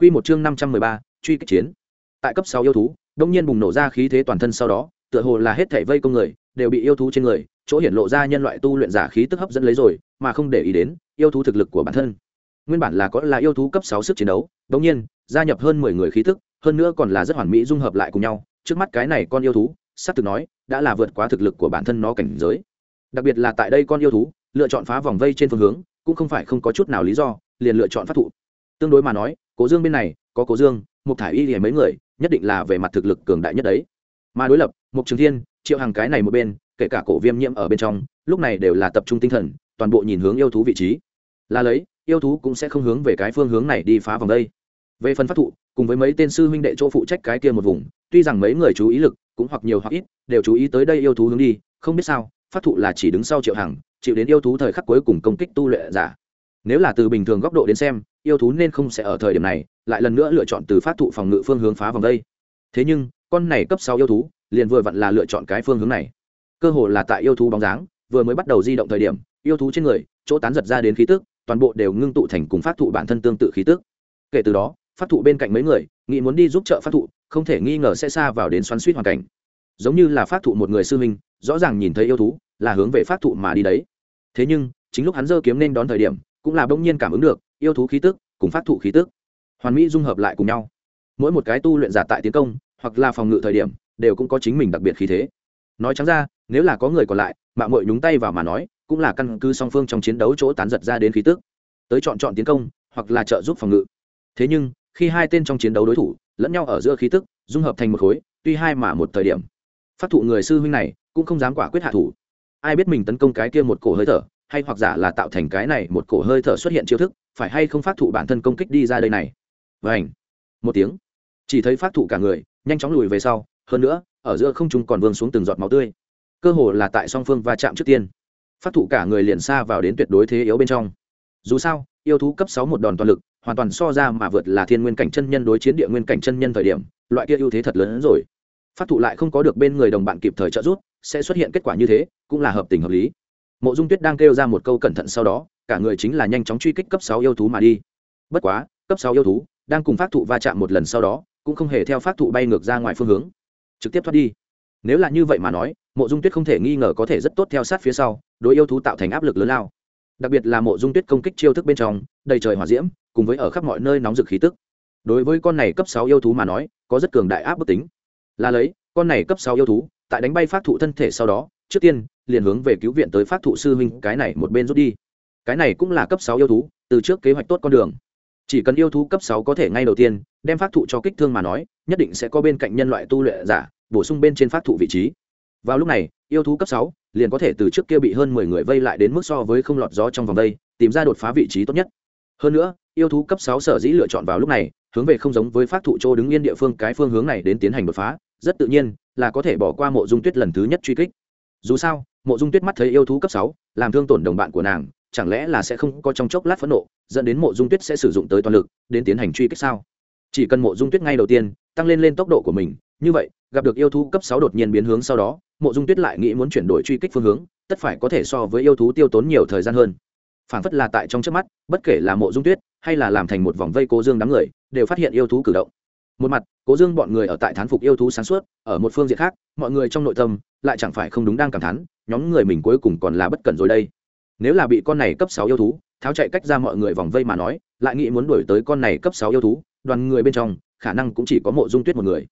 Quy một chương năm trăm mười ba, truy kích chiến. Tại cấp sáu yêu thú, đông nhiên bùng nổ ra khí thế toàn thân sau đó, tựa hồ là hết thảy vây công người, đều bị yêu thú trên người, chỗ hiển lộ ra nhân loại tu luyện giả khí tức hấp dẫn lấy rồi, mà không để ý đến yêu thú thực lực của bản thân. Nguyên bản là có là yêu thú cấp sáu sức chiến đấu, đương nhiên, gia nhập hơn mười người khí tức, hơn nữa còn là rất hoàn mỹ dung hợp lại cùng nhau, trước mắt cái này con yêu thú, sắp từ nói, đã là vượt quá thực lực của bản thân nó cảnh giới. Đặc biệt là tại đây con yêu thú, lựa chọn phá vòng vây trên phương hướng, cũng không phải không có chút nào lý do, liền lựa chọn phát thụ. Tương đối mà nói, Cố Dương bên này, có Cố Dương, một thải y thì mấy người, nhất định là về mặt thực lực cường đại nhất đấy. Mà đối lập, Mục Trường Thiên, Triệu Hàng cái này một bên, kể cả Cổ Viêm Nhiễm ở bên trong, lúc này đều là tập trung tinh thần, toàn bộ nhìn hướng yêu thú vị trí. Là lấy, yêu thú cũng sẽ không hướng về cái phương hướng này đi phá vòng đây. Về phần phát thụ, cùng với mấy tên sư huynh đệ chỗ phụ trách cái kia một vùng, tuy rằng mấy người chú ý lực cũng hoặc nhiều hoặc ít đều chú ý tới đây yêu thú hướng đi, không biết sao, phát thụ là chỉ đứng sau Triệu Hằng, chịu đến yêu thú thời khắc cuối cùng công kích tu luyện giả nếu là từ bình thường góc độ đến xem, yêu thú nên không sẽ ở thời điểm này, lại lần nữa lựa chọn từ phát thụ phòng ngự phương hướng phá vòng đây. Thế nhưng, con này cấp sáu yêu thú, liền vừa vặn là lựa chọn cái phương hướng này. Cơ hồ là tại yêu thú bóng dáng, vừa mới bắt đầu di động thời điểm, yêu thú trên người, chỗ tán giật ra đến khí tức, toàn bộ đều ngưng tụ thành cùng phát thụ bản thân tương tự khí tức. Kể từ đó, phát thụ bên cạnh mấy người, nghĩ muốn đi giúp trợ phát thụ, không thể nghi ngờ sẽ xa vào đến xoắn suýt hoàn cảnh. Giống như là phát thụ một người sư minh rõ ràng nhìn thấy yêu thú, là hướng về phát thụ mà đi đấy. Thế nhưng, chính lúc hắn giơ kiếm nên đón thời điểm cũng là bỗng nhiên cảm ứng được, yêu thú khí tức cùng phát thụ khí tức hoàn mỹ dung hợp lại cùng nhau. Mỗi một cái tu luyện giả tại tiến công, hoặc là phòng ngự thời điểm, đều cũng có chính mình đặc biệt khí thế. Nói trắng ra, nếu là có người còn lại mạng mội nhúng tay vào mà nói, cũng là căn cứ song phương trong chiến đấu chỗ tán giật ra đến khí tức. Tới chọn chọn tiến công, hoặc là trợ giúp phòng ngự. Thế nhưng, khi hai tên trong chiến đấu đối thủ lẫn nhau ở giữa khí tức, dung hợp thành một khối, tuy hai mà một thời điểm phát thụ người sư huynh này cũng không dám quả quyết hạ thủ. Ai biết mình tấn công cái kia một cổ hơi thở hay hoặc giả là tạo thành cái này một cổ hơi thở xuất hiện chiêu thức, phải hay không phát thụ bản thân công kích đi ra đây này? Vảnh một tiếng. Chỉ thấy phát thụ cả người, nhanh chóng lùi về sau, hơn nữa, ở giữa không trung còn vương xuống từng giọt máu tươi. Cơ hồ là tại song phương va chạm trước tiên. Phát thụ cả người liền xa vào đến tuyệt đối thế yếu bên trong. Dù sao, yêu thú cấp sáu một đòn toàn lực, hoàn toàn so ra mà vượt là thiên nguyên cảnh chân nhân đối chiến địa nguyên cảnh chân nhân thời điểm, loại kia ưu thế thật lớn hơn rồi. Phát thụ lại không có được bên người đồng bạn kịp thời trợ giúp, sẽ xuất hiện kết quả như thế, cũng là hợp tình hợp lý mộ dung tuyết đang kêu ra một câu cẩn thận sau đó, cả người chính là nhanh chóng truy kích cấp sáu yêu thú mà đi. Bất quá, cấp sáu yêu thú đang cùng phát thụ va chạm một lần sau đó, cũng không hề theo phát thụ bay ngược ra ngoài phương hướng. Trực tiếp thoát đi. Nếu là như vậy mà nói, mộ dung tuyết không thể nghi ngờ có thể rất tốt theo sát phía sau, đối yêu thú tạo thành áp lực lớn lao. Đặc biệt là mộ dung tuyết công kích chiêu thức bên trong, đầy trời hỏa diễm, cùng với ở khắp mọi nơi nóng rực khí tức. Đối với con này cấp sáu yêu thú mà nói, có rất cường đại áp bức tính. Là lấy, con này cấp sáu yêu thú, tại đánh bay phát thụ thân thể sau đó, trước tiên liền hướng về cứu viện tới phát thụ sư huynh, cái này một bên rút đi. Cái này cũng là cấp sáu yêu thú, từ trước kế hoạch tốt con đường. Chỉ cần yêu thú cấp sáu có thể ngay đầu tiên, đem phát thụ cho kích thương mà nói, nhất định sẽ có bên cạnh nhân loại tu luyện giả, bổ sung bên trên phát thụ vị trí. Vào lúc này, yêu thú cấp sáu liền có thể từ trước kia bị hơn mười người vây lại đến mức so với không lọt gió trong vòng đây, tìm ra đột phá vị trí tốt nhất. Hơn nữa, yêu thú cấp sáu sở dĩ lựa chọn vào lúc này, hướng về không giống với phát thụ châu đứng yên địa phương cái phương hướng này đến tiến hành đột phá, rất tự nhiên là có thể bỏ qua mộ dung tuyết lần thứ nhất truy kích dù sao, mộ dung tuyết mắt thấy yêu thú cấp sáu, làm thương tổn đồng bạn của nàng, chẳng lẽ là sẽ không có trong chốc lát phẫn nộ, dẫn đến mộ dung tuyết sẽ sử dụng tới toàn lực, đến tiến hành truy kích sao? Chỉ cần mộ dung tuyết ngay đầu tiên, tăng lên lên tốc độ của mình, như vậy, gặp được yêu thú cấp sáu đột nhiên biến hướng sau đó, mộ dung tuyết lại nghĩ muốn chuyển đổi truy kích phương hướng, tất phải có thể so với yêu thú tiêu tốn nhiều thời gian hơn. Phản phất là tại trong trước mắt, bất kể là mộ dung tuyết, hay là làm thành một vòng vây cố dương đám người, đều phát hiện yêu thú cử động một mặt, cố dương bọn người ở tại thán phục yêu thú sáng suốt, ở một phương diện khác, mọi người trong nội tâm lại chẳng phải không đúng đang cảm thán, nhóm người mình cuối cùng còn là bất cẩn rồi đây. Nếu là bị con này cấp sáu yêu thú, tháo chạy cách ra mọi người vòng vây mà nói, lại nghĩ muốn đuổi tới con này cấp sáu yêu thú, đoàn người bên trong, khả năng cũng chỉ có mộ dung tuyết một người.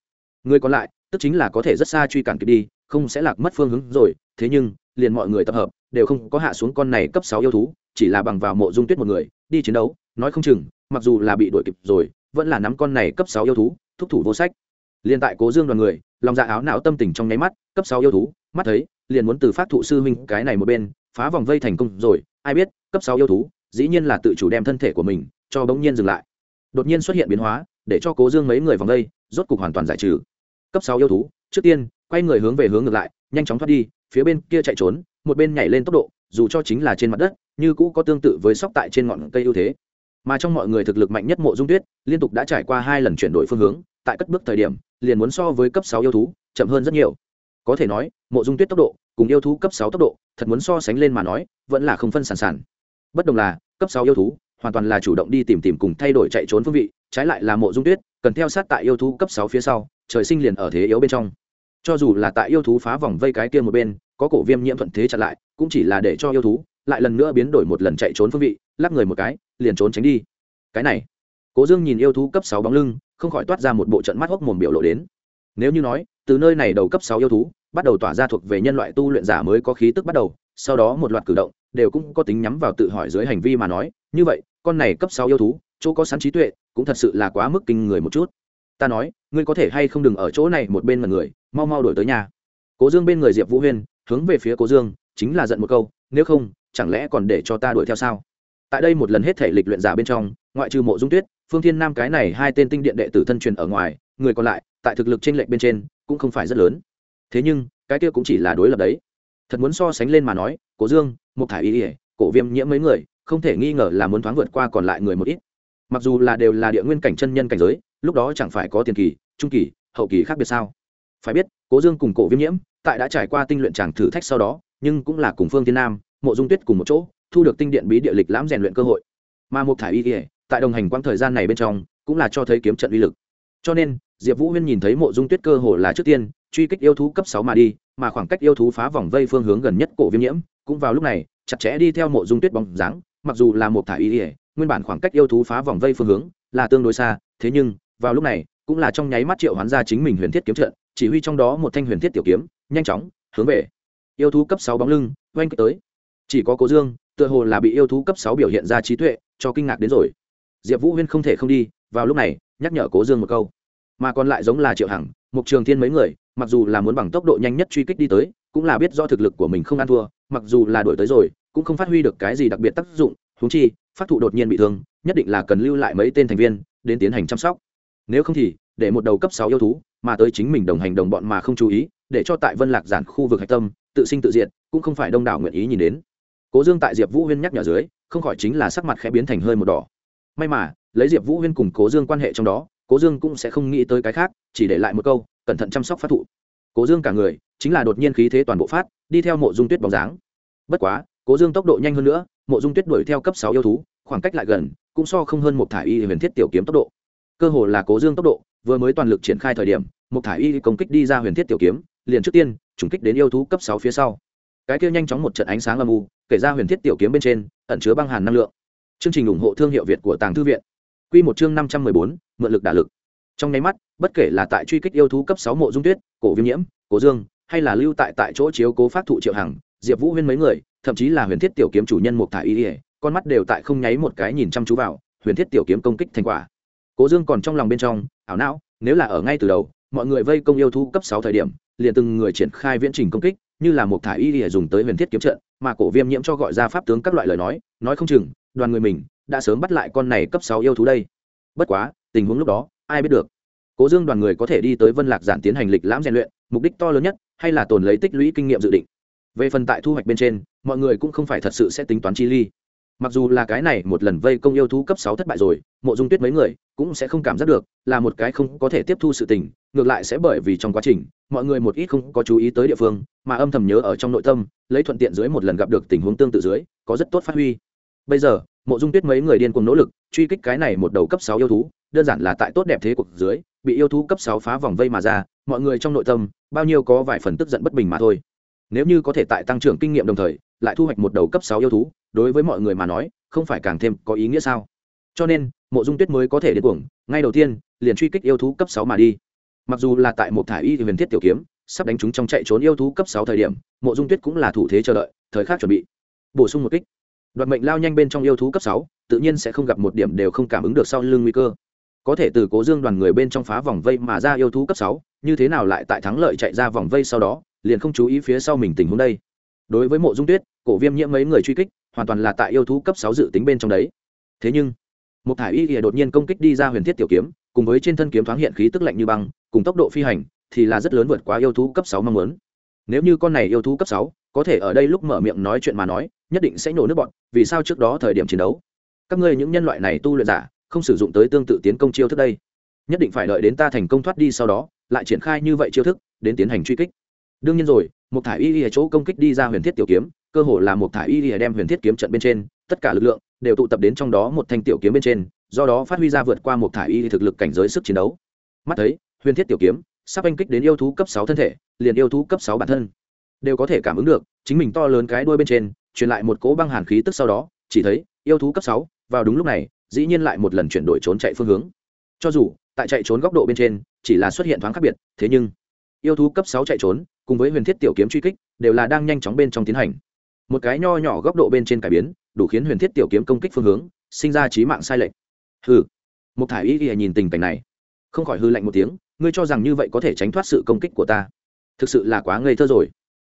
Người còn lại, tức chính là có thể rất xa truy cản kịp đi, không sẽ lạc mất phương hướng rồi, thế nhưng, liền mọi người tập hợp, đều không có hạ xuống con này cấp sáu yêu thú, chỉ là bằng vào mộ dung tuyết một người, đi chiến đấu, nói không chừng, mặc dù là bị đuổi kịp rồi vẫn là nắm con này cấp sáu yêu thú, thúc thủ vô sách. Liền tại cố dương đoàn người, lòng dạ áo não tâm tình trong nháy mắt, cấp sáu yêu thú, mắt thấy, liền muốn từ phát thụ sư huynh cái này một bên, phá vòng vây thành công rồi, ai biết, cấp sáu yêu thú, dĩ nhiên là tự chủ đem thân thể của mình, cho bỗng nhiên dừng lại. Đột nhiên xuất hiện biến hóa, để cho cố dương mấy người vòng vây rốt cục hoàn toàn giải trừ. Cấp sáu yêu thú, trước tiên, quay người hướng về hướng ngược lại, nhanh chóng thoát đi, phía bên kia chạy trốn, một bên nhảy lên tốc độ, dù cho chính là trên mặt đất, như cũ có tương tự với sóc tại trên ngọn cây ưu thế mà trong mọi người thực lực mạnh nhất mộ dung tuyết, liên tục đã trải qua hai lần chuyển đổi phương hướng, tại cất bước thời điểm, liền muốn so với cấp sáu yêu thú, chậm hơn rất nhiều. Có thể nói, mộ dung tuyết tốc độ, cùng yêu thú cấp sáu tốc độ, thật muốn so sánh lên mà nói, vẫn là không phân sản sản. Bất đồng là, cấp sáu yêu thú, hoàn toàn là chủ động đi tìm tìm cùng thay đổi chạy trốn phương vị, trái lại là mộ dung tuyết, cần theo sát tại yêu thú cấp sáu phía sau, trời sinh liền ở thế yếu bên trong. Cho dù là tại yêu thú phá vòng vây cái kia một bên, có cổ viêm nhiễm thuận thế chặn lại, cũng chỉ là để cho yêu thú lại lần nữa biến đổi một lần chạy trốn phương vị lắc người một cái, liền trốn tránh đi. Cái này, cố dương nhìn yêu thú cấp sáu bóng lưng, không khỏi toát ra một bộ trận mắt hốc mồm biểu lộ đến. Nếu như nói, từ nơi này đầu cấp sáu yêu thú, bắt đầu tỏa ra thuộc về nhân loại tu luyện giả mới có khí tức bắt đầu, sau đó một loạt cử động, đều cũng có tính nhắm vào tự hỏi dưới hành vi mà nói. Như vậy, con này cấp sáu yêu thú, chỗ có sẵn trí tuệ, cũng thật sự là quá mức kinh người một chút. Ta nói, ngươi có thể hay không đừng ở chỗ này một bên mà người, mau mau đổi tới nhà. Cố dương bên người diệp vũ huyên, hướng về phía cố dương, chính là giận một câu, nếu không, chẳng lẽ còn để cho ta đuổi theo sao? Tại đây một lần hết thể lịch luyện giả bên trong, ngoại trừ mộ dung tuyết, phương thiên nam cái này hai tên tinh điện đệ tử thân truyền ở ngoài, người còn lại, tại thực lực trên lệch bên trên, cũng không phải rất lớn. Thế nhưng, cái kia cũng chỉ là đối lập đấy. Thật muốn so sánh lên mà nói cố dương một thải y ỉa cổ viêm nhiễm mấy người, không thể nghi ngờ là muốn thoáng vượt qua còn lại người một ít. Mặc dù là đều là địa nguyên cảnh chân nhân cảnh giới, lúc đó chẳng phải có tiền kỳ, trung kỳ, hậu kỳ khác biệt sao? Phải biết, cố dương cùng cổ viêm nhiễm, tại đã trải qua tinh luyện tràng thử thách sau đó, nhưng cũng là cùng phương Thiên nam, mộ dung tuyết cùng một chỗ thu được tinh điện bí địa lịch lãm rèn luyện cơ hội. Mà một thải y ỉa tại đồng hành quãng thời gian này bên trong, cũng là cho thấy kiếm trận uy lực. Cho nên, diệp vũ huyên nhìn thấy mộ dung tuyết cơ hồ là trước tiên, truy kích yêu thú cấp sáu mà đi, mà khoảng cách yêu thú phá vòng vây phương hướng gần nhất cổ viêm nhiễm, cũng vào lúc này, chặt chẽ đi theo mộ dung tuyết bóng dáng, mặc dù là một thả y ỉa nguyên bản khoảng cách yêu thú phá vòng vây phương hướng là tương đối xa, thế nhưng, vào lúc này, cũng là trong nháy mắt triệu hoán ra chính mình huyền thiết kiếm trận, chỉ huy trong đó một thanh huyền thiết tiểu kiếm, nhanh chóng, hướng về yêu thú cấp sáu bóng lưng, oanh tới. Chỉ có cố dương tựa hồ là bị yêu thú cấp sáu biểu hiện ra trí tuệ, cho kinh ngạc đến rồi. Diệp vũ huyên không thể không đi, vào lúc này, nhắc nhở cố dương một câu. Mà còn lại giống là triệu hằng, mục trường thiên mấy người, mặc dù là muốn bằng tốc độ nhanh nhất truy kích đi tới, cũng là biết do thực lực của mình không ăn thua, mặc dù là đổi tới rồi, cũng không phát huy được cái gì đặc biệt tác dụng, huống chi, phát thụ đột nhiên bị thương, nhất định là cần lưu lại mấy tên thành viên, đến tiến hành chăm sóc. Nếu không thì, để một đầu cấp sáu yêu thú, mà tới chính mình đồng hành đồng bọn mà không chú ý, để cho tại vân lạc giản khu vực hạch tâm, tự sinh tự diệt, cũng không phải đông đảo nguyện ý nhìn đến cố dương tại diệp vũ huyên nhắc nhở dưới, không khỏi chính là sắc mặt khẽ biến thành hơi một đỏ. May mà, lấy diệp vũ huyên cùng cố dương quan hệ trong đó, cố dương cũng sẽ không nghĩ tới cái khác, chỉ để lại một câu, cẩn thận chăm sóc phát thụ. Cố dương cả người, chính là đột nhiên khí thế toàn bộ phát, đi theo mộ dung tuyết bóng dáng. Bất quá, cố dương tốc độ nhanh hơn nữa, mộ dung tuyết đuổi theo cấp sáu yêu thú, khoảng cách lại gần, cũng so không hơn một thả y huyền thiết tiểu kiếm tốc độ. Cơ hồ là cố dương tốc độ, vừa mới toàn lực triển khai thời điểm, một thả y công kích đi ra huyền thiết tiểu kiếm, liền trước tiên chủng kích đến yêu thú cấp sáu phía sau. Cái kia nhanh chóng một trận ánh sáng âm u kể ra huyền thiết tiểu kiếm bên trên, ẩn chứa băng hàn năng lượng. Chương trình ủng hộ thương hiệu việt của tàng thư viện. Q một chương năm trăm mười bốn, mượn lực đả lực. Trong nháy mắt, bất kể là tại truy kích yêu thú cấp sáu mộ dung tuyết, cổ viêm nhiễm, cổ dương, hay là lưu tại tại chỗ chiếu cố phát thụ triệu hằng, diệp vũ huyên mấy người, thậm chí là huyền thiết tiểu kiếm chủ nhân mục thả y ỉa con mắt đều tại không nháy một cái nhìn chăm chú vào, huyền thiết tiểu kiếm công kích thành quả. Cố dương còn trong lòng bên trong, ảo não, nếu là ở ngay từ đầu, mọi người vây công yêu thú cấp sáu thời điểm, liền từng người triển khai viễn trình công kích, như là một thả y ỉa dùng tới huyền thiết kiếm trận mà cổ viêm nhiễm cho gọi ra pháp tướng các loại lời nói nói không chừng, đoàn người mình đã sớm bắt lại con này cấp sáu yêu thú đây. Bất quá, tình huống lúc đó, ai biết được? Cố dương đoàn người có thể đi tới vân lạc giản tiến hành lịch lãm rèn luyện, mục đích to lớn nhất hay là tồn lấy tích lũy kinh nghiệm dự định. Về phần tại thu hoạch bên trên, mọi người cũng không phải thật sự sẽ tính toán chi ly. Mặc dù là cái này một lần vây công yêu thú cấp sáu thất bại rồi, mộ dung tuyết mấy người cũng sẽ không cảm giác được là một cái không có thể tiếp thu sự tình, ngược lại sẽ bởi vì trong quá trình mọi người một ít không có chú ý tới địa phương, mà âm thầm nhớ ở trong nội tâm, lấy thuận tiện dưới một lần gặp được tình huống tương tự dưới, có rất tốt phát huy. Bây giờ, mộ dung tuyết mấy người điên cùng nỗ lực, truy kích cái này một đầu cấp sáu yêu thú, đơn giản là tại tốt đẹp thế cuộc dưới, bị yêu thú cấp sáu phá vòng vây mà ra, mọi người trong nội tâm, bao nhiêu có vài phần tức giận bất bình mà thôi. Nếu như có thể tại tăng trưởng kinh nghiệm đồng thời, lại thu hoạch một đầu cấp sáu yêu thú, đối với mọi người mà nói, không phải càng thêm có ý nghĩa sao? Cho nên, mộ dung tuyết mới có thể điên cuồng, ngay đầu tiên, liền truy kích yêu thú cấp sáu mà đi mặc dù là tại một thả y huyền thiết tiểu kiếm, sắp đánh chúng trong chạy trốn yêu thú cấp sáu thời điểm, mộ dung tuyết cũng là thủ thế chờ đợi, thời khắc chuẩn bị. Bổ sung một kích. Đoạt mệnh lao nhanh bên trong yêu thú cấp sáu, tự nhiên sẽ không gặp một điểm đều không cảm ứng được sau lưng nguy cơ. Có thể từ cố dương đoàn người bên trong phá vòng vây mà ra yêu thú cấp sáu, như thế nào lại tại thắng lợi chạy ra vòng vây sau đó, liền không chú ý phía sau mình tình huống đây. Đối với mộ dung tuyết, cổ viêm nhiễm mấy người truy kích, hoàn toàn là tại yêu thú cấp sáu dự tính bên trong đấy. Thế nhưng, một thả y ỉa đột nhiên công kích đi ra huyền thiết tiểu kiếm, cùng với trên thân kiếm thoáng hiện khí tức lạnh như băng cùng tốc độ phi hành thì là rất lớn vượt quá yêu thú cấp sáu mong muốn. Nếu như con này yêu thú cấp sáu, có thể ở đây lúc mở miệng nói chuyện mà nói, nhất định sẽ nổ nước bọn, vì sao trước đó thời điểm chiến đấu? Các ngươi những nhân loại này tu luyện giả, không sử dụng tới tương tự tiến công chiêu thức đây. Nhất định phải đợi đến ta thành công thoát đi sau đó, lại triển khai như vậy chiêu thức, đến tiến hành truy kích. Đương nhiên rồi, một thải y y chỗ công kích đi ra huyền thiết tiểu kiếm, cơ hồ là một thải y y đem huyền thiết kiếm trận bên trên, tất cả lực lượng đều tụ tập đến trong đó một thanh tiểu kiếm bên trên, do đó phát huy ra vượt qua một thải y thực lực cảnh giới sức chiến đấu. Mắt thấy huyền thiết tiểu kiếm, sắp anh kích đến yêu thú cấp sáu thân thể, liền yêu thú cấp sáu bản thân. Đều có thể cảm ứng được, chính mình to lớn cái đuôi bên trên, truyền lại một cỗ băng hàn khí tức sau đó, chỉ thấy, yêu thú cấp sáu, vào đúng lúc này, dĩ nhiên lại một lần chuyển đổi trốn chạy phương hướng. Cho dù, tại chạy trốn góc độ bên trên, chỉ là xuất hiện thoáng khác biệt, thế nhưng, yêu thú cấp sáu chạy trốn, cùng với huyền thiết tiểu kiếm truy kích, đều là đang nhanh chóng bên trong tiến hành. Một cái nho nhỏ góc độ bên trên cải biến, đủ khiến huyền thiết tiểu kiếm công kích phương hướng, sinh ra trí mạng sai lệch. Hừ. Một thải y ghi nhìn tình cảnh này, không khỏi hư lạnh một tiếng ngươi cho rằng như vậy có thể tránh thoát sự công kích của ta. Thực sự là quá ngây thơ rồi.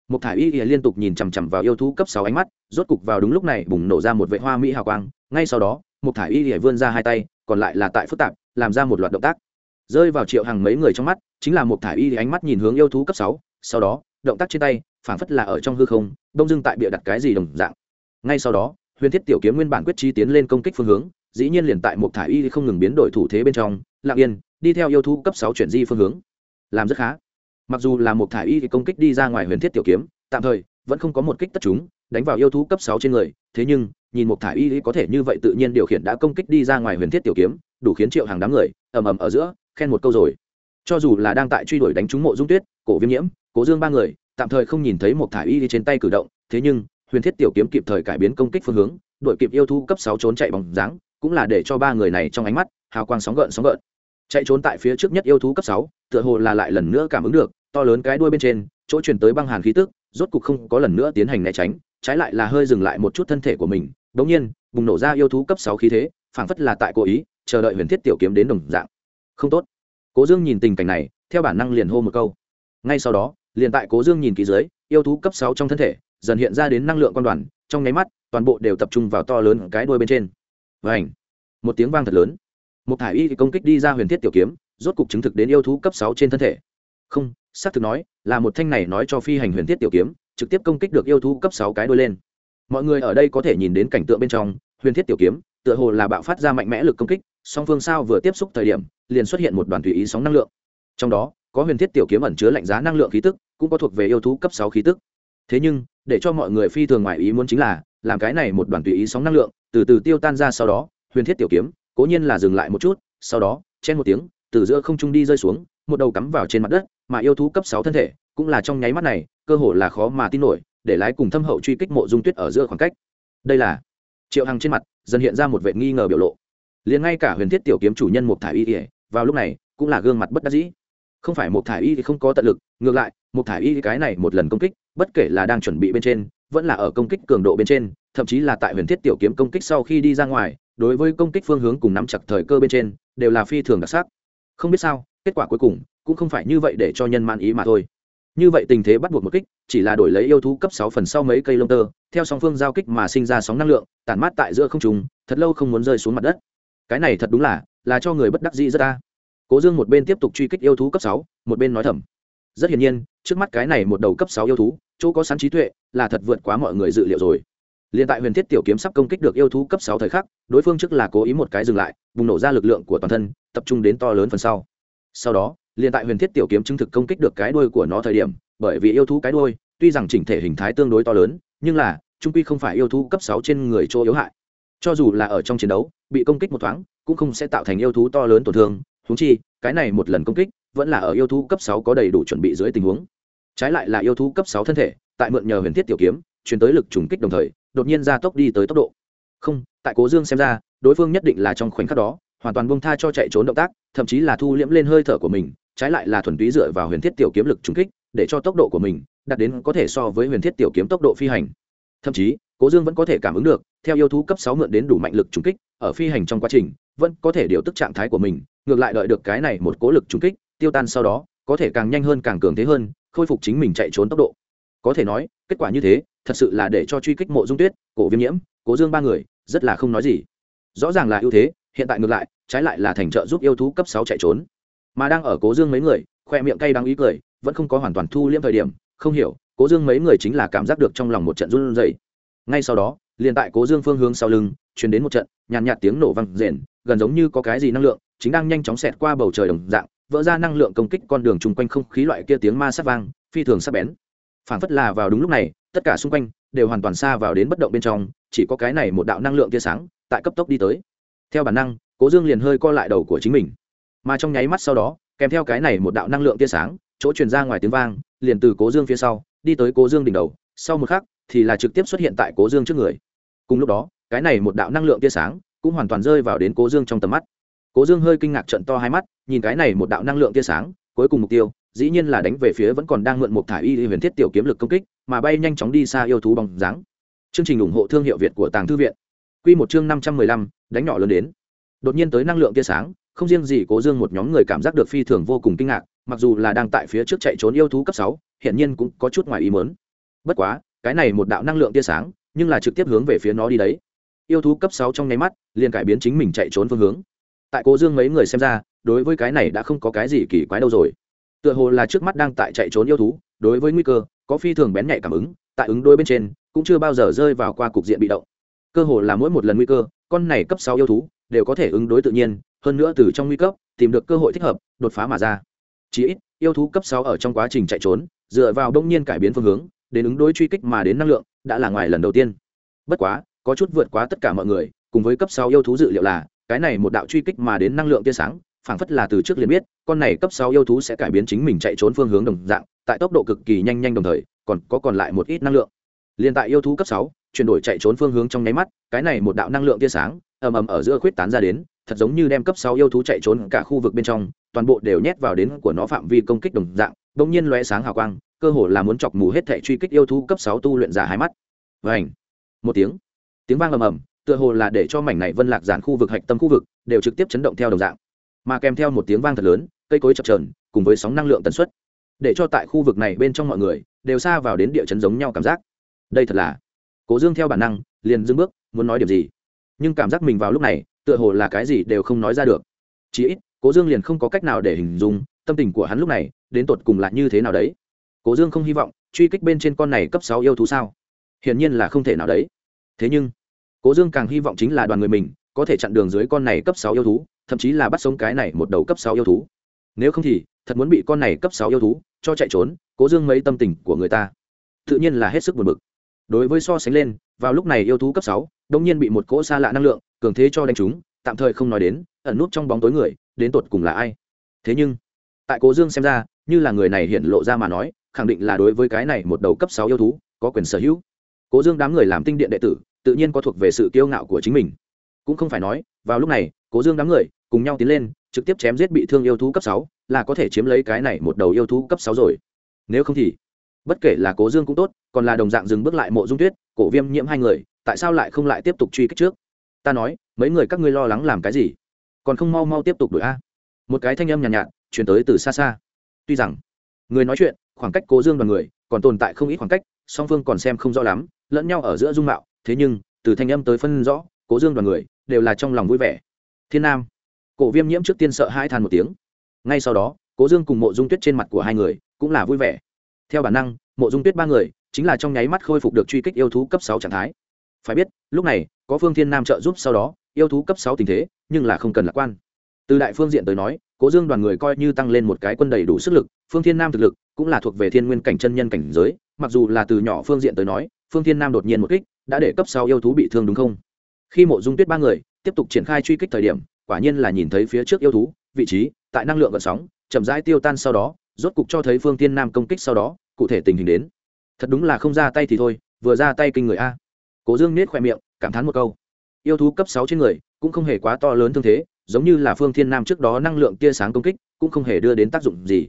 Một thả y y liên tục nhìn chằm chằm vào yêu thú cấp sáu ánh mắt, rốt cục vào đúng lúc này bùng nổ ra một vệ hoa mỹ hào quang. Ngay sau đó một thả y y vươn ra hai tay, còn lại là tại phức tạp, làm ra một loạt động tác. Rơi vào triệu hàng mấy người trong mắt, chính là một thả y ánh mắt nhìn hướng yêu thú cấp sáu, sau đó, động tác trên tay, phảng phất là ở trong hư không, đông dưng tại bịa đặt cái gì đồng dạng. Ngay sau đó, huyền thiết tiểu kiếm nguyên bản quyết trí tiến lên công kích phương hướng, dĩ nhiên liền tại một thả y không ngừng biến đổi thủ thế bên trong. Lặng yên đi theo yêu thú cấp sáu chuyển di phương hướng. Làm rất khá. Mặc dù là một thải y thì công kích đi ra ngoài huyền thiết tiểu kiếm, tạm thời vẫn không có một kích tất chúng, đánh vào yêu thú cấp sáu trên người, thế nhưng, nhìn một thải y có thể như vậy tự nhiên điều khiển đã công kích đi ra ngoài huyền thiết tiểu kiếm, đủ khiến triệu hàng đám người ầm ầm ở giữa, khen một câu rồi. Cho dù là đang tại truy đuổi đánh trúng mộ dung tuyết, cổ viêm nhiễm, cố dương ba người, tạm thời không nhìn thấy một thải y trên tay cử động, thế nhưng, huyền thiết tiểu kiếm kịp thời cải biến công kích phương hướng, đuổi kịp yêu thú cấp sáu trốn chạy bóng dáng, cũng là để cho ba người này trong ánh mắt, hào quang sóng gợn sóng gợn chạy trốn tại phía trước nhất yêu thú cấp sáu, tựa hồ là lại lần nữa cảm ứng được, to lớn cái đuôi bên trên, chỗ truyền tới băng hàn khí tức, rốt cục không có lần nữa tiến hành né tránh, trái lại là hơi dừng lại một chút thân thể của mình. Đống nhiên, bùng nổ ra yêu thú cấp sáu khí thế, phảng phất là tại cố ý, chờ đợi huyền thiết tiểu kiếm đến đồng dạng. Không tốt. Cố dương nhìn tình cảnh này, theo bản năng liền hô một câu. Ngay sau đó, liền tại cố dương nhìn kỹ dưới, yêu thú cấp sáu trong thân thể, dần hiện ra đến năng lượng quan đoàn, trong nháy mắt, toàn bộ đều tập trung vào to lớn cái đuôi bên trên. Và ảnh một tiếng vang thật lớn một thải y công kích đi ra huyền thiết tiểu kiếm, rốt cục chứng thực đến yêu thú cấp sáu trên thân thể. Không, xác thực nói, là một thanh này nói cho phi hành huyền thiết tiểu kiếm, trực tiếp công kích được yêu thú cấp sáu cái đuôi lên. Mọi người ở đây có thể nhìn đến cảnh tượng bên trong, huyền thiết tiểu kiếm, tựa hồ là bạo phát ra mạnh mẽ lực công kích, song phương sao vừa tiếp xúc thời điểm, liền xuất hiện một đoàn tùy ý sóng năng lượng. Trong đó, có huyền thiết tiểu kiếm ẩn chứa lạnh giá năng lượng khí tức, cũng có thuộc về yêu thú cấp sáu khí tức. Thế nhưng, để cho mọi người phi thường ngoài ý muốn chính là, làm cái này một đoàn tùy ý sóng năng lượng, từ từ tiêu tan ra sau đó, huyền thiết tiểu kiếm cố nhiên là dừng lại một chút, sau đó, chen một tiếng, từ giữa không trung đi rơi xuống, một đầu cắm vào trên mặt đất, mà yêu thú cấp sáu thân thể, cũng là trong nháy mắt này, cơ hồ là khó mà tin nổi, để lái cùng thâm hậu truy kích mộ dung tuyết ở giữa khoảng cách. Đây là triệu hằng trên mặt, dần hiện ra một vệ nghi ngờ biểu lộ. Liền ngay cả huyền thiết tiểu kiếm chủ nhân một thải y ỉa vào lúc này, cũng là gương mặt bất đắc dĩ. Không phải một thải y thì không có tận lực, ngược lại một thải y cái này một lần công kích, bất kể là đang chuẩn bị bên trên, vẫn là ở công kích cường độ bên trên, thậm chí là tại huyền thiết tiểu kiếm công kích sau khi đi ra ngoài đối với công kích phương hướng cùng nắm chặt thời cơ bên trên, đều là phi thường đặc sắc. Không biết sao, kết quả cuối cùng cũng không phải như vậy để cho nhân man ý mà thôi. Như vậy tình thế bắt buộc một kích, chỉ là đổi lấy yêu thú cấp sáu phần sau mấy cây lông tơ, theo song phương giao kích mà sinh ra sóng năng lượng, tản mát tại giữa không trùng thật lâu không muốn rơi xuống mặt đất. Cái này thật đúng là là cho người bất đắc dĩ rất ta cố dương một bên tiếp tục truy kích yêu thú cấp sáu, một bên nói thầm. Rất hiển nhiên, trước mắt cái này một đầu cấp sáu yêu thú, chỗ có sẵn trí tuệ, là thật vượt quá mọi người dự liệu rồi. Liên tại huyền thiết tiểu kiếm sắp công kích được yêu thú cấp sáu thời khắc, đối phương trước là cố ý một cái dừng lại, bùng nổ ra lực lượng của toàn thân, tập trung đến to lớn phần sau. Sau đó, Liên tại huyền thiết tiểu kiếm chứng thực công kích được cái đuôi của nó thời điểm, bởi vì yêu thú cái đuôi, tuy rằng chỉnh thể hình thái tương đối to lớn, nhưng là, trung quy không phải yêu thú cấp sáu trên người chỗ yếu hại. Cho dù là ở trong chiến đấu, bị công kích một thoáng, cũng không sẽ tạo thành yêu thú to lớn tổn thương. Huống chi, cái này một lần công kích, vẫn là ở yêu thú cấp sáu có đầy đủ chuẩn bị dưới tình huống. Trái lại là yêu thú cấp sáu thân thể, tại mượn nhờ huyền thiết tiểu kiếm truyền tới lực trùng kích đồng thời đột nhiên ra tốc đi tới tốc độ. Không, tại cố dương xem ra, đối phương nhất định là trong khoảnh khắc đó, hoàn toàn bông tha cho chạy trốn động tác, thậm chí là thu liễm lên hơi thở của mình, trái lại là thuần túy dựa vào huyền thiết tiểu kiếm lực trùng kích, để cho tốc độ của mình đạt đến có thể so với huyền thiết tiểu kiếm tốc độ phi hành. Thậm chí, cố dương vẫn có thể cảm ứng được, theo yêu thú cấp sáu mượn đến đủ mạnh lực trùng kích, ở phi hành trong quá trình, vẫn có thể điều tức trạng thái của mình, ngược lại đợi được cái này một cố lực trùng kích, tiêu tan sau đó, có thể càng nhanh hơn càng cường thế hơn, khôi phục chính mình chạy trốn tốc độ có thể nói kết quả như thế thật sự là để cho truy kích mộ dung tuyết cổ viêm nhiễm cố dương ba người rất là không nói gì. Rõ ràng là ưu thế hiện tại ngược lại trái lại là thành trợ giúp yêu thú cấp sáu chạy trốn. Mà đang ở cố dương mấy người khoe miệng cay đang ý cười vẫn không có hoàn toàn thu liễm thời điểm không hiểu cố dương mấy người chính là cảm giác được trong lòng một trận run rẩy. Ngay sau đó liền tại cố dương phương hướng sau lưng chuyển đến một trận nhàn nhạt, nhạt tiếng nổ vang rền gần giống như có cái gì năng lượng chính đang nhanh chóng xẹt qua bầu trời đồng dạng vỡ ra năng lượng công kích con đường chung quanh không khí loại kia tiếng ma sát vang phi thường sắc bén phản phất là vào đúng lúc này, tất cả xung quanh đều hoàn toàn xa vào đến bất động bên trong, chỉ có cái này một đạo năng lượng tia sáng tại cấp tốc đi tới. Theo bản năng, cố dương liền hơi co lại đầu của chính mình. Mà trong nháy mắt sau đó, kèm theo cái này một đạo năng lượng tia sáng, chỗ truyền ra ngoài tiếng vang, liền từ cố dương phía sau, đi tới cố dương đỉnh đầu. Sau một khắc, thì là trực tiếp xuất hiện tại cố dương trước người. Cùng lúc đó, cái này một đạo năng lượng tia sáng cũng hoàn toàn rơi vào đến cố dương trong tầm mắt. Cố dương hơi kinh ngạc trận to hai mắt, nhìn cái này một đạo năng lượng tia sáng, cuối cùng mục tiêu dĩ nhiên là đánh về phía vẫn còn đang mượn một thải y huyền thiết tiểu kiếm lực công kích, mà bay nhanh chóng đi xa yêu thú bóng dáng. Chương trình ủng hộ thương hiệu việt của tàng thư viện. Q một chương năm trăm mười lăm, đánh nhỏ lớn đến. Đột nhiên tới năng lượng tia sáng, không riêng gì cố dương một nhóm người cảm giác được phi thường vô cùng kinh ngạc, mặc dù là đang tại phía trước chạy trốn yêu thú cấp sáu hiện nhiên cũng có chút ngoài ý mớn bất quá, cái này một đạo năng lượng tia sáng, nhưng là trực tiếp hướng về phía nó đi đấy. Yêu thú cấp sáu trong nháy mắt, liền cải biến chính mình chạy trốn phương hướng. Tại cố dương mấy người xem ra, đối với cái này đã không có cái gì kỳ quái đâu rồi tựa hồ là trước mắt đang tại chạy trốn yêu thú, đối với nguy cơ, có phi thường bén nhạy cảm ứng, tại ứng đôi bên trên, cũng chưa bao giờ rơi vào qua cục diện bị động. Cơ hồ là mỗi một lần nguy cơ, con này cấp sáu yêu thú đều có thể ứng đối tự nhiên, hơn nữa từ trong nguy cấp, tìm được cơ hội thích hợp, đột phá mà ra. Chỉ ít, yêu thú cấp sáu ở trong quá trình chạy trốn, dựa vào đông nhiên cải biến phương hướng, đến ứng đối truy kích mà đến năng lượng, đã là ngoài lần đầu tiên. Bất quá, có chút vượt quá tất cả mọi người, cùng với cấp sáu yêu thú dự liệu là, cái này một đạo truy kích mà đến năng lượng tia sáng phảng phất là từ trước liền biết, con này cấp sáu yêu thú sẽ cải biến chính mình chạy trốn phương hướng đồng dạng, tại tốc độ cực kỳ nhanh nhanh đồng thời, còn có còn lại một ít năng lượng. Liền tại yêu thú cấp sáu, chuyển đổi chạy trốn phương hướng trong nháy mắt, cái này một đạo năng lượng tia sáng, ầm ầm ở giữa khuyết tán ra đến, thật giống như đem cấp sáu yêu thú chạy trốn cả khu vực bên trong, toàn bộ đều nhét vào đến của nó phạm vi công kích đồng dạng, bỗng nhiên lóe sáng hào quang, cơ hồ là muốn chọc mù hết thảy truy kích yêu thú cấp sáu tu luyện giả hai mắt. Vảnh một tiếng. Tiếng vang ầm ầm, tựa hồ là để cho mảnh này vân lạc giản khu vực hạch tâm khu vực, đều trực tiếp chấn động theo đồng dạng mà kèm theo một tiếng vang thật lớn, cây cối chập trờn cùng với sóng năng lượng tần suất. Để cho tại khu vực này bên trong mọi người đều xa vào đến địa chấn giống nhau cảm giác. Đây thật là, cố dương theo bản năng liền dưng bước, muốn nói điểm gì. Nhưng cảm giác mình vào lúc này, tựa hồ là cái gì đều không nói ra được. Chỉ ít, cố dương liền không có cách nào để hình dung tâm tình của hắn lúc này đến tột cùng là như thế nào đấy. Cố dương không hy vọng truy kích bên trên con này cấp sáu yêu thú sao? Hiển nhiên là không thể nào đấy. Thế nhưng, cố dương càng hy vọng chính là đoàn người mình có thể chặn đường dưới con này cấp sáu yêu thú thậm chí là bắt sống cái này một đầu cấp sáu yêu thú. Nếu không thì, thật muốn bị con này cấp sáu yêu thú cho chạy trốn, cố dương mấy tâm tình của người ta. Tự nhiên là hết sức buồn bực. Đối với so sánh lên, vào lúc này yêu thú cấp sáu đông nhiên bị một cỗ xa lạ năng lượng, cường thế cho đánh chúng tạm thời không nói đến, ẩn nút trong bóng tối người, đến tột cùng là ai? Thế nhưng, tại cố dương xem ra, như là người này hiện lộ ra mà nói, khẳng định là đối với cái này một đầu cấp sáu yêu thú, có quyền sở hữu. Cố dương đám người làm tinh điện đệ tử, tự nhiên có thuộc về sự kiêu ngạo của chính mình. Cũng không phải nói, vào lúc này cố dương đám người cùng nhau tiến lên trực tiếp chém giết bị thương yêu thú cấp sáu là có thể chiếm lấy cái này một đầu yêu thú cấp sáu rồi. Nếu không thì bất kể là cố dương cũng tốt còn là đồng dạng dừng bước lại mộ dung tuyết cổ viêm nhiễm hai người tại sao lại không lại tiếp tục truy kích trước? Ta nói mấy người các ngươi lo lắng làm cái gì? Còn không mau mau tiếp tục đuổi a. Một cái thanh âm nhàn nhạt, nhạt chuyển tới từ xa xa. Tuy rằng người nói chuyện khoảng cách cố dương đoàn người còn tồn tại không ít khoảng cách song phương còn xem không rõ lắm lẫn nhau ở giữa dung mạo thế nhưng từ thanh âm tới phân rõ cố dương đoàn người đều là trong lòng vui vẻ thiên nam. Cổ viêm nhiễm trước tiên sợ hai than một tiếng. Ngay sau đó, cố dương cùng mộ dung tuyết trên mặt của hai người cũng là vui vẻ. Theo bản năng, mộ dung tuyết ba người chính là trong nháy mắt khôi phục được truy kích yêu thú cấp sáu trạng thái. Phải biết, lúc này, có phương thiên nam trợ giúp sau đó, yêu thú cấp sáu tình thế, nhưng là không cần lạc quan. Từ đại phương diện tới nói, cố dương đoàn người coi như tăng lên một cái quân đầy đủ sức lực, phương thiên nam thực lực cũng là thuộc về thiên nguyên cảnh chân nhân cảnh giới, mặc dù là từ nhỏ phương diện tới nói, phương thiên nam đột nhiên một kích, đã để cấp sáu yêu thú bị thương đúng không? Khi mộ dung tuyết ba người tiếp tục triển khai truy kích thời điểm, quả nhiên là nhìn thấy phía trước yêu thú, vị trí, tại năng lượng gợn sóng, chậm rãi tiêu tan sau đó, rốt cục cho thấy phương tiên nam công kích sau đó, cụ thể tình hình đến. Thật đúng là không ra tay thì thôi, vừa ra tay kinh người a. Cố dương nết khoe miệng, cảm thán một câu. Yêu thú cấp sáu trên người, cũng không hề quá to lớn thương thế, giống như là phương thiên nam trước đó năng lượng tia sáng công kích, cũng không hề đưa đến tác dụng gì.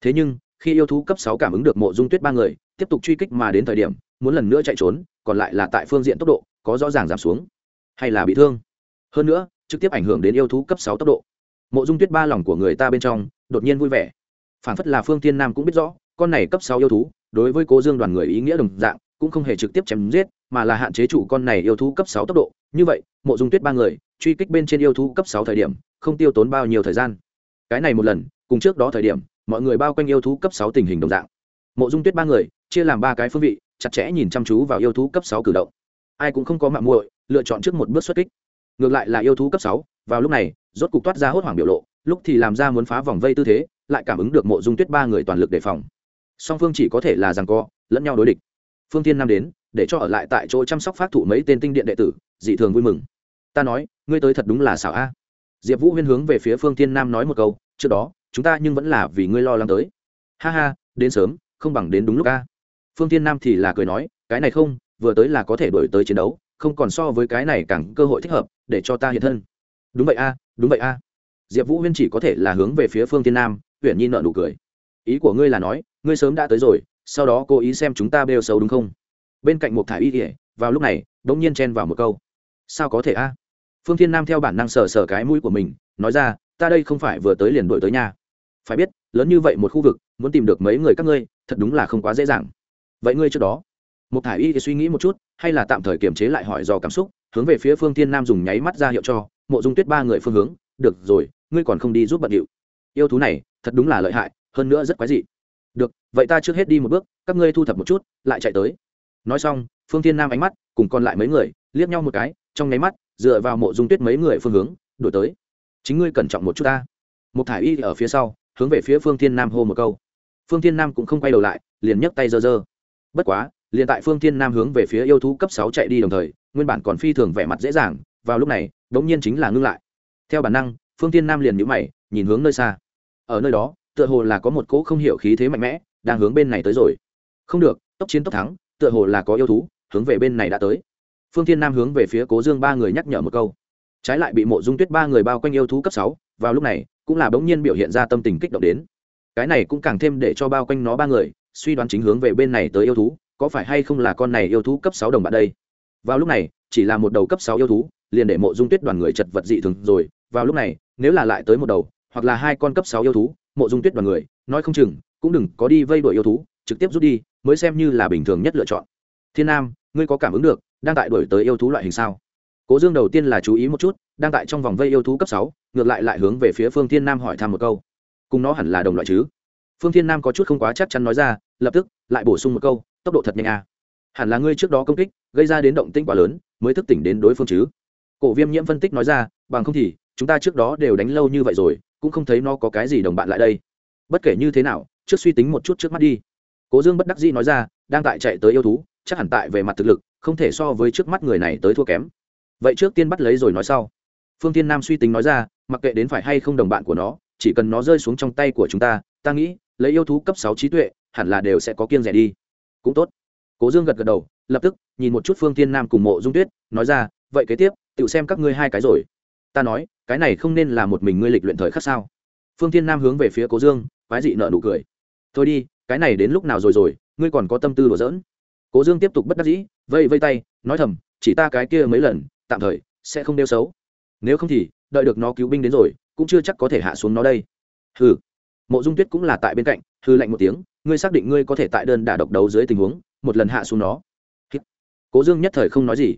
Thế nhưng, khi yêu thú cấp sáu cảm ứng được mộ dung tuyết ba người, tiếp tục truy kích mà đến thời điểm, muốn lần nữa chạy trốn, còn lại là tại phương diện tốc độ, có rõ ràng giảm xuống. Hay là bị thương? Hơn nữa, trực tiếp ảnh hưởng đến yêu thú cấp sáu tốc độ. Mộ dung tuyết ba lòng của người ta bên trong, đột nhiên vui vẻ. Phản phất là phương tiên nam cũng biết rõ, con này cấp sáu yêu thú, đối với cố dương đoàn người ý nghĩa đồng dạng, cũng không hề trực tiếp chém giết, mà là hạn chế chủ con này yêu thú cấp sáu tốc độ. Như vậy, mộ dung tuyết ba người, truy kích bên trên yêu thú cấp sáu thời điểm, không tiêu tốn bao nhiêu thời gian. Cái này một lần, cùng trước đó thời điểm, mọi người bao quanh yêu thú cấp sáu tình hình đồng dạng. Mộ dung tuyết ba người, chia làm ba cái phương vị, chặt chẽ nhìn chăm chú vào yêu thú cấp sáu cử động. Ai cũng không có mạng muội, lựa chọn trước một bước xuất kích ngược lại là yêu thú cấp sáu, vào lúc này, rốt cục toát ra hốt hoảng biểu lộ, lúc thì làm ra muốn phá vòng vây tư thế, lại cảm ứng được mộ dung tuyết ba người toàn lực đề phòng. Song phương chỉ có thể là rằng co, lẫn nhau đối địch. Phương tiên nam đến, để cho ở lại tại chỗ chăm sóc phát thụ mấy tên tinh điện đệ tử, dị thường vui mừng. Ta nói, ngươi tới thật đúng là xảo a. Diệp vũ huyên hướng về phía phương thiên nam nói một câu, trước đó, chúng ta nhưng vẫn là vì ngươi lo lắng tới. Ha ha, đến sớm, không bằng đến đúng lúc a. Phương thiên nam thì là cười nói, cái này không, vừa tới là có thể đổi tới chiến đấu không còn so với cái này càng cơ hội thích hợp, để cho ta hiện thân. Đúng vậy a, đúng vậy a. Diệp vũ huyên chỉ có thể là hướng về phía phương thiên nam huyện nhi nợ nụ cười. Ý của ngươi là nói, ngươi sớm đã tới rồi, sau đó cố ý xem chúng ta bêu xấu đúng không? Bên cạnh một thả y kỉa vào lúc này đ ỗ n g nhiên chen vào một câu. Sao có thể a? Phương thiên nam theo bản năng sờ sờ cái mũi của mình, nói ra, ta đây không phải vừa tới liền đổi tới nhà. Phải biết, lớn như vậy một khu vực, muốn tìm được mấy người các ngươi, thật đúng là không quá dễ dàng. Vậy ngươi trước đó một Thải y thì suy nghĩ một chút, hay là tạm thời kiềm chế lại hỏi dò cảm xúc, hướng về phía phương thiên nam dùng nháy mắt ra hiệu cho, mộ dung tuyết ba người phương hướng, được rồi, ngươi còn không đi giúp bận điệu. Yêu thú này, thật đúng là lợi hại, hơn nữa rất quái dị. Được, vậy ta trước hết đi một bước, các ngươi thu thập một chút, lại chạy tới. Nói xong, phương thiên nam ánh mắt cùng còn lại mấy người liếc nhau một cái, trong nháy mắt, dựa vào mộ dung tuyết mấy người phương hướng, đổi tới. Chính ngươi cẩn trọng một chút ta. Một thải y ở phía sau, hướng về phía phương thiên nam hô một câu. Phương thiên nam cũng không quay đầu lại, liền nhấc tay giơ giơ. Bất quá liền tại phương thiên nam hướng về phía yêu thú cấp sáu chạy đi đồng thời, nguyên bản còn phi thường vẻ mặt dễ dàng, vào lúc này, đống nhiên chính là ngưng lại. Theo bản năng, phương thiên nam liền nhũ mày, nhìn hướng nơi xa. Ở nơi đó, tựa hồ là có một cỗ không hiểu khí thế mạnh mẽ, đang hướng bên này tới rồi. Không được, tốc chiến tốc thắng, tựa hồ là có yêu thú, hướng về bên này đã tới. Phương thiên nam hướng về phía cố dương ba người nhắc nhở một câu. Trái lại bị mộ dung tuyết ba người bao quanh yêu thú cấp sáu, vào lúc này, cũng là bỗng nhiên biểu hiện ra tâm tình kích động đến. Cái này cũng càng thêm để cho bao quanh nó ba người, suy đoán chính hướng về bên này tới yêu thú có phải hay không là con này yêu thú cấp sáu đồng bạn đây? Vào lúc này, chỉ là một đầu cấp sáu yêu thú, liền để mộ dung tuyết đoàn người chật vật dị thường rồi. Vào lúc này, nếu là lại tới một đầu, hoặc là hai con cấp sáu yêu thú, mộ dung tuyết đoàn người, nói không chừng, cũng đừng có đi vây đuổi yêu thú, trực tiếp rút đi, mới xem như là bình thường nhất lựa chọn. Thiên nam, ngươi có cảm ứng được, đang tại đuổi tới yêu thú loại hình sao? Cố dương đầu tiên là chú ý một chút, đang tại trong vòng vây yêu thú cấp sáu, ngược lại lại hướng về phía phương thiên nam hỏi thăm một câu. Cùng nó hẳn là đồng loại chứ? Phương thiên nam có chút không quá chắc chắn nói ra, lập tức lại bổ sung một câu tốc độ thật nhanh à. hẳn là ngươi trước đó công kích, gây ra đến động tĩnh quá lớn, mới thức tỉnh đến đối phương chứ. Cổ viêm nhiễm phân tích nói ra, bằng không thì, chúng ta trước đó đều đánh lâu như vậy rồi, cũng không thấy nó có cái gì đồng bạn lại đây. Bất kể như thế nào, trước suy tính một chút trước mắt đi. Cố dương bất đắc dĩ nói ra, đang tại chạy tới yêu thú, chắc hẳn tại về mặt thực lực, không thể so với trước mắt người này tới thua kém. Vậy trước tiên bắt lấy rồi nói sau. Phương tiên nam suy tính nói ra, mặc kệ đến phải hay không đồng bạn của nó, chỉ cần nó rơi xuống trong tay của chúng ta ta nghĩ, lấy yêu thú cấp sáu trí tuệ, hẳn là đều sẽ có kiên rẻ đi cũng tốt. Cố dương gật gật đầu, lập tức nhìn một chút phương tiên nam cùng mộ dung tuyết, nói ra, vậy kế tiếp tự xem các ngươi hai cái rồi. Ta nói, cái này không nên là một mình ngươi lịch luyện thời khắc sao? Phương thiên nam hướng về phía cố dương, quái dị nợ nụ cười. Thôi đi, cái này đến lúc nào rồi rồi, ngươi còn có tâm tư đùa giỡn. Cố dương tiếp tục bất đắc dĩ, vây vây tay, nói thầm, chỉ ta cái kia mấy lần, tạm thời sẽ không đeo xấu. Nếu không thì, đợi được nó cứu binh đến rồi, cũng chưa chắc có thể hạ xuống nó đây. Hừ. Mộ dung tuyết cũng là tại bên cạnh hư lạnh một tiếng ngươi xác định ngươi có thể tại đơn đả độc đấu dưới tình huống, một lần hạ xuống nó. Cố dương nhất thời không nói gì.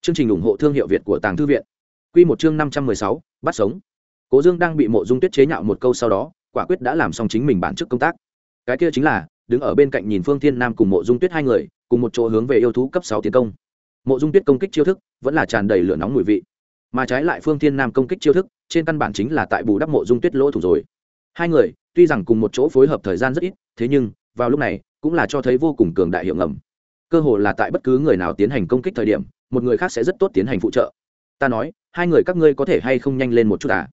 Chương trình ủng hộ thương hiệu việt của tàng thư viện. Q một chương năm trăm mười sáu, bắt sống. Cố dương đang bị mộ dung tuyết chế nhạo một câu sau đó, quả quyết đã làm xong chính mình bản chức công tác. Cái kia chính là, đứng ở bên cạnh nhìn phương thiên nam cùng mộ dung tuyết hai người, cùng một chỗ hướng về yêu thú cấp sáu tiến công. Mộ dung tuyết công kích chiêu thức, vẫn là tràn đầy lửa nóng mùi vị. Mà trái lại phương thiên nam công kích chiêu thức, trên căn bản chính là tại bù đắp mộ dung tuyết lỗ thủ rồi hai người, tuy rằng cùng một chỗ phối hợp thời gian rất ít, thế nhưng, vào lúc này, cũng là cho thấy vô cùng cường đại hiệu ngầm. Cơ hồ là tại bất cứ người nào tiến hành công kích thời điểm, một người khác sẽ rất tốt tiến hành phụ trợ. Ta nói, hai người các ngươi có thể hay không nhanh lên một chút à?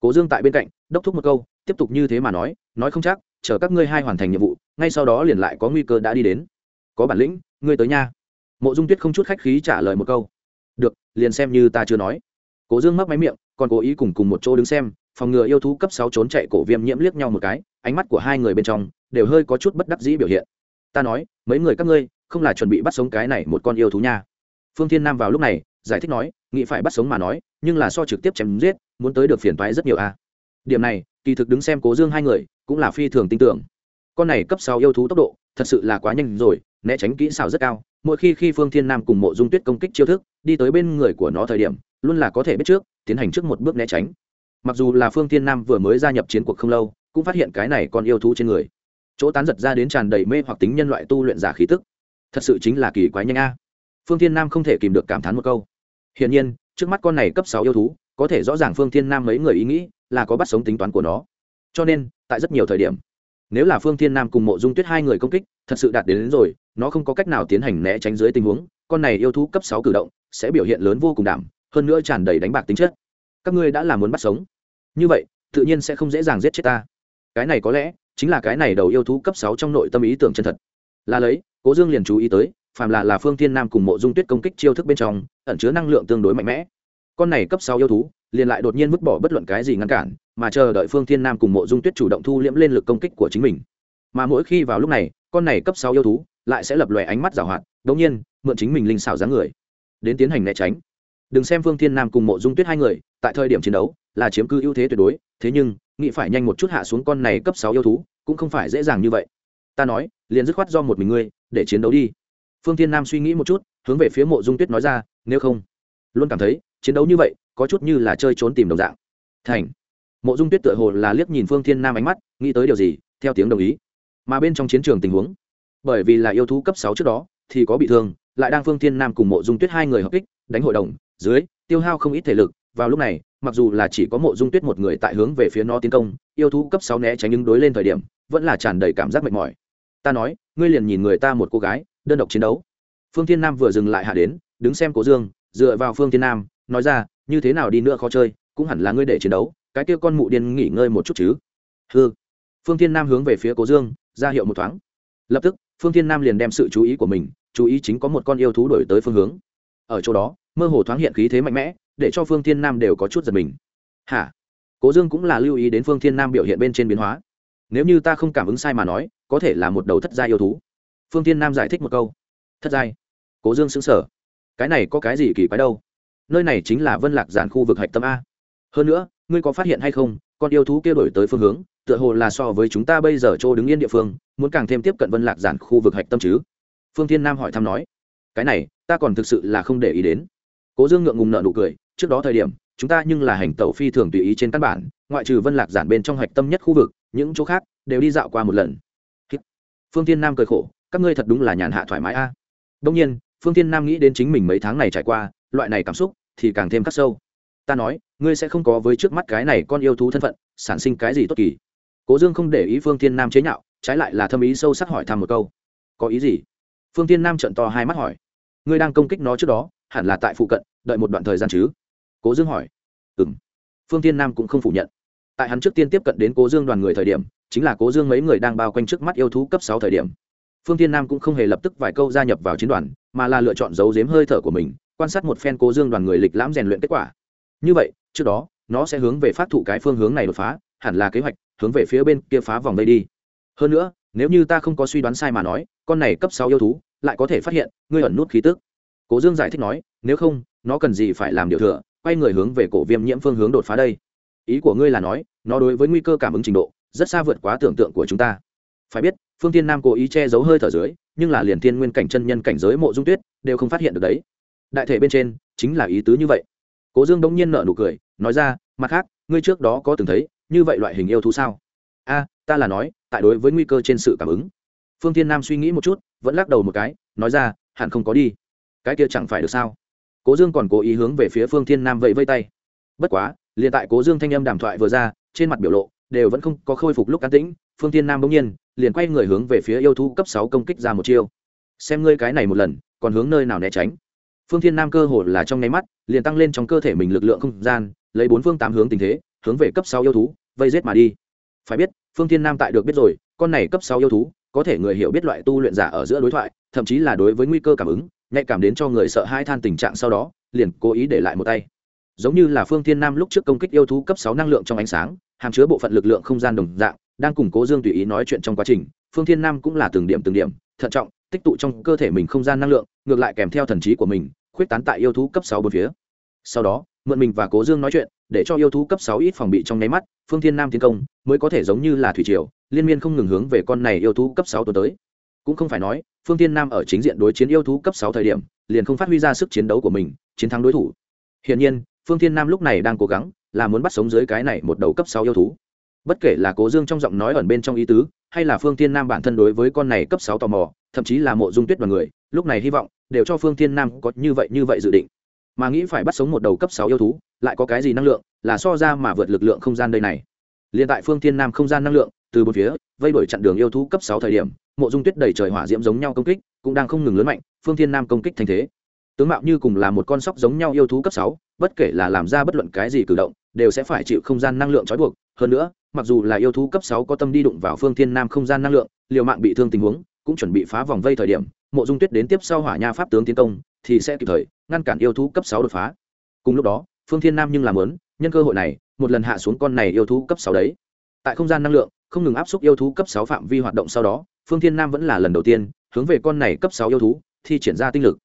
Cố dương tại bên cạnh, đốc thúc một câu, tiếp tục như thế mà nói nói không chắc, chờ các ngươi hai hoàn thành nhiệm vụ, ngay sau đó liền lại có nguy cơ đã đi đến. Có bản lĩnh, ngươi tới nha. Mộ dung tuyết không chút khách khí trả lời một câu. Được, liền xem như ta chưa nói. Cố dương mắc máy miệng, còn cố ý cùng cùng một chỗ đứng xem phòng ngừa yêu thú cấp sáu trốn chạy cổ viêm nhiễm liếc nhau một cái, ánh mắt của hai người bên trong đều hơi có chút bất đắc dĩ biểu hiện. Ta nói, mấy người các ngươi, không là chuẩn bị bắt sống cái này một con yêu thú nha. Phương thiên nam vào lúc này, giải thích nói, nghĩ phải bắt sống mà nói, nhưng là so trực tiếp chém giết, muốn tới được phiền toái rất nhiều a điểm này, kỳ thực đứng xem cố dương hai người, cũng là phi thường tin tưởng. Con này cấp sáu yêu thú tốc độ, thật sự là quá nhanh rồi, né tránh kỹ xảo rất cao, mỗi khi khi phương thiên nam cùng mộ dung tuyết công kích chiêu thức, đi tới bên người của nó thời điểm, luôn là có thể biết trước, tiến hành trước một bước né tránh mặc dù là phương thiên nam vừa mới gia nhập chiến cuộc không lâu cũng phát hiện cái này còn yêu thú trên người. Chỗ tán giật ra đến tràn đầy mê hoặc tính nhân loại tu luyện giả khí tức. Thật sự chính là kỳ quái nhanh a. Phương thiên nam không thể kìm được cảm thán một câu. Hiển nhiên trước mắt con này cấp sáu yêu thú có thể rõ ràng phương thiên nam mấy người ý nghĩ là có bắt sống tính toán của nó. Cho nên tại rất nhiều thời điểm nếu là phương thiên nam cùng mộ dung tuyết hai người công kích thật sự đạt đến, đến rồi nó không có cách nào tiến hành né tránh dưới tình huống con này yêu thú cấp sáu cử động sẽ biểu hiện lớn vô cùng đảm hơn nữa tràn đầy đánh bạc tính chất các ngươi đã làm muốn bắt sống. Như vậy, tự nhiên sẽ không dễ dàng giết chết ta. Cái này có lẽ chính là cái này đầu yêu thú cấp sáu trong nội tâm ý tưởng chân thật. Là lấy, cố dương liền chú ý tới, phàm là là phương thiên nam cùng mộ dung tuyết công kích chiêu thức bên trong, ẩn chứa năng lượng tương đối mạnh mẽ. Con này cấp sáu yêu thú, liền lại đột nhiên vứt bỏ bất luận cái gì ngăn cản, mà chờ đợi phương thiên nam cùng mộ dung tuyết chủ động thu liễm lên lực công kích của chính mình. Mà mỗi khi vào lúc này, con này cấp sáu yêu thú lại sẽ lập lòe ánh mắt giảo hoạt đống nhiên mượn chính mình linh xảo dáng người, đến tiến hành né tránh đừng xem phương thiên nam cùng mộ dung tuyết hai người, tại thời điểm chiến đấu, là chiếm cư ưu thế tuyệt đối, thế nhưng, nghĩ phải nhanh một chút hạ xuống con này cấp sáu yêu thú, cũng không phải dễ dàng như vậy. Ta nói, liền dứt khoát do một mình ngươi, để chiến đấu đi. Phương thiên nam suy nghĩ một chút, hướng về phía mộ dung tuyết nói ra, nếu không, luôn cảm thấy, chiến đấu như vậy, có chút như là chơi trốn tìm đồng dạng. Thành. Mộ dung tuyết tựa hồ là liếc nhìn phương thiên nam ánh mắt, nghĩ tới điều gì, theo tiếng đồng ý. Mà bên trong chiến trường tình huống, bởi vì là yêu thú cấp sáu trước đó, thì có bị thương, lại đang phương thiên nam cùng mộ dung tuyết hai người hợp kích, đánh hội đồng dưới, tiêu hao không ít thể lực, vào lúc này, mặc dù là chỉ có mộ dung tuyết một người tại hướng về phía nó tiến công, yêu thú cấp sáu né tránh ứng đối lên thời điểm, vẫn là tràn đầy cảm giác mệt mỏi. Ta nói, ngươi liền nhìn người ta một cô gái, đơn độc chiến đấu. Phương thiên nam vừa dừng lại hạ đến, đứng xem cố dương, dựa vào phương thiên nam, nói ra, như thế nào đi nữa khó chơi, cũng hẳn là ngươi để chiến đấu, cái kia con mụ điên nghỉ ngơi một chút chứ. Hư phương thiên nam hướng về phía cố dương, ra hiệu một thoáng. Lập tức, phương thiên nam liền đem sự chú ý của mình, chú ý chính có một con yêu thú đổi tới phương hướng. Ở chỗ đó mơ hồ thoáng hiện khí thế mạnh mẽ, để cho phương thiên nam đều có chút giật mình. Hả? Cố dương cũng là lưu ý đến phương thiên nam biểu hiện bên trên biến hóa. Nếu như ta không cảm ứng sai mà nói, có thể là một đầu thất gia yêu thú. Phương thiên nam giải thích một câu. Thất giai? Cố dương xứng sở cái này có cái gì kỳ quái đâu? Nơi này chính là vân lạc giản khu vực hạch tâm a. Hơn nữa, ngươi có phát hiện hay không, con yêu thú kia đổi tới phương hướng, tựa hồ là so với chúng ta bây giờ chỗ đứng yên địa phương, muốn càng thêm tiếp cận vân lạc giản khu vực hạch tâm chứ? Phương thiên nam hỏi thăm nói. Cái này, ta còn thực sự là không để ý đến cố dương ngượng ngùng nợ nụ cười, trước đó thời điểm, chúng ta nhưng là hành tẩu phi thường tùy ý trên căn bản, ngoại trừ vân lạc giản bên trong hạch tâm nhất khu vực, những chỗ khác đều đi dạo qua một lần. Phương thiên nam cười khổ, các ngươi thật đúng là nhàn hạ thoải mái a. À. Đông nhiên, phương thiên nam nghĩ đến chính mình mấy tháng này trải qua, loại này cảm xúc thì càng thêm khắc sâu. Ta nói, ngươi sẽ không có với trước mắt cái này con yêu thú thân phận, sản sinh cái gì tốt kỳ. Cố dương không để ý phương thiên nam chế nhạo, trái lại là thâm ý sâu sắc hỏi thăm một câu. Có ý gì? Phương thiên nam trận to hai mắt hỏi. Ngươi đang công kích nó trước đó hẳn là tại phụ cận, đợi một đoạn thời gian chứ? Cố dương hỏi. Ừ m phương tiên nam cũng không phủ nhận. Tại hắn trước tiên tiếp cận đến cố dương đoàn người thời điểm, chính là cố dương mấy người đang bao quanh trước mắt yêu thú cấp sáu thời điểm. Phương tiên nam cũng không hề lập tức vài câu gia nhập vào chiến đoàn, mà là lựa chọn giấu giếm hơi thở của mình, quan sát một phen cố dương đoàn người lịch lãm rèn luyện kết quả. Như vậy, trước đó, nó sẽ hướng về phát thụ cái phương hướng này đột phá, hẳn là kế hoạch, hướng về phía bên kia phá vòng đây đi. Hơn nữa, nếu như ta không có suy đoán sai mà nói, con này cấp sáu yêu thú, lại có thể phát hiện, ngươi ẩn nút khí tức cố dương giải thích nói, nếu không, nó cần gì phải làm điều thừa, quay người hướng về cổ viêm nhiễm phương hướng đột phá đây. Ý của ngươi là nói, nó đối với nguy cơ cảm ứng trình độ, rất xa vượt quá tưởng tượng của chúng ta. Phải biết, phương tiên nam cố ý che giấu hơi thở dưới, nhưng là liền thiên nguyên cảnh chân nhân cảnh giới mộ dung tuyết, đều không phát hiện được đấy. Đại thể bên trên, chính là ý tứ như vậy. Cố dương đông nhiên nợ nụ cười, nói ra, mặt khác, ngươi trước đó có từng thấy, như vậy loại hình yêu thú sao? A, ta là nói, tại đối với nguy cơ trên sự cảm ứng. Phương tiên nam suy nghĩ một chút, vẫn lắc đầu một cái, nói ra, hẳn không có đi cái kia chẳng phải được sao? Cố dương còn cố ý hướng về phía phương thiên nam vẫy vây tay. Bất quá, liền tại cố dương thanh âm đàm thoại vừa ra, trên mặt biểu lộ đều vẫn không có khôi phục lúc an tĩnh, phương thiên nam bỗng nhiên liền quay người hướng về phía yêu thú cấp sáu công kích ra một chiêu. Xem ngươi cái này một lần, còn hướng nơi nào né tránh? Phương thiên nam cơ hồ là trong nháy mắt, liền tăng lên trong cơ thể mình lực lượng không gian, lấy bốn phương tám hướng tình thế, hướng về cấp sáu yêu thú, vây giết mà đi. Phải biết, phương thiên nam tại được biết rồi, con này cấp sáu yêu thú, có thể người hiểu biết loại tu luyện giả ở giữa đối thoại, thậm chí là đối với nguy cơ cảm ứng nhạy cảm đến cho người sợ hai than tình trạng sau đó, liền cố ý để lại một tay. Giống như là phương thiên nam lúc trước công kích yêu thú cấp sáu năng lượng trong ánh sáng, hàm chứa bộ phận lực lượng không gian đồng dạng, đang củng cố dương tùy ý nói chuyện trong quá trình, phương thiên nam cũng là từng điểm từng điểm, thận trọng, tích tụ trong cơ thể mình không gian năng lượng, ngược lại kèm theo thần trí của mình, khuyết tán tại yêu thú cấp sáu bốn phía. Sau đó, mượn mình và cố dương nói chuyện, để cho yêu thú cấp sáu ít phòng bị trong nháy mắt, phương thiên nam tiến công, mới có thể giống như là thủy triều, liên miên không ngừng hướng về con này yêu thú cấp sáu tuần tới. Cũng không phải nói phương tiên nam ở chính diện đối chiến yêu thú cấp sáu thời điểm, liền không phát huy ra sức chiến đấu của mình, chiến thắng đối thủ. Hiển nhiên, phương tiên nam lúc này đang cố gắng, là muốn bắt sống dưới cái này một đầu cấp sáu yêu thú. Bất kể là cố dương trong giọng nói ẩn bên trong ý tứ, hay là phương tiên nam bản thân đối với con này cấp sáu tò mò, thậm chí là mộ dung tuyết và người, lúc này hy vọng, đều cho phương tiên nam có như vậy như vậy dự định. Mà nghĩ phải bắt sống một đầu cấp sáu yêu thú, lại có cái gì năng lượng, là so ra mà vượt lực lượng không gian đây này. Liền tại phương tiên nam không gian năng lượng, từ bốn phía, vây đuổi chặn đường yêu thú cấp sáu thời điểm mộ dung tuyết đầy trời hỏa diễm giống nhau công kích, cũng đang không ngừng lớn mạnh, phương thiên nam công kích thành thế. tướng mạo như cùng là một con sóc giống nhau yêu thú cấp sáu, bất kể là làm ra bất luận cái gì cử động, đều sẽ phải chịu không gian năng lượng trói buộc. hơn nữa, mặc dù là yêu thú cấp sáu có tâm đi đụng vào phương thiên nam không gian năng lượng, liều mạng bị thương tình huống, cũng chuẩn bị phá vòng vây thời điểm, mộ dung tuyết đến tiếp sau hỏa nha pháp tướng tiến công, thì sẽ kịp thời ngăn cản yêu thú cấp sáu đột phá. cùng lúc đó, phương thiên nam nhưng làm lớn, nhân cơ hội này, một lần hạ xuống con này yêu thú cấp sáu đấy. tại không gian năng lượng, không ngừng áp suất yêu thú cấp sáu phạm vi hoạt động sau đó phương thiên nam vẫn là lần đầu tiên hướng về con này cấp sáu yêu thú thi triển ra tinh lực.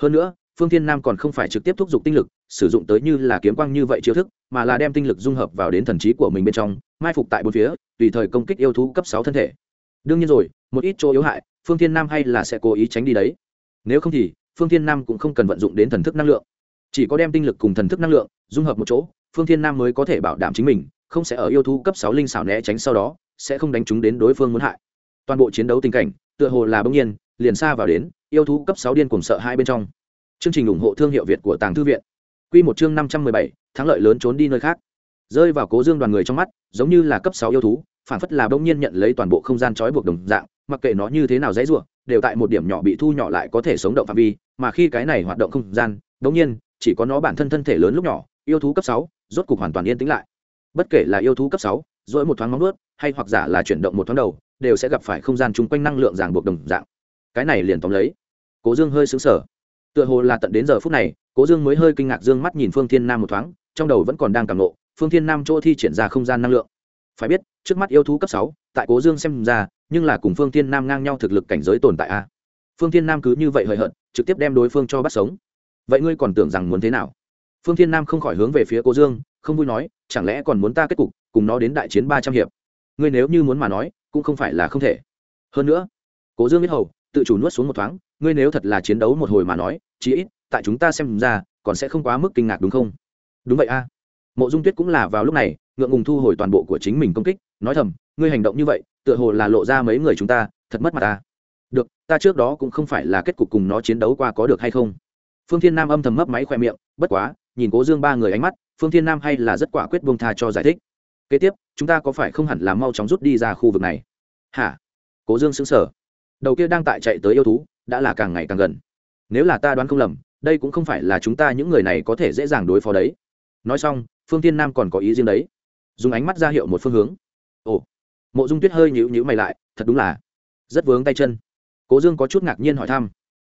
Hơn nữa, phương thiên nam còn không phải trực tiếp thúc giục tinh lực, sử dụng tới như là kiếm quang như vậy chiêu thức, mà là đem tinh lực dung hợp vào đến thần trí của mình bên trong, mai phục tại bốn phía, tùy thời công kích yêu thú cấp sáu thân thể. Đương nhiên rồi, một ít chỗ yếu hại, phương thiên nam hay là sẽ cố ý tránh đi đấy. Nếu không thì, phương thiên nam cũng không cần vận dụng đến thần thức năng lượng. Chỉ có đem tinh lực cùng thần thức năng lượng dung hợp một chỗ, phương thiên nam mới có thể bảo đảm chính mình, không sẽ ở yêu thú cấp sáu linh xảo né tránh sau đó, sẽ không đánh chúng đến đối phương muốn hại toàn bộ chiến đấu tình cảnh, tựa hồ là bỗng nhiên, liền xa vào đến, yêu thú cấp sáu điên cùng sợ hai bên trong. Chương trình ủng hộ thương hiệu việt của tàng thư viện. Q một chương năm trăm mười bảy, thắng lợi lớn trốn đi nơi khác. Rơi vào cố dương đoàn người trong mắt, giống như là cấp sáu yêu thú phản phất là bỗng nhiên nhận lấy toàn bộ không gian trói buộc đồng dạng, mặc kệ nó như thế nào dễ ruộng đều tại một điểm nhỏ bị thu nhỏ lại có thể sống động phạm vi, mà khi cái này hoạt động không gian, bỗng nhiên, chỉ có nó bản thân thân thể lớn lúc nhỏ, yêu thú cấp sáu, rốt cục hoàn toàn yên tĩnh lại. Bất kể là yêu thú cấp sáu dỗi một thoáng móng nuốt hay hoặc giả là chuyển động một thoáng đầu, đều sẽ gặp phải không gian chung quanh năng lượng ràng buộc đồng dạng. Cái này liền tóm lấy. Cố dương hơi xứng sở tựa hồ là tận đến giờ phút này, cố dương mới hơi kinh ngạc dương mắt nhìn phương thiên nam một thoáng, trong đầu vẫn còn đang cảm lộ phương thiên nam chỗ thi triển ra không gian năng lượng. Phải biết, trước mắt yêu thú cấp sáu, tại cố dương xem ra, nhưng là cùng phương thiên nam ngang nhau thực lực cảnh giới tồn tại a. Phương thiên nam cứ như vậy hời hợt, trực tiếp đem đối phương cho bắt sống. Vậy ngươi còn tưởng rằng muốn thế nào? Phương thiên nam không khỏi hướng về phía cố dương, không vui nói, chẳng lẽ còn muốn ta kết cục cùng nó đến đại chiến ba trăm hiệp. Ngươi nếu như muốn mà nói, cũng không phải là không thể. Hơn nữa, cố dương biết hầu, tự chủ nuốt xuống một thoáng, ngươi nếu thật là chiến đấu một hồi mà nói, chí ít, tại chúng ta xem ra, còn sẽ không quá mức kinh ngạc đúng không? Đúng vậy a. Mộ dung tuyết cũng là vào lúc này, ngượng ngùng thu hồi toàn bộ của chính mình công kích, nói thầm, ngươi hành động như vậy, tựa hồ là lộ ra mấy người chúng ta, thật mất mặt ta được, ta trước đó cũng không phải là kết cục cùng nó chiến đấu qua có được hay không? Phương thiên nam âm thầm mấp máy khoe miệng, bất quá, nhìn cố dương ba người ánh mắt, phương thiên nam hay là rất quả quyết buông tha cho giải thích kế tiếp, chúng ta có phải không hẳn là mau chóng rút đi ra khu vực này? Hả? Cố dương xứng sở đầu kia đang tại chạy tới yêu thú, đã là càng ngày càng gần. Nếu là ta đoán không lầm, đây cũng không phải là chúng ta những người này có thể dễ dàng đối phó đấy. Nói xong, phương tiên nam còn có ý riêng đấy. Dùng ánh mắt ra hiệu một phương hướng. Ồ. Mộ dung tuyết hơi nhữ nhữ mày lại, thật đúng là rất vướng tay chân. Cố dương có chút ngạc nhiên hỏi thăm.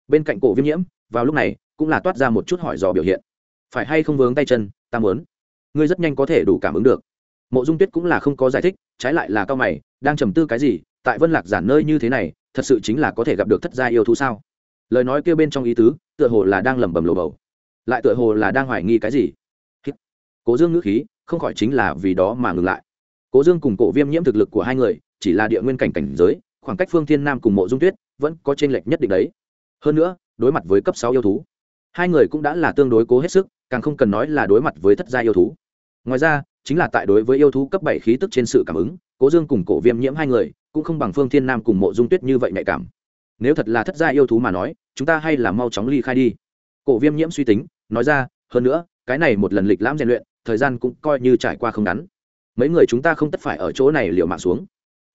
Bên cạnh cổ viêm nhiễm, vào lúc này, cũng là toát ra một chút hỏi dò biểu hiện. Phải hay không vướng tay chân, ta muốn. Ngươi rất nhanh có thể đủ cảm ứng được mộ dung tuyết cũng là không có giải thích, trái lại là cao mày, đang trầm tư cái gì, tại vân lạc giản nơi như thế này, thật sự chính là có thể gặp được thất gia yêu thú sao? Lời nói kêu bên trong ý tứ, tựa hồ là đang lẩm bẩm lồ bầu. Lại tựa hồ là đang hoài nghi cái gì? Cố dương ngữ khí, không khỏi chính là vì đó mà ngừng lại. Cố dương cùng cổ viêm nhiễm thực lực của hai người, chỉ là địa nguyên cảnh cảnh giới, khoảng cách phương thiên nam cùng mộ dung tuyết vẫn có t r ê n lệch nhất định đấy. Hơn nữa, đối mặt với cấp sáu yêu thú, hai người cũng đã là tương đối cố hết sức, càng không cần nói là đối mặt với thất gia yêu thú. Ngoài ra chính là tại đối với yêu thú cấp bảy khí tức trên sự cảm ứng, cố dương cùng cổ viêm nhiễm hai người, cũng không bằng phương thiên nam cùng mộ dung tuyết như vậy nhạy cảm. Nếu thật là thất gia yêu thú mà nói, chúng ta hay là mau chóng ly khai đi. Cổ viêm nhiễm suy tính, nói ra, hơn nữa, cái này một lần lịch lãm rèn luyện, thời gian cũng coi như trải qua không ngắn. Mấy người chúng ta không tất phải ở chỗ này liều mạng xuống.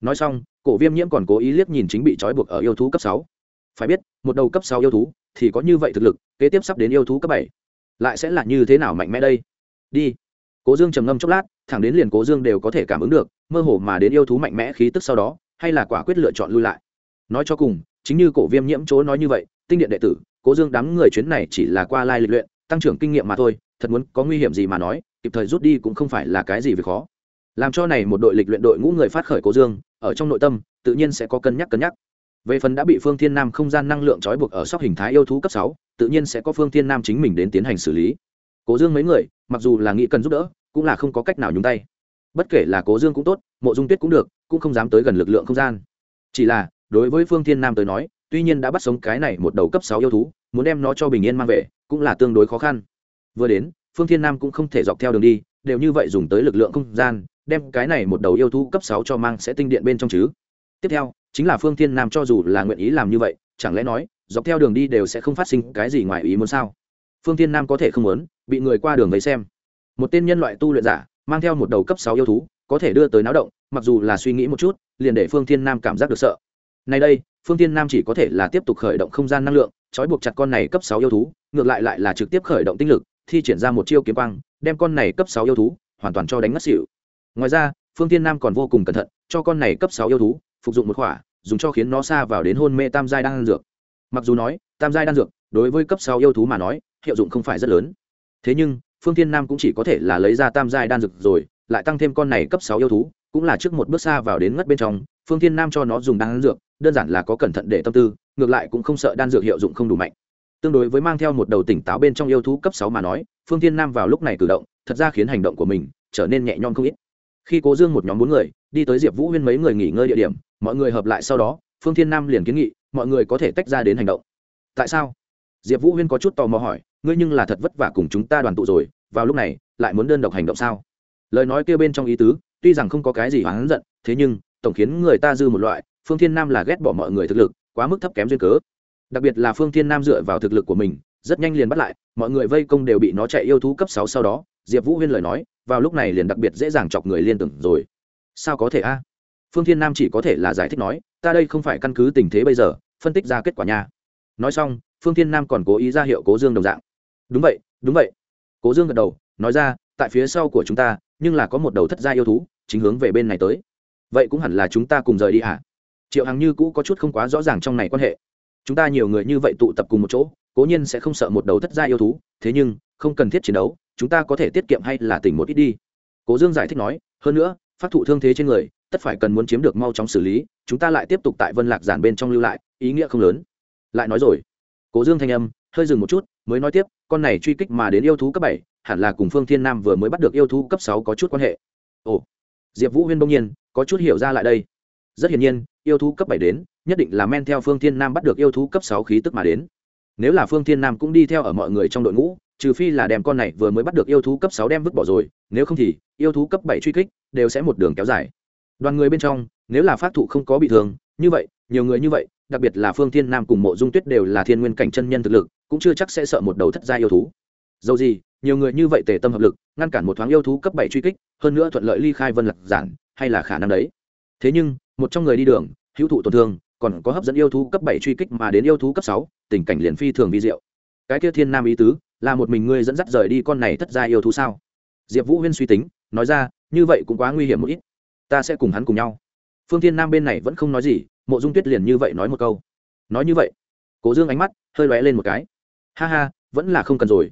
Nói xong, cổ viêm nhiễm còn cố ý liếc nhìn chính bị trói buộc ở yêu thú cấp sáu. Phải biết, một đầu cấp sáu yêu thú thì có như vậy thực lực, kế tiếp sắp đến yêu thú cấp bảy. Lại sẽ là như thế nào mạnh mẽ đây? Đi cố dương trầm ngâm chốc lát, thẳng đến liền cố dương đều có thể cảm ứng được, mơ hồ mà đến yêu thú mạnh mẽ khí tức sau đó, hay là quả quyết lựa chọn lui lại. Nói cho cùng, chính như cổ viêm nhiễm chỗ nói như vậy, tinh điện đệ tử, cố dương đám người chuyến này chỉ là qua lai lịch luyện, tăng trưởng kinh nghiệm mà thôi, thật muốn có nguy hiểm gì mà nói, kịp thời rút đi cũng không phải là cái gì việc khó. Làm cho này một đội lịch luyện đội ngũ người phát khởi cố dương, ở trong nội tâm, tự nhiên sẽ có cân nhắc cân nhắc. Về phần đã bị phương thiên nam không gian năng lượng trói buộc ở sóc hình thái yêu thú cấp sáu, tự nhiên sẽ có phương thiên nam chính mình đến tiến hành xử lý. Cố dương mấy người, mặc dù là nghĩ cần giúp đỡ cũng là không có cách nào nhúng tay. Bất kể là cố dương cũng tốt, mộ dung tuyết cũng được, cũng không dám tới gần lực lượng không gian. Chỉ là, đối với phương thiên nam tới nói, tuy nhiên đã bắt sống cái này một đầu cấp sáu yêu thú, muốn đem nó cho bình yên mang về, cũng là tương đối khó khăn. Vừa đến, phương thiên nam cũng không thể dọc theo đường đi, đều như vậy dùng tới lực lượng không gian, đem cái này một đầu yêu thú cấp sáu cho mang sẽ tinh điện bên trong chứ. Tiếp theo, chính là phương thiên nam cho dù là nguyện ý làm như vậy, chẳng lẽ nói, dọc theo đường đi đều sẽ không phát sinh cái gì ngoài ý muốn sao? Phương thiên nam có thể không muốn, bị người qua đường lấy xem một tên nhân loại tu luyện giả, mang theo một đầu cấp sáu yêu thú, có thể đưa tới náo động, mặc dù là suy nghĩ một chút, liền để phương thiên nam cảm giác được sợ. Này đây, phương thiên nam chỉ có thể là tiếp tục khởi động không gian năng lượng, trói buộc chặt con này cấp sáu yêu thú, ngược lại lại là trực tiếp khởi động tinh lực, thi triển ra một chiêu kiếm quang, đem con này cấp sáu yêu thú hoàn toàn cho đánh ngất xỉu. Ngoài ra, phương thiên nam còn vô cùng cẩn thận, cho con này cấp sáu yêu thú phục dụng một khỏa, dùng cho khiến nó xa vào đến hôn mê tam giai đan dược. Mặc dù nói, tam giai đan dược đối với cấp sáu yêu thú mà nói, hiệu dụng không phải rất lớn. Thế nhưng phương thiên nam cũng chỉ có thể là lấy ra tam giai đan dược rồi, lại tăng thêm con này cấp sáu yêu thú, cũng là trước một bước xa vào đến ngất bên trong, phương thiên nam cho nó dùng đan dược, đơn giản là có cẩn thận để tâm tư, ngược lại cũng không sợ đan dược hiệu dụng không đủ mạnh. Tương đối với mang theo một đầu tỉnh táo bên trong yêu thú cấp sáu mà nói, phương thiên nam vào lúc này cử động, thật ra khiến hành động của mình trở nên nhẹ nhõm không ít. Khi cố dương một nhóm bốn người, đi tới diệp vũ huyên mấy người nghỉ ngơi địa điểm, mọi người hợp lại sau đó, phương thiên nam liền kiến nghị, mọi người có thể tách ra đến hành động. Tại sao? Diệp vũ huyên có chút tò mò hỏi ngươi nhưng là thật vất vả cùng chúng ta đoàn tụ rồi, vào lúc này, lại muốn đơn độc hành động sao? Lời nói kêu bên trong ý tứ, tuy rằng không có cái gì oán giận, thế nhưng, tổng khiến người ta dư một loại, phương thiên nam là ghét bỏ mọi người thực lực, quá mức thấp kém duyên cớ. Đặc biệt là phương thiên nam dựa vào thực lực của mình, rất nhanh liền bắt lại, mọi người vây công đều bị nó chạy yêu thú cấp sáu sau đó, diệp vũ huyên lời nói, vào lúc này liền đặc biệt dễ dàng chọc người liên tưởng rồi. Sao có thể a? Phương thiên nam chỉ có thể là giải thích nói, ta đây không phải căn cứ tình thế bây giờ, phân tích ra kết quả nha. Nói xong, phương thiên nam còn cố ý ra hiệu cố dương đồng dạng đúng vậy đúng vậy. Cố dương gật đầu, nói ra, tại phía sau của chúng ta, nhưng là có một đầu thất gia yêu thú, chính hướng về bên này tới. Vậy cũng hẳn là chúng ta cùng rời đi hả? Triệu hằng như cũ có chút không quá rõ ràng trong này quan hệ. Chúng ta nhiều người như vậy tụ tập cùng một chỗ, cố nhiên sẽ không sợ một đầu thất gia yêu thú, thế nhưng, không cần thiết chiến đấu, chúng ta có thể tiết kiệm hay là tỉnh một ít đi. Cố dương giải thích nói, hơn nữa, phát thụ thương thế trên người, tất phải cần muốn chiếm được mau chóng xử lý, chúng ta lại tiếp tục tại vân lạc giản bên trong lưu lại, ý nghĩa không lớn. Lại nói rồi, cố dương thanh âm hơi dừng một chút, mới nói tiếp, con này truy kích mà đến yêu thú cấp bảy, hẳn là cùng phương thiên nam vừa mới bắt được yêu thú cấp sáu có chút quan hệ. Ồ, diệp vũ huyên bỗng nhiên, có chút hiểu ra lại đây. Rất hiển nhiên, yêu thú cấp bảy đến, nhất định là men theo phương thiên nam bắt được yêu thú cấp sáu khí tức mà đến. Nếu là phương thiên nam cũng đi theo ở mọi người trong đội ngũ, trừ phi là đem con này vừa mới bắt được yêu thú cấp sáu đem vứt bỏ rồi, nếu không thì, yêu thú cấp bảy truy kích đều sẽ một đường kéo dài. Đoàn người bên trong, nếu là phát thụ không có bị thương, như vậy, nhiều người như vậy, đặc biệt là phương thiên nam cùng mộ dung tuyết đều là thiên nguyên cảnh chân nhân thực lực cũng chưa chắc sẽ sợ một đầu thất gia yêu thú. Dầu gì, nhiều người như vậy tề tâm hợp lực, ngăn cản một thoáng yêu thú cấp bảy truy kích, hơn nữa thuận lợi ly khai vân lạc giản, hay là khả năng đấy. Thế nhưng, một trong người đi đường, hữu thụ tổn thương, còn có hấp dẫn yêu thú cấp bảy truy kích mà đến yêu thú cấp sáu, tình cảnh liền phi thường vi diệu. Cái kia thiên nam ý tứ, là một mình ngươi dẫn dắt rời đi con này thất gia yêu thú sao? Diệp vũ huyên suy tính, nói ra, như vậy cũng quá nguy hiểm một ít. Ta sẽ cùng hắn cùng nhau. Phương thiên nam bên này vẫn không nói gì, mộ dung tuyết liền như vậy nói một câu. Nói như vậy, cố dương ánh mắt hơi lóe lên một cái ha ha, vẫn là không cần rồi.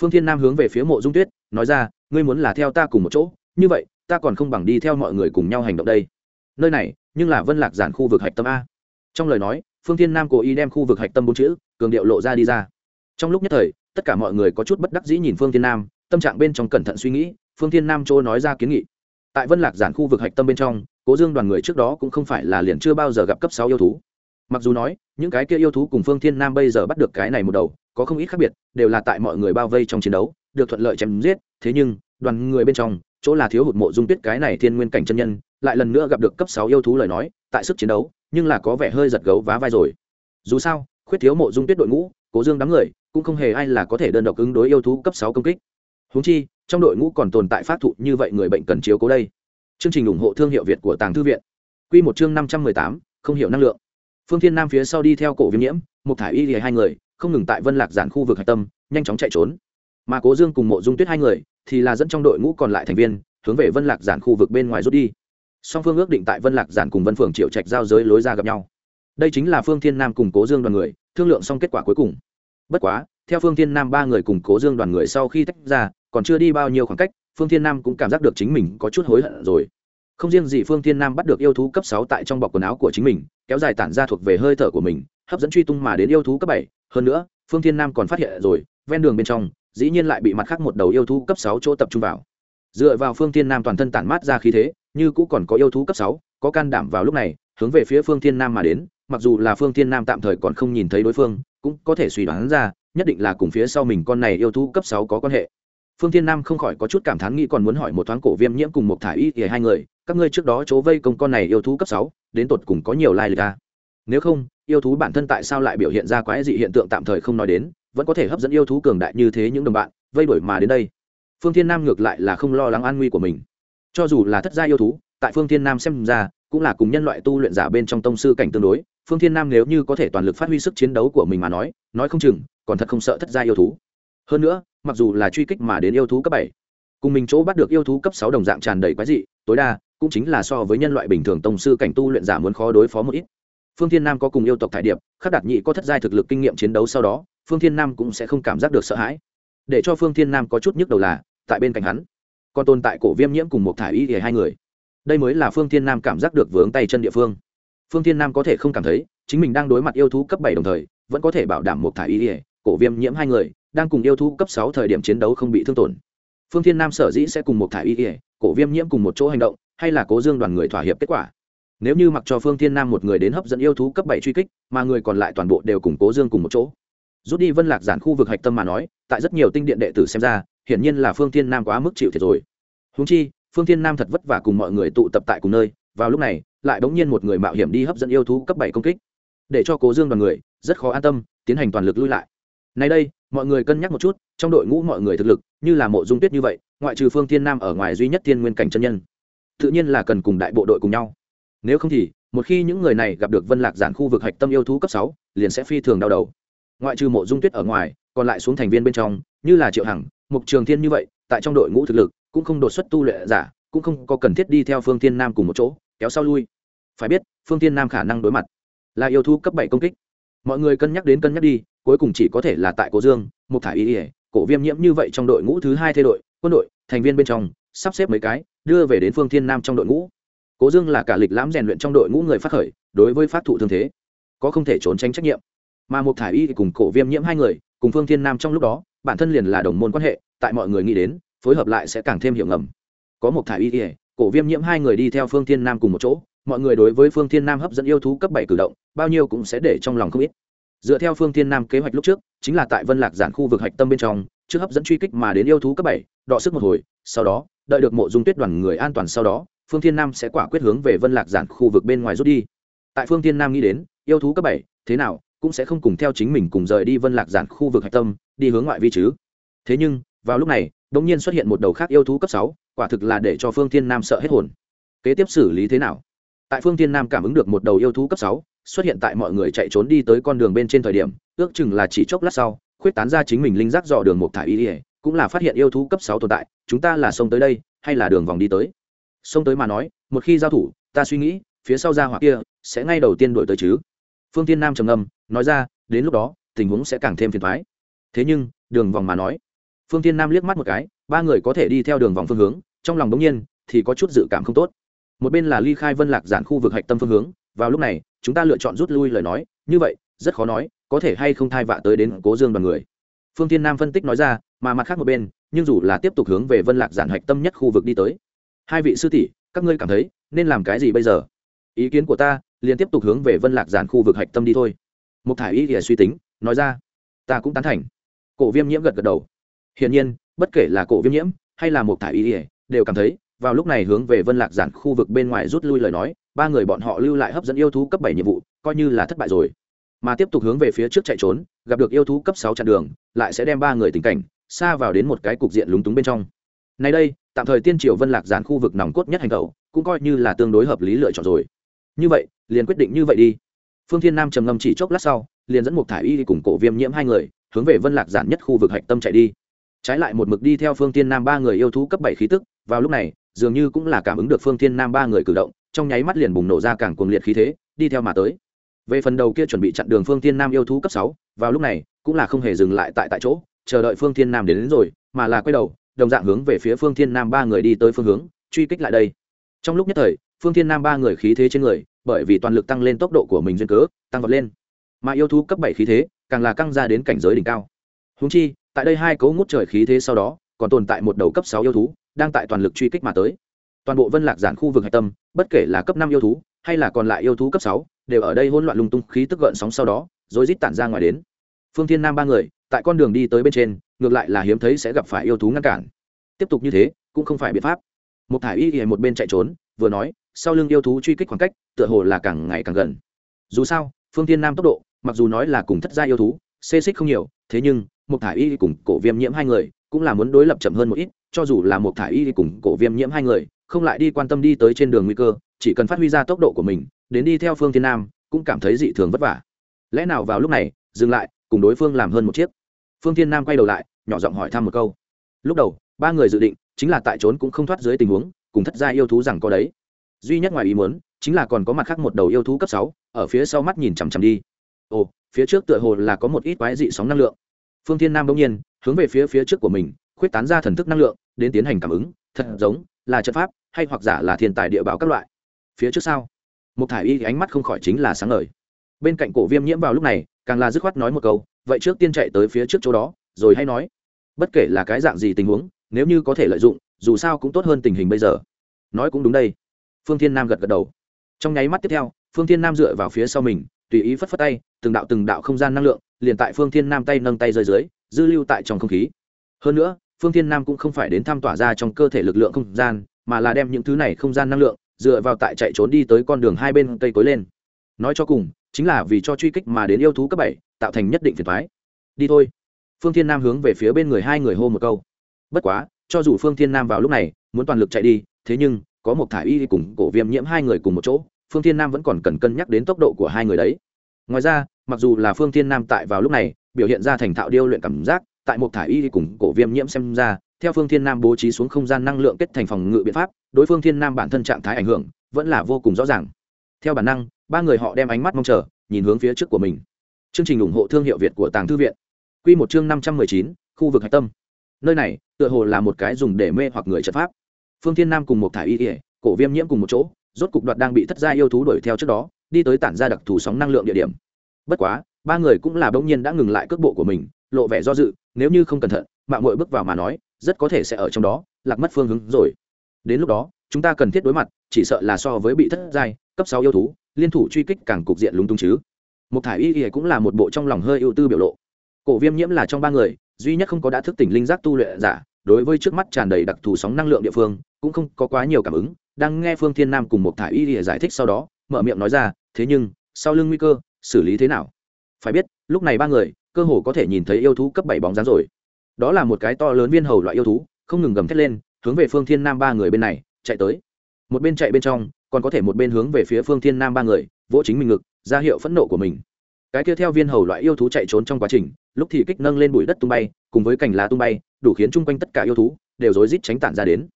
Phương thiên nam hướng về phía mộ dung tuyết, nói ra, ngươi muốn là theo ta cùng một chỗ, như vậy, ta còn không bằng đi theo mọi người cùng nhau hành động đây. Nơi này, nhưng là vân lạc giản khu vực hạch tâm a. Trong lời nói, phương thiên nam cố ý đem khu vực hạch tâm bốn chữ, cường điệu lộ ra đi ra. Trong lúc nhất thời, tất cả mọi người có chút bất đắc dĩ nhìn phương thiên nam, tâm trạng bên trong cẩn thận suy nghĩ, phương thiên nam chỗ nói ra kiến nghị. Tại vân lạc giản khu vực hạch tâm bên trong, cố dương đoàn người trước đó cũng không phải là liền chưa bao giờ gặp cấp sáu yêu thú. Mặc dù nói, những cái kia yêu thú cùng phương thiên nam bây giờ bắt được cái này một đầu có không ít khác biệt, đều là tại mọi người bao vây trong chiến đấu, được thuận lợi chém giết, thế nhưng, đoàn người bên trong, chỗ là thiếu hụt mộ dung tuyết cái này thiên nguyên cảnh chân nhân, lại lần nữa gặp được cấp sáu yêu thú lời nói, tại sức chiến đấu, nhưng là có vẻ hơi giật gấu vá vai rồi. Dù sao, khuyết thiếu mộ dung tuyết đội ngũ, cố dương đám người, cũng không hề ai là có thể đơn độc ứng đối yêu thú cấp sáu công kích. Húng chi, trong đội ngũ còn tồn tại phát thụ như vậy người bệnh cần chiếu cố đây. Chương trình ủng hộ thương hiệu việt của tàng thư viện. Q một chương năm trăm mười tám, không hiểu năng lượng. Phương thiên nam phía sau đi theo cổ viêm nhiễm một thả y thì hai người không ngừng tại vân lạc giản khu vực hạch tâm, nhanh chóng chạy trốn. Mà cố dương cùng mộ dung tuyết hai người thì là dẫn trong đội ngũ còn lại thành viên, hướng về vân lạc giản khu vực bên ngoài rút đi. Song phương ước định tại vân lạc giản cùng vân phường triệu trạch giao giới lối ra gặp nhau. Đây chính là phương thiên nam cùng cố dương đoàn người, thương lượng xong kết quả cuối cùng. Bất quá, theo phương thiên nam ba người cùng cố dương đoàn người sau khi tách ra, còn chưa đi bao nhiêu khoảng cách, phương thiên nam cũng cảm giác được chính mình có chút hối hận rồi không riêng gì phương thiên nam bắt được yêu thú cấp sáu tại trong bọc quần áo của chính mình, kéo dài tản ra thuộc về hơi thở của mình, hấp dẫn truy tung mà đến yêu thú cấp bảy. Hơn nữa, phương thiên nam còn phát hiện rồi, ven đường bên trong, dĩ nhiên lại bị mặt khác một đầu yêu thú cấp sáu chỗ tập trung vào. Dựa vào phương thiên nam toàn thân tản mát ra khí thế, như cũng còn có yêu thú cấp sáu, có can đảm vào lúc này, hướng về phía phương thiên nam mà đến, mặc dù là phương thiên nam tạm thời còn không nhìn thấy đối phương, cũng có thể suy đoán ra, nhất định là cùng phía sau mình con này yêu thú cấp sáu có quan hệ phương thiên nam không khỏi có chút cảm thán nghĩ còn muốn hỏi một thoáng cổ viêm nhiễm cùng một thả y thì hai người, các ngươi trước đó chỗ vây công con này yêu thú cấp sáu, đến tột cùng có nhiều lai lịch à? nếu không, yêu thú bản thân tại sao lại biểu hiện ra quái dị hiện tượng tạm thời không nói đến, vẫn có thể hấp dẫn yêu thú cường đại như thế những đồng bạn, vây đuổi mà đến đây. Phương thiên nam ngược lại là không lo lắng an nguy của mình. Cho dù là thất gia yêu thú, tại phương thiên nam xem ra, cũng là cùng nhân loại tu luyện giả bên trong tông sư cảnh tương đối, phương thiên nam nếu như có thể toàn lực phát huy sức chiến đấu của mình mà nói nói không chừng, còn thật không sợ thất gia yêu thú. Hơn nữa mặc dù là truy kích mà đến yêu thú cấp bảy, cùng mình chỗ bắt được yêu thú cấp sáu đồng dạng tràn đầy quái dị, tối đa cũng chính là so với nhân loại bình thường tông sư cảnh tu luyện giả muốn khó đối phó một ít. Phương thiên nam có cùng yêu tộc thải điệp, khắc đạt nhị có thất giai thực lực kinh nghiệm chiến đấu sau đó, phương thiên nam cũng sẽ không cảm giác được sợ hãi. Để cho phương thiên nam có chút nhức đầu là, tại bên cạnh hắn, còn tồn tại cổ viêm nhiễm cùng một thải y thì hai người. Đây mới là phương thiên nam cảm giác được vướng tay chân địa phương. Phương thiên nam có thể không cảm thấy, chính mình đang đối mặt yêu thú cấp bảy đồng thời, vẫn có thể bảo đảm một thải y ỉa cổ viêm nhiễm hai người đang cùng yêu thú cấp sáu thời điểm chiến đấu không bị thương tổn. Phương thiên nam sở dĩ sẽ cùng một thải y ỉa cổ viêm nhiễm cùng một chỗ hành động, hay là cố dương đoàn người thỏa hiệp kết quả? Nếu như mặc cho phương thiên nam một người đến hấp dẫn yêu thú cấp bảy truy kích, mà người còn lại toàn bộ đều cùng cố dương cùng một chỗ. Rút đi vân lạc giản khu vực hạch tâm mà nói, tại rất nhiều tinh điện đệ tử xem ra, hiển nhiên là phương thiên nam quá mức chịu thiệt rồi. Húng chi, phương thiên nam thật vất vả cùng mọi người tụ tập tại cùng nơi, vào lúc này, lại bỗng nhiên một người mạo hiểm đi hấp dẫn yêu thú cấp bảy công kích. Để cho cố dương đoàn người rất khó an tâm, tiến hành toàn lực lui lại nay đây, mọi người cân nhắc một chút, trong đội ngũ mọi người thực lực, như là mộ dung tuyết như vậy, ngoại trừ phương thiên nam ở ngoài duy nhất thiên nguyên cảnh chân nhân. Tự nhiên là cần cùng đại bộ đội cùng nhau. Nếu không thì, một khi những người này gặp được vân lạc giản khu vực hạch tâm yêu thú cấp sáu, liền sẽ phi thường đau đầu. Ngoại trừ mộ dung tuyết ở ngoài, còn lại xuống thành viên bên trong, như là triệu hằng, mục trường thiên như vậy, tại trong đội ngũ thực lực, cũng không đột xuất tu lệ giả, cũng không có cần thiết đi theo phương thiên nam cùng một chỗ, kéo sau lui. Phải biết, phương thiên nam khả năng đối mặt là yêu thú cấp bảy công kích. Mọi người cân nhắc đến cân nhắc đi cuối cùng chỉ có thể là tại cố dương một thả ý ỉa cổ viêm nhiễm như vậy trong đội ngũ thứ hai thay đội quân đội, thành viên bên trong, sắp xếp mấy cái, đưa về đến phương thiên nam trong đội ngũ. Cố dương là cả lịch lãm rèn luyện trong đội ngũ người phát khởi, đối với phát thụ thương thế, có không thể trốn tránh trách nhiệm. Mà một thả y cùng cổ viêm nhiễm hai người, cùng phương thiên nam trong lúc đó, bản thân liền là đồng môn quan hệ, tại mọi người nghĩ đến, phối hợp lại sẽ càng thêm hiệu ngầm. Có một thả y, cổ viêm nhiễm hai người đi theo phương thiên nam cùng một chỗ, mọi người đối với phương thiên nam hấp dẫn yêu thú cấp bảy cử động, bao nhiêu cũng sẽ để trong lòng không ít dựa theo phương thiên nam kế hoạch lúc trước, chính là tại vân lạc giản khu vực hạch tâm bên trong, trước hấp dẫn truy kích mà đến yêu thú cấp bảy, đọ sức một hồi, sau đó, đợi được mộ dung tuyết đoàn người an toàn sau đó, phương thiên nam sẽ quả quyết hướng về vân lạc giản khu vực bên ngoài rút đi. Tại phương thiên nam nghĩ đến, yêu thú cấp bảy, thế nào, cũng sẽ không cùng theo chính mình cùng rời đi vân lạc giản khu vực hạch tâm, đi hướng ngoại vi chứ. Thế nhưng, vào lúc này đ ỗ n g nhiên xuất hiện một đầu khác yêu thú cấp sáu, quả thực là để cho phương thiên nam sợ hết hồn. Kế tiếp xử lý thế nào? Tại phương thiên nam cảm ứng được một đầu yêu thú cấp sáu, xuất hiện tại mọi người chạy trốn đi tới con đường bên trên thời điểm, ước chừng là chỉ chốc lát sau, khuyết tán ra chính mình linh giác dò đường một thải y ỉa cũng là phát hiện yêu thú cấp sáu tồn tại, chúng ta là sông tới đây, hay là đường vòng đi tới? Sông tới mà nói, một khi giao thủ, ta suy nghĩ, phía sau ra hoặc kia, sẽ ngay đầu tiên đổi tới chứ. Phương tiên nam trầm ngâm, nói ra, đến lúc đó, tình huống sẽ càng thêm phiền thoái. Thế nhưng, đường vòng mà nói. Phương tiên nam liếc mắt một cái, ba người có thể đi theo đường vòng phương hướng, trong lòng đống nhiên, thì có chút dự cảm không tốt một bên là ly khai vân lạc giản khu vực hạch tâm phương hướng, vào lúc này, chúng ta lựa chọn rút lui lời nói, như vậy, rất khó nói, có thể hay không thai vạ tới đến cố dương đoàn người. Phương tiên nam phân tích nói ra, mà mặt khác một bên, nhưng dù là tiếp tục hướng về vân lạc giản hạch tâm nhất khu vực đi tới. Hai vị sư tỷ, các ngươi cảm thấy, nên làm cái gì bây giờ? Ý kiến của ta, liền tiếp tục hướng về vân lạc giản khu vực hạch tâm đi thôi. Một thải ý thì suy tính, nói ra, ta cũng tán thành. Cổ viêm nhiễm gật gật đầu. Hiển nhiên, bất kể là cổ viêm nhiễm hay là một thải ý ỉa đều cảm thấy vào lúc này hướng về vân lạc giản khu vực bên ngoài rút lui lời nói, ba người bọn họ lưu lại hấp dẫn yêu thú cấp bảy nhiệm vụ, coi như là thất bại rồi. Mà tiếp tục hướng về phía trước chạy trốn, gặp được yêu thú cấp sáu chặn đường, lại sẽ đem ba người tình cảnh, xa vào đến một cái cục diện lúng túng bên trong. Nay đây, tạm thời tiên triều vân lạc giản khu vực nòng cốt nhất hành tẩu, cũng coi như là tương đối hợp lý lựa chọn rồi. Như vậy, liền quyết định như vậy đi. Phương thiên nam trầm ngâm chỉ chốc lát sau, liền dẫn một thải y cùng cổ viêm nhiễm hai người, hướng về vân lạc giản nhất khu vực hạch tâm chạy đi. Trái lại một mực đi theo phương thiên nam ba người yêu thú cấp bảy khí tức, vào lúc này dường như cũng là cảm ứng được phương thiên nam ba người cử động trong nháy mắt liền bùng nổ ra càng cuồng liệt khí thế đi theo mà tới. Về phần đầu kia chuẩn bị chặn đường phương thiên nam yêu thú cấp sáu vào lúc này cũng là không hề dừng lại tại tại chỗ chờ đợi phương thiên nam đến, đến rồi mà là quay đầu đồng dạng hướng về phía phương thiên nam ba người đi tới phương hướng truy kích lại đây. Trong lúc nhất thời phương thiên nam ba người khí thế trên người bởi vì toàn lực tăng lên tốc độ của mình duyên cớ tăng vọt lên. Mà yêu thú cấp bảy khí thế càng là căng ra đến cảnh giới đỉnh cao. Húng chi tại đây hai cấu ngút trời khí thế sau đó còn tồn tại một đầu cấp sáu yêu thú đang tại toàn lực truy kích mà tới. Toàn bộ vân lạc giản khu vực hạch tâm, bất kể là cấp năm yêu thú, hay là còn lại yêu thú cấp sáu, đều ở đây hỗn loạn lung tung, khí tức gợn sóng sau đó rồi rít tản ra ngoài đến. Phương thiên nam ba người, tại con đường đi tới bên trên, ngược lại là hiếm thấy sẽ gặp phải yêu thú ngăn cản. Tiếp tục như thế, cũng không phải biện pháp. Một thải y ghề một bên chạy trốn, vừa nói, sau lưng yêu thú truy kích khoảng cách, tựa hồ là càng ngày càng gần. Dù sao, phương tiên nam tốc độ, mặc dù nói là cùng thất gia yêu thú, xê xích không nhiều, thế nhưng một thải y cùng cổ viêm nhiễm hai người, cũng là muốn đối lập chậm hơn một ít cho dù là một thải y cùng cổ viêm nhiễm hai người, không lại đi quan tâm đi tới trên đường nguy cơ, chỉ cần phát huy ra tốc độ của mình, đến đi theo phương Thiên nam, cũng cảm thấy dị thường vất vả. Lẽ nào vào lúc này, dừng lại, cùng đối phương làm hơn một chiếc? Phương Thiên nam quay đầu lại, nhỏ giọng hỏi thăm một câu. Lúc đầu, ba người dự định, chính là tại trốn cũng không thoát dưới tình huống, cùng thất gia yêu thú rằng có đấy. Duy nhất ngoài ý muốn, chính là còn có mặt khác một đầu yêu thú cấp sáu, ở phía sau mắt nhìn chằm chằm đi. Ồ, phía trước tựa hồ là có một ít quái dị sóng năng lượng. Phương thiên nam bỗng nhiên, hướng về phía phía trước của mình khuyết tán ra thần thức năng lượng, đến tiến hành cảm ứng, thật giống là trận pháp, hay hoặc giả là thiên tài địa báo các loại. Phía trước sau một thải y ánh mắt không khỏi chính là sáng ngời. Bên cạnh cổ viêm nhiễm vào lúc này, càng là dứt khoát nói một câu, vậy trước tiên chạy tới phía trước chỗ đó, rồi hay nói. Bất kể là cái dạng gì tình huống, nếu như có thể lợi dụng, dù sao cũng tốt hơn tình hình bây giờ. Nói cũng đúng đây. Phương thiên nam gật gật đầu. Trong nháy mắt tiếp theo, phương thiên nam dựa vào phía sau mình, tùy ý phất phất tay, từng đạo từng đạo không gian năng lượng, liền tại phương thiên nam tay nâng tay rơi dưới, dư lưu tại trong không khí. Hơn nữa phương thiên nam cũng không phải đến thăm tỏa ra trong cơ thể lực lượng không gian, mà là đem những thứ này không gian năng lượng dựa vào tại chạy trốn đi tới con đường hai bên cây cối lên. Nói cho cùng, chính là vì cho truy kích mà đến yêu thú cấp bảy, tạo thành nhất định phiền thoái đi thôi. Phương thiên nam hướng về phía bên người hai người hô một câu. Bất quá, cho dù phương thiên nam vào lúc này, muốn toàn lực chạy đi, thế nhưng, có một thả y cùng cổ viêm nhiễm hai người cùng một chỗ, phương thiên nam vẫn còn cần cân nhắc đến tốc độ của hai người đấy. Ngoài ra, mặc dù là phương thiên nam tại vào lúc này, biểu hiện ra thành thạo điêu luyện cảm giác tại một thả y cùng cổ viêm nhiễm xem ra, theo phương thiên nam bố trí xuống không gian năng lượng kết thành phòng ngự biện pháp, đối phương thiên nam bản thân trạng thái ảnh hưởng vẫn là vô cùng rõ ràng. Theo bản năng, ba người họ đem ánh mắt mong chờ, nhìn hướng phía trước của mình. Chương trình ủng hộ thương hiệu việt của tàng thư viện. Q một chương năm trăm mười chín, khu vực hạch tâm. Nơi này, tựa hồ là một cái dùng để mê hoặc người trận pháp. Phương thiên nam cùng một thả y ỉa cổ viêm nhiễm cùng một chỗ, rốt cục đoạt đang bị thất gia yêu thú đuổi theo trước đó, đi tới tản ra đặc thù sóng năng lượng địa điểm. Bất quá, ba người cũng là bỗng nhiên đã ngừng lại cước bộ của mình, lộ vẻ do dự nếu như không cẩn thận, mạng mội bước vào mà nói, rất có thể sẽ ở trong đó, lạc mất phương hướng rồi. Đến lúc đó, chúng ta cần thiết đối mặt, chỉ sợ là so với bị thất giai, cấp sáu yêu thú, liên thủ truy kích càng cục diện lúng túng chứ. Một thải y y cũng là một bộ trong lòng hơi ưu tư biểu lộ. Cổ viêm nhiễm là trong ba người, duy nhất không có đã thức tỉnh linh giác tu luyện giả, đối với trước mắt tràn đầy đặc thù sóng năng lượng địa phương, cũng không có quá nhiều cảm ứng, đang nghe phương thiên nam cùng một thải y y giải thích sau đó, mở miệng nói ra, thế nhưng, sau lưng nguy cơ, xử lý thế nào? Phải biết, lúc này ba người cơ hồ có thể nhìn thấy yêu thú cấp bảy bóng dáng rồi. Đó là một cái to lớn viên hầu loại yêu thú, không ngừng gầm thét lên, hướng về phương thiên nam ba người bên này, chạy tới. Một bên chạy bên trong, còn có thể một bên hướng về phía phương thiên nam ba người, vỗ chính mình ngực, ra hiệu phẫn nộ của mình. Cái kia theo viên hầu loại yêu thú chạy trốn trong quá trình, lúc thì kích nâng lên bụi đất tung bay, cùng với cành lá tung bay, đủ khiến chung quanh tất cả yêu thú đều rối rít tránh tản ra đến.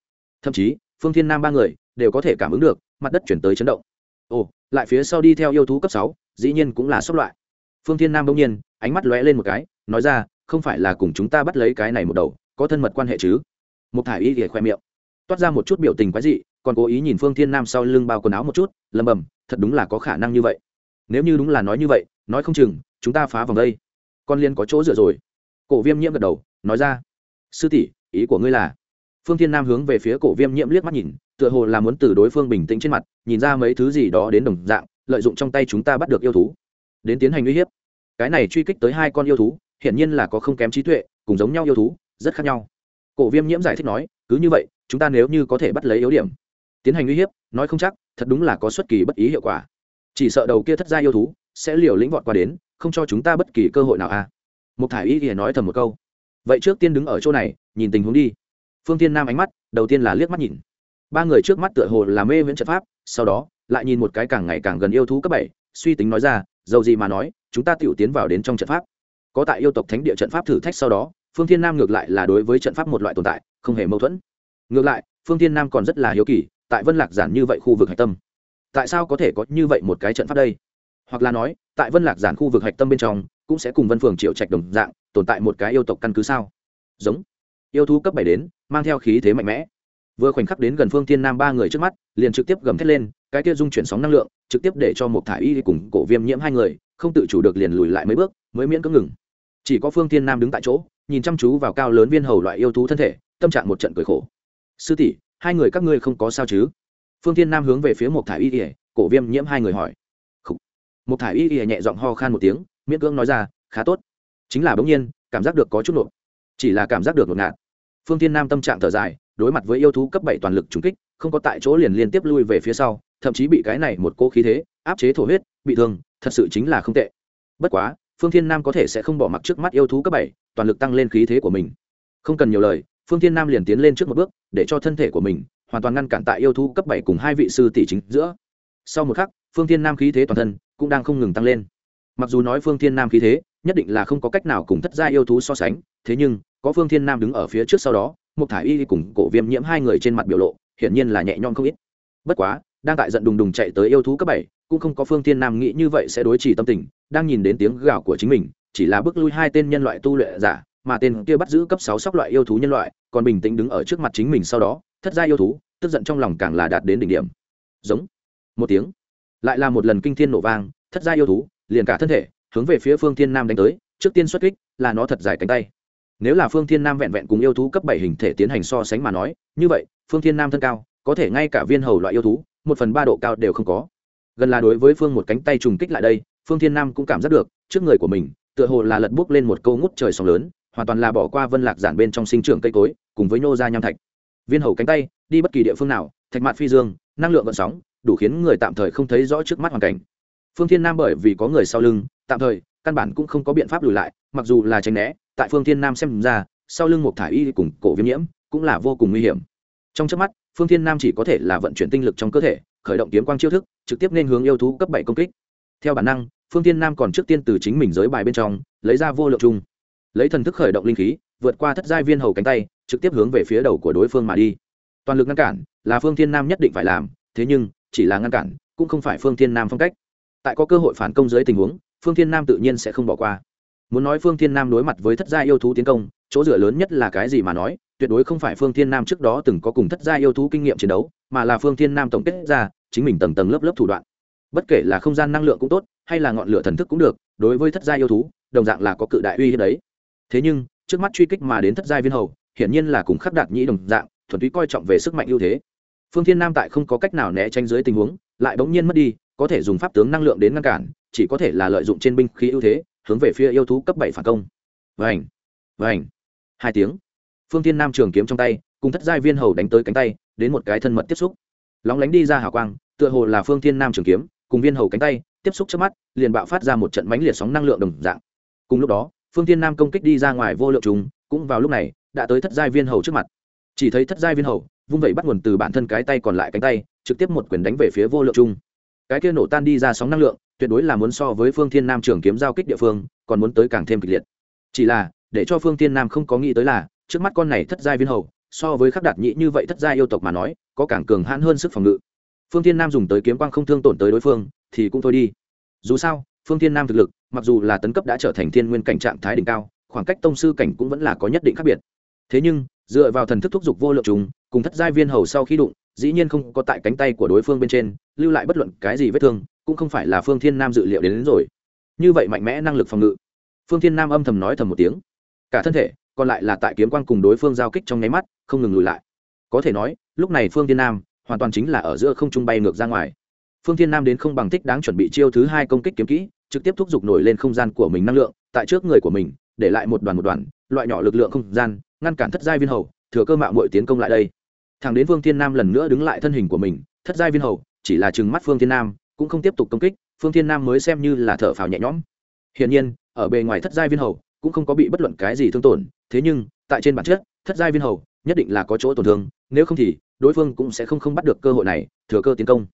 Thậm chí, phương thiên nam ba người đều có thể cảm ứng được, mặt đất chuyển tới chấn động. Ồ, lại phía sau đi theo yêu thú cấp sáu, dĩ nhiên cũng là sốc loại. Phương thiên nam bỗng nhiên ánh mắt lóe lên một cái, nói ra, không phải là cùng chúng ta bắt lấy cái này một đầu, có thân mật quan hệ chứ? Một thải y thì khoe miệng, toát ra một chút biểu tình quái dị, còn cố ý nhìn phương thiên nam sau lưng bao quần áo một chút lầm bầm thật đúng là có khả năng như vậy. Nếu như đúng là nói như vậy, nói không chừng, chúng ta phá vòng đây. Con liên có chỗ dựa rồi. Cổ viêm nhiễm gật đầu, nói ra, sư tỷ, ý của ngươi là phương thiên nam hướng về phía cổ viêm nhiễm liếc mắt nhìn, tựa hồ là muốn từ đối phương bình tĩnh trên mặt, nhìn ra mấy thứ gì đó đến đồng dạng, lợi dụng trong tay chúng ta bắt được yêu thú. Đến tiến hành uy hiếp cái này truy kích tới hai con yêu thú, hiển nhiên là có không kém trí tuệ, cùng giống nhau yêu thú, rất khác nhau. Cổ viêm nhiễm giải thích nói, cứ như vậy, chúng ta nếu như có thể bắt lấy yếu điểm, tiến hành uy hiếp, nói không chắc, thật đúng là có xuất kỳ bất ý hiệu quả. Chỉ sợ đầu kia thất gia yêu thú, sẽ liều lĩnh vọt qua đến, không cho chúng ta bất kỳ cơ hội nào à. một thải y thì nói thầm một câu. Vậy trước tiên đứng ở chỗ này, nhìn tình huống đi. Phương tiên nam ánh mắt, đầu tiên là liếc mắt nhìn. Ba người trước mắt tựa hồ là mê viễn trận pháp, sau đó, lại nhìn một cái càng ngày càng gần yêu thú cấp bảy, suy tính nói ra dầu gì mà nói, chúng ta tiểu tiến vào đến trong trận pháp. Có tại yêu tộc thánh địa trận pháp thử thách sau đó, phương thiên nam ngược lại là đối với trận pháp một loại tồn tại, không hề mâu thuẫn. Ngược lại, phương thiên nam còn rất là hiếu kỳ, tại vân lạc giản như vậy khu vực hạch tâm, tại sao có thể có như vậy một cái trận pháp đây? Hoặc là nói, tại vân lạc giản khu vực hạch tâm bên trong, cũng sẽ cùng vân phường triệu trạch đồng dạng, tồn tại một cái yêu tộc căn cứ sao? Giống. Yêu thú cấp bảy đến, mang theo khí thế mạnh mẽ vừa khoảnh khắc đến gần phương thiên nam ba người trước mắt, liền trực tiếp gầm thét lên, cái kia dung chuyển sóng năng lượng, trực tiếp để cho một thả y cùng cổ viêm nhiễm hai người, không tự chủ được liền lùi lại mấy bước, mới miễn cưỡng ngừng. Chỉ có phương thiên nam đứng tại chỗ, nhìn chăm chú vào cao lớn viên hầu loại yêu thú thân thể, tâm trạng một trận cười khổ. Sư tỷ, hai người các ngươi không có sao chứ? Phương thiên nam hướng về phía một thả y, cổ viêm nhiễm hai người hỏi. Một thả y Y nhẹ giọng ho khan một tiếng, miễn cưỡng nói ra, khá tốt. Chính là bỗng nhiên, cảm giác được có chút nộp chỉ là cảm giác được ngột ngạt. Phương thiên nam tâm trạng thở dài đối mặt với yêu thú cấp bảy toàn lực trúng kích, không có tại chỗ liền liên tiếp lui về phía sau, thậm chí bị cái này một cô khí thế áp chế thổ huyết, bị thương, thật sự chính là không tệ. Bất quá, phương thiên nam có thể sẽ không bỏ mặc trước mắt yêu thú cấp bảy, toàn lực tăng lên khí thế của mình. Không cần nhiều lời, phương thiên nam liền tiến lên trước một bước, để cho thân thể của mình hoàn toàn ngăn cản tại yêu thú cấp bảy cùng hai vị sư tỷ chính giữa. Sau một khắc, phương thiên nam khí thế toàn thân cũng đang không ngừng tăng lên. Mặc dù nói phương thiên nam khí thế nhất định là không có cách nào cùng thất gia yêu thú so sánh, thế nhưng, có phương thiên nam đứng ở phía trước sau đó một thải y cùng cổ viêm nhiễm hai người trên mặt biểu lộ, hiển nhiên là nhẹ nhõm không ít. Bất quá, đang tại giận đùng đùng chạy tới yêu thú cấp bảy, cũng không có phương thiên nam nghĩ như vậy sẽ đối trì tâm tình, đang nhìn đến tiếng gào của chính mình, chỉ là bước lui hai tên nhân loại tu luyện giả, mà tên kia bắt giữ cấp sáu sóc loại yêu thú nhân loại, còn bình tĩnh đứng ở trước mặt chính mình sau đó, thất gia yêu thú, tức giận trong lòng càng là đạt đến đỉnh điểm. Giống, một tiếng, lại là một lần kinh thiên nổ vang, thất gia yêu thú, liền cả thân thể hướng về phía phương thiên nam đánh tới, trước tiên xuất kích, là nó thật dài cánh tay nếu là phương thiên nam vẹn vẹn cùng yêu thú cấp bảy hình thể tiến hành so sánh mà nói, như vậy, phương thiên nam thân cao, có thể ngay cả viên hầu loại yêu thú, một phần ba độ cao đều không có. Gần là đối với phương một cánh tay trùng kích lại đây, phương thiên nam cũng cảm giác được, trước người của mình, tựa hồ là lật bút lên một câu ngút trời sóng lớn, hoàn toàn là bỏ qua vân lạc giản bên trong sinh trưởng cây cối, cùng với nhô ra nham thạch. Viên hầu cánh tay, đi bất kỳ địa phương nào, thạch mạn phi dương, năng lượng vận sóng, đủ khiến người tạm thời không thấy rõ trước mắt hoàn cảnh. Phương thiên nam bởi vì có người sau lưng, tạm thời, căn bản cũng không có biện pháp lùi lại, mặc dù là tránh né tại phương thiên nam xem ra, sau lưng một thả y cùng cổ viêm nhiễm cũng là vô cùng nguy hiểm. Trong trước mắt, phương thiên nam chỉ có thể là vận chuyển tinh lực trong cơ thể, khởi động kiếm quang chiêu thức, trực tiếp nên hướng yêu thú cấp bảy công kích. Theo bản năng, phương thiên nam còn trước tiên từ chính mình giới bài bên trong, lấy ra vô lượng chung lấy thần thức khởi động linh khí, vượt qua thất giai viên hầu cánh tay, trực tiếp hướng về phía đầu của đối phương mà đi. Toàn lực ngăn cản là phương thiên nam nhất định phải làm, thế nhưng, chỉ là ngăn cản cũng không phải phương thiên nam phong cách. Tại có cơ hội phản công dưới tình huống, phương thiên nam tự nhiên sẽ không bỏ qua muốn nói phương thiên nam đối mặt với thất gia yêu thú tiến công, chỗ dựa lớn nhất là cái gì mà nói, tuyệt đối không phải phương thiên nam trước đó từng có cùng thất gia yêu thú kinh nghiệm chiến đấu, mà là phương thiên nam tổng kết ra, chính mình tầng tầng lớp lớp thủ đoạn. Bất kể là không gian năng lượng cũng tốt, hay là ngọn lửa thần thức cũng được, đối với thất gia yêu thú, đồng dạng là có cự đại uy hiếp đấy. Thế nhưng, trước mắt truy kích mà đến thất gia viên hầu, hiển nhiên là cùng khắc đạt nhĩ đồng dạng, thuần túy coi trọng về sức mạnh ưu thế. Phương thiên nam tại không có cách nào né tránh dưới tình huống, lại bỗng nhiên mất đi, có thể dùng pháp tướng năng lượng đến ngăn cản, chỉ có thể là lợi dụng trên binh khí ưu thế hướng về phía yêu thú cấp bảy phản công. Vành, vành, hai tiếng. Phương thiên nam trường kiếm trong tay cùng thất giai viên hầu đánh tới cánh tay đến một cái thân mật tiếp xúc. Lóng lánh đi ra hào quang tựa hồ là phương thiên nam trường kiếm cùng viên hầu cánh tay tiếp xúc trước mắt liền bạo phát ra một trận mãnh liệt sóng năng lượng đồng dạng. Cùng lúc đó phương thiên nam công kích đi ra ngoài vô lượng trùng cũng vào lúc này đã tới thất giai viên hầu trước mặt. Chỉ thấy thất giai viên hầu vung vẩy bắt nguồn từ bản thân cái tay còn lại cánh tay trực tiếp một quyền đánh về phía vô lượng trung cái kia nổ tan đi ra sóng năng lượng tuyệt đối là muốn so với phương thiên nam trường kiếm giao kích địa phương, còn muốn tới càng thêm kịch liệt. Chỉ là, để cho phương thiên nam không có nghĩ tới là, trước mắt con này thất giai viên hầu, so với khắc đạt nhị như vậy thất giai yêu tộc mà nói, có càng cường hãn hơn sức phòng ngự. Phương thiên nam dùng tới kiếm quang không thương tổn tới đối phương, thì cũng thôi đi. Dù sao, phương thiên nam thực lực, mặc dù là tấn cấp đã trở thành thiên nguyên cảnh trạng thái đỉnh cao, khoảng cách tông sư cảnh cũng vẫn là có nhất định khác biệt. Thế nhưng, dựa vào thần thức thúc giục vô lượng chúng cùng thất giai viên hầu sau khi đụng, dĩ nhiên không có tại cánh tay của đối phương bên trên, lưu lại bất luận cái gì vết thương cũng không phải là phương thiên nam dự liệu đến, đến rồi. Như vậy mạnh mẽ năng lực phòng ngự. Phương thiên nam âm thầm nói thầm một tiếng. Cả thân thể còn lại là tại kiếm quang cùng đối phương giao kích trong nháy mắt không ngừng lùi lại. Có thể nói lúc này phương thiên nam hoàn toàn chính là ở giữa không trung bay ngược ra ngoài. Phương thiên nam đến không bằng thích đáng chuẩn bị chiêu thứ hai công kích kiếm kỹ trực tiếp thúc giục nổi lên không gian của mình năng lượng tại trước người của mình để lại một đoàn một đoàn loại nhỏ lực lượng không gian ngăn cản thất giai viên hầu thừa cơ mạo muội tiến công lại đây. Thằng đến phương thiên nam lần nữa đứng lại thân hình của mình thất giai viên hầu chỉ là chừng mắt phương thiên nam cũng không tiếp tục công kích, phương thiên nam mới xem như là thở phào nhẹ nhõm. Hiển nhiên, ở bề ngoài thất giai viên hầu cũng không có bị bất luận cái gì thương tổn, thế nhưng, tại trên bản chất, thất giai viên hầu nhất định là có chỗ tổn thương, nếu không thì, đối phương cũng sẽ không không bắt được cơ hội này, thừa cơ tiến công.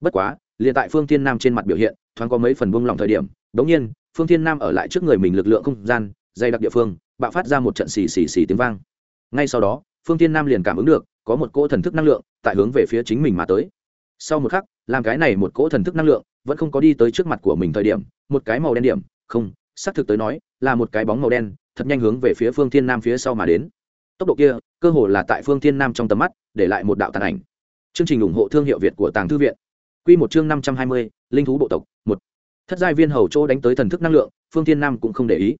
Bất quá, liền tại phương thiên nam trên mặt biểu hiện, thoáng có mấy phần buông lỏng thời điểm, đống nhiên, phương thiên nam ở lại trước người mình lực lượng không gian dày đặc địa phương, bạo phát ra một trận xì xì xì tiếng vang. Ngay sau đó, phương thiên nam liền cảm ứng được, có một cỗ thần thức năng lượng tại hướng về phía chính mình mà tới. Sau một khắc làm cái này một cỗ thần thức năng lượng, vẫn không có đi tới trước mặt của mình thời điểm, một cái màu đen điểm, không, xác thực tới nói, là một cái bóng màu đen, thật nhanh hướng về phía phương thiên nam phía sau mà đến. Tốc độ kia, cơ hồ là tại phương thiên nam trong tầm mắt, để lại một đạo tàn ảnh. Chương trình ủng hộ thương hiệu việt của tàng thư viện. Q một chương năm trăm hai mươi, linh thú bộ tộc, một. Thất giai viên hầu chỗ đánh tới thần thức năng lượng, phương thiên nam cũng không để ý.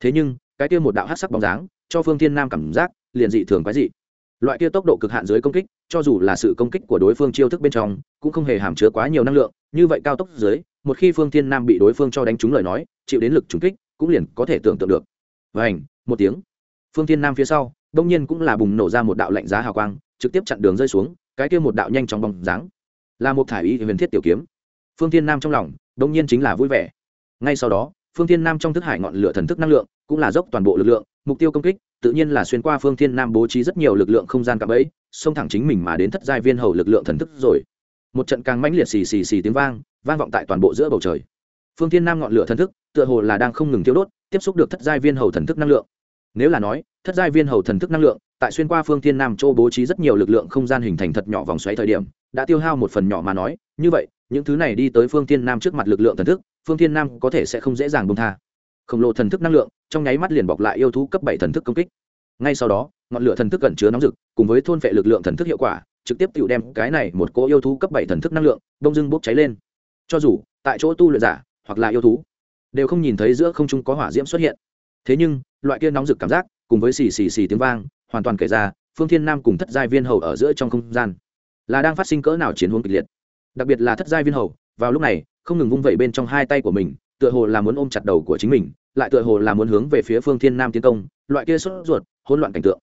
Thế nhưng, cái kia một đạo hát sắc bóng dáng, cho phương thiên nam cảm giác, liền dị thường quái dị loại kia tốc độ cực hạn dưới công kích, cho dù là sự công kích của đối phương chiêu thức bên trong, cũng không hề hàm chứa quá nhiều năng lượng, như vậy cao tốc dưới, một khi phương thiên nam bị đối phương cho đánh trúng lời nói, chịu đến lực trúng kích, cũng liền có thể tưởng tượng được. Và ảnh một tiếng. Phương thiên nam phía sau, đông nhiên cũng là bùng nổ ra một đạo lạnh giá hào quang, trực tiếp chặn đường rơi xuống, cái kia một đạo nhanh chóng bóng dáng. Là một thải y huyền thiết tiểu kiếm. Phương thiên nam trong lòng, đông nhiên chính là vui vẻ. Ngay sau đó, phương thiên nam trong thức hải ngọn lửa thần thức năng lượng, cũng là dốc toàn bộ lực lượng, mục tiêu công kích tự nhiên là xuyên qua phương thiên nam bố trí rất nhiều lực lượng không gian cạm ấy xông thẳng chính mình mà đến thất giai viên hầu lực lượng thần thức rồi. Một trận càng mãnh liệt xì xì xì tiếng vang vang vọng tại toàn bộ giữa bầu trời. Phương thiên nam ngọn lửa thần thức, tựa hồ là đang không ngừng tiêu đốt, tiếp xúc được thất giai viên hầu thần thức năng lượng. Nếu là nói, thất giai viên hầu thần thức năng lượng, tại xuyên qua phương thiên nam châu bố trí rất nhiều lực lượng không gian hình thành thật nhỏ vòng xoáy thời điểm, đã tiêu hao một phần nhỏ mà nói, như vậy, những thứ này đi tới phương thiên nam trước mặt lực lượng thần thức, phương thiên nam có thể sẽ không dễ dàng bông tha khổng lồ thần thức năng lượng, trong nháy mắt liền bọc lại yêu thú cấp bảy thần thức công kích. Ngay sau đó, ngọn lửa thần thức cẩn chứa nóng rực, cùng với thôn vệ lực lượng thần thức hiệu quả, trực tiếp tự đem cái này một cỗ yêu thú cấp bảy thần thức năng lượng đông dưng bốc cháy lên. Cho dù, tại chỗ tu luyện giả, hoặc là yêu thú, đều không nhìn thấy giữa không trung có hỏa diễm xuất hiện. Thế nhưng, loại kia nóng rực cảm giác, cùng với xì xì xì tiếng vang, hoàn toàn kể ra, phương thiên nam cùng thất giai viên hầu ở giữa trong không gian, là đang phát sinh cỡ nào chiến hướng kịch liệt. Đặc biệt là thất giai viên hầu, vào lúc này, không ngừng vung vẩy bên trong hai tay của mình, tựa hồ là muốn ôm chặt đầu của chính mình lại tựa hồ là muốn hướng về phía phương thiên nam tiến công, loại kia sốt ruột, hỗn loạn cảnh tượng.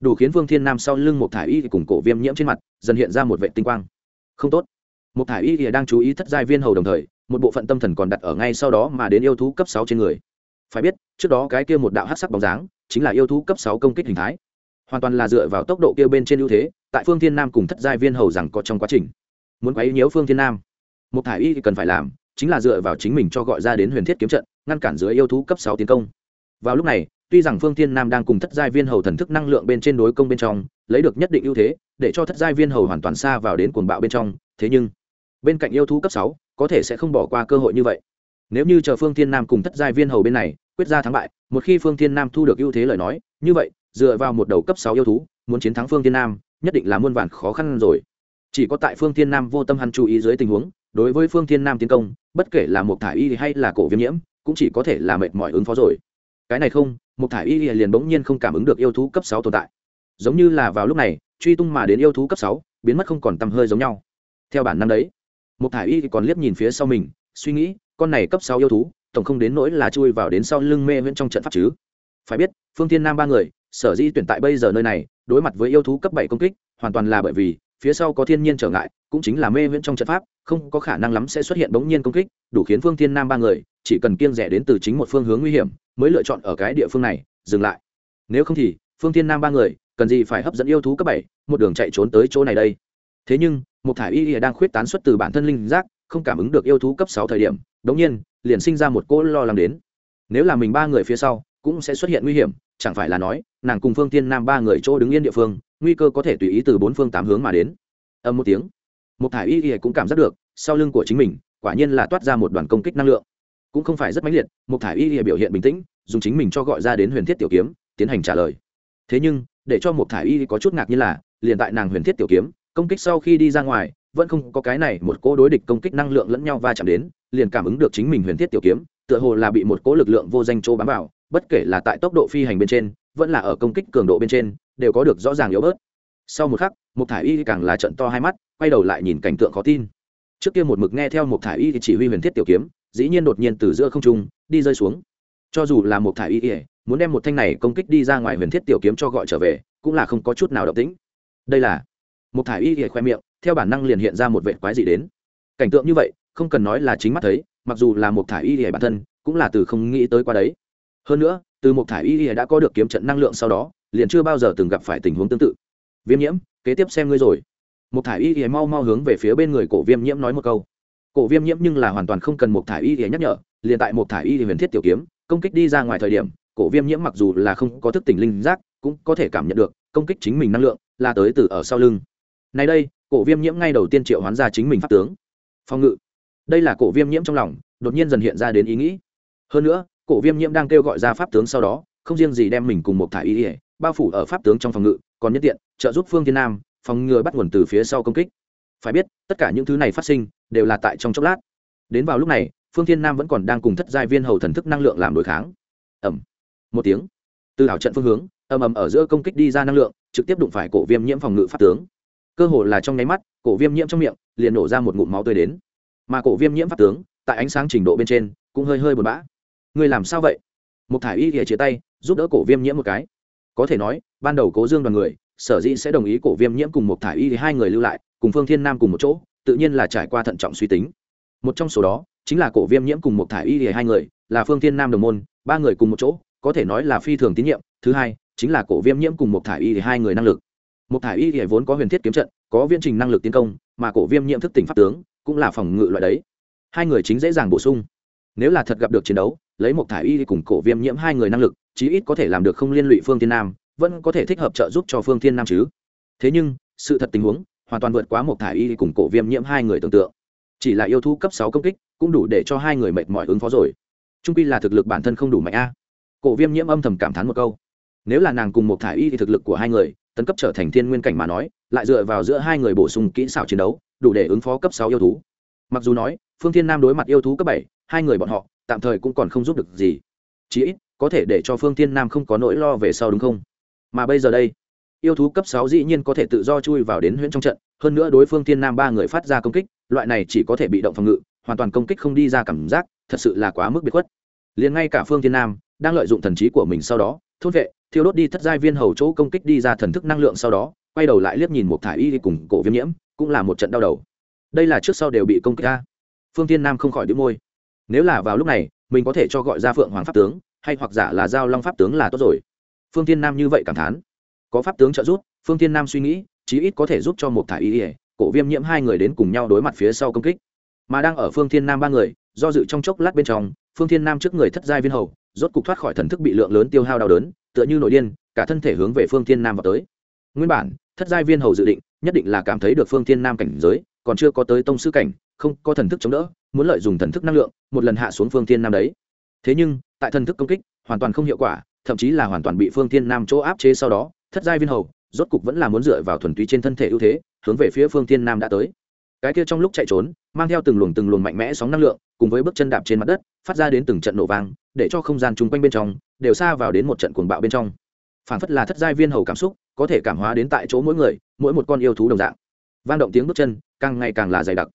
Đủ khiến phương thiên nam sau lưng một thải y cùng cổ viêm nhiễm trên mặt, dần hiện ra một vệ tinh quang. Không tốt. Một thải y thì đang chú ý thất giai viên hầu đồng thời, một bộ phận tâm thần còn đặt ở ngay sau đó mà đến yêu thú cấp sáu trên người. Phải biết, trước đó cái kia một đạo hát sắc bóng dáng, chính là yêu thú cấp sáu công kích hình thái. Hoàn toàn là dựa vào tốc độ kia bên trên ưu thế, tại phương thiên nam cùng thất giai viên hầu rằng có trong quá trình. Muốn quấy nhiễu phương thiên nam một thải y thì cần phải làm, chính là dựa vào chính mình cho gọi ra đến huyền thiết kiếm trận ngăn cản dưới yêu thú cấp sáu tiến công. Vào lúc này, tuy rằng phương thiên nam đang cùng thất giai viên hầu thần thức năng lượng bên trên đối công bên trong, lấy được nhất định ưu thế, để cho thất giai viên hầu hoàn toàn xa vào đến cuồng bạo bên trong, thế nhưng, bên cạnh yêu thú cấp sáu, có thể sẽ không bỏ qua cơ hội như vậy. Nếu như chờ phương thiên nam cùng thất giai viên hầu bên này quyết ra thắng bại, một khi phương thiên nam thu được ưu thế lời nói, như vậy, dựa vào một đầu cấp sáu yêu thú, muốn chiến thắng phương thiên nam, nhất định là muôn vàn khó khăn rồi. Chỉ có tại phương thiên nam vô tâm hắn chú ý dưới tình huống, đối với phương thiên nam tiến công, bất kể là một thả y hay là cổ viêm nhiễm cũng chỉ có thể là mệt mỏi ứng phó rồi. Cái này không một thả y liền bỗng nhiên không cảm ứng được yêu thú cấp sáu tồn tại. Giống như là vào lúc này, truy tung mà đến yêu thú cấp sáu, biến mất không còn tầm hơi giống nhau. Theo bản năng đấy một thả y còn liếc nhìn phía sau mình, suy nghĩ, con này cấp sáu yêu thú, tổng không đến nỗi là chui vào đến sau lưng mê viễn trong trận pháp chứ. Phải biết, phương thiên nam ba người, sở di tuyển tại bây giờ nơi này, đối mặt với yêu thú cấp bảy công kích, hoàn toàn là bởi vì, phía sau có thiên nhiên trở ngại, cũng chính là mê viễn trong trận pháp, không có khả năng lắm sẽ xuất hiện bỗng nhiên công kích, đủ khiến phương thiên nam ba người chỉ cần kiêng rẻ đến từ chính một phương hướng nguy hiểm, mới lựa chọn ở cái địa phương này, dừng lại. Nếu không thì, phương thiên nam ba người, cần gì phải hấp dẫn yêu thú cấp bảy, một đường chạy trốn tới chỗ này đây. Thế nhưng một thả y đang khuyết tán xuất từ bản thân linh giác, không cảm ứng được yêu thú cấp sáu thời điểm đống nhiên, liền sinh ra một cỗ lo lắng đến. Nếu là mình ba người phía sau, cũng sẽ xuất hiện nguy hiểm, chẳng phải là nói, nàng cùng phương thiên nam ba người chỗ đứng yên địa phương, nguy cơ có thể tùy ý từ bốn phương tám hướng mà đến. Âm một tiếng một thả y y cũng cảm giác được, sau lưng của chính mình, quả nhiên là toát ra một đoàn công kích năng lượng cũng không phải rất mãnh liệt một thải y y biểu hiện bình tĩnh, dùng chính mình cho gọi ra đến huyền thiết tiểu kiếm, tiến hành trả lời. Thế nhưng, để cho một thải y có chút ngạc như là, liền tại nàng huyền thiết tiểu kiếm, công kích sau khi đi ra ngoài, vẫn không có cái này một cỗ đối địch công kích năng lượng lẫn nhau va chạm đến, liền cảm ứng được chính mình huyền thiết tiểu kiếm, tựa hồ là bị một cỗ lực lượng vô danh chỗ bám vào, bất kể là tại tốc độ phi hành bên trên, vẫn là ở công kích cường độ bên trên, đều có được rõ ràng yếu bớt. Sau một khắc một thải y càng là trận to hai mắt, quay đầu lại nhìn cảnh tượng khó tin. Trước kia một mực nghe theo một thải y thì chỉ huy huyền thiết tiểu kiếm dĩ nhiên đột nhiên từ giữa không trung đi rơi xuống. Cho dù là một thải y muốn đem một thanh này công kích đi ra ngoài huyền thiết tiểu kiếm cho gọi trở về, cũng là không có chút nào động tĩnh. Đây là, một thải y khoe miệng, theo bản năng liền hiện ra một vệ quái gì đến. Cảnh tượng như vậy, không cần nói là chính mắt thấy, mặc dù là một thải y bản thân, cũng là từ không nghĩ tới qua đấy. Hơn nữa, từ một thải y đã có được kiếm trận năng lượng sau đó, liền chưa bao giờ từng gặp phải tình huống tương tự. Viêm nhiễm, kế tiếp xem ngươi rồi. Một thải y ỉa mau mau hướng về phía bên người cổ viêm nhiễm nói một câu cổ viêm nhiễm nhưng là hoàn toàn không cần một thải y để nhắc nhở, liền tại một thải y thì huyền thiết tiểu kiếm, công kích đi ra ngoài thời điểm, cổ viêm nhiễm mặc dù là không có thức tỉnh linh giác, cũng có thể cảm nhận được công kích chính mình năng lượng, là tới từ ở sau lưng. Này đây, cổ viêm nhiễm ngay đầu tiên triệu hoán ra chính mình pháp tướng. Phòng ngự. Đây là cổ viêm nhiễm trong lòng, đột nhiên dần hiện ra đến ý nghĩ. Hơn nữa, cổ viêm nhiễm đang kêu gọi ra pháp tướng sau đó, không riêng gì đem mình cùng một thải y ỉa bao phủ ở pháp tướng trong phòng ngự, còn nhất tiện trợ giúp phương thiên nam phòng ngừa bắt nguồn từ phía sau công kích. Phải biết, tất cả những thứ này phát sinh đều là tại trong chốc lát. Đến vào lúc này, phương thiên nam vẫn còn đang cùng thất giai viên hầu thần thức năng lượng làm đối kháng. Ẩm một tiếng. Từ đảo trận phương hướng, ầm ầm ở giữa công kích đi ra năng lượng, trực tiếp đụng phải cổ viêm nhiễm phòng ngự pháp tướng. Cơ hồ là trong nháy mắt, cổ viêm nhiễm trong miệng liền nổ ra một ngụm máu tươi đến. Mà cổ viêm nhiễm pháp tướng, tại ánh sáng trình độ bên trên, cũng hơi hơi buồn bã. Người làm sao vậy? Một thải y ghìa chia tay, giúp đỡ cổ viêm nhiễm một cái. Có thể nói, ban đầu cố dương đoàn người, sở dĩ sẽ đồng ý cổ viêm nhiễm cùng một thải y thì hai người lưu lại, cùng phương thiên nam cùng một chỗ tự nhiên là trải qua thận trọng suy tính. Một trong số đó, chính là cổ viêm nhiễm cùng một thải y thì hai người, là phương thiên nam đồng môn, ba người cùng một chỗ, có thể nói là phi thường tín nhiệm. Thứ hai, chính là cổ viêm nhiễm cùng một thải y thì hai người năng lực. Một thải y thì vốn có huyền thiết kiếm trận, có viên trình năng lực tiến công, mà cổ viêm nhiễm thức tỉnh pháp tướng, cũng là phòng ngự loại đấy. Hai người chính dễ dàng bổ sung. Nếu là thật gặp được chiến đấu, lấy một thải y cùng cổ viêm nhiễm hai người năng lực, chí ít có thể làm được không liên lụy phương thiên nam, vẫn có thể thích hợp trợ giúp cho phương thiên nam chứ. Thế nhưng, sự thật tình huống hoàn toàn vượt quá một thải y cùng cổ viêm nhiễm hai người tưởng tượng. Chỉ là yêu thú cấp sáu công kích cũng đủ để cho hai người mệt mỏi ứng phó rồi. Trung pi là thực lực bản thân không đủ mạnh a. Cổ viêm nhiễm âm thầm cảm thán một câu. Nếu là nàng cùng một thải y thì thực lực của hai người, tấn cấp trở thành thiên nguyên cảnh mà nói, lại dựa vào giữa hai người bổ sung kỹ xảo chiến đấu, đủ để ứng phó cấp sáu yêu thú. Mặc dù nói, phương thiên nam đối mặt yêu thú cấp bảy, hai người bọn họ tạm thời cũng còn không giúp được gì. Chí ít, có thể để cho phương thiên nam không có nỗi lo về sau đúng không? Mà bây giờ đây yêu thú cấp sáu dĩ nhiên có thể tự do chui vào đến huyện trong trận, hơn nữa đối phương thiên nam ba người phát ra công kích, loại này chỉ có thể bị động phòng ngự, hoàn toàn công kích không đi ra cảm giác, thật sự là quá mức biệt khuất. Liền ngay cả phương thiên nam, đang lợi dụng thần trí của mình sau đó, thôn vệ, thiêu đốt đi thất giai viên hầu chỗ công kích đi ra thần thức năng lượng sau đó, quay đầu lại liếc nhìn một thải y đi cùng cổ viêm nhiễm, cũng là một trận đau đầu. Đây là trước sau đều bị công kích ra. Phương thiên nam không khỏi đĩu môi. Nếu là vào lúc này, mình có thể cho gọi ra phượng hoàng pháp tướng, hay hoặc giả là giao long pháp tướng là tốt rồi. Phương thiên nam như vậy cảm thán có pháp tướng trợ giúp, phương thiên nam suy nghĩ, chí ít có thể giúp cho một thả y ỉa cổ viêm nhiễm hai người đến cùng nhau đối mặt phía sau công kích. Mà đang ở phương thiên nam ba người, do dự trong chốc lát bên trong, phương thiên nam trước người thất giai viên hầu, rốt cục thoát khỏi thần thức bị lượng lớn tiêu hao đau đớn, tựa như nội điên, cả thân thể hướng về phương thiên nam vào tới. Nguyên bản, thất giai viên hầu dự định, nhất định là cảm thấy được phương thiên nam cảnh giới, còn chưa có tới tông sư cảnh, không có thần thức chống đỡ, muốn lợi dụng thần thức năng lượng, một lần hạ xuống phương thiên nam đấy. Thế nhưng, tại thần thức công kích, hoàn toàn không hiệu quả, thậm chí là hoàn toàn bị phương thiên nam chỗ áp chế sau đó thất giai viên hầu, rốt cục vẫn là muốn dựa vào thuần túy trên thân thể ưu thế, hướng về phía phương thiên nam đã tới. Cái kia trong lúc chạy trốn, mang theo từng luồng từng luồng mạnh mẽ sóng năng lượng, cùng với bước chân đạp trên mặt đất, phát ra đến từng trận nổ vang, để cho không gian chung quanh bên trong, đều xa vào đến một trận cuồng bạo bên trong. Phản phất là thất giai viên hầu cảm xúc, có thể cảm hóa đến tại chỗ mỗi người, mỗi một con yêu thú đồng dạng. Vang động tiếng bước chân, càng ngày càng là dày đặc.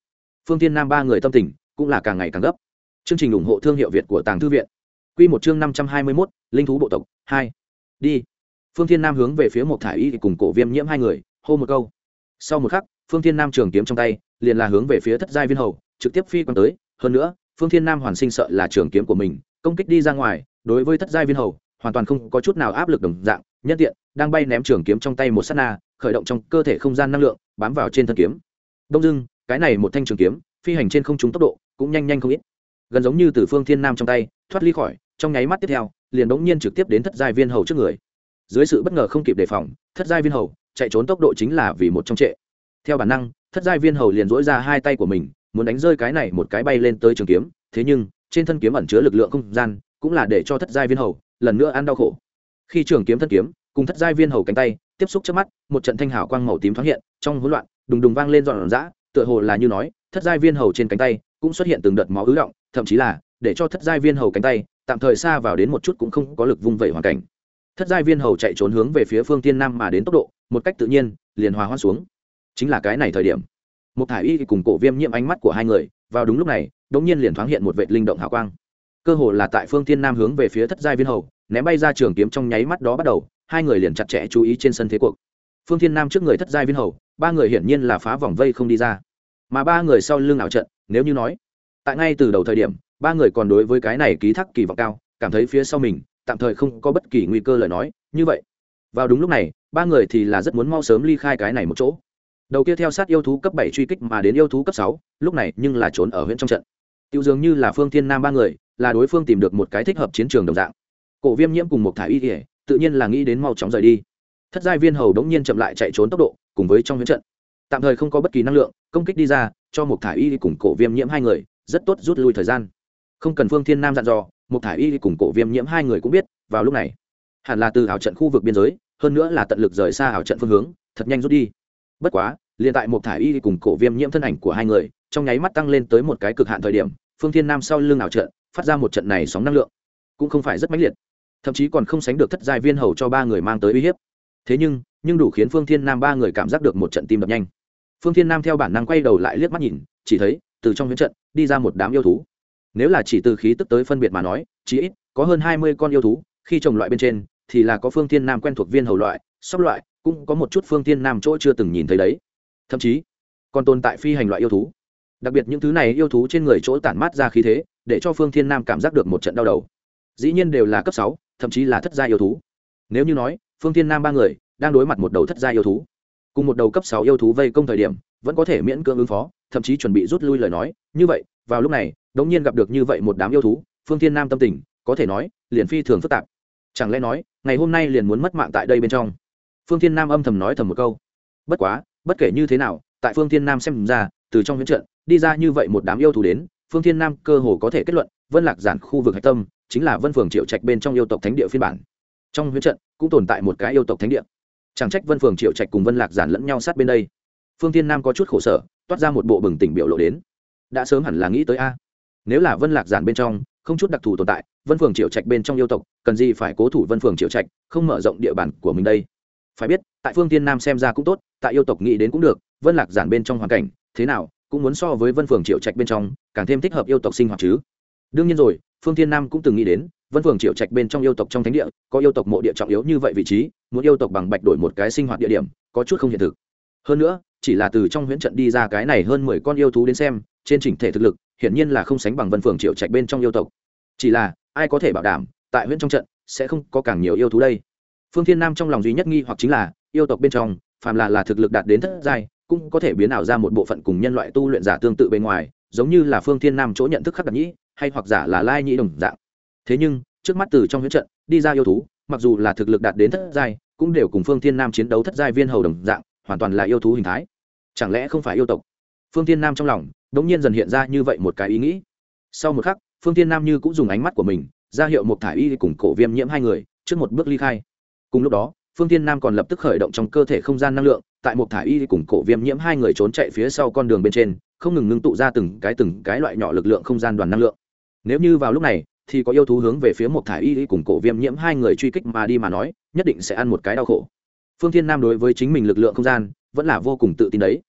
Phương tiên nam ba người tâm tình, cũng là càng ngày càng gấp. Chương trình ủng hộ thương hiệu việt của tàng thư viện. Q một chương năm trăm hai mươi mốt, linh thú bộ tộc, hai. Đi phương thiên nam hướng về phía một thả y cùng cổ viêm nhiễm hai người, hô một câu. Sau một khắc, phương thiên nam trường kiếm trong tay, liền là hướng về phía thất giai viên hầu, trực tiếp phi quăng tới. Hơn nữa, phương thiên nam hoàn sinh sợ là trường kiếm của mình, công kích đi ra ngoài, đối với thất giai viên hầu, hoàn toàn không có chút nào áp lực đồng dạng. Nhân tiện, đang bay ném trường kiếm trong tay một s á t na, khởi động trong cơ thể không gian năng lượng, bám vào trên thân kiếm. Đông dưng cái này một thanh trường kiếm, phi hành trên không trúng tốc độ, cũng nhanh nhanh không ít. Gần giống như từ phương thiên nam trong tay, thoát ly khỏi, trong nháy mắt tiếp theo, liền bỗng nhiên trực tiếp đến thất giai viên hầu trước người dưới sự bất ngờ không kịp đề phòng, thất giai viên hầu chạy trốn tốc độ chính là vì một trong trệ. Theo bản năng, thất giai viên hầu liền dỗi ra hai tay của mình, muốn đánh rơi cái này một cái bay lên tới trường kiếm. Thế nhưng, trên thân kiếm ẩn chứa lực lượng không gian, cũng là để cho thất giai viên hầu lần nữa ăn đau khổ. Khi trường kiếm thân kiếm cùng thất giai viên hầu cánh tay tiếp xúc trước mắt, một trận thanh hào quang màu tím thoáng hiện, trong hỗn loạn, đùng đùng vang lên dọn dã tựa hồ là như nói, thất giai viên hầu trên cánh tay cũng xuất hiện từng đợt máu ứ động, thậm chí là để cho thất giai viên hầu cánh tay tạm thời xa vào đến một chút cũng không có lực vung vẩy hoàn cảnh thất giai viên hầu chạy trốn hướng về phía phương tiên nam mà đến tốc độ, một cách tự nhiên, liền hòa hoãn xuống. Chính là cái này thời điểm. Một thả y cùng cổ viêm nhiễm ánh mắt của hai người, vào đúng lúc này đ ỗ n g nhiên liền thoáng hiện một vệ linh động hào quang. Cơ hồ là tại phương thiên nam hướng về phía thất giai viên hầu, ném bay ra trường kiếm trong nháy mắt đó bắt đầu, hai người liền chặt chẽ chú ý trên sân thế cuộc. Phương thiên nam trước người thất giai viên hầu, ba người hiển nhiên là phá vòng vây không đi ra. Mà ba người sau lưng ảo trận, nếu như nói, tại ngay từ đầu thời điểm, ba người còn đối với cái này ký thác kỳ vọng cao, cảm thấy phía sau mình tạm thời không có bất kỳ nguy cơ lời nói, như vậy, vào đúng lúc này, ba người thì là rất muốn mau sớm ly khai cái này một chỗ. Đầu kia theo sát yêu thú cấp bảy truy kích mà đến yêu thú cấp sáu, lúc này nhưng là trốn ở huyện trong trận. Tiêu dường như là phương thiên nam ba người, là đối phương tìm được một cái thích hợp chiến trường đồng dạng. Cổ viêm nhiễm cùng một thải y thể tự nhiên là nghĩ đến mau chóng rời đi. Thất giai viên hầu đống nhiên chậm lại chạy trốn tốc độ, cùng với trong huyện trận. Tạm thời không có bất kỳ năng lượng, công kích đi ra, cho một thải y cùng cổ viêm nhiễm hai người, rất tốt rút lui thời gian. Không cần phương thiên nam dặn dò một thải y cùng cổ viêm nhiễm hai người cũng biết, vào lúc này, hẳn là từ ảo trận khu vực biên giới, hơn nữa là tận lực rời xa ảo trận phương hướng, thật nhanh rút đi. Bất quá, liền tại một thải y cùng cổ viêm nhiễm thân ảnh của hai người, trong nháy mắt tăng lên tới một cái cực hạn thời điểm, phương thiên nam sau lưng ảo trận, phát ra một trận này sóng năng lượng. Cũng không phải rất mãnh liệt, thậm chí còn không sánh được thất giai viên hầu cho ba người mang tới uy hiếp. Thế nhưng nhưng đủ khiến phương thiên nam ba người cảm giác được một trận tim đập nhanh. Phương thiên nam theo bản năng quay đầu lại liếc mắt nhìn, chỉ thấy, từ trong huyễn trận, đi ra một đám yêu thú nếu là chỉ từ khí tức tới phân biệt mà nói chỉ ít có hơn hai mươi con yêu thú, khi trồng loại bên trên, thì là có phương thiên nam quen thuộc viên hầu loại, sóc loại, cũng có một chút phương thiên nam chỗ chưa từng nhìn thấy đấy. Thậm chí, còn tồn tại phi hành loại yêu thú. Đặc biệt những thứ này yêu thú trên người chỗ tản mát ra khí thế, để cho phương thiên nam cảm giác được một trận đau đầu. Dĩ nhiên đều là cấp sáu, thậm chí là thất gia yêu thú. Nếu như nói, phương thiên nam ba người đang đối mặt một đầu thất gia yêu thú, cùng một đầu cấp sáu yêu thú vây công thời điểm, vẫn có thể miễn cưỡng ứng phó, thậm chí chuẩn bị rút lui lời nói. Như vậy, vào lúc này đống nhiên gặp được như vậy một đám yêu thú, phương thiên nam tâm tình, có thể nói, liền phi thường phức tạp. Chẳng lẽ nói, ngày hôm nay liền muốn mất mạng tại đây bên trong? Phương thiên nam âm thầm nói thầm một câu. Bất quá, bất kể như thế nào, tại phương thiên nam xem ra, từ trong huyễn trận, đi ra như vậy một đám yêu thú đến, phương thiên nam cơ hồ có thể kết luận, vân lạc giản khu vực hạch tâm, chính là vân phường triệu trạch bên trong yêu tộc thánh địa phiên bản. Trong huyễn trận, cũng tồn tại một cái yêu tộc thánh địa. Chẳng trách vân phường triệu trạch cùng vân lạc giản lẫn nhau sát bên đây. Phương thiên nam có chút khổ sở, toát ra một bộ bừng tỉnh biểu lộ đến. Đã sớm hẳn là nghĩ tới a nếu là vân lạc giản bên trong, không chút đặc thù tồn tại, vân phường triệu trạch bên trong yêu tộc, cần gì phải cố thủ vân phường triệu trạch, không mở rộng địa bàn của mình đây? Phải biết, tại phương tiên nam xem ra cũng tốt, tại yêu tộc nghĩ đến cũng được, vân lạc giản bên trong hoàn cảnh, thế nào, cũng muốn so với vân phường triệu trạch bên trong, càng thêm thích hợp yêu tộc sinh hoạt chứ. Đương nhiên rồi, phương tiên nam cũng từng nghĩ đến, vân phường triệu trạch bên trong yêu tộc trong thánh địa, có yêu tộc mộ địa trọng yếu như vậy vị trí, muốn yêu tộc bằng bạch đổi một cái sinh hoạt địa điểm, có chút không hiện thực. Hơn nữa, chỉ là từ trong huyễn trận đi ra cái này hơn mười con yêu thú đến xem trên chỉnh thể thực lực, hiển nhiên là không sánh bằng vân phường triệu trạch bên trong yêu tộc. Chỉ là, ai có thể bảo đảm, tại huyện trong trận, sẽ không có càng nhiều yêu thú đây? Phương thiên nam trong lòng duy nhất nghi hoặc chính là, yêu tộc bên trong, phàm là là thực lực đạt đến thất giai, cũng có thể biến ảo ra một bộ phận cùng nhân loại tu luyện giả tương tự bên ngoài, giống như là phương thiên nam chỗ nhận thức khắc đặc nhĩ, hay hoặc giả là lai nhĩ đồng dạng. Thế nhưng, trước mắt từ trong huyễn trận, đi ra yêu thú, mặc dù là thực lực đạt đến thất giai, cũng đều cùng phương thiên nam chiến đấu thất giai viên hầu đồng dạng, hoàn toàn là yêu thú hình thái. Chẳng lẽ không phải yêu tộc? Phương thiên nam trong lòng đ ỗ n g nhiên dần hiện ra như vậy một cái ý nghĩ. Sau một khắc, phương thiên nam như cũng dùng ánh mắt của mình, ra hiệu một thả y cùng cổ viêm nhiễm hai người, trước một bước ly khai. Cùng lúc đó, phương thiên nam còn lập tức khởi động trong cơ thể không gian năng lượng, tại một thả y cùng cổ viêm nhiễm hai người trốn chạy phía sau con đường bên trên, không ngừng ngưng tụ ra từng cái từng cái loại nhỏ lực lượng không gian đoàn năng lượng. Nếu như vào lúc này, thì có yêu thú hướng về phía một thả y cùng cổ viêm nhiễm hai người truy kích mà đi mà nói, nhất định sẽ ăn một cái đau khổ. Phương thiên nam đối với chính mình lực lượng không gian, vẫn là vô cùng tự tin đấy.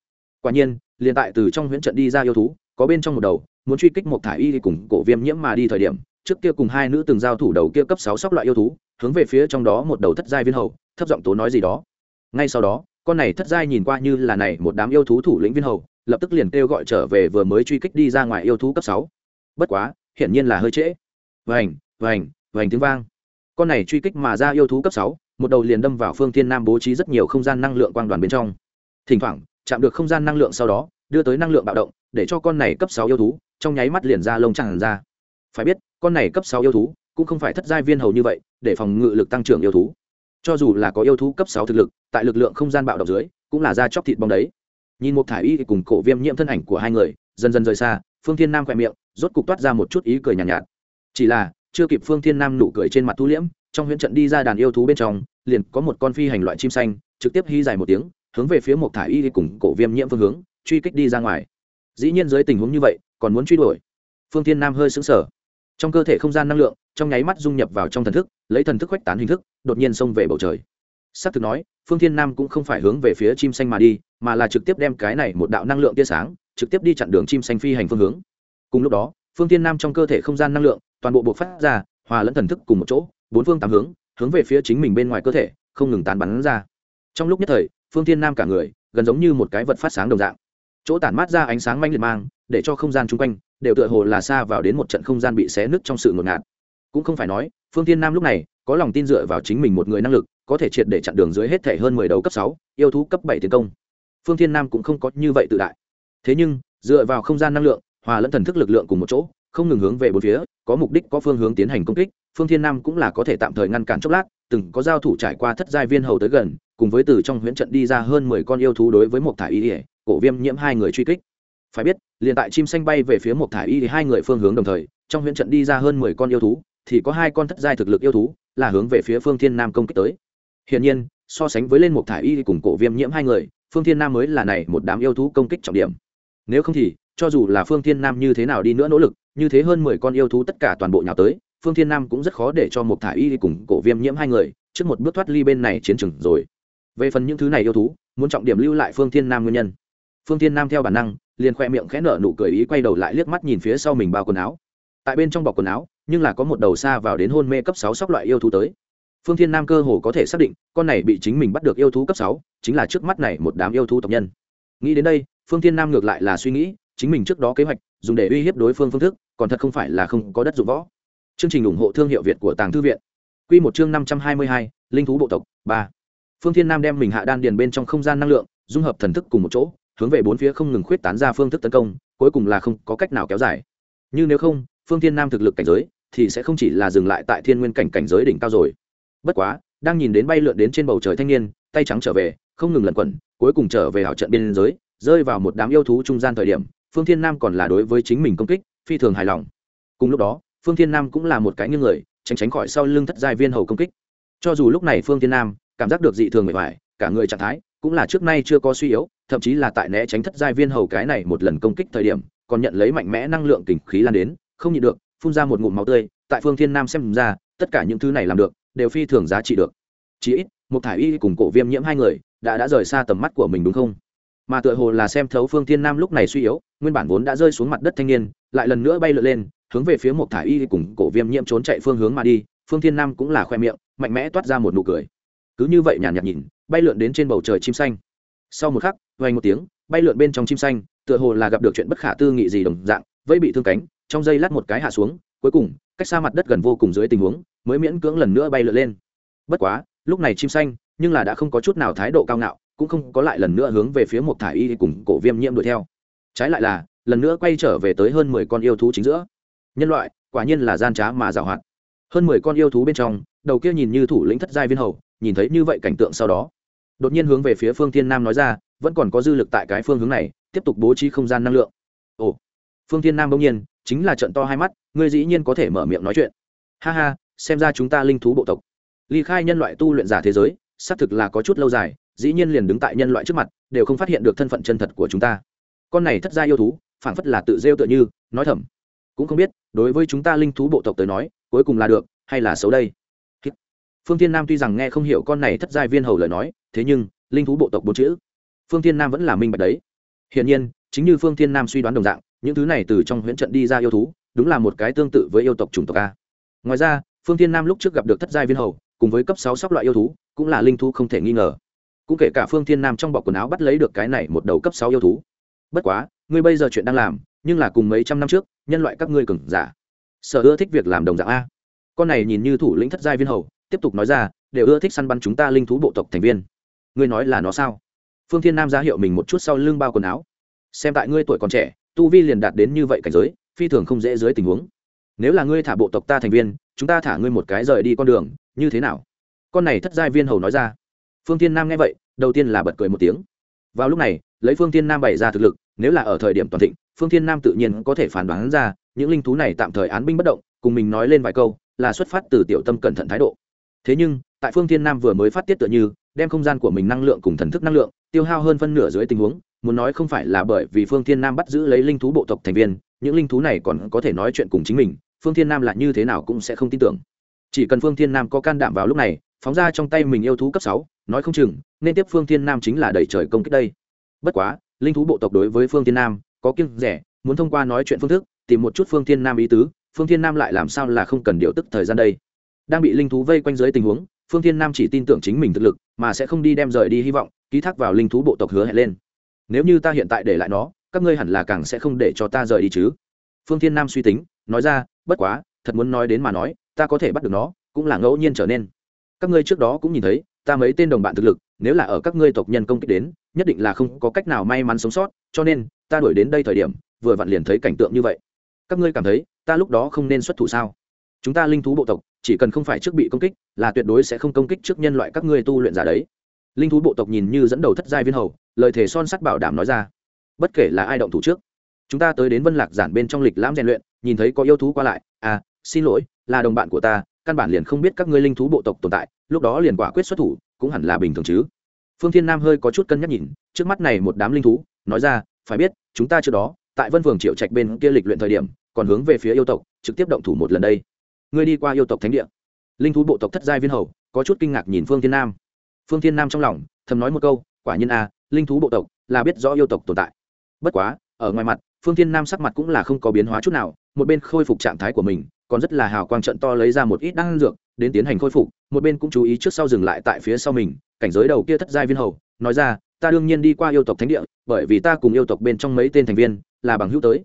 Quả nhiên liền tại từ trong huyễn trận đi ra yêu thú, có bên trong một đầu, muốn truy kích một thả y cùng cổ viêm nhiễm mà đi thời điểm, trước kia cùng hai nữ từng giao thủ đầu kia cấp sáu sóc loại yêu thú, hướng về phía trong đó một đầu thất giai viên hầu, thấp giọng tố nói gì đó. Ngay sau đó, con này thất giai nhìn qua như là này một đám yêu thú thủ lĩnh viên hầu, lập tức liền kêu gọi trở về vừa mới truy kích đi ra ngoài yêu thú cấp sáu. Bất quá, hiển nhiên là hơi trễ. Vành vành vành tiếng vang. Con này truy kích mà ra yêu thú cấp sáu, một đầu liền đâm vào phương thiên nam bố trí rất nhiều không gian năng lượng quang đoàn bên trong. Thỉnh thoảng chạm được không gian năng lượng sau đó đưa tới năng lượng bạo động để cho con này cấp sáu yêu thú trong nháy mắt liền ra lông chẳng ra. Phải biết con này cấp sáu yêu thú cũng không phải thất giai viên hầu như vậy để phòng ngự lực tăng trưởng yêu thú. Cho dù là có yêu thú cấp sáu thực lực tại lực lượng không gian bạo động dưới cũng là ra chóc thịt bong đấy. Nhìn một thải y cùng cổ viêm nhiễm thân ảnh của hai người dần dần rời xa phương thiên nam khỏe miệng rốt cục toát ra một chút ý cười nhàn nhạt, nhạt. Chỉ là chưa kịp phương thiên nam nụ cười trên mặt thu liễm trong huyễn trận đi ra đàn yêu thú bên trong liền có một con phi hành loại chim xanh trực tiếp hy dài một tiếng hướng về phía một thả y cùng cổ viêm nhiễm phương hướng, truy kích đi ra ngoài. Dĩ nhiên dưới tình huống như vậy, còn muốn truy đuổi. Phương thiên nam hơi sững sờ. Trong cơ thể không gian năng lượng, trong nháy mắt dung nhập vào trong thần thức, lấy thần thức khuếch tán hình thức, đột nhiên xông về bầu trời. S thực nói, phương thiên nam cũng không phải hướng về phía chim xanh mà đi, mà là trực tiếp đem cái này một đạo năng lượng tia sáng, trực tiếp đi chặn đường chim xanh phi hành phương hướng. Cùng lúc đó, phương thiên nam trong cơ thể không gian năng lượng, toàn bộ buộc phát ra, hòa lẫn thần thức cùng một chỗ, bốn phương tám hướng hướng về phía chính mình bên ngoài cơ thể, không ngừng tán bắn ra. Trong lúc nhất thời phương thiên nam cả người, gần giống như một cái vật phát sáng đồng dạng. Chỗ tản mát ra ánh sáng manh liệt mang, để cho không gian chung quanh, đều tựa hồ là xa vào đến một trận không gian bị xé nứt trong sự ngột ngạt. Cũng không phải nói, phương thiên nam lúc này, có lòng tin dựa vào chính mình một người năng lực, có thể triệt để chặn đường dưới hết thể hơn mười đầu cấp sáu, yêu thú cấp bảy tiến công. Phương thiên nam cũng không có như vậy tự đại. Thế nhưng, dựa vào không gian năng lượng, hòa lẫn thần thức lực lượng cùng một chỗ, không ngừng hướng về bốn phía, có mục đích có phương hướng tiến hành công kích, phương thiên nam cũng là có thể tạm thời ngăn cản chốc lát từng có giao thủ trải qua thất giai viên hầu tới gần, cùng với từ trong huyễn trận đi ra hơn mười con yêu thú đối với một thải y ỉa cổ viêm nhiễm hai người truy kích. Phải biết, liền tại chim xanh bay về phía một thải y thì hai người phương hướng đồng thời, trong huyễn trận đi ra hơn mười con yêu thú, thì có hai con thất giai thực lực yêu thú, là hướng về phía phương thiên nam công kích tới. Hiển nhiên, so sánh với lên một thải y cùng cổ viêm nhiễm hai người, phương thiên nam mới là này một đám yêu thú công kích trọng điểm. Nếu không thì, cho dù là phương thiên nam như thế nào đi nữa nỗ lực, như thế hơn mười con yêu thú tất cả toàn bộ nhào tới phương thiên nam cũng rất khó để cho một thả y cùng cổ viêm nhiễm hai người trước một bước thoát ly bên này chiến trường rồi. Về phần những thứ này yêu thú, muốn trọng điểm lưu lại phương thiên nam nguyên nhân. Phương thiên nam theo bản năng, liền khoe miệng khẽ nở nụ cười ý quay đầu lại liếc mắt nhìn phía sau mình bao quần áo. Tại bên trong bọc quần áo, nhưng là có một đầu xa vào đến hôn mê cấp sáu sóc loại yêu thú tới. Phương thiên nam cơ hồ có thể xác định, con này bị chính mình bắt được yêu thú cấp sáu, chính là trước mắt này một đám yêu thú tộc nhân. Nghĩ đến đây, phương thiên nam ngược lại là suy nghĩ, chính mình trước đó kế hoạch, dùng để uy hiếp đối phương phương thức, còn thật không phải là không có đất dụng võ chương trình ủng hộ thương hiệu việt của tàng thư viện. Quy một chương năm trăm hai mươi hai, linh thú bộ tộc, ba. Phương thiên nam đem mình hạ đan điền bên trong không gian năng lượng, dung hợp thần thức cùng một chỗ, hướng về bốn phía không ngừng khuyết tán ra phương thức tấn công, cuối cùng là không có cách nào kéo dài. Như nếu không, phương thiên nam thực lực cảnh giới thì sẽ không chỉ là dừng lại tại thiên nguyên cảnh cảnh giới đỉnh cao rồi. Bất quá, đang nhìn đến bay lượn đến trên bầu trời thanh niên, tay trắng trở về, không ngừng lẩn quẩn, cuối cùng trở về hảo trận biên giới, rơi vào một đám yêu thú trung gian thời điểm, phương thiên nam còn là đối với chính mình công kích phi thường hài lòng. Cùng lúc đó phương thiên nam cũng là một cái như người, tránh tránh khỏi sau lưng thất giai viên hầu công kích. Cho dù lúc này phương thiên nam cảm giác được dị thường mệt mỏi, cả người trạng thái cũng là trước nay chưa có suy yếu, thậm chí là tại né tránh thất giai viên hầu cái này một lần công kích thời điểm, còn nhận lấy mạnh mẽ năng lượng kình khí lan đến, không nhịn được, phun ra một ngụm máu tươi, tại phương thiên nam xem ra, tất cả những thứ này làm được, đều phi thường giá trị được. Chí ít một thải y cùng cổ viêm nhiễm hai người đã đã rời xa tầm mắt của mình đúng không? Mà tựa hồ là xem thấu phương thiên nam lúc này suy yếu, nguyên bản vốn đã rơi xuống mặt đất thanh niên, lại lần nữa bay lượn lên hướng về phía một Thả y cùng cổ viêm nhiễm trốn chạy phương hướng mà đi, phương thiên nam cũng là khoe miệng, mạnh mẽ toát ra một nụ cười. Cứ như vậy nhàn nhạt nhìn, bay lượn đến trên bầu trời chim xanh. Sau một khắc vay một tiếng, bay lượn bên trong chim xanh, tựa hồ là gặp được chuyện bất khả tư nghị gì đồng dạng vây bị thương cánh, trong dây lát một cái hạ xuống, cuối cùng, cách xa mặt đất gần vô cùng dưới tình huống, mới miễn cưỡng lần nữa bay lượn lên. Bất quá, lúc này chim xanh, nhưng là đã không có chút nào thái độ cao ngạo, cũng không có lại lần nữa hướng về phía một Thả y cùng cổ viêm nhiễm đuổi theo. Trái lại là, lần nữa quay trở về tới hơn mười con yêu thú chính giữa nhân loại, quả nhiên là gian trá mà giảo hoạt hơn mười con yêu thú bên trong, đầu kia nhìn như thủ lĩnh thất giai viên hầu, nhìn thấy như vậy cảnh tượng sau đó, đột nhiên hướng về phía phương thiên nam nói ra, vẫn còn có dư lực tại cái phương hướng này, tiếp tục bố trí không gian năng lượng. Ồ, phương thiên nam bỗng nhiên, chính là trận to hai mắt, ngươi dĩ nhiên có thể mở miệng nói chuyện. Ha ha, xem ra chúng ta linh thú bộ tộc. Ly khai nhân loại tu luyện giả thế giới, xác thực là có chút lâu dài, dĩ nhiên liền đứng tại nhân loại trước mặt, đều không phát hiện được thân phận chân thật của chúng ta. Con này thất gia yêu thú, phảng phất là tự rêu tựa như, nói thầm, cũng không biết đối với chúng ta linh thú bộ tộc tới nói, cuối cùng là được, hay là xấu đây? Phương thiên nam tuy rằng nghe không hiểu con này thất giai viên hầu lời nói, thế nhưng, linh thú bộ tộc bốn chữ. Phương thiên nam vẫn là minh bạch đấy. Hiển nhiên, chính như phương thiên nam suy đoán đồng dạng, những thứ này từ trong huyễn trận đi ra yêu thú, đúng là một cái tương tự với yêu tộc chủng tộc a. Ngoài ra, phương thiên nam lúc trước gặp được thất giai viên hầu, cùng với cấp sáu sóc loại yêu thú, cũng là linh thú không thể nghi ngờ. Cũng kể cả phương thiên nam trong bọc quần áo bắt lấy được cái này một đầu cấp sáu yêu thú. Bất quá, ngươi bây giờ chuyện đang làm, nhưng là cùng mấy trăm năm trước nhân loại các ngươi cừng giả. Sở ưa thích việc làm đồng dạng a. Con này nhìn như thủ lĩnh thất giai viên hầu, tiếp tục nói ra, đều ưa thích săn bắn chúng ta linh thú bộ tộc thành viên. Ngươi nói là nó sao? Phương thiên nam ra hiệu mình một chút sau lưng bao quần áo. Xem tại ngươi tuổi còn trẻ, tu vi liền đạt đến như vậy cảnh giới, phi thường không dễ dưới tình huống. Nếu là ngươi thả bộ tộc ta thành viên, chúng ta thả ngươi một cái rời đi con đường, như thế nào? Con này thất giai viên hầu nói ra. Phương thiên nam nghe vậy, đầu tiên là bật cười một tiếng. Vào lúc này, lấy phương thiên nam bày ra thực lực nếu là ở thời điểm toàn thịnh, phương thiên nam tự nhiên có thể phản đoán ra, những linh thú này tạm thời án binh bất động, cùng mình nói lên vài câu, là xuất phát từ tiểu tâm cẩn thận thái độ. Thế nhưng, tại phương thiên nam vừa mới phát tiết tựa như, đem không gian của mình năng lượng cùng thần thức năng lượng, tiêu hao hơn phân nửa dưới tình huống, muốn nói không phải là bởi vì phương thiên nam bắt giữ lấy linh thú bộ tộc thành viên, những linh thú này còn có thể nói chuyện cùng chính mình, phương thiên nam là như thế nào cũng sẽ không tin tưởng. Chỉ cần phương thiên nam có can đảm vào lúc này, phóng ra trong tay mình yêu thú cấp sáu, nói không chừng, nên tiếp phương thiên nam chính là đẩy trời công kích đây. Bất quá linh thú bộ tộc đối với phương thiên nam có kiêng rẻ, muốn thông qua nói chuyện phương thức tìm một chút phương thiên nam ý tứ, phương thiên nam lại làm sao là không cần điều tức thời gian đây. Đang bị linh thú vây quanh dưới tình huống, phương thiên nam chỉ tin tưởng chính mình thực lực, mà sẽ không đi đem rời đi hy vọng, ký thác vào linh thú bộ tộc hứa hẹn lên. Nếu như ta hiện tại để lại nó, các ngươi hẳn là càng sẽ không để cho ta rời đi chứ. Phương thiên nam suy tính, nói ra, bất quá, thật muốn nói đến mà nói, ta có thể bắt được nó, cũng là ngẫu nhiên trở nên. Các ngươi trước đó cũng nhìn thấy ta mấy tên đồng bạn thực lực, nếu là ở các ngươi tộc nhân công kích đến, nhất định là không có cách nào may mắn sống sót, cho nên, ta đuổi đến đây thời điểm, vừa vặn liền thấy cảnh tượng như vậy. Các ngươi cảm thấy, ta lúc đó không nên xuất thủ sao? Chúng ta linh thú bộ tộc, chỉ cần không phải trước bị công kích, là tuyệt đối sẽ không công kích trước nhân loại các ngươi tu luyện giả đấy. Linh thú bộ tộc nhìn như dẫn đầu thất giai viên hầu, lời thề son sắt bảo đảm nói ra. Bất kể là ai động thủ trước, chúng ta tới đến vân lạc giản bên trong lịch lãm rèn luyện, nhìn thấy có yêu thú qua lại à xin lỗi, là đồng bạn của ta, căn bản liền không biết các ngươi linh thú bộ tộc tồn tại lúc đó liền quả quyết xuất thủ, cũng hẳn là bình thường chứ. Phương thiên nam hơi có chút cân nhắc nhìn, trước mắt này một đám linh thú, nói ra, phải biết, chúng ta trước đó, tại vân phường triệu trạch bên kia lịch luyện thời điểm, còn hướng về phía yêu tộc, trực tiếp động thủ một lần đây. Ngươi đi qua yêu tộc thánh địa. Linh thú bộ tộc thất giai viên hầu, có chút kinh ngạc nhìn phương thiên nam. Phương thiên nam trong lòng, thầm nói một câu, quả nhiên a, linh thú bộ tộc là biết rõ yêu tộc tồn tại. Bất quá, ở ngoài mặt, phương thiên nam sắc mặt cũng là không có biến hóa chút nào, một bên khôi phục trạng thái của mình, còn rất là hào quang trận to lấy ra một ít đan dược đến tiến hành khôi phục, một bên cũng chú ý trước sau dừng lại tại phía sau mình, cảnh giới đầu kia thất giai viên hầu, nói ra, ta đương nhiên đi qua yêu tộc thánh địa, bởi vì ta cùng yêu tộc bên trong mấy tên thành viên là bằng hữu tới.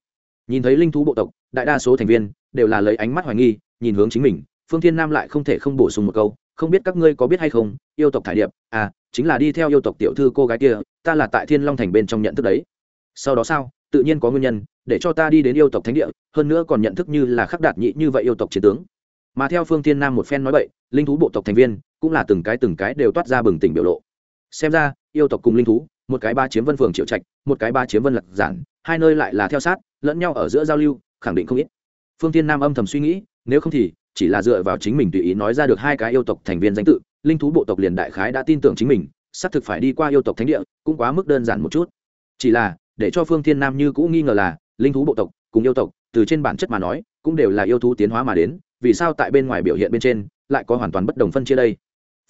Nhìn thấy linh thú bộ tộc, đại đa số thành viên đều là lấy ánh mắt hoài nghi, nhìn hướng chính mình, phương thiên nam lại không thể không bổ sung một câu, không biết các ngươi có biết hay không, yêu tộc thải điệp à chính là đi theo yêu tộc tiểu thư cô gái kia, ta là tại thiên long thành bên trong nhận thức đấy. Sau đó sao? Tự nhiên có nguyên nhân, để cho ta đi đến yêu tộc thánh địa, hơn nữa còn nhận thức như là khắc đạt nhị như vậy yêu tộc chiến tướng mà theo phương thiên nam một phen nói vậy linh thú bộ tộc thành viên cũng là từng cái từng cái đều toát ra bừng tỉnh biểu lộ. Xem ra, yêu tộc cùng linh thú, một cái ba chiếm vân phường triệu trạch, một cái ba chiếm vân lạc giản, hai nơi lại là theo sát, lẫn nhau ở giữa giao lưu, khẳng định không ít. Phương thiên nam âm thầm suy nghĩ, nếu không thì chỉ là dựa vào chính mình tùy ý nói ra được hai cái yêu tộc thành viên danh tự, linh thú bộ tộc liền đại khái đã tin tưởng chính mình, xác thực phải đi qua yêu tộc thánh địa, cũng quá mức đơn giản một chút. Chỉ là, để cho phương thiên nam như cũng nghi ngờ là, linh thú bộ tộc cùng yêu tộc, từ trên bản chất mà nói, cũng đều là yêu thú tiến hóa mà đến vì sao tại bên ngoài biểu hiện bên trên lại có hoàn toàn bất đồng phân chia đây?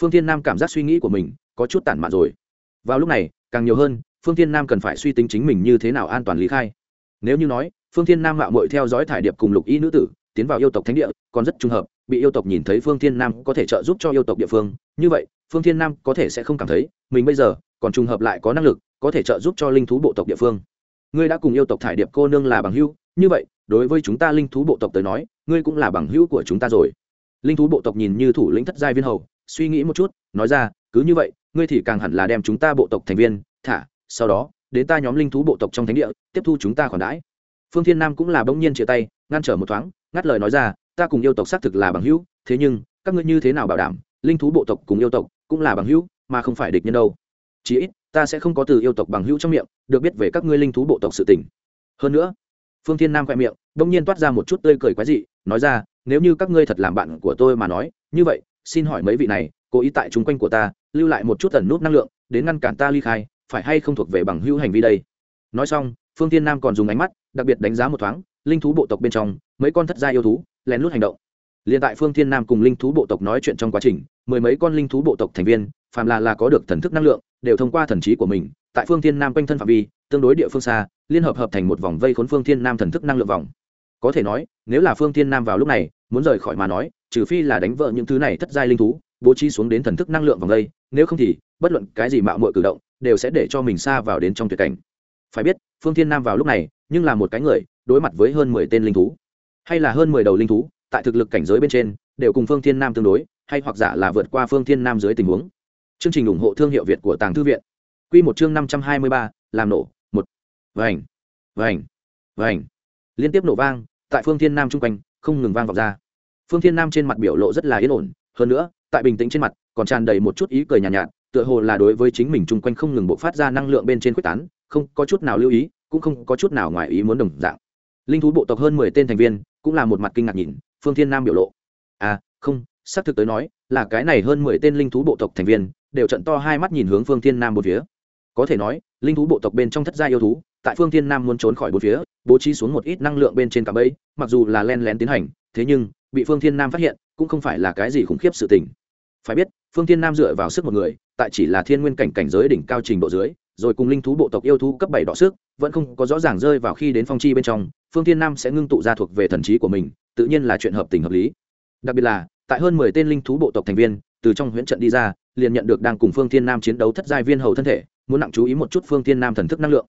Phương thiên nam cảm giác suy nghĩ của mình có chút tản mạn rồi. Vào lúc này, càng nhiều hơn, phương thiên nam cần phải suy tính chính mình như thế nào an toàn lý khai. Nếu như nói, phương thiên nam mạo mội theo dõi thải điệp cùng lục y nữ tử, tiến vào yêu tộc thánh địa, còn rất trùng hợp, bị yêu tộc nhìn thấy phương thiên nam có thể trợ giúp cho yêu tộc địa phương. Như vậy, phương thiên nam có thể sẽ không cảm thấy mình bây giờ còn trùng hợp lại có năng lực, có thể trợ giúp cho linh thú bộ tộc địa phương. Ngươi đã cùng yêu tộc thải điệp cô nương là bằng hữu, như vậy đối với chúng ta linh thú bộ tộc tới nói, ngươi cũng là bằng hữu của chúng ta rồi. Linh thú bộ tộc nhìn như thủ lĩnh thất giai viên hầu, suy nghĩ một chút, nói ra, cứ như vậy, ngươi thì càng hẳn là đem chúng ta bộ tộc thành viên, thả, sau đó, đến ta nhóm linh thú bộ tộc trong thánh địa, tiếp thu chúng ta khoản đãi. Phương thiên nam cũng là bỗng nhiên chia tay, ngăn trở một thoáng, ngắt lời nói ra, ta cùng yêu tộc xác thực là bằng hữu, thế nhưng, các ngươi như thế nào bảo đảm, linh thú bộ tộc cùng yêu tộc cũng là bằng hữu, mà không phải địch nhân đâu. Chí ít, ta sẽ không có từ yêu tộc bằng hữu trong miệng, được biết về các ngươi linh thú bộ tộc sự tình. Hơn nữa phương thiên nam khoe miệng, đông nhiên toát ra một chút tươi cười quái dị, nói ra, nếu như các ngươi thật làm bạn của tôi mà nói, như vậy, xin hỏi mấy vị này, cố ý tại chung quanh của ta, lưu lại một chút tần nút năng lượng, đến ngăn cản ta ly khai, phải hay không thuộc về bằng hữu hành vi đây? Nói xong, phương thiên nam còn dùng ánh mắt, đặc biệt đánh giá một thoáng, linh thú bộ tộc bên trong, mấy con thất gia yêu thú, lén lút hành động. Liền tại phương thiên nam cùng linh thú bộ tộc nói chuyện trong quá trình, mười mấy con linh thú bộ tộc thành viên, phàm là là có được thần thức năng lượng, đều thông qua thần trí của mình, tại phương thiên nam quanh thân phạm vi tương đối địa phương xa, liên hợp hợp thành một vòng vây khốn phương thiên nam thần thức năng lượng vòng. Có thể nói, nếu là phương thiên nam vào lúc này, muốn rời khỏi mà nói, trừ phi là đánh vỡ những thứ này thất giai linh thú, bố trí xuống đến thần thức năng lượng vòng vây, nếu không thì, bất luận cái gì mạo muội cử động, đều sẽ để cho mình xa vào đến trong tuyệt cảnh. Phải biết, phương thiên nam vào lúc này, nhưng là một cái người, đối mặt với hơn mười tên linh thú. Hay là hơn mười đầu linh thú, tại thực lực cảnh giới bên trên, đều cùng phương thiên nam tương đối, hay hoặc giả là vượt qua phương thiên nam dưới tình huống. Chương trình ủng hộ thương hiệu việt của tàng thư viện. Quy một chương năm trăm hai mươi ba, làm nổ vành vành vành. Liên tiếp nổ vang tại phương thiên nam chung quanh không ngừng vang vọng ra. Phương thiên nam trên mặt biểu lộ rất là yên ổn hơn nữa tại bình tĩnh trên mặt còn tràn đầy một chút ý cười nhàn nhạt, nhạt tựa hồ là đối với chính mình chung quanh không ngừng bộc phát ra năng lượng bên trên quyết tán không có chút nào lưu ý cũng không có chút nào ngoài ý muốn đồng dạng. Linh thú bộ tộc hơn mười tên thành viên cũng là một mặt kinh ngạc nhìn phương thiên nam biểu lộ. À không xác thực tới nói là cái này hơn mười tên linh thú bộ tộc thành viên đều trận to hai mắt nhìn hướng phương thiên nam một phía. Có thể nói linh thú bộ tộc bên trong thất gia yêu thú, tại phương thiên nam muốn trốn khỏi bốn phía, bố trí xuống một ít năng lượng bên trên cạm bẫy, mặc dù là len lén tiến hành, thế nhưng, bị phương thiên nam phát hiện, cũng không phải là cái gì khủng khiếp sự tình. Phải biết, phương thiên nam dựa vào sức một người, tại chỉ là thiên nguyên cảnh cảnh giới đỉnh cao trình độ dưới, rồi cùng linh thú bộ tộc yêu thú cấp bảy đỏ sức, vẫn không có rõ ràng rơi vào khi đến phong chi bên trong, phương thiên nam sẽ ngưng tụ ra thuộc về thần trí của mình, tự nhiên là chuyện hợp tình hợp lý. Đặc biệt là, tại hơn mười tên linh thú bộ tộc thành viên, từ trong huyễn trận đi ra, liền nhận được đang cùng phương thiên nam chiến đấu thất giai viên hầu thân thể muốn nặng chú ý một chút phương thiên nam thần thức năng lượng.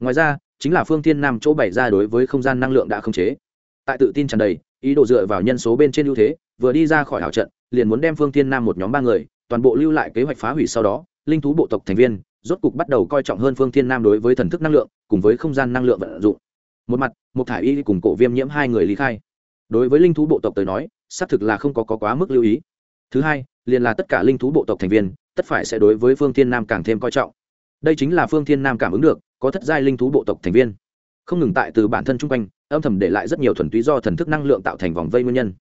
Ngoài ra chính là phương thiên nam chỗ bày ra đối với không gian năng lượng đã khống chế. Tại tự tin tràn đầy ý đồ dựa vào nhân số bên trên ưu thế vừa đi ra khỏi hảo trận liền muốn đem phương thiên nam một nhóm ba người toàn bộ lưu lại kế hoạch phá hủy sau đó linh thú bộ tộc thành viên rốt cục bắt đầu coi trọng hơn phương thiên nam đối với thần thức năng lượng cùng với không gian năng lượng vận dụng. Một mặt một thải y cùng cổ viêm nhiễm hai người lý khai. Đối với linh thú bộ tộc tới nói xác thực là không có, có quá mức lưu ý. Thứ hai liền là tất cả linh thú bộ tộc thành viên tất phải sẽ đối với phương thiên nam càng thêm coi trọng đây chính là phương thiên nam cảm ứng được, có thất giai linh thú bộ tộc thành viên. Không ngừng tại từ bản thân chung quanh, âm thầm để lại rất nhiều thuần túy do thần thức năng lượng tạo thành vòng vây nguyên nhân.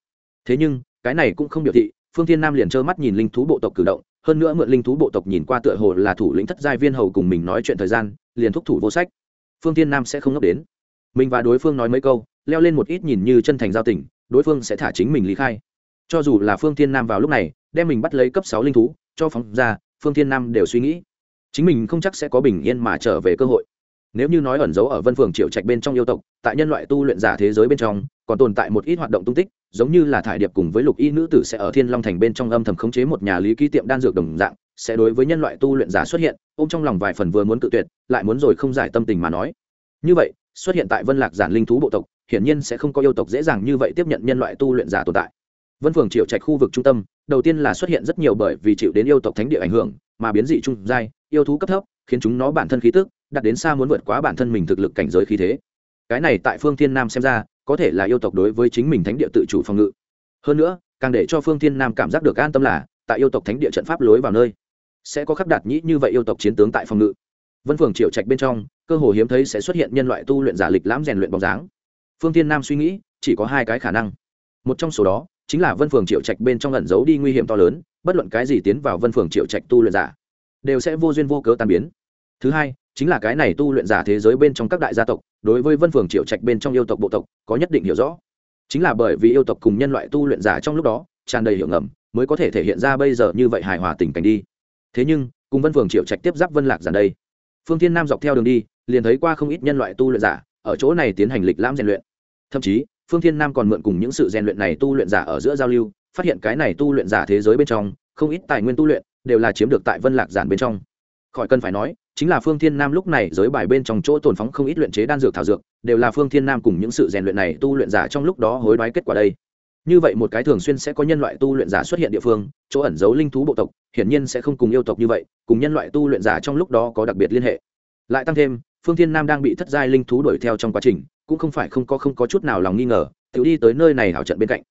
Thế nhưng, cái này cũng không biểu thị, phương thiên nam liền trơ mắt nhìn linh thú bộ tộc cử động, hơn nữa mượn linh thú bộ tộc nhìn qua tựa hồ là thủ lĩnh thất giai viên hầu cùng mình nói chuyện thời gian, liền thúc thủ vô sách. Phương thiên nam sẽ không ngốc đến. Mình và đối phương nói mấy câu, leo lên một ít nhìn như chân thành giao tình, đối phương sẽ thả chính mình lý khai. Cho dù là phương thiên nam vào lúc này, đem mình bắt lấy cấp sáu linh thú, cho phóng ra, phương thiên nam đều suy nghĩ chính mình không chắc sẽ có bình yên mà trở về cơ hội. Nếu như nói ẩn giấu ở vân phường triệu trạch bên trong yêu tộc, tại nhân loại tu luyện giả thế giới bên trong, còn tồn tại một ít hoạt động tung tích, giống như là thải điệp cùng với lục y nữ tử sẽ ở thiên long thành bên trong âm thầm khống chế một nhà lý ký tiệm đan dược đồng dạng, sẽ đối với nhân loại tu luyện giả xuất hiện, ôm trong lòng vài phần vừa muốn tự tuyệt, lại muốn rồi không giải tâm tình mà nói. Như vậy, xuất hiện tại vân lạc giản linh thú bộ tộc, hiển nhiên sẽ không có yêu tộc dễ dàng như vậy tiếp nhận nhân loại tu luyện giả tồn tại. Vân phường triệu trạch khu vực trung tâm, đầu tiên là xuất hiện rất nhiều bởi vì chịu đến yêu tộc thánh địa ảnh hưởng mà biến dị trung giai, yêu thú cấp thấp, khiến chúng nó bản thân khí tức đặt đến xa muốn vượt quá bản thân mình thực lực cảnh giới khí thế. Cái này tại phương thiên nam xem ra, có thể là yêu tộc đối với chính mình thánh địa tự chủ phòng ngự. Hơn nữa, càng để cho phương thiên nam cảm giác được an tâm là, tại yêu tộc thánh địa trận pháp lối vào nơi, sẽ có khắc đạt nhĩ như vậy yêu tộc chiến tướng tại phòng ngự. Vân phường triệu trạch bên trong, cơ hồ hiếm thấy sẽ xuất hiện nhân loại tu luyện giả lịch lãm rèn luyện bóng dáng. Phương thiên nam suy nghĩ, chỉ có hai cái khả năng. Một trong số đó chính là vân phường triệu trạch bên trong ẩn giấu đi nguy hiểm to lớn, bất luận cái gì tiến vào vân phường triệu trạch tu luyện giả, đều sẽ vô duyên vô cớ tan biến. Thứ hai, chính là cái này tu luyện giả thế giới bên trong các đại gia tộc, đối với vân phường triệu trạch bên trong yêu tộc bộ tộc, có nhất định hiểu rõ. Chính là bởi vì yêu tộc cùng nhân loại tu luyện giả trong lúc đó, tràn đầy hiểu ngầm, mới có thể thể hiện ra bây giờ như vậy hài hòa tình cảnh đi. Thế nhưng, cùng vân phường triệu trạch tiếp giáp vân lạc giản đây, phương thiên nam dọc theo đường đi, liền thấy qua không ít nhân loại tu luyện giả, ở chỗ này tiến hành lịch lãm rèn luyện. Thậm chí phương thiên nam còn mượn cùng những sự rèn luyện này tu luyện giả ở giữa giao lưu, phát hiện cái này tu luyện giả thế giới bên trong, không ít tài nguyên tu luyện, đều là chiếm được tại vân lạc giản bên trong. Khỏi cần phải nói, chính là phương thiên nam lúc này giới bài bên trong chỗ tồn phóng không ít luyện chế đan dược thảo dược, đều là phương thiên nam cùng những sự rèn luyện này tu luyện giả trong lúc đó hối đoái kết quả đây. Như vậy một cái thường xuyên sẽ có nhân loại tu luyện giả xuất hiện địa phương, chỗ ẩn giấu linh thú bộ tộc, hiển nhiên sẽ không cùng yêu tộc như vậy, cùng nhân loại tu luyện giả trong lúc đó có đặc biệt liên hệ. Lại tăng thêm phương thiên nam đang bị thất giai linh thú đuổi theo trong quá trình, cũng không phải không có không có chút nào lòng nghi ngờ tự đi tới nơi này hảo trận bên cạnh.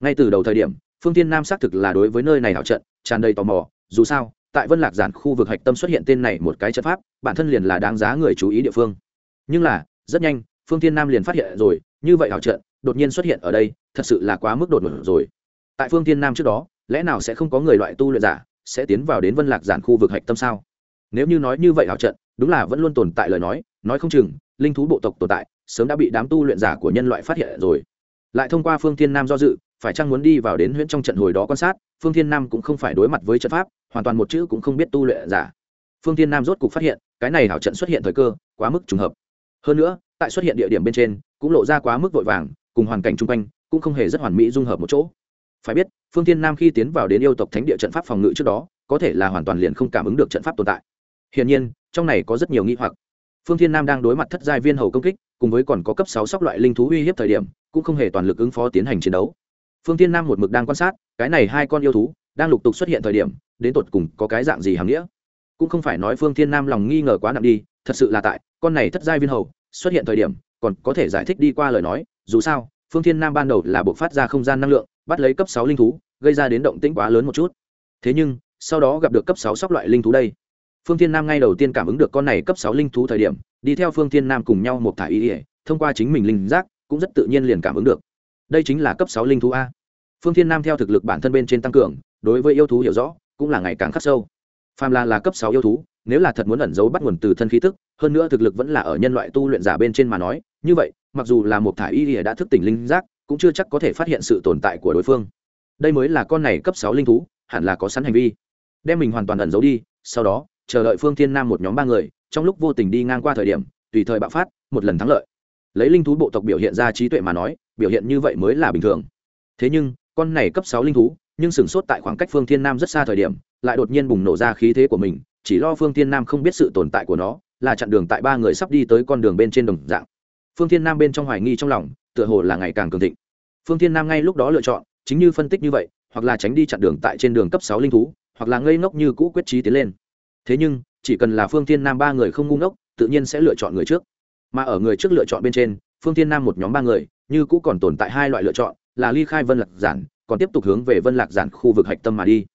Ngay từ đầu thời điểm, phương thiên nam xác thực là đối với nơi này hảo trận tràn đầy tò mò, dù sao, tại vân lạc giản khu vực hạch tâm xuất hiện tên này một cái trận pháp, bản thân liền là đáng giá người chú ý địa phương. Nhưng là, rất nhanh, phương thiên nam liền phát hiện rồi, như vậy hảo trận đột nhiên xuất hiện ở đây, thật sự là quá mức đột ngột rồi. Tại phương thiên nam trước đó, lẽ nào sẽ không có người loại tu luyện giả sẽ tiến vào đến vân lạc giản khu vực hạch tâm sao? Nếu như nói như vậy hảo trận đúng là vẫn luôn tồn tại lời nói nói không chừng, linh thú bộ tộc tồn tại, sớm đã bị đám tu luyện giả của nhân loại phát hiện rồi. Lại thông qua phương thiên nam do dự, phải chăng muốn đi vào đến huyễn trong trận hồi đó quan sát, phương thiên nam cũng không phải đối mặt với trận pháp, hoàn toàn một chữ cũng không biết tu luyện giả. Phương thiên nam rốt cục phát hiện, cái này hảo trận xuất hiện thời cơ, quá mức trùng hợp. Hơn nữa, tại xuất hiện địa điểm bên trên, cũng lộ ra quá mức vội vàng, cùng hoàn cảnh chung quanh, cũng không hề rất hoàn mỹ dung hợp một chỗ. Phải biết, phương thiên nam khi tiến vào đến yêu tộc thánh địa trận pháp phòng ngự trước đó, có thể là hoàn toàn liền không cảm ứng được trận pháp tồn tại. Hiển nhiên trong này có rất nhiều nghi hoặc. Phương thiên nam đang đối mặt thất giai viên hầu công kích, cùng với còn có cấp sáu sóc loại linh thú uy hiếp thời điểm, cũng không hề toàn lực ứng phó tiến hành chiến đấu. Phương thiên nam một mực đang quan sát, cái này hai con yêu thú đang lục tục xuất hiện thời điểm, đến tột cùng có cái dạng gì hàm nghĩa? Cũng không phải nói phương thiên nam lòng nghi ngờ quá nặng đi, thật sự là tại, con này thất giai viên hầu xuất hiện thời điểm, còn có thể giải thích đi qua lời nói, dù sao, phương thiên nam ban đầu là buộc phát ra không gian năng lượng, bắt lấy cấp sáu linh thú, gây ra đến động tĩnh quá lớn một chút. Thế nhưng, sau đó gặp được cấp sáu sóc loại linh thú đây phương thiên nam ngay đầu tiên cảm ứng được con này cấp sáu linh thú thời điểm, đi theo phương thiên nam cùng nhau một thả ý ỉa thông qua chính mình linh giác, cũng rất tự nhiên liền cảm ứng được. Đây chính là cấp sáu linh thú a. Phương thiên nam theo thực lực bản thân bên trên tăng cường, đối với yêu thú hiểu rõ, cũng là ngày càng khắc sâu. Phàm là là cấp sáu yêu thú, nếu là thật muốn ẩn giấu bắt nguồn từ thân khí tức, hơn nữa thực lực vẫn là ở nhân loại tu luyện giả bên trên mà nói, như vậy, mặc dù là một thả y ỉa đã thức tỉnh linh giác, cũng chưa chắc có thể phát hiện sự tồn tại của đối phương. Đây mới là con này cấp sáu linh thú, hẳn là có sẵn hành vi. Đem mình hoàn toàn ẩn giấu đi, sau đó chờ đợi phương thiên nam một nhóm ba người, trong lúc vô tình đi ngang qua thời điểm, tùy thời bạo phát, một lần thắng lợi. Lấy linh thú bộ tộc biểu hiện ra trí tuệ mà nói, biểu hiện như vậy mới là bình thường. Thế nhưng, con này cấp sáu linh thú, nhưng sửng sốt tại khoảng cách phương thiên nam rất xa thời điểm, lại đột nhiên bùng nổ ra khí thế của mình, chỉ lo phương thiên nam không biết sự tồn tại của nó, là chặn đường tại ba người sắp đi tới con đường bên trên đồng dạng. Phương thiên nam bên trong hoài nghi trong lòng, tựa hồ là ngày càng cường thịnh. Phương thiên nam ngay lúc đó lựa chọn, chính như phân tích như vậy, hoặc là tránh đi chặn đường tại trên đường cấp sáu linh thú, hoặc là ngây ngốc như cũ quyết trí tiến lên thế nhưng, chỉ cần là phương thiên nam ba người không ngu ngốc, tự nhiên sẽ lựa chọn người trước. Mà ở người trước lựa chọn bên trên, phương thiên nam một nhóm ba người, như cũ còn tồn tại hai loại lựa chọn, là ly khai vân lạc giản, còn tiếp tục hướng về vân lạc giản khu vực hạch tâm mà đi.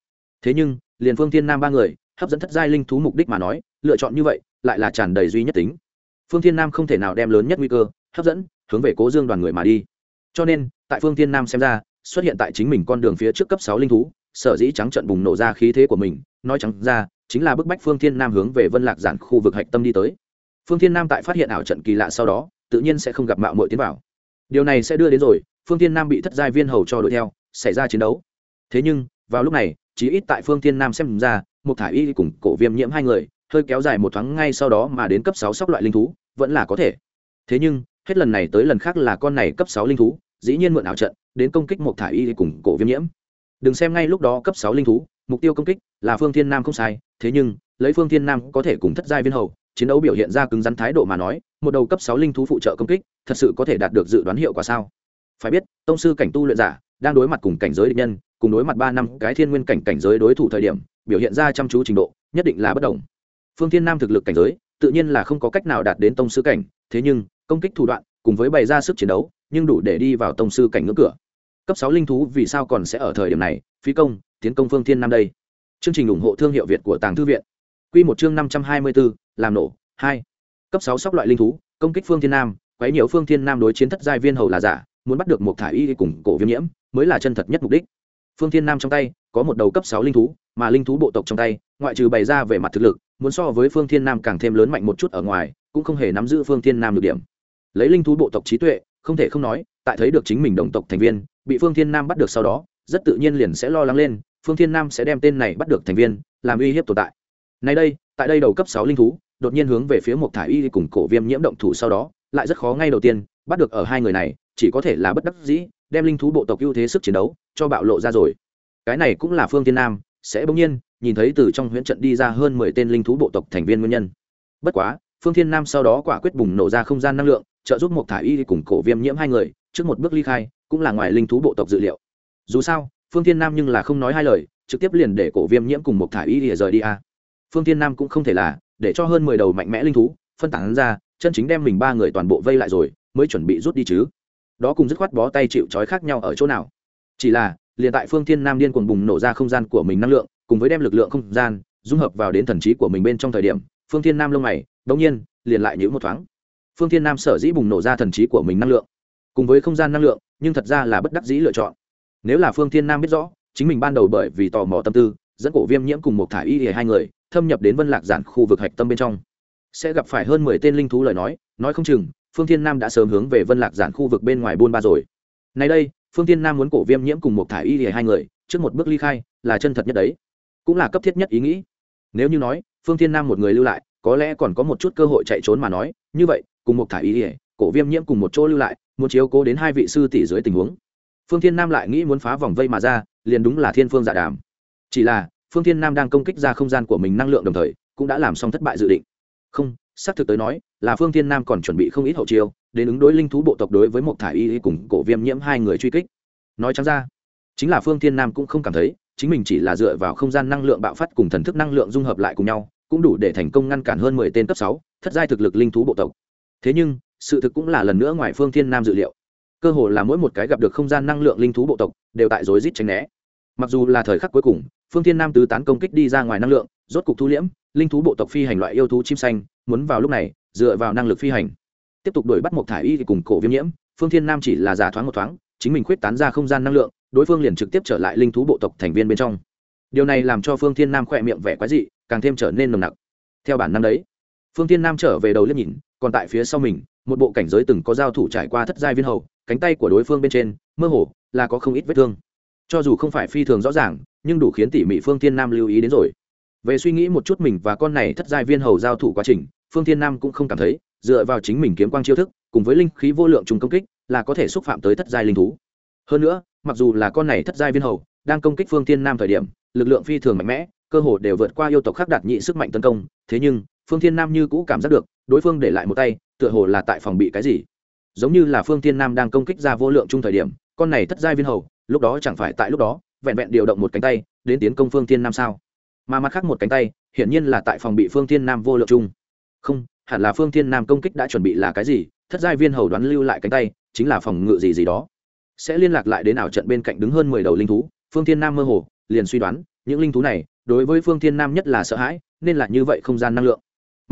Thế nhưng, liền phương thiên nam ba người, hấp dẫn thất giai linh thú mục đích mà nói, lựa chọn như vậy, lại là tràn đầy duy nhất tính. Phương thiên nam không thể nào đem lớn nhất nguy cơ, hấp dẫn, hướng về cố dương đoàn người mà đi. Cho nên, tại phương thiên nam xem ra, xuất hiện tại chính mình con đường phía trước cấp sáu linh thú sở dĩ trắng trận bùng nổ ra khí thế của mình, nói trắng ra, chính là bức bách phương thiên nam hướng về vân lạc giản khu vực hạch tâm đi tới. Phương thiên nam tại phát hiện ảo trận kỳ lạ sau đó, tự nhiên sẽ không gặp mạo mội tiến vào. Điều này sẽ đưa đến rồi, phương thiên nam bị thất giai viên hầu cho đuổi theo, xảy ra chiến đấu. Thế nhưng, vào lúc này chỉ ít tại phương thiên nam xem ra một thả y cùng cổ viêm nhiễm hai người, hơi kéo dài một thoáng ngay sau đó mà đến cấp sáu sóc loại linh thú, vẫn là có thể. Thế nhưng, hết lần này tới lần khác là con này cấp sáu linh thú, dĩ nhiên mượn ảo trận, đến công kích một thả y cùng cổ viêm nhiễm đừng xem ngay lúc đó cấp sáu linh thú, mục tiêu công kích là phương thiên nam không sai, thế nhưng, lấy phương thiên nam có thể cùng thất giai viên hầu, chiến đấu biểu hiện ra cứng rắn thái độ mà nói, một đầu cấp sáu linh thú phụ trợ công kích, thật sự có thể đạt được dự đoán hiệu quả sao? Phải biết, tông sư cảnh tu luyện giả đang đối mặt cùng cảnh giới địch nhân, cùng đối mặt ba năm cái thiên nguyên cảnh cảnh giới đối thủ thời điểm, biểu hiện ra chăm chú trình độ, nhất định là bất đồng. Phương thiên nam thực lực cảnh giới, tự nhiên là không có cách nào đạt đến tông sư cảnh, thế nhưng, công kích thủ đoạn cùng với bày ra sức chiến đấu, nhưng đủ để đi vào tông sư cảnh ngưỡng cửa cấp sáu linh thú vì sao còn sẽ ở thời điểm này? Phí công, tiến công phương thiên nam đây. Chương trình ủng hộ thương hiệu việt của tàng thư viện. Q một chương năm trăm hai mươi bốn làm nổ, hai. Cấp sáu sóc loại linh thú, công kích phương thiên nam, quấy nhiều phương thiên nam đối chiến thất giai viên hầu là giả, muốn bắt được một thải y cùng cổ viêm nhiễm, mới là chân thật nhất mục đích. Phương thiên nam trong tay, có một đầu cấp sáu linh thú, mà linh thú bộ tộc trong tay, ngoại trừ bày ra về mặt thực lực, muốn so với phương thiên nam càng thêm lớn mạnh một chút ở ngoài, cũng không hề nắm giữ phương thiên nam được điểm. Lấy linh thú bộ tộc trí tuệ, không thể không nói, tại thấy được chính mình đồng tộc thành viên bị phương thiên nam bắt được sau đó, rất tự nhiên liền sẽ lo lắng lên, phương thiên nam sẽ đem tên này bắt được thành viên, làm uy hiếp tồn tại. Nay đây, tại đây đầu cấp sáu linh thú, đột nhiên hướng về phía một thải y cùng cổ viêm nhiễm động thủ sau đó, lại rất khó ngay đầu tiên, bắt được ở hai người này, chỉ có thể là bất đắc dĩ, đem linh thú bộ tộc ưu thế sức chiến đấu, cho bạo lộ ra rồi. Cái này cũng là phương thiên nam, sẽ bỗng nhiên, nhìn thấy từ trong huyễn trận đi ra hơn mười tên linh thú bộ tộc thành viên nguyên nhân. Bất quá, phương thiên nam sau đó quả quyết bùng nổ ra không gian năng lượng, trợ giúp một thả y cùng cổ viêm nhiễm hai người, trước một bước ly khai cũng là ngoài linh thú bộ tộc dự liệu. Dù sao, phương thiên nam nhưng là không nói hai lời, trực tiếp liền để cổ viêm nhiễm cùng một thả y lìa rời đi a. Phương thiên nam cũng không thể là để cho hơn mười đầu mạnh mẽ linh thú phân tán ra, chân chính đem mình ba người toàn bộ vây lại rồi, mới chuẩn bị rút đi chứ. Đó cùng dứt khoát bó tay chịu trói khác nhau ở chỗ nào. Chỉ là, liền tại phương thiên nam điên cuồng bùng nổ ra không gian của mình năng lượng, cùng với đem lực lượng không gian dung hợp vào đến thần trí của mình bên trong thời điểm, phương thiên nam lông mày đống nhiên liền lại nhữ một thoáng. Phương thiên nam sở dĩ bùng nổ ra thần trí của mình năng lượng cùng với không gian năng lượng, nhưng thật ra là bất đắc dĩ lựa chọn. Nếu là phương thiên nam biết rõ, chính mình ban đầu bởi vì tò mò tâm tư, dẫn cổ viêm nhiễm cùng một thả y hai người, thâm nhập đến vân lạc giản khu vực hạch tâm bên trong. Sẽ gặp phải hơn mười tên linh thú lời nói nói không chừng, phương thiên nam đã sớm hướng về vân lạc giản khu vực bên ngoài buôn ba rồi. Nay đây, phương thiên nam muốn cổ viêm nhiễm cùng một thả y hai người, trước một bước ly khai, là chân thật nhất đấy. Cũng là cấp thiết nhất ý nghĩ. Nếu như nói, phương thiên nam một người lưu lại, có lẽ còn có một chút cơ hội chạy trốn mà nói, như vậy, cùng một thả y hề cổ viêm nhiễm cùng một chỗ lưu lại muốn chiếu cố đến hai vị sư tỷ dưới tình huống. Phương thiên nam lại nghĩ muốn phá vòng vây mà ra, liền đúng là thiên phương dạ đàm. Chỉ là, phương thiên nam đang công kích ra không gian của mình năng lượng đồng thời, cũng đã làm xong thất bại dự định. Không, xác thực tới nói, là phương thiên nam còn chuẩn bị không ít hậu chiêu, đến ứng đối linh thú bộ tộc đối với một thả y cùng cổ viêm nhiễm hai người truy kích. Nói chẳng ra, chính là phương thiên nam cũng không cảm thấy, chính mình chỉ là dựa vào không gian năng lượng bạo phát cùng thần thức năng lượng dung hợp lại cùng nhau, cũng đủ để thành công ngăn cản hơn mười tên cấp sáu, thất giai thực lực linh thú bộ tộc. Thế nhưng sự thực cũng là lần nữa ngoài phương thiên nam dự liệu. Cơ hồ là mỗi một cái gặp được không gian năng lượng linh thú bộ tộc, đều tại rối rít tránh né. Mặc dù là thời khắc cuối cùng, phương thiên nam tứ tán công kích đi ra ngoài năng lượng, rốt cục thu liễm, linh thú bộ tộc phi hành loại yêu thú chim xanh, muốn vào lúc này, dựa vào năng lực phi hành. Tiếp tục đuổi bắt một thải y thì cùng cổ viêm nhiễm, phương thiên nam chỉ là giả thoáng một thoáng, chính mình khuyết tán ra không gian năng lượng, đối phương liền trực tiếp trở lại linh thú bộ tộc thành viên bên trong. Điều này làm cho phương thiên nam khỏe miệng vẻ quái dị, càng thêm trở nên nồng nặc. Theo bản năng đấy, phương thiên nam trở về đầu liếc nhìn còn tại phía sau mình, một bộ cảnh giới từng có giao thủ trải qua thất giai viên hầu, cánh tay của đối phương bên trên, mơ hồ là có không ít vết thương. Cho dù không phải phi thường rõ ràng, nhưng đủ khiến tỉ mỉ phương thiên nam lưu ý đến rồi. Về suy nghĩ một chút mình và con này thất giai viên hầu giao thủ quá trình, phương thiên nam cũng không cảm thấy, dựa vào chính mình kiếm quang chiêu thức, cùng với linh khí vô lượng trùng công kích, là có thể xúc phạm tới thất giai linh thú. Hơn nữa, mặc dù là con này thất giai viên hầu, đang công kích phương thiên nam thời điểm, lực lượng phi thường mạnh mẽ, cơ hồ đều vượt qua yêu tộc khác đạt nhị sức mạnh tấn công, thế nhưng, phương thiên nam như cũ cảm giác được đối phương để lại một tay, tựa hồ là tại phòng bị cái gì. Giống như là phương thiên nam đang công kích ra vô lượng chung thời điểm, con này thất giai viên hầu, lúc đó chẳng phải tại lúc đó, vẹn vẹn điều động một cánh tay, đến tiến công phương thiên nam sao? Mà mặt khác một cánh tay, hiển nhiên là tại phòng bị phương thiên nam vô lượng chung. Không, hẳn là phương thiên nam công kích đã chuẩn bị là cái gì, thất giai viên hầu đoán lưu lại cánh tay, chính là phòng ngự gì gì đó. Sẽ liên lạc lại đến ảo trận bên cạnh đứng hơn mười đầu linh thú, phương thiên nam mơ hồ, liền suy đoán, những linh thú này, đối với phương thiên nam nhất là sợ hãi, nên là như vậy không gian năng lượng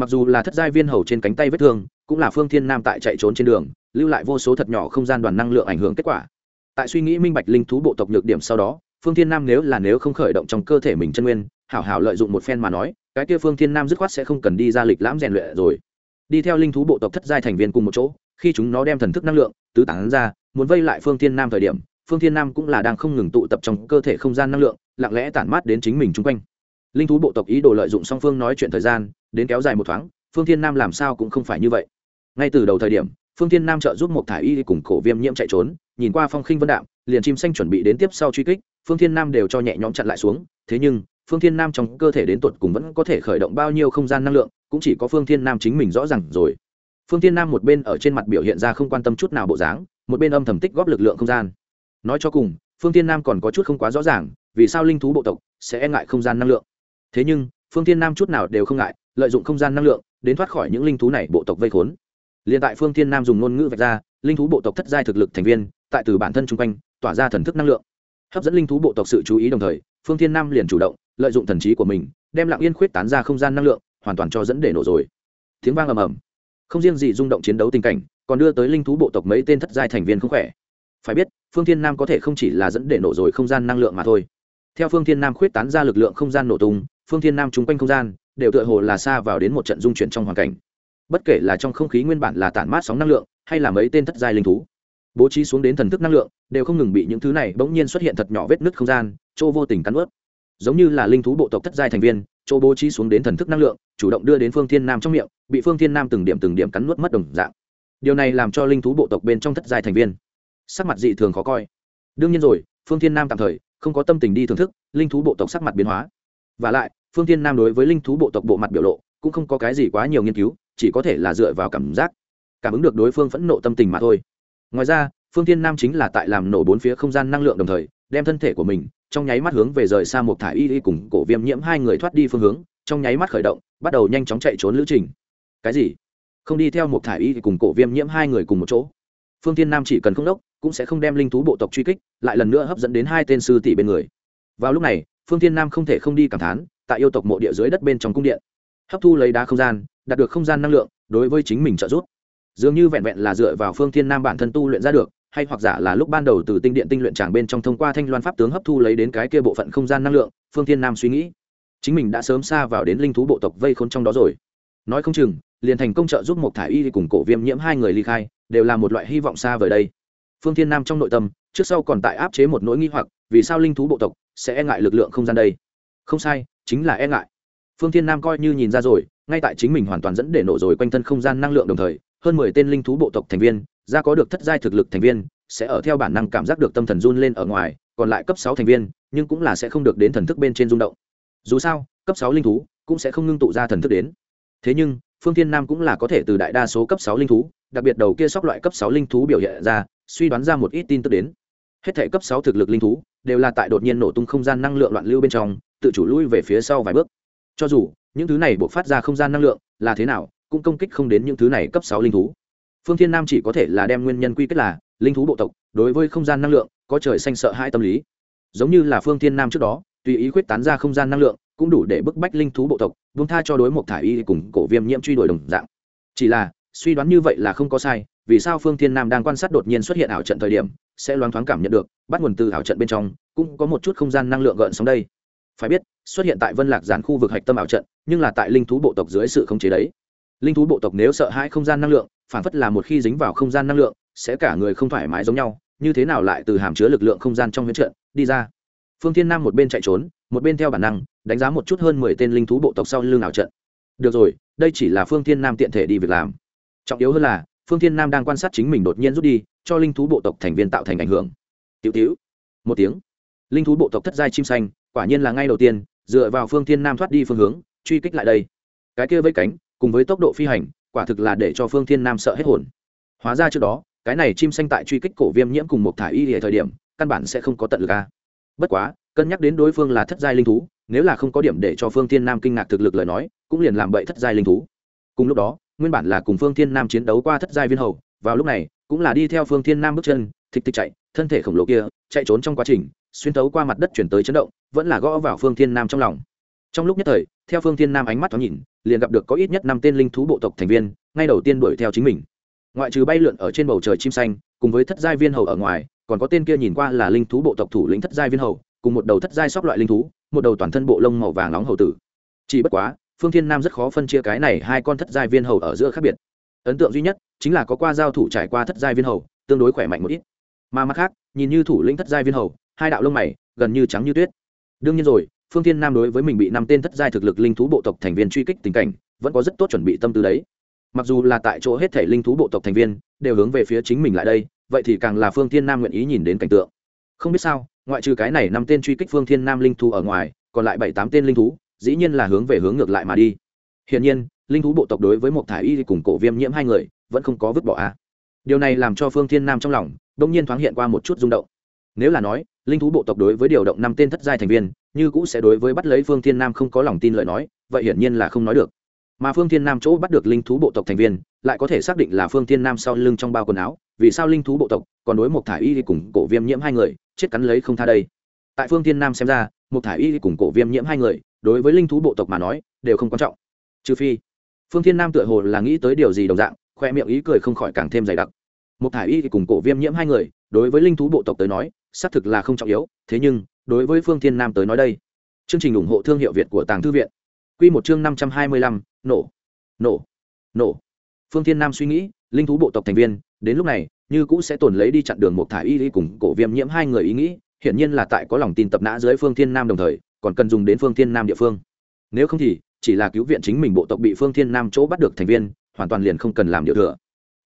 mặc dù là thất giai viên hầu trên cánh tay vết thương, cũng là phương thiên nam tại chạy trốn trên đường, lưu lại vô số thật nhỏ không gian đoàn năng lượng ảnh hưởng kết quả. Tại suy nghĩ minh bạch linh thú bộ tộc nhược điểm sau đó, phương thiên nam nếu là nếu không khởi động trong cơ thể mình chân nguyên, hảo hảo lợi dụng một phen mà nói, cái kia phương thiên nam dứt khoát sẽ không cần đi ra lịch lãm rèn luyện rồi. Đi theo linh thú bộ tộc thất giai thành viên cùng một chỗ, khi chúng nó đem thần thức năng lượng, tứ tán ra, muốn vây lại phương thiên nam thời điểm, phương thiên nam cũng là đang không ngừng tụ tập trong cơ thể không gian năng lượng, lặng lẽ tản mát đến chính mình chung quanh linh thú bộ tộc ý đồ lợi dụng song phương nói chuyện thời gian, đến kéo dài một thoáng, phương thiên nam làm sao cũng không phải như vậy. Ngay từ đầu thời điểm, phương thiên nam trợ giúp một thải y cùng cổ viêm nhiễm chạy trốn, nhìn qua phong khinh vân đạm, liền chim xanh chuẩn bị đến tiếp sau truy kích, phương thiên nam đều cho nhẹ nhõm chặn lại xuống, thế nhưng, phương thiên nam trong cơ thể đến tuột cùng vẫn có thể khởi động bao nhiêu không gian năng lượng, cũng chỉ có phương thiên nam chính mình rõ ràng rồi. Phương thiên nam một bên ở trên mặt biểu hiện ra không quan tâm chút nào bộ dáng, một bên âm thầm tích góp lực lượng không gian. Nói cho cùng, phương thiên nam còn có chút không quá rõ ràng, vì sao linh thú bộ tộc sẽ e ngại không gian năng lượng? Thế nhưng, phương thiên nam chút nào đều không ngại, lợi dụng không gian năng lượng, đến thoát khỏi những linh thú này bộ tộc vây khốn. Liền tại phương thiên nam dùng ngôn ngữ vạch ra, linh thú bộ tộc thất giai thực lực thành viên, tại từ bản thân chung quanh, tỏa ra thần thức năng lượng. Hấp dẫn linh thú bộ tộc sự chú ý đồng thời, phương thiên nam liền chủ động, lợi dụng thần trí của mình, đem lặng yên khuyết tán ra không gian năng lượng, hoàn toàn cho dẫn để nổ rồi. Tiếng vang ầm ầm. Không riêng gì rung động chiến đấu tình cảnh, còn đưa tới linh thú bộ tộc mấy tên thất giai thành viên không khỏe. Phải biết, phương thiên nam có thể không chỉ là dẫn để nổ rồi không gian năng lượng mà thôi. Theo phương thiên nam khuyết tán ra lực lượng không gian nổ tung phương thiên nam chung quanh không gian, đều tựa hồ là xa vào đến một trận dung chuyển trong hoàn cảnh. Bất kể là trong không khí nguyên bản là tản mát sóng năng lượng, hay là mấy tên thất giai linh thú, bố trí xuống đến thần thức năng lượng, đều không ngừng bị những thứ này bỗng nhiên xuất hiện thật nhỏ vết nứt không gian, chỗ vô tình cắn ướt. Giống như là linh thú bộ tộc thất giai thành viên, chỗ bố trí xuống đến thần thức năng lượng, chủ động đưa đến phương thiên nam trong miệng, bị phương thiên nam từng điểm từng điểm cắn nuốt mất đồng dạng. Điều này làm cho linh thú bộ tộc bên trong thất giai thành viên, sắc mặt dị thường khó coi. Đương nhiên rồi, phương thiên nam tạm thời không có tâm tình đi thưởng thức, linh thú bộ tộc sắc mặt biến hóa. Và lại phương thiên nam đối với linh thú bộ tộc bộ mặt biểu lộ cũng không có cái gì quá nhiều nghiên cứu, chỉ có thể là dựa vào cảm giác, cảm ứng được đối phương phẫn nộ tâm tình mà thôi. Ngoài ra, phương thiên nam chính là tại làm nổ bốn phía không gian năng lượng đồng thời, đem thân thể của mình trong nháy mắt hướng về rời xa một thải y y cùng cổ viêm nhiễm hai người thoát đi phương hướng, trong nháy mắt khởi động, bắt đầu nhanh chóng chạy trốn lữ trình. Cái gì? Không đi theo một thải y cùng cổ viêm nhiễm hai người cùng một chỗ. Phương thiên nam chỉ cần không đốc, cũng sẽ không đem linh thú bộ tộc truy kích, lại lần nữa hấp dẫn đến hai tên sư tỷ bên người. Vào lúc này, phương thiên nam không thể không đi cảm thán tại yêu tộc mộ địa dưới đất bên trong cung điện. Hấp thu lấy đá không gian, đạt được không gian năng lượng, đối với chính mình trợ giúp. Dường như vẹn vẹn là dựa vào phương thiên nam bản thân tu luyện ra được, hay hoặc giả là lúc ban đầu từ tinh điện tinh luyện tràng bên trong thông qua thanh loan pháp tướng hấp thu lấy đến cái kia bộ phận không gian năng lượng, phương thiên nam suy nghĩ. Chính mình đã sớm xa vào đến linh thú bộ tộc vây khốn trong đó rồi. Nói không chừng, liền thành công trợ giúp một thả y cùng cổ viêm nhiễm hai người ly khai, đều là một loại hy vọng xa vời đây. Phương thiên nam trong nội tâm, trước sau còn tại áp chế một nỗi nghi hoặc, vì sao linh thú bộ tộc sẽ e ngại lực lượng không gian đây? Không sai, chính là e ngại. Phương thiên nam coi như nhìn ra rồi, ngay tại chính mình hoàn toàn dẫn để nổ rồi quanh thân không gian năng lượng đồng thời, hơn mười tên linh thú bộ tộc thành viên, ra có được thất giai thực lực thành viên, sẽ ở theo bản năng cảm giác được tâm thần run lên ở ngoài, còn lại cấp sáu thành viên, nhưng cũng là sẽ không được đến thần thức bên trên rung động. Dù sao, cấp sáu linh thú cũng sẽ không ngưng tụ ra thần thức đến. Thế nhưng, phương thiên nam cũng là có thể từ đại đa số cấp sáu linh thú, đặc biệt đầu kia sóc loại cấp sáu linh thú biểu hiện ra, suy đoán ra một ít tin tức đến. Hết thể cấp sáu thực lực linh thú đều là tại đột nhiên nổ tung không gian năng lượng loạn lưu bên trong tự chủ lui về phía sau vài bước. Cho dù, những thứ này buộc phát ra không gian năng lượng, là thế nào, cũng công kích không đến những thứ này cấp sáu linh thú. Phương thiên nam chỉ có thể là đem nguyên nhân quy kết là, linh thú bộ tộc, đối với không gian năng lượng, có trời xanh sợ hai tâm lý. Giống như là phương thiên nam trước đó, tùy ý quyết tán ra không gian năng lượng, cũng đủ để bức bách linh thú bộ tộc vung tha cho đối một thải y cùng cổ viêm nhiễm truy đuổi đồng dạng. Chỉ là, suy đoán như vậy là không có sai, vì sao phương thiên nam đang quan sát đột nhiên xuất hiện ảo trận thời điểm, sẽ loáng thoáng cảm nhận được, bắt nguồn từ ảo trận bên trong, cũng có một chút không gian năng lượng gợn sóng đây phải biết, xuất hiện tại vân lạc giản khu vực hạch tâm ảo trận, nhưng là tại linh thú bộ tộc dưới sự khống chế đấy. Linh thú bộ tộc nếu sợ hãi không gian năng lượng, phản phất là một khi dính vào không gian năng lượng, sẽ cả người không thoải mái giống nhau, như thế nào lại từ hàm chứa lực lượng không gian trong huyễn trận, đi ra. Phương thiên nam một bên chạy trốn, một bên theo bản năng, đánh giá một chút hơn mười tên linh thú bộ tộc sau lưng ảo trận. Được rồi, đây chỉ là phương thiên nam tiện thể đi việc làm. Trọng yếu hơn là, phương thiên nam đang quan sát chính mình đột nhiên rút đi, cho linh thú bộ tộc thành viên tạo thành ảnh hưởng. Tiểu tiểu. Một tiếng. Linh thú bộ tộc thất giai chim xanh quả nhiên là ngay đầu tiên, dựa vào phương thiên nam thoát đi phương hướng, truy kích lại đây. Cái kia với cánh, cùng với tốc độ phi hành, quả thực là để cho phương thiên nam sợ hết hồn. Hóa ra trước đó, cái này chim xanh tại truy kích cổ viêm nhiễm cùng một thải y ở thời điểm, căn bản sẽ không có tận lực a. Bất quá, cân nhắc đến đối phương là thất giai linh thú, nếu là không có điểm để cho phương thiên nam kinh ngạc thực lực lời nói, cũng liền làm bậy thất giai linh thú. Cùng lúc đó, nguyên bản là cùng phương thiên nam chiến đấu qua thất giai viên hầu, vào lúc này, cũng là đi theo phương thiên nam bước chân thịch thịch chạy, thân thể khổng lồ kia, chạy trốn trong quá trình, xuyên tấu qua mặt đất chuyển tới chấn động vẫn là gõ vào phương thiên nam trong lòng. Trong lúc nhất thời, theo phương thiên nam ánh mắt thoáng nhìn, liền gặp được có ít nhất năm tên linh thú bộ tộc thành viên, ngay đầu tiên đuổi theo chính mình. Ngoại trừ bay lượn ở trên bầu trời chim xanh, cùng với thất giai viên hầu ở ngoài, còn có tên kia nhìn qua là linh thú bộ tộc thủ lĩnh thất giai viên hầu, cùng một đầu thất giai sóc loại linh thú, một đầu toàn thân bộ lông màu vàng nóng hầu tử. Chỉ bất quá, phương thiên nam rất khó phân chia cái này hai con thất giai viên hầu ở giữa khác biệt. Ấn tượng duy nhất chính là có qua giao thủ trải qua thất giai viên hầu, tương đối khỏe mạnh một ít. Mà mặt khác, nhìn như thủ lĩnh thất giai viên hầu, hai đạo lông mày gần như trắng như tuyết đương nhiên rồi, phương thiên nam đối với mình bị năm tên thất giai thực lực linh thú bộ tộc thành viên truy kích tình cảnh, vẫn có rất tốt chuẩn bị tâm tư đấy. Mặc dù là tại chỗ hết thể linh thú bộ tộc thành viên, đều hướng về phía chính mình lại đây, vậy thì càng là phương thiên nam nguyện ý nhìn đến cảnh tượng. Không biết sao, ngoại trừ cái này năm tên truy kích phương thiên nam linh thú ở ngoài, còn lại bảy tám tên linh thú, dĩ nhiên là hướng về hướng ngược lại mà đi. Hiển nhiên, linh thú bộ tộc đối với một thải y cùng cổ viêm nhiễm hai người, vẫn không có vứt bỏ a. Điều này làm cho phương thiên nam trong lòng đông nhiên thoáng hiện qua một chút rung động nếu là nói, linh thú bộ tộc đối với điều động năm tên thất giai thành viên, như cũ sẽ đối với bắt lấy phương thiên nam không có lòng tin lời nói, vậy hiển nhiên là không nói được. Mà phương thiên nam chỗ bắt được linh thú bộ tộc thành viên, lại có thể xác định là phương thiên nam sau lưng trong bao quần áo, vì sao linh thú bộ tộc, còn đối một thả y đi cùng cổ viêm nhiễm hai người, chết cắn lấy không tha đây? Tại phương thiên nam xem ra một thả y đi cùng cổ viêm nhiễm hai người, đối với linh thú bộ tộc mà nói, đều không quan trọng. Trừ phi, phương thiên nam tựa hồ là nghĩ tới điều gì đồng dạng, khoe miệng ý cười không khỏi càng thêm dày đặc. Một thả y cùng cổ viêm nhiễm hai người, đối với linh thú bộ tộc tới nói xác thực là không trọng yếu, thế nhưng, đối với phương thiên nam tới nói đây, chương trình ủng hộ thương hiệu việt của tàng thư viện. Q một chương năm trăm hai mươi lăm, nổ nổ nổ. Phương thiên nam suy nghĩ, linh thú bộ tộc thành viên, đến lúc này, như cũ sẽ tồn lấy đi chặn đường một thả y y cùng cổ viêm nhiễm hai người ý nghĩ, hiển nhiên là tại có lòng tin tập nã dưới phương thiên nam đồng thời, còn cần dùng đến phương thiên nam địa phương. Nếu không thì, chỉ là cứu viện chính mình bộ tộc bị phương thiên nam chỗ bắt được thành viên, hoàn toàn liền không cần làm điều thừa.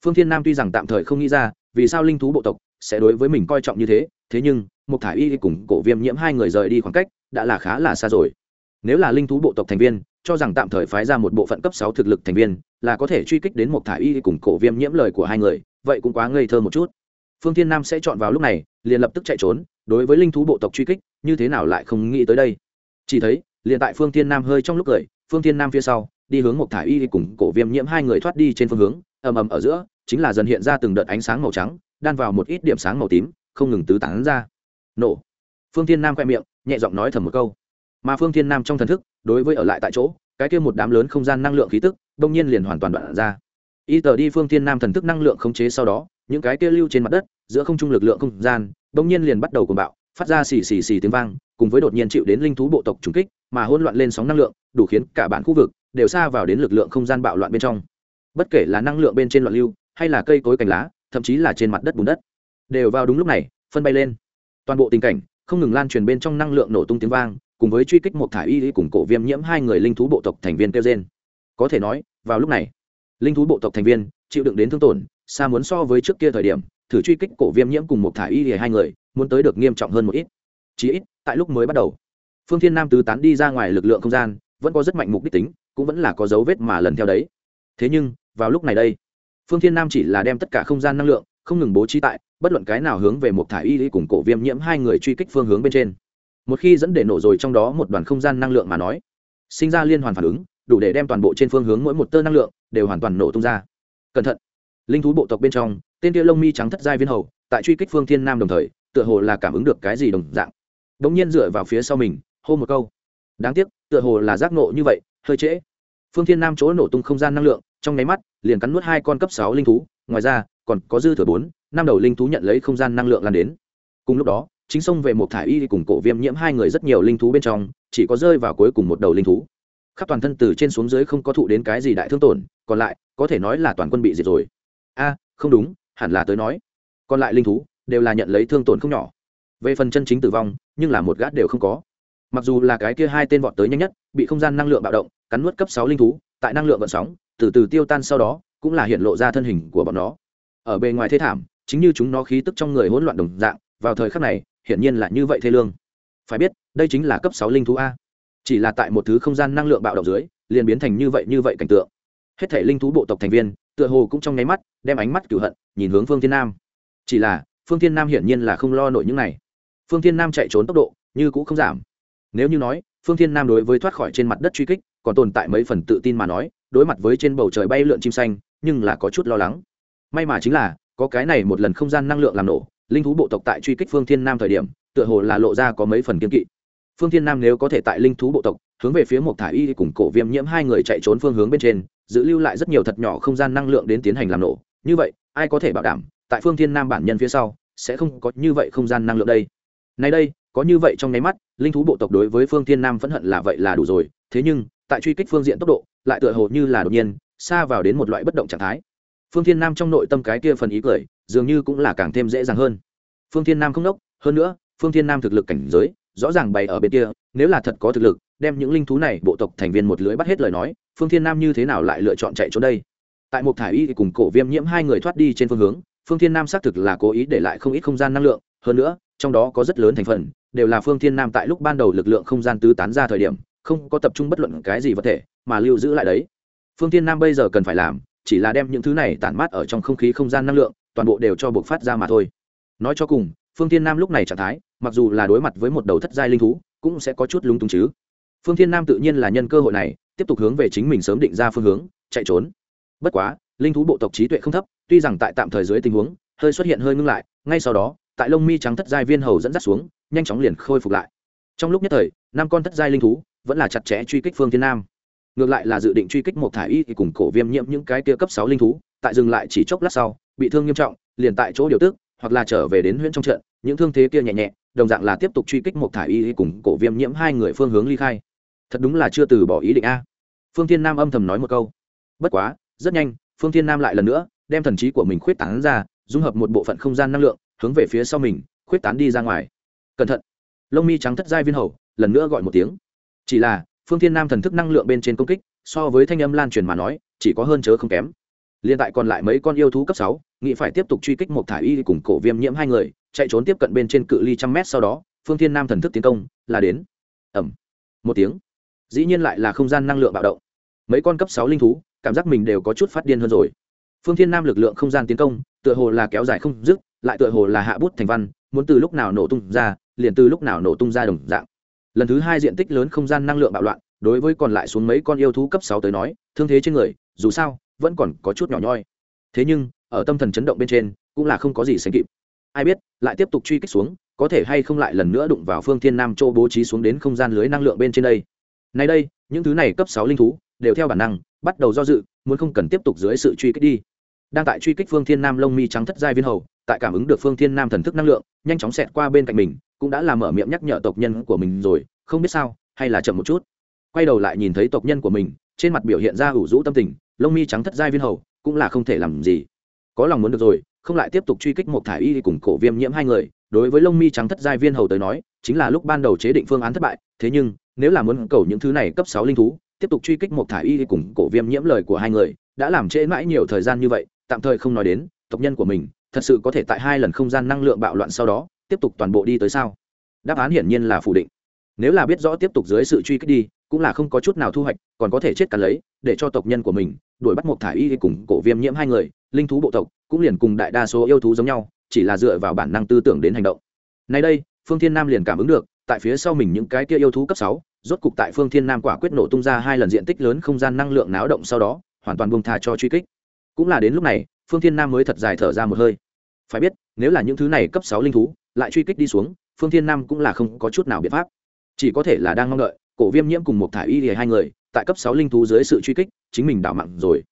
Phương thiên nam tuy rằng tạm thời không nghĩ ra, vì sao linh thú bộ tộc sẽ đối với mình coi trọng như thế thế nhưng một thả y cùng cổ viêm nhiễm hai người rời đi khoảng cách, đã là khá là xa rồi. Nếu là linh thú bộ tộc thành viên, cho rằng tạm thời phái ra một bộ phận cấp sáu thực lực thành viên, là có thể truy kích đến một thả y cùng cổ viêm nhiễm lời của hai người, vậy cũng quá ngây thơ một chút. Phương thiên nam sẽ chọn vào lúc này, liền lập tức chạy trốn, đối với linh thú bộ tộc truy kích, như thế nào lại không nghĩ tới đây. Chỉ thấy, liền tại phương thiên nam hơi trong lúc cười, phương thiên nam phía sau, đi hướng một thả y cùng cổ viêm nhiễm hai người thoát đi trên phương hướng, ầm ầm ở giữa, chính là dần hiện ra từng đợt ánh sáng màu trắng, đan vào một ít điểm sáng màu tím không ngừng tứ tán ra. Nổ. Phương thiên nam khoe miệng, nhẹ giọng nói thầm một câu. Mà phương thiên nam trong thần thức, đối với ở lại tại chỗ, cái kia một đám lớn không gian năng lượng khí tức, đông nhiên liền hoàn toàn đoạn ra. Y tờ đi phương thiên nam thần thức năng lượng khống chế sau đó, những cái kia lưu trên mặt đất, giữa không trung lực lượng không gian, đông nhiên liền bắt đầu cuồng bạo, phát ra xì xì xì tiếng vang, cùng với đột nhiên chịu đến linh thú bộ tộc trùng kích, mà hỗn loạn lên sóng năng lượng, đủ khiến cả bản khu vực đều xa vào đến lực lượng không gian bạo loạn bên trong. Bất kể là năng lượng bên trên loạn lưu, hay là cây cối cành lá, thậm chí là trên mặt đất bùn đất đều vào đúng lúc này, phân bay lên. Toàn bộ tình cảnh không ngừng lan truyền bên trong năng lượng nổ tung tiếng vang, cùng với truy kích một thả y cùng cổ viêm nhiễm hai người linh thú bộ tộc thành viên kêu trên có thể nói, vào lúc này, linh thú bộ tộc thành viên chịu đựng đến thương tổn, xa muốn so với trước kia thời điểm, thử truy kích cổ viêm nhiễm cùng một thả y hai người, muốn tới được nghiêm trọng hơn một ít. Chí ít, tại lúc mới bắt đầu, phương thiên nam tứ tán đi ra ngoài lực lượng không gian, vẫn có rất mạnh mục đích tính, cũng vẫn là có dấu vết mà lần theo đấy. Thế nhưng, vào lúc này đây, phương thiên nam chỉ là đem tất cả không gian năng lượng không ngừng bố trí tại, bất luận cái nào hướng về một thải y cùng cổ viêm nhiễm hai người truy kích phương hướng bên trên. Một khi dẫn để nổ rồi trong đó một đoàn không gian năng lượng mà nói, sinh ra liên hoàn phản ứng, đủ để đem toàn bộ trên phương hướng mỗi một tơ năng lượng đều hoàn toàn nổ tung ra. Cẩn thận. Linh thú bộ tộc bên trong, tên kia lông mi trắng thất giai viên hầu, tại truy kích phương thiên nam đồng thời, tựa hồ là cảm ứng được cái gì đồng dạng. Đ ỗ n g nhiên dựa vào phía sau mình, hô một câu. Đáng tiếc, tựa hồ là giác nộ như vậy, hơi trễ. Phương thiên nam chỗ nổ tung không gian năng lượng, trong nháy mắt, liền cắn nuốt hai con cấp sáu linh thú. Ngoài ra còn có dư thừa bốn, năm đầu linh thú nhận lấy không gian năng lượng lan đến. Cùng lúc đó, chính xông về một thải y cùng cổ viêm nhiễm hai người rất nhiều linh thú bên trong, chỉ có rơi vào cuối cùng một đầu linh thú. Khắp toàn thân từ trên xuống dưới không có thụ đến cái gì đại thương tổn, còn lại, có thể nói là toàn quân bị diệt rồi. A, không đúng, hẳn là tới nói. Còn lại linh thú, đều là nhận lấy thương tổn không nhỏ. Về phần chân chính tử vong, nhưng là một gát đều không có. Mặc dù là cái kia hai tên vọt tới nhanh nhất, bị không gian năng lượng bạo động, cắn nuốt cấp sáu linh thú, tại năng lượng vận sóng, từ từ tiêu tan sau đó, cũng là hiện lộ ra thân hình của bọn nó ở bề ngoài thế thảm, chính như chúng nó khí tức trong người hỗn loạn đồng dạng, vào thời khắc này, hiển nhiên là như vậy thê lương. Phải biết, đây chính là cấp sáu linh thú a. Chỉ là tại một thứ không gian năng lượng bạo động dưới, liền biến thành như vậy như vậy cảnh tượng. Hết thể linh thú bộ tộc thành viên, tựa hồ cũng trong nháy mắt, đem ánh mắt cửu hận, nhìn hướng phương thiên nam. Chỉ là, phương thiên nam hiển nhiên là không lo nổi những này. Phương thiên nam chạy trốn tốc độ, như cũng không giảm. Nếu như nói, phương thiên nam đối với thoát khỏi trên mặt đất truy kích, còn tồn tại mấy phần tự tin mà nói, đối mặt với trên bầu trời bay lượn chim xanh, nhưng là có chút lo lắng may mà chính là, có cái này một lần không gian năng lượng làm nổ, linh thú bộ tộc tại truy kích phương thiên nam thời điểm, tựa hồ là lộ ra có mấy phần kiên kỵ. Phương thiên nam nếu có thể tại linh thú bộ tộc, hướng về phía một thả y cùng cổ viêm nhiễm hai người chạy trốn phương hướng bên trên, giữ lưu lại rất nhiều thật nhỏ không gian năng lượng đến tiến hành làm nổ. Như vậy, ai có thể bảo đảm, tại phương thiên nam bản nhân phía sau, sẽ không có như vậy không gian năng lượng đây? Nay đây, có như vậy trong nháy mắt, linh thú bộ tộc đối với phương thiên nam phẫn hận là vậy là đủ rồi. Thế nhưng, tại truy kích phương diện tốc độ, lại tựa hồ như là đột nhiên, xa vào đến một loại bất động trạng thái phương thiên nam trong nội tâm cái kia phần ý cười, dường như cũng là càng thêm dễ dàng hơn. Phương thiên nam không đốc, hơn nữa, phương thiên nam thực lực cảnh giới, rõ ràng bày ở bên kia, nếu là thật có thực lực, đem những linh thú này bộ tộc thành viên một lưới bắt hết lời nói, phương thiên nam như thế nào lại lựa chọn chạy trốn đây? Tại một thải y cùng cổ viêm nhiễm hai người thoát đi trên phương hướng, phương thiên nam xác thực là cố ý để lại không ít không gian năng lượng, hơn nữa, trong đó có rất lớn thành phần, đều là phương thiên nam tại lúc ban đầu lực lượng không gian tứ tán ra thời điểm, không có tập trung bất luận cái gì vật thể, mà lưu giữ lại đấy. Phương thiên nam bây giờ cần phải làm chỉ là đem những thứ này tản mát ở trong không khí không gian năng lượng, toàn bộ đều cho buộc phát ra mà thôi. Nói cho cùng, phương thiên nam lúc này trạng thái, mặc dù là đối mặt với một đầu thất giai linh thú, cũng sẽ có chút lúng túng chứ. Phương thiên nam tự nhiên là nhân cơ hội này, tiếp tục hướng về chính mình sớm định ra phương hướng, chạy trốn. Bất quá, linh thú bộ tộc trí tuệ không thấp, tuy rằng tại tạm thời dưới tình huống, hơi xuất hiện hơi ngưng lại, ngay sau đó, tại lông mi trắng thất giai viên hầu dẫn dắt xuống, nhanh chóng liền khôi phục lại. Trong lúc nhất thời, năm con thất giai linh thú vẫn là chặt chẽ truy kích phương thiên nam ngược lại là dự định truy kích một thải y thì cùng cổ viêm nhiễm những cái kia cấp sáu linh thú, tại dừng lại chỉ chốc lát sau, bị thương nghiêm trọng, liền tại chỗ điều tức, hoặc là trở về đến huyện trong trận, những thương thế kia nhẹ nhẹ, đồng dạng là tiếp tục truy kích một thải y cùng cổ viêm nhiễm hai người phương hướng ly khai. Thật đúng là chưa từ bỏ ý định a. Phương thiên nam âm thầm nói một câu. Bất quá, rất nhanh, phương thiên nam lại lần nữa, đem thần trí của mình khuyết tán ra, dung hợp một bộ phận không gian năng lượng, hướng về phía sau mình, khuyết tán đi ra ngoài. Cẩn thận. Lông mi trắng thất giai viên hầu, lần nữa gọi một tiếng. Chỉ là phương thiên nam thần thức năng lượng bên trên công kích, so với thanh âm lan truyền mà nói, chỉ có hơn chớ không kém. Liên tại còn lại mấy con yêu thú cấp sáu, nghĩ phải tiếp tục truy kích một thải y cùng cổ viêm nhiễm hai người, chạy trốn tiếp cận bên trên cự ly trăm mét sau đó, phương thiên nam thần thức tiến công, là đến. Ẩm một tiếng. Dĩ nhiên lại là không gian năng lượng bạo động. Mấy con cấp sáu linh thú, cảm giác mình đều có chút phát điên hơn rồi. Phương thiên nam lực lượng không gian tiến công, tựa hồ là kéo dài không dứt, lại tựa hồ là hạ bút thành văn, muốn từ lúc nào nổ tung ra, liền từ lúc nào nổ tung ra đồng dạng lần thứ hai diện tích lớn không gian năng lượng bạo loạn, đối với còn lại xuống mấy con yêu thú cấp sáu tới nói, thương thế trên người, dù sao, vẫn còn có chút nhỏ nhoi. Thế nhưng, ở tâm thần chấn động bên trên, cũng là không có gì sánh kịp. Ai biết, lại tiếp tục truy kích xuống, có thể hay không lại lần nữa đụng vào phương thiên nam châu bố trí xuống đến không gian lưới năng lượng bên trên đây. Nay đây, những thứ này cấp sáu linh thú, đều theo bản năng, bắt đầu do dự, muốn không cần tiếp tục dưới sự truy kích đi. Đang tại truy kích phương thiên nam lông mi trắng thất giai viên hầu, tại cảm ứng được phương thiên nam thần thức năng lượng, nhanh chóng xẹt qua bên cạnh mình cũng đã làm mở miệng nhắc nhở tộc nhân của mình rồi, không biết sao, hay là chậm một chút. Quay đầu lại nhìn thấy tộc nhân của mình, trên mặt biểu hiện ra ủ rũ tâm tình, lông mi trắng thất giai viên hầu, cũng là không thể làm gì. Có lòng muốn được rồi, không lại tiếp tục truy kích một thải y cùng cổ viêm nhiễm hai người, đối với lông mi trắng thất giai viên hầu tới nói, chính là lúc ban đầu chế định phương án thất bại, thế nhưng, nếu là muốn cầu những thứ này cấp sáu linh thú, tiếp tục truy kích một thải y cùng cổ viêm nhiễm lời của hai người, đã làm trễ mãi nhiều thời gian như vậy, tạm thời không nói đến, tộc nhân của mình, thật sự có thể tại hai lần không gian năng lượng bạo loạn sau đó tiếp tục toàn bộ đi tới sao? Đáp án hiển nhiên là phủ định. Nếu là biết rõ tiếp tục dưới sự truy kích đi, cũng là không có chút nào thu hoạch, còn có thể chết cắn lấy, để cho tộc nhân của mình, đuổi bắt một thải y cùng cổ viêm nhiễm hai người, linh thú bộ tộc, cũng liền cùng đại đa số yêu thú giống nhau, chỉ là dựa vào bản năng tư tưởng đến hành động. Nay đây, phương thiên nam liền cảm ứng được, tại phía sau mình những cái kia yêu thú cấp sáu, rốt cục tại phương thiên nam quả quyết nổ tung ra hai lần diện tích lớn không gian năng lượng náo động sau đó, hoàn toàn buông tha cho truy kích. Cũng là đến lúc này, phương thiên nam mới thật dài thở ra một hơi. Phải biết, nếu là những thứ này cấp sáu linh thú lại truy kích đi xuống, phương thiên nam cũng là không có chút nào biện pháp. Chỉ có thể là đang mong đợi, cổ viêm nhiễm cùng một thả y thì hai người, tại cấp sáu linh thú dưới sự truy kích, chính mình đảo mặn rồi.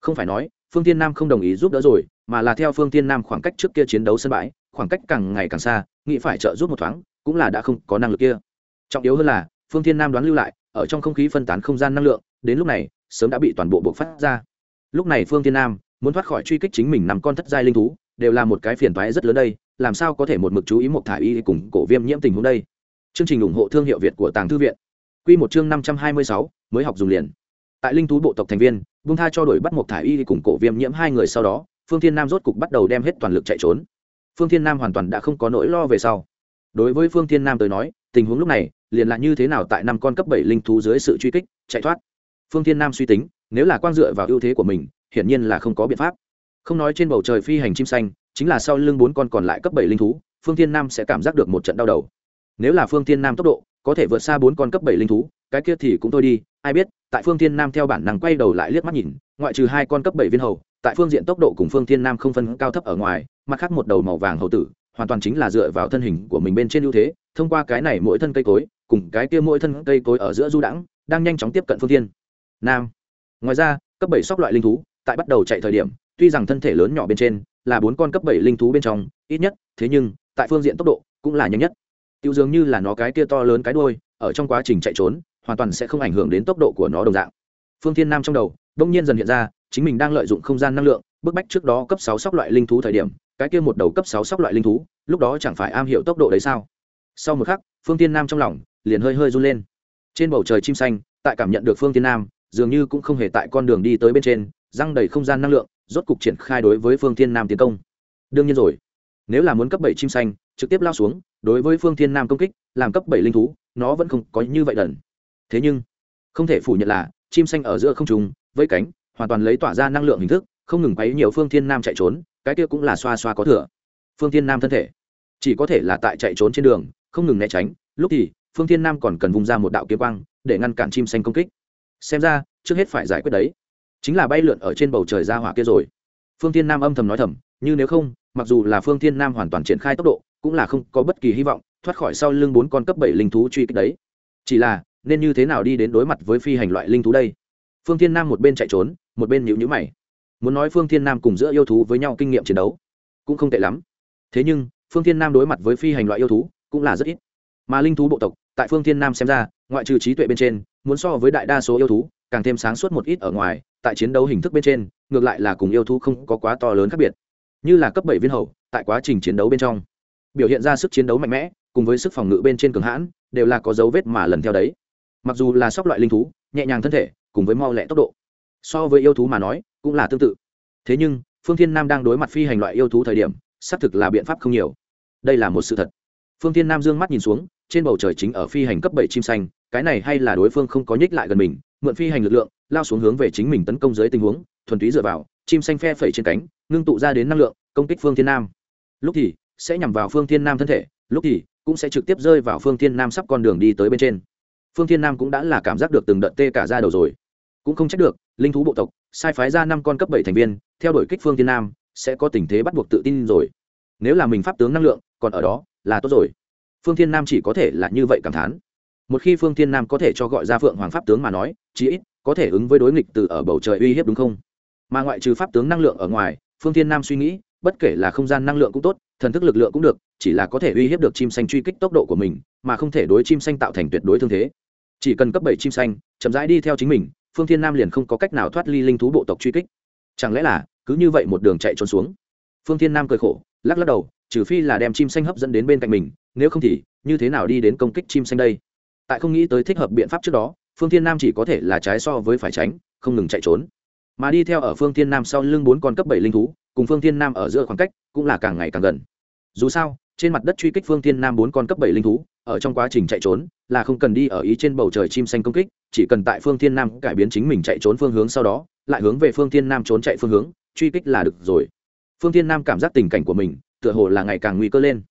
Không phải nói, phương thiên nam không đồng ý giúp đỡ rồi, mà là theo phương thiên nam khoảng cách trước kia chiến đấu sân bãi, khoảng cách càng ngày càng xa, nghĩ phải trợ giúp một thoáng, cũng là đã không có năng lực kia. Trọng yếu hơn là, phương thiên nam đoán lưu lại, ở trong không khí phân tán không gian năng lượng, đến lúc này, sớm đã bị toàn bộ buộc phát ra. Lúc này phương thiên nam muốn thoát khỏi truy kích chính mình nằm con thất giai linh thú, đều là một cái phiền toái rất lớn đây làm sao có thể một mực chú ý một thả y cùng cổ viêm nhiễm tình huống đây? Chương trình ủng hộ thương hiệu việt của tàng thư viện. Q một chương năm trăm hai mươi sáu, mới học dùng liền. Tại linh thú bộ tộc thành viên bung tha cho đổi bắt một thả y cùng cổ viêm nhiễm hai người sau đó, phương thiên nam rốt cục bắt đầu đem hết toàn lực chạy trốn. Phương thiên nam hoàn toàn đã không có nỗi lo về sau. Đối với phương thiên nam tới nói, tình huống lúc này, liền là như thế nào tại năm con cấp bảy linh thú dưới sự truy kích, chạy thoát. Phương thiên nam suy tính, nếu là quang dựa vào ưu thế của mình, hiển nhiên là không có biện pháp. Không nói trên bầu trời phi hành chim xanh chính là sau lưng bốn con còn lại cấp bảy linh thú, phương thiên nam sẽ cảm giác được một trận đau đầu. Nếu là phương thiên nam tốc độ, có thể vượt xa bốn con cấp bảy linh thú, cái kia thì cũng thôi đi, ai biết, tại phương thiên nam theo bản năng quay đầu lại liếc mắt nhìn, ngoại trừ hai con cấp bảy viên hầu, tại phương diện tốc độ cùng phương thiên nam không phân cao thấp ở ngoài, mặt khác một đầu màu vàng hầu tử, hoàn toàn chính là dựa vào thân hình của mình bên trên ưu thế, thông qua cái này mỗi thân cây cối, cùng cái kia mỗi thân cây cối ở giữa du đãng, đang nhanh chóng tiếp cận phương thiên nam. Ngoài ra, cấp bảy sóc loại linh thú, tại bắt đầu chạy thời điểm, tuy rằng thân thể lớn nhỏ bên trên là bốn con cấp bảy linh thú bên trong, ít nhất, thế nhưng, tại phương diện tốc độ cũng là nhanh nhất. Tiêu dường như là nó cái kia to lớn cái đuôi, ở trong quá trình chạy trốn, hoàn toàn sẽ không ảnh hưởng đến tốc độ của nó đồng dạng. Phương thiên nam trong đầu đông nhiên dần hiện ra, chính mình đang lợi dụng không gian năng lượng, bức bách trước đó cấp sáu sóc loại linh thú thời điểm, cái kia một đầu cấp sáu sóc loại linh thú, lúc đó chẳng phải am hiểu tốc độ đấy sao? Sau một khắc, phương tiên nam trong lòng liền hơi hơi run lên. Trên bầu trời chim xanh, tại cảm nhận được phương tiên nam, dường như cũng không hề tại con đường đi tới bên trên, răng đầy không gian năng lượng rốt cục triển khai đối với phương thiên nam tiến công. Đương nhiên rồi, nếu là muốn cấp bảy chim xanh, trực tiếp lao xuống, đối với phương thiên nam công kích, làm cấp bảy linh thú, nó vẫn không có như vậy đần thế nhưng, không thể phủ nhận là, chim xanh ở giữa không trùng với cánh, hoàn toàn lấy tỏa ra năng lượng hình thức, không ngừng quấy nhiều phương thiên nam chạy trốn, cái kia cũng là xoa xoa có thừa. Phương thiên nam thân thể, chỉ có thể là tại chạy trốn trên đường, không ngừng né tránh, lúc thì, phương thiên nam còn cần vùng ra một đạo kiếm quang, để ngăn cản chim xanh công kích. Xem ra, trước hết phải giải quyết đấy chính là bay lượn ở trên bầu trời ra hỏa kia rồi. Phương thiên nam âm thầm nói thầm, như nếu không, mặc dù là phương thiên nam hoàn toàn triển khai tốc độ, cũng là không có bất kỳ hy vọng, thoát khỏi sau lưng bốn con cấp bảy linh thú truy kích đấy. Chỉ là, nên như thế nào đi đến đối mặt với phi hành loại linh thú đây? Phương thiên nam một bên chạy trốn, một bên nhíu nhữ mày. Muốn nói phương thiên nam cùng giữa yêu thú với nhau kinh nghiệm chiến đấu, cũng không tệ lắm. Thế nhưng, phương thiên nam đối mặt với phi hành loại yêu thú, cũng là rất ít. Mà linh thú bộ tộc, tại phương thiên nam xem ra, ngoại trừ trí tuệ bên trên, muốn so với đại đa số yêu thú, càng thêm sáng suốt một ít ở ngoài tại chiến đấu hình thức bên trên, ngược lại là cùng yêu thú không có quá to lớn khác biệt. Như là cấp bảy viên hầu, tại quá trình chiến đấu bên trong, biểu hiện ra sức chiến đấu mạnh mẽ, cùng với sức phòng ngự bên trên cường hãn, đều là có dấu vết mà lần theo đấy. Mặc dù là sóc loại linh thú, nhẹ nhàng thân thể, cùng với mau lẹ tốc độ, so với yêu thú mà nói, cũng là tương tự. Thế nhưng, phương thiên nam đang đối mặt phi hành loại yêu thú thời điểm, xác thực là biện pháp không nhiều. Đây là một sự thật. Phương thiên nam d ư ơ n g mắt nhìn xuống, trên bầu trời chính ở phi hành cấp bảy chim xanh, cái này hay là đối phương không có nhích lại gần mình mượn phi hành lực lượng, lao xuống hướng về chính mình tấn công dưới tình huống, thuần túy dựa vào, chim xanh phe phẩy trên cánh, ngưng tụ ra đến năng lượng, công kích phương thiên nam. Lúc thì, sẽ nhằm vào phương thiên nam thân thể, lúc thì, cũng sẽ trực tiếp rơi vào phương thiên nam sắp con đường đi tới bên trên. Phương thiên nam cũng đã là cảm giác được từng đợt tê cả ra đầu rồi. Cũng không trách được, linh thú bộ tộc, sai phái ra năm con cấp bảy thành viên, theo đuổi kích phương thiên nam, sẽ có tình thế bắt buộc tự tin rồi. Nếu là mình pháp tướng năng lượng, còn ở đó, là tốt rồi. Phương thiên nam chỉ có thể là như vậy cảm thán một khi phương thiên nam có thể cho gọi ra phượng hoàng pháp tướng mà nói, chí ít có thể ứng với đối nghịch từ ở bầu trời uy hiếp đúng không? Mà ngoại trừ pháp tướng năng lượng ở ngoài, phương thiên nam suy nghĩ, bất kể là không gian năng lượng cũng tốt, thần thức lực lượng cũng được, chỉ là có thể uy hiếp được chim xanh truy kích tốc độ của mình, mà không thể đối chim xanh tạo thành tuyệt đối thương thế. Chỉ cần cấp bảy chim xanh, chậm rãi đi theo chính mình, phương thiên nam liền không có cách nào thoát ly linh thú bộ tộc truy kích. Chẳng lẽ là cứ như vậy một đường chạy trốn xuống? Phương thiên nam cười khổ, lắc lắc đầu, trừ phi là đem chim xanh hấp dẫn đến bên cạnh mình, nếu không thì như thế nào đi đến công kích chim xanh đây? Tại không nghĩ tới thích hợp biện pháp trước đó, phương thiên nam chỉ có thể là trái so với phải tránh, không ngừng chạy trốn. Mà đi theo ở phương thiên nam sau lưng bốn con cấp bảy linh thú, cùng phương thiên nam ở giữa khoảng cách cũng là càng ngày càng gần. Dù sao, trên mặt đất truy kích phương thiên nam bốn con cấp bảy linh thú, ở trong quá trình chạy trốn, là không cần đi ở ý trên bầu trời chim xanh công kích, chỉ cần tại phương thiên nam cải biến chính mình chạy trốn phương hướng sau đó, lại hướng về phương thiên nam trốn chạy phương hướng, truy kích là được rồi. Phương thiên nam cảm giác tình cảnh của mình, tựa hồ là ngày càng nguy cơ lên.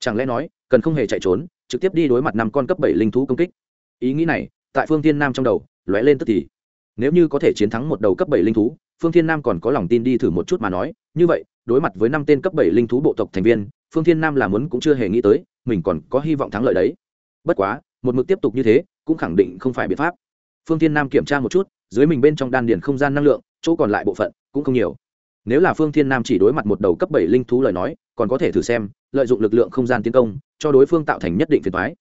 Chẳng lẽ nói, cần không hề chạy trốn? Trực tiếp đi đối mặt năm con cấp bảy linh thú công kích. Ý nghĩ này, tại phương thiên nam trong đầu, lóe lên tức thì. Nếu như có thể chiến thắng một đầu cấp bảy linh thú, phương thiên nam còn có lòng tin đi thử một chút mà nói, như vậy, đối mặt với năm tên cấp bảy linh thú bộ tộc thành viên, phương thiên nam là muốn cũng chưa hề nghĩ tới, mình còn có hy vọng thắng lợi đấy. Bất quá, một mực tiếp tục như thế, cũng khẳng định không phải biện pháp. Phương thiên nam kiểm tra một chút, dưới mình bên trong đan điền không gian năng lượng, chỗ còn lại bộ phận cũng không nhiều. Nếu là phương thiên nam chỉ đối mặt một đầu cấp bảy linh thú lời nói còn có thể thử xem, lợi dụng lực lượng không gian tiến công, cho đối phương tạo thành nhất định phiền toái.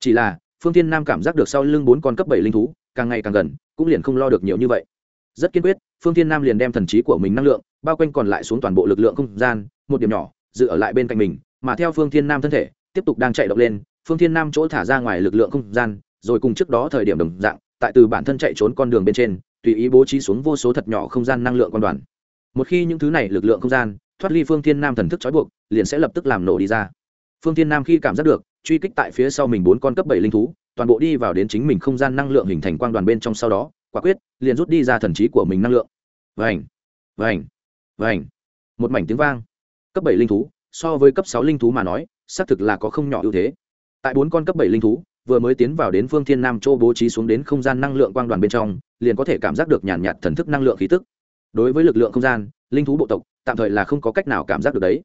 Chỉ là, phương thiên nam cảm giác được sau lưng bốn con cấp bảy linh thú, càng ngày càng gần, cũng liền không lo được nhiều như vậy. Rất kiên quyết, phương thiên nam liền đem thần trí của mình năng lượng, bao quanh còn lại xuống toàn bộ lực lượng không gian, một điểm nhỏ dự ở lại bên cạnh mình, mà theo phương thiên nam thân thể, tiếp tục đang chạy động lên, phương thiên nam chỗ thả ra ngoài lực lượng không gian, rồi cùng trước đó thời điểm đồng dạng, tại từ bản thân chạy trốn con đường bên trên, tùy ý bố trí xuống vô số thật nhỏ không gian năng lượng quan đoàn. Một khi những thứ này lực lượng không gian thoát ly phương thiên nam thần thức trói buộc, liền sẽ lập tức làm nổ đi ra. Phương thiên nam khi cảm giác được, truy kích tại phía sau mình bốn con cấp bảy linh thú, toàn bộ đi vào đến chính mình không gian năng lượng hình thành quang đoàn bên trong sau đó, quả quyết, liền rút đi ra thần trí của mình năng lượng. Vành vành vành. Một mảnh tiếng vang. Cấp bảy linh thú, so với cấp sáu linh thú mà nói, xác thực là có không nhỏ ưu thế. Tại bốn con cấp bảy linh thú, vừa mới tiến vào đến phương thiên nam châu bố trí xuống đến không gian năng lượng quang đoàn bên trong, liền có thể cảm giác được nhàn nhạt thần thức năng lượng khí tức. Đối với lực lượng không gian linh thú bộ tộc, tạm thời là không có cách nào cảm giác được đấy.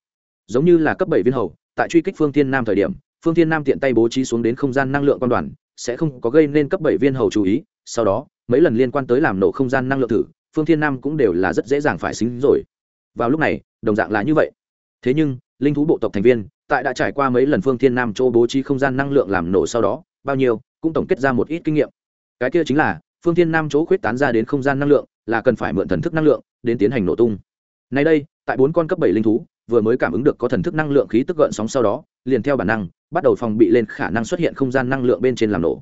Giống như là cấp bảy viên hầu, tại truy kích phương thiên nam thời điểm, phương thiên nam tiện tay bố trí xuống đến không gian năng lượng quan đoàn, sẽ không có gây nên cấp bảy viên hầu chú ý. Sau đó, mấy lần liên quan tới làm nổ không gian năng lượng thử, phương thiên nam cũng đều là rất dễ dàng phải xính rồi. Vào lúc này, đồng dạng là như vậy. Thế nhưng, linh thú bộ tộc thành viên, tại đã trải qua mấy lần phương thiên nam chỗ bố trí không gian năng lượng làm nổ sau đó, bao nhiêu, cũng tổng kết ra một ít kinh nghiệm. Cái kia chính là, phương thiên nam chỗ khuyết tán ra đến không gian năng lượng, là cần phải mượn thần thức năng lượng, đến tiến hành nổ tung nay đây, tại bốn con cấp bảy linh thú, vừa mới cảm ứng được có thần thức năng lượng khí tức gợn sóng sau đó, liền theo bản năng, bắt đầu phòng bị lên khả năng xuất hiện không gian năng lượng bên trên làm nổ.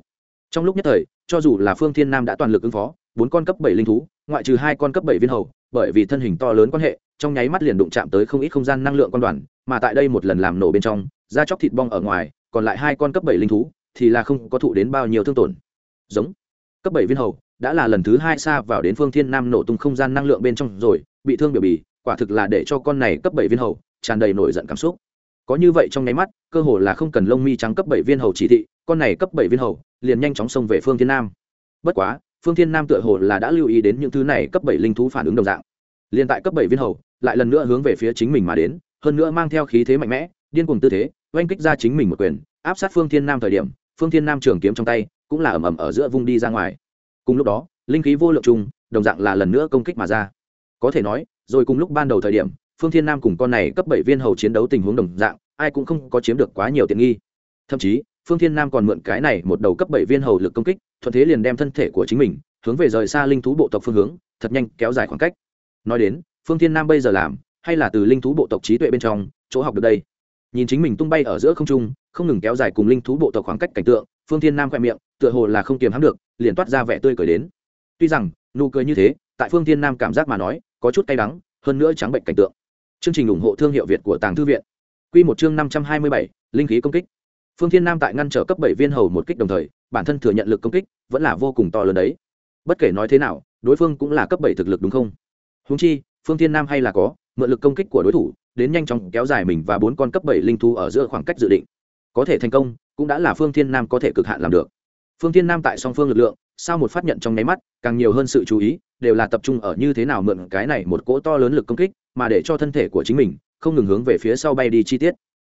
Trong lúc nhất thời, cho dù là phương thiên nam đã toàn lực ứng phó, bốn con cấp bảy linh thú, ngoại trừ hai con cấp bảy viên hầu, bởi vì thân hình to lớn quan hệ, trong nháy mắt liền đụng chạm tới không ít không gian năng lượng con đoàn, mà tại đây một lần làm nổ bên trong, da chóc thịt bong ở ngoài, còn lại hai con cấp bảy linh thú, thì là không có thụ đến bao nhiêu thương tổn. Giống. Cấp bảy viên hầu, đã là lần thứ hai xa vào đến phương thiên nam nổ tung không gian năng lượng bên trong rồi, bị thương biểu bì quả thực là để cho con này cấp bảy viên hầu, tràn đầy nổi giận cảm xúc. Có như vậy trong nháy mắt, cơ hồ là không cần lông mi trắng cấp bảy viên hầu chỉ thị, con này cấp bảy viên hầu, liền nhanh chóng xông về phương thiên nam. Bất quá, phương thiên nam tựa hồ là đã lưu ý đến những thứ này cấp bảy linh thú phản ứng đồng dạng. Liền tại cấp bảy viên hầu, lại lần nữa hướng về phía chính mình mà đến, hơn nữa mang theo khí thế mạnh mẽ, điên cuồng tư thế, oanh kích ra chính mình một quyền, áp sát phương thiên nam thời điểm, phương thiên nam trường kiếm trong tay cũng là ầm ầm ở giữa vung đi ra ngoài. Cùng lúc đó, linh khí vô lượng chung đồng dạng là lần nữa công kích mà ra. Có thể nói rồi cùng lúc ban đầu thời điểm, phương thiên nam cùng con này cấp bảy viên hầu chiến đấu tình huống đồng dạng, ai cũng không có chiếm được quá nhiều tiện nghi. Thậm chí, phương thiên nam còn mượn cái này một đầu cấp bảy viên hầu lực công kích, thuận thế liền đem thân thể của chính mình hướng về rời xa linh thú bộ tộc phương hướng, thật nhanh kéo dài khoảng cách. Nói đến, phương thiên nam bây giờ làm, hay là từ linh thú bộ tộc trí tuệ bên trong, chỗ học được đây. Nhìn chính mình tung bay ở giữa không trung, không ngừng kéo dài cùng linh thú bộ tộc khoảng cách cảnh tượng, phương thiên nam khoe miệng, tựa hồ là không kiềm hãm được, liền toát ra vẻ tươi cười đến. Tuy rằng, nụ cười như thế, tại phương thiên nam cảm giác mà nói có chút cay đắng, hơn nữa trắng bệnh cảnh tượng. Chương trình ủng hộ thương hiệu việt của tàng thư viện. Q một chương năm trăm hai mươi bảy, linh khí công kích. Phương thiên nam tại ngăn trở cấp bảy viên hầu một kích đồng thời, bản thân thừa nhận lực công kích, vẫn là vô cùng to lớn đấy. Bất kể nói thế nào, đối phương cũng là cấp bảy thực lực đúng không? Húng chi, phương thiên nam hay là có, mượn lực công kích của đối thủ, đến nhanh chóng kéo dài mình và bốn con cấp bảy linh thú ở giữa khoảng cách dự định. Có thể thành công, cũng đã là phương thiên nam có thể cực hạn làm được. Phương thiên nam tại song phương lực lượng, sau một phát nhận trong nháy mắt, càng nhiều hơn sự chú ý đều là tập trung ở như thế nào mượn cái này một cỗ to lớn lực công kích, mà để cho thân thể của chính mình không ngừng hướng về phía sau bay đi chi tiết.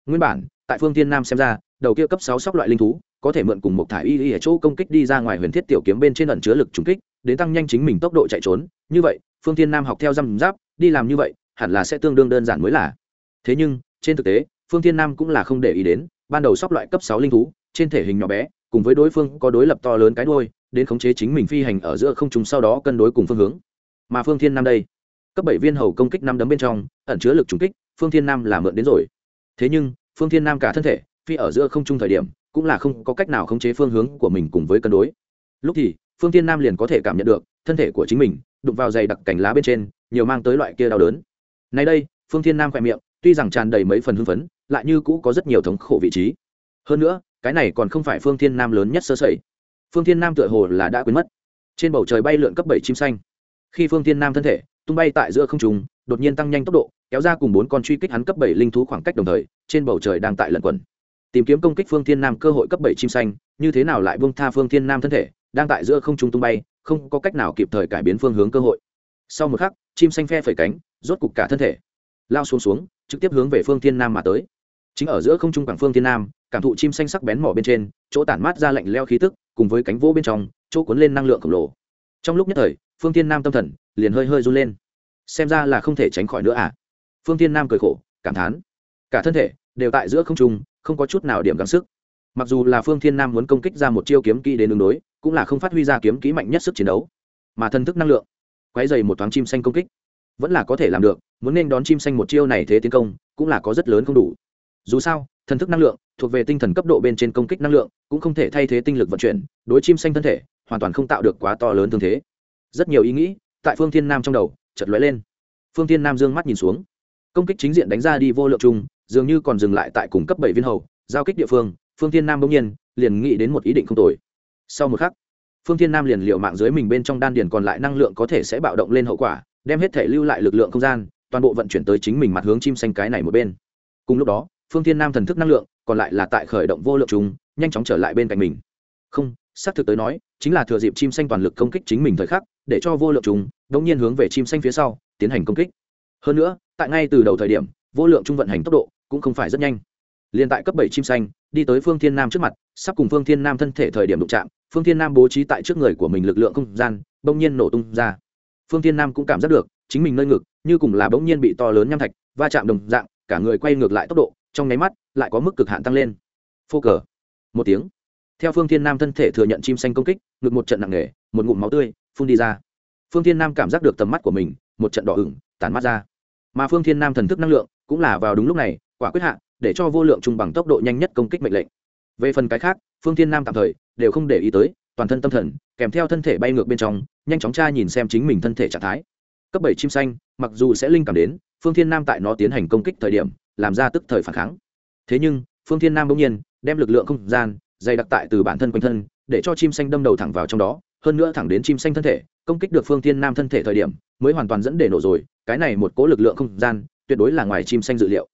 Nguyên bản, tại phương thiên nam xem ra, đầu kia cấp sáu sóc loại linh thú, có thể mượn cùng một thải y y ở chỗ công kích đi ra ngoài huyền thiết tiểu kiếm bên trên ẩn chứa lực trùng kích, đến tăng nhanh chính mình tốc độ chạy trốn. Như vậy, phương thiên nam học theo răm giáp, đi làm như vậy, hẳn là sẽ tương đương đơn giản mới là. Thế nhưng, trên thực tế, phương thiên nam cũng là không để ý đến, ban đầu sóc loại cấp sáu linh thú, trên thể hình nhỏ bé, cùng với đối phương có đối lập to lớn cái đuôi đến khống chế chính mình phi hành ở giữa không trung sau đó cân đối cùng phương hướng. Mà phương thiên nam đây, cấp bảy viên hầu công kích năm đấm bên trong, ẩn chứa lực trùng kích, phương thiên nam là mượn đến rồi. Thế nhưng, phương thiên nam cả thân thể, phi ở giữa không trung thời điểm, cũng là không có cách nào khống chế phương hướng của mình cùng với cân đối. Lúc thì, phương thiên nam liền có thể cảm nhận được, thân thể của chính mình, đụng vào dày đặc cành lá bên trên, nhiều mang tới loại kia đau đớn. Nay đây, phương thiên nam khỏe miệng, tuy rằng tràn đầy mấy phần hưng phấn, lại như cũ có rất nhiều thống khổ vị trí. Hơn nữa, cái này còn không phải phương thiên nam lớn nhất sơ sẩy phương thiên nam tựa hồ là đã quên mất. Trên bầu trời bay lượn cấp bảy chim xanh. Khi phương thiên nam thân thể tung bay tại giữa không trùng đột nhiên tăng nhanh tốc độ, kéo ra cùng bốn con truy kích hắn cấp bảy linh thú khoảng cách đồng thời, trên bầu trời đang tại lẩn quẩn. Tìm kiếm công kích phương thiên nam cơ hội cấp bảy chim xanh, như thế nào lại buông tha phương thiên nam thân thể, đang tại giữa không trung tung bay, không có cách nào kịp thời cải biến phương hướng cơ hội. Sau một khắc, chim xanh phe phẩy cánh, rốt cục cả thân thể lao xuống xuống, trực tiếp hướng về phương thiên nam mà tới chính ở giữa không trung quảng phương thiên nam, cảm thụ chim xanh sắc bén mỏ bên trên, chỗ tản mát ra lạnh leo khí tức, cùng với cánh vỗ bên trong, chỗ cuốn lên năng lượng khổng lồ. Trong lúc nhất thời, phương thiên nam tâm thần liền hơi hơi run lên. Xem ra là không thể tránh khỏi nữa à? Phương thiên nam cười khổ, cảm thán. Cả thân thể đều tại giữa không trung, không có chút nào điểm gắng sức. Mặc dù là phương thiên nam muốn công kích ra một chiêu kiếm kỹ đến đường đối, cũng là không phát huy ra kiếm kỹ mạnh nhất sức chiến đấu. Mà thân thức năng lượng quái dày một thoáng chim xanh công kích, vẫn là có thể làm được, muốn nên đón chim xanh một chiêu này thế tiến công, cũng là có rất lớn không đủ dù sao, thần thức năng lượng thuộc về tinh thần cấp độ bên trên công kích năng lượng, cũng không thể thay thế tinh lực vận chuyển, đối chim xanh thân thể, hoàn toàn không tạo được quá to lớn thương thế. Rất nhiều ý nghĩ tại phương thiên nam trong đầu chật lóe lên. Phương thiên nam d ư ơ n g mắt nhìn xuống. Công kích chính diện đánh ra đi vô lượng chung dường như còn dừng lại tại cùng cấp bảy viên hầu, giao kích địa phương phương thiên nam bỗng nhiên liền nghĩ đến một ý định không tồi. Sau một khắc, phương thiên nam liền liệu mạng dưới mình bên trong đan điền còn lại năng lượng có thể sẽ bạo động lên hậu quả, đem hết thể lưu lại lực lượng không gian, toàn bộ vận chuyển tới chính mình mặt hướng chim xanh cái này một bên. Cùng lúc đó phương thiên nam thần thức năng lượng, còn lại là tại khởi động vô lượng chúng, nhanh chóng trở lại bên cạnh mình. Không, xác thực tới nói, chính là thừa dịp chim xanh toàn lực công kích chính mình thời khắc, để cho vô lượng chúng đống nhiên hướng về chim xanh phía sau, tiến hành công kích. Hơn nữa, tại ngay từ đầu thời điểm, vô lượng trung vận hành tốc độ cũng không phải rất nhanh. Liền tại cấp bảy chim xanh, đi tới phương thiên nam trước mặt, sắp cùng phương thiên nam thân thể thời điểm đụng chạm, phương thiên nam bố trí tại trước người của mình lực lượng không gian, bỗng nhiên nổ tung ra. Phương thiên nam cũng cảm giác được, chính mình nơi ngực, như cùng là bỗng nhiên bị to lớn nham thạch, va chạm đồng dạng, cả người quay ngược lại tốc độ trong nháy mắt, lại có mức cực hạn tăng lên. Phô cờ. Một tiếng. Theo phương thiên nam thân thể thừa nhận chim xanh công kích, ngực một trận nặng nề, một ngụm máu tươi phun đi ra. Phương thiên nam cảm giác được tầm mắt của mình, một trận đỏ ửng tàn mắt ra. Mà phương thiên nam thần thức năng lượng cũng là vào đúng lúc này, quả quyết hạ, để cho vô lượng trung bằng tốc độ nhanh nhất công kích mệnh lệnh. Về phần cái khác, phương thiên nam tạm thời đều không để ý tới, toàn thân tâm thần kèm theo thân thể bay ngược bên trong, nhanh chóng tra nhìn xem chính mình thân thể trạng thái. Cấp bảy chim xanh, mặc dù sẽ linh cảm đến, phương thiên nam tại nó tiến hành công kích thời điểm làm ra tức thời phản kháng. Thế nhưng, phương thiên nam bỗng nhiên đem lực lượng không gian dày đặc tại từ bản thân quanh thân, để cho chim xanh đâm đầu thẳng vào trong đó, hơn nữa thẳng đến chim xanh thân thể, công kích được phương thiên nam thân thể thời điểm, mới hoàn toàn dẫn để nổ rồi. Cái này một cố lực lượng không gian, tuyệt đối là ngoài chim xanh dự liệu.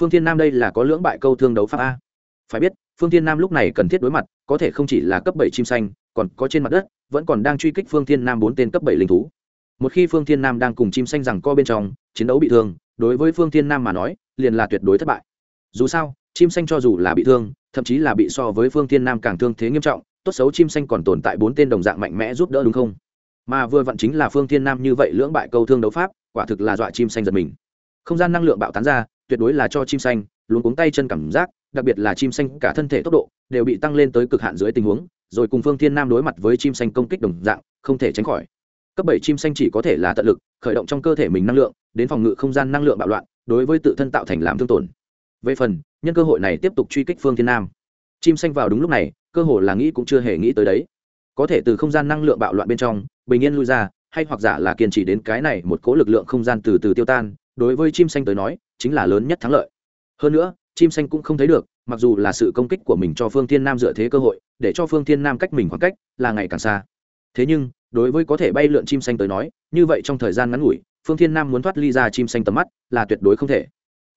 Phương thiên nam đây là có lưỡng bại câu thương đấu pháp a. Phải biết, phương thiên nam lúc này cần thiết đối mặt, có thể không chỉ là cấp bảy chim xanh, còn có trên mặt đất, vẫn còn đang truy kích phương thiên nam bốn tên cấp bảy linh thú. Một khi phương thiên nam đang cùng chim xanh rằng co bên trong, chiến đấu bị thương đối với phương thiên nam mà nói, liền là tuyệt đối thất bại. Dù sao, chim xanh cho dù là bị thương, thậm chí là bị so với phương thiên nam càng thương thế nghiêm trọng, tốt xấu chim xanh còn tồn tại bốn tên đồng dạng mạnh mẽ giúp đỡ đúng không? Mà vừa vặn chính là phương thiên nam như vậy lưỡng bại câu thương đấu pháp, quả thực là dọa chim xanh giật mình. Không gian năng lượng bạo tán ra, tuyệt đối là cho chim xanh, luôn cuống tay chân cảm giác, đặc biệt là chim xanh cả thân thể tốc độ, đều bị tăng lên tới cực hạn dưới tình huống, rồi cùng phương thiên nam đối mặt với chim xanh công kích đồng dạng, không thể tránh khỏi cấp bảy chim xanh chỉ có thể là tận lực, khởi động trong cơ thể mình năng lượng, đến phòng ngự không gian năng lượng bạo loạn, đối với tự thân tạo thành làm thương tổn. Về phần, nhân cơ hội này tiếp tục truy kích phương thiên nam. Chim xanh vào đúng lúc này, cơ hội là nghĩ cũng chưa hề nghĩ tới đấy. Có thể từ không gian năng lượng bạo loạn bên trong, bình yên lui ra, hay hoặc giả là kiên trì đến cái này một cố lực lượng không gian từ từ tiêu tan, đối với chim xanh tới nói, chính là lớn nhất thắng lợi. Hơn nữa, chim xanh cũng không thấy được, mặc dù là sự công kích của mình cho phương thiên nam dựa thế cơ hội, để cho phương thiên nam cách mình khoảng cách là ngày càng xa. Thế nhưng đối với có thể bay lượn chim xanh tới nói, như vậy trong thời gian ngắn ngủi, phương thiên nam muốn thoát ly ra chim xanh tầm mắt là tuyệt đối không thể.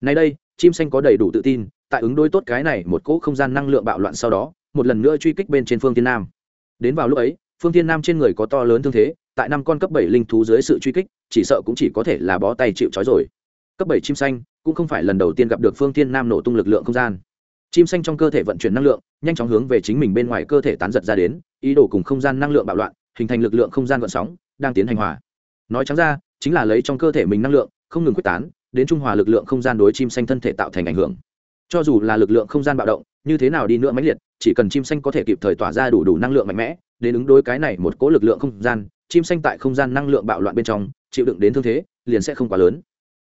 Nay đây, chim xanh có đầy đủ tự tin, tại ứng đối tốt cái này một cỗ không gian năng lượng bạo loạn sau đó, một lần nữa truy kích bên trên phương thiên nam. Đến vào lúc ấy, phương thiên nam trên người có to lớn thương thế, tại năm con cấp bảy linh thú dưới sự truy kích, chỉ sợ cũng chỉ có thể là bó tay chịu trói rồi. Cấp bảy chim xanh cũng không phải lần đầu tiên gặp được phương thiên nam nổ tung lực lượng không gian. Chim xanh trong cơ thể vận chuyển năng lượng, nhanh chóng hướng về chính mình bên ngoài cơ thể tán giật ra đến, ý đồ cùng không gian năng lượng bạo loạn hình thành lực lượng không gian gợn sóng, đang tiến hành hòa. Nói trắng ra, chính là lấy trong cơ thể mình năng lượng, không ngừng quyết tán, đến trung hòa lực lượng không gian đối chim xanh thân thể tạo thành ảnh hưởng. Cho dù là lực lượng không gian bạo động, như thế nào đi nữa mãnh liệt, chỉ cần chim xanh có thể kịp thời tỏa ra đủ đủ năng lượng mạnh mẽ, đến ứng đối cái này một cỗ lực lượng không gian, chim xanh tại không gian năng lượng bạo loạn bên trong, chịu đựng đến thương thế, liền sẽ không quá lớn.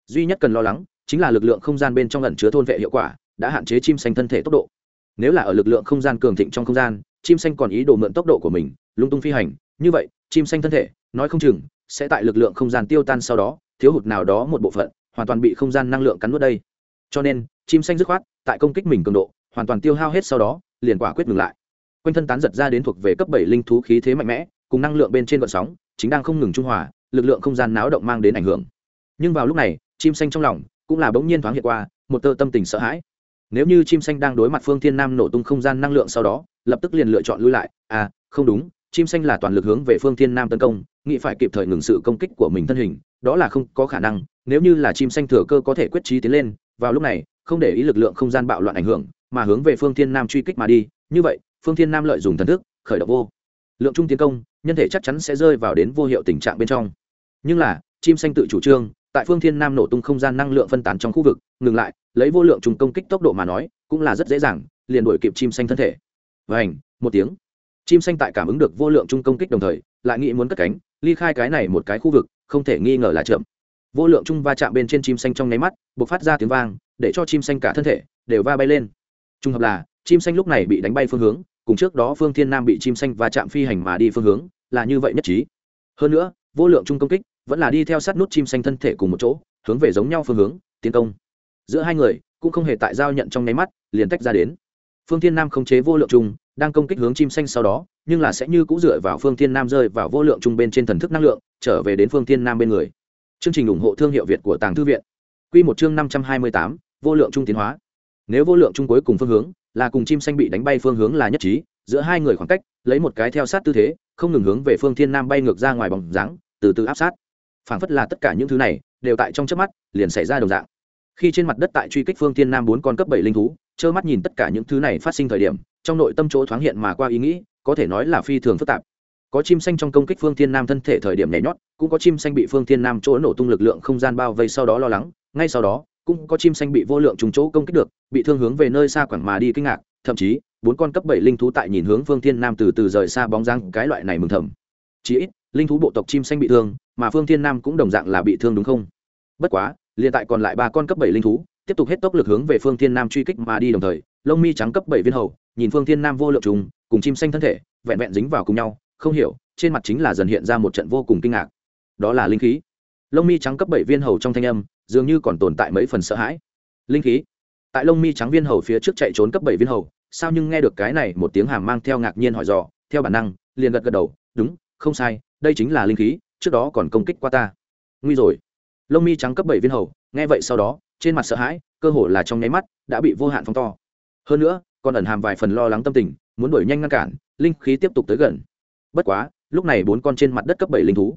Duy nhất cần lo lắng, chính là lực lượng không gian bên trong ẩn chứa thôn vệ hiệu quả, đã hạn chế chim xanh thân thể tốc độ. Nếu là ở lực lượng không gian cường thịnh trong không gian chim xanh còn ý đồ mượn tốc độ của mình, lung tung phi hành. Như vậy, chim xanh thân thể, nói không chừng, sẽ tại lực lượng không gian tiêu tan sau đó, thiếu hụt nào đó một bộ phận, hoàn toàn bị không gian năng lượng cắn nuốt đây. Cho nên, chim xanh dứt khoát, tại công kích mình cường độ, hoàn toàn tiêu hao hết sau đó, liền quả quyết ngừng lại. Quanh thân tán giật ra đến thuộc về cấp bảy linh thú khí thế mạnh mẽ, cùng năng lượng bên trên vận sóng, chính đang không ngừng trung hòa, lực lượng không gian náo động mang đến ảnh hưởng. Nhưng vào lúc này, chim xanh trong lòng cũng là bỗng nhiên thoáng hiện qua một tơ tâm tình sợ hãi nếu như chim xanh đang đối mặt phương thiên nam nổ tung không gian năng lượng sau đó, lập tức liền lựa chọn lui lại. À không đúng, chim xanh là toàn lực hướng về phương thiên nam tấn công, nghĩ phải kịp thời ngừng sự công kích của mình thân hình, đó là không có khả năng. Nếu như là chim xanh thừa cơ có thể quyết trí tiến lên, vào lúc này, không để ý lực lượng không gian bạo loạn ảnh hưởng, mà hướng về phương thiên nam truy kích mà đi. Như vậy, phương thiên nam lợi dùng thần thức, khởi động vô. Lượng trung tiến công, nhân thể chắc chắn sẽ rơi vào đến vô hiệu tình trạng bên trong. Nhưng là, chim xanh tự chủ trương tại phương thiên nam nổ tung không gian năng lượng phân tán trong khu vực, ngừng lại, lấy vô lượng trùng công kích tốc độ mà nói, cũng là rất dễ dàng, liền đuổi kịp chim xanh thân thể. Vảnh một tiếng. Chim xanh tại cảm ứng được vô lượng trung công kích đồng thời, lại nghĩ muốn cất cánh, ly khai cái này một cái khu vực, không thể nghi ngờ là chậm. Vô lượng trung va chạm bên trên chim xanh trong nháy mắt buộc phát ra tiếng vang, để cho chim xanh cả thân thể đều va bay lên. Trùng hợp là, chim xanh lúc này bị đánh bay phương hướng, cùng trước đó phương thiên nam bị chim xanh va chạm phi hành mà đi phương hướng, là như vậy nhất trí. Hơn nữa, vô lượng trung công kích vẫn là đi theo sát nút chim xanh thân thể cùng một chỗ, hướng về giống nhau phương hướng, tiến công. Giữa hai người, cũng không hề tại giao nhận trong nháy mắt, liền tách ra đến. Phương thiên nam khống chế vô lượng trung đang công kích hướng chim xanh sau đó, nhưng là sẽ như cũng dựa vào phương thiên nam rơi vào vô lượng trung bên trên thần thức năng lượng, trở về đến phương thiên nam bên người. Chương trình ủng hộ thương hiệu việt của tàng thư viện. Q một chương năm trăm hai mươi tám, vô lượng trung tiến hóa. Nếu vô lượng trung cuối cùng phương hướng, là cùng chim xanh bị đánh bay phương hướng là nhất trí, giữa hai người khoảng cách, lấy một cái theo sát tư thế, không ngừng hướng về phương thiên nam bay ngược ra ngoài bóng dáng, từ từ áp sát phảng phất là tất cả những thứ này đều tại trong chớp mắt liền xảy ra đồng dạng. Khi trên mặt đất tại truy kích phương thiên nam bốn con cấp bảy linh thú, trơ mắt nhìn tất cả những thứ này phát sinh thời điểm, trong nội tâm chỗ thoáng hiện mà qua ý nghĩ, có thể nói là phi thường phức tạp. Có chim xanh trong công kích phương thiên nam thân thể thời điểm nhảy nhót, cũng có chim xanh bị phương thiên nam chỗ nổ tung lực lượng không gian bao vây sau đó lo lắng, ngay sau đó, cũng có chim xanh bị vô lượng trùng chỗ công kích được, bị thương hướng về nơi xa quảng mà đi kinh ngạc, thậm chí, bốn con cấp bảy linh thú tại nhìn hướng phương thiên nam từ từ rời xa bóng dáng, cái loại này mừng thầm. Chỉ ít linh thú bộ tộc chim xanh bị thương, mà phương thiên nam cũng đồng dạng là bị thương đúng không? Bất quá, liền tại còn lại ba con cấp bảy linh thú, tiếp tục hết tốc lực hướng về phương thiên nam truy kích mà đi đồng thời, lông mi trắng cấp bảy viên hầu, nhìn phương thiên nam vô lượng trùng, cùng chim xanh thân thể, vẹn vẹn dính vào cùng nhau, không hiểu, trên mặt chính là dần hiện ra một trận vô cùng kinh ngạc. Đó là linh khí. Lông mi trắng cấp bảy viên hầu trong thanh âm, dường như còn tồn tại mấy phần sợ hãi. Linh khí. Tại lông mi trắng viên hầu phía trước chạy trốn cấp bảy viên hầu, sao nhưng nghe được cái này một tiếng hàm mang theo ngạc nhiên hỏi dò, theo bản năng, liền gật gật đầu, đúng, không sai đây chính là linh khí, trước đó còn công kích qua ta. Nguy rồi. Lông mi trắng cấp bảy viên hầu, nghe vậy sau đó, trên mặt sợ hãi, cơ hồ là trong nháy mắt, đã bị vô hạn phóng to. Hơn nữa, còn ẩn hàm vài phần lo lắng tâm tình, muốn đuổi nhanh ngăn cản, linh khí tiếp tục tới gần. Bất quá, lúc này bốn con trên mặt đất cấp bảy linh thú.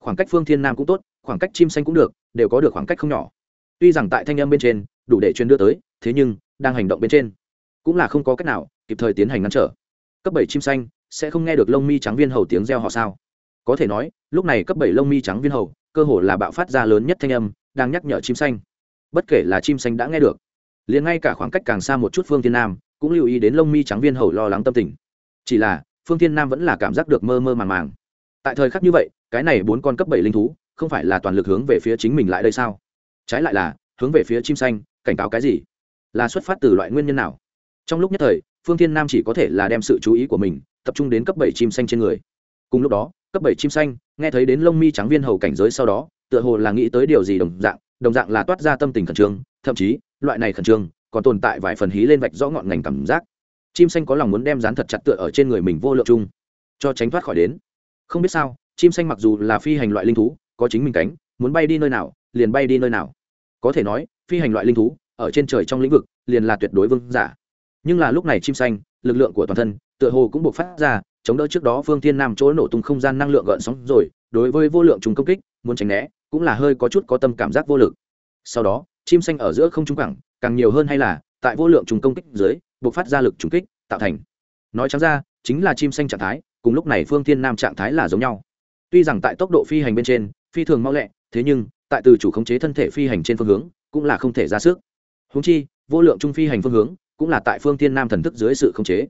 Khoảng cách phương thiên nam cũng tốt, khoảng cách chim xanh cũng được, đều có được khoảng cách không nhỏ. Tuy rằng tại thanh âm bên trên, đủ để truyền đưa tới, thế nhưng, đang hành động bên trên, cũng là không có cách nào kịp thời tiến hành ngăn trở. Cấp bảy chim xanh, sẽ không nghe được lông mi trắng viên hầu tiếng reo họ sao có thể nói, lúc này cấp bảy lông mi trắng viên hầu, cơ hồ là bạo phát ra lớn nhất thanh âm, đang nhắc nhở chim xanh. Bất kể là chim xanh đã nghe được, liền ngay cả khoảng cách càng xa một chút phương thiên nam, cũng lưu ý đến lông mi trắng viên hầu lo lắng tâm tình. Chỉ là, phương thiên nam vẫn là cảm giác được mơ mơ màng màng. Tại thời khắc như vậy, cái này bốn con cấp bảy linh thú, không phải là toàn lực hướng về phía chính mình lại đây sao? Trái lại là, hướng về phía chim xanh, cảnh cáo cái gì? Là xuất phát từ loại nguyên nhân nào? Trong lúc nhất thời, phương thiên nam chỉ có thể là đem sự chú ý của mình tập trung đến cấp bảy chim xanh trên người. Cùng lúc đó cấp bảy chim xanh, nghe thấy đến lông mi trắng viên hầu cảnh giới sau đó, tựa hồ là nghĩ tới điều gì đồng dạng đồng dạng là toát ra tâm tình khẩn trương, thậm chí, loại này khẩn trương, còn tồn tại vài phần hí lên vạch rõ ngọn ngành cảm giác. Chim xanh có lòng muốn đem dán thật chặt tựa ở trên người mình vô lượng chung, cho tránh thoát khỏi đến. Không biết sao, chim xanh mặc dù là phi hành loại linh thú, có chính mình cánh, muốn bay đi nơi nào, liền bay đi nơi nào. Có thể nói, phi hành loại linh thú, ở trên trời trong lĩnh vực, liền là tuyệt đối vương giả. Nhưng là lúc này chim xanh, lực lượng của toàn thân, tựa hồ cũng buộc phát ra chống đỡ trước đó phương thiên nam chỗ nổ tung không gian năng lượng gợn sóng rồi, đối với vô lượng trùng công kích, muốn tránh né, cũng là hơi có chút có tâm cảm giác vô lực. Sau đó, chim xanh ở giữa không trung cẳng càng nhiều hơn hay là, tại vô lượng trùng công kích dưới buộc phát ra lực trùng kích, tạo thành. Nói trắng ra, chính là chim xanh trạng thái, cùng lúc này phương thiên nam trạng thái là giống nhau. Tuy rằng tại tốc độ phi hành bên trên, phi thường mau lẹ, thế nhưng, tại từ chủ khống chế thân thể phi hành trên phương hướng, cũng là không thể ra sức. Húng chi, vô lượng trung phi hành phương hướng, cũng là tại phương thiên nam thần thức dưới sự khống chế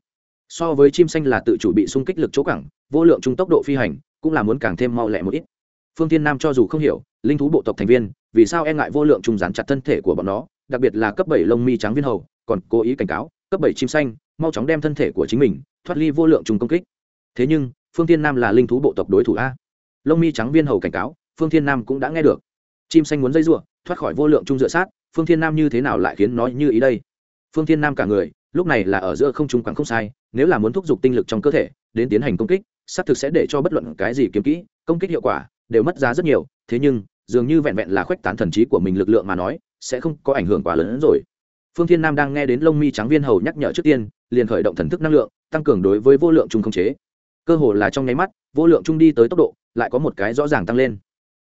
so với chim xanh là tự chủ bị xung kích lực chỗ cẳng, vô lượng trung tốc độ phi hành, cũng là muốn càng thêm mau lẹ một ít. Phương thiên nam cho dù không hiểu, linh thú bộ tộc thành viên, vì sao e ngại vô lượng trung dán chặt thân thể của bọn nó, đặc biệt là cấp bảy lông mi trắng viên hầu, còn cố ý cảnh cáo, cấp bảy chim xanh, mau chóng đem thân thể của chính mình thoát ly vô lượng trung công kích. Thế nhưng, phương thiên nam là linh thú bộ tộc đối thủ a. Lông mi trắng viên hầu cảnh cáo, phương thiên nam cũng đã nghe được. Chim xanh muốn dây r thoát khỏi vô lượng trung dựa sát, phương thiên nam như thế nào lại khiến nó như ý đây? Phương thiên nam cả người lúc này là ở giữa không trung quẳng không sai, nếu là muốn thúc giục tinh lực trong cơ thể, đến tiến hành công kích, xác thực sẽ để cho bất luận cái gì kiếm kỹ, công kích hiệu quả đều mất giá rất nhiều. Thế nhưng, dường như vẹn vẹn là khuếch tán thần trí của mình lực lượng mà nói, sẽ không có ảnh hưởng quá lớn hơn rồi. Phương thiên nam đang nghe đến lông mi trắng viên hầu nhắc nhở trước tiên, liền khởi động thần thức năng lượng, tăng cường đối với vô lượng trung không chế. Cơ hồ là trong nháy mắt, vô lượng trung đi tới tốc độ, lại có một cái rõ ràng tăng lên.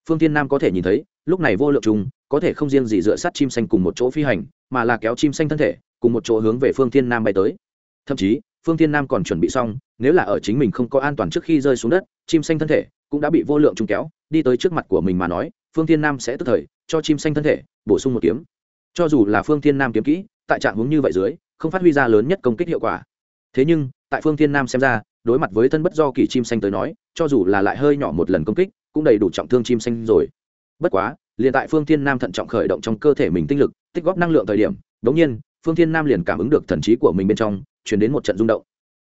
Phương thiên nam có thể nhìn thấy, lúc này vô lượng trung có thể không riêng gì dựa sát chim xanh cùng một chỗ phi hành, mà là kéo chim xanh thân thể cùng một chỗ hướng về phương thiên nam bay tới. Thậm chí, phương thiên nam còn chuẩn bị xong, nếu là ở chính mình không có an toàn trước khi rơi xuống đất, chim xanh thân thể cũng đã bị vô lượng trung kéo, đi tới trước mặt của mình mà nói, phương thiên nam sẽ tức thời cho chim xanh thân thể bổ sung một kiếm. Cho dù là phương thiên nam kiếm kỹ, tại trạng hướng như vậy dưới, không phát huy ra lớn nhất công kích hiệu quả. Thế nhưng, tại phương thiên nam xem ra, đối mặt với thân bất do kỳ chim xanh tới nói, cho dù là lại hơi nhỏ một lần công kích, cũng đầy đủ trọng thương chim xanh rồi. Bất quá, liền tại phương thiên nam thận trọng khởi động trong cơ thể mình tinh lực, tích góp năng lượng thời điểm đ ỗ n g nhiên phương thiên nam liền cảm ứng được thần trí của mình bên trong chuyển đến một trận rung động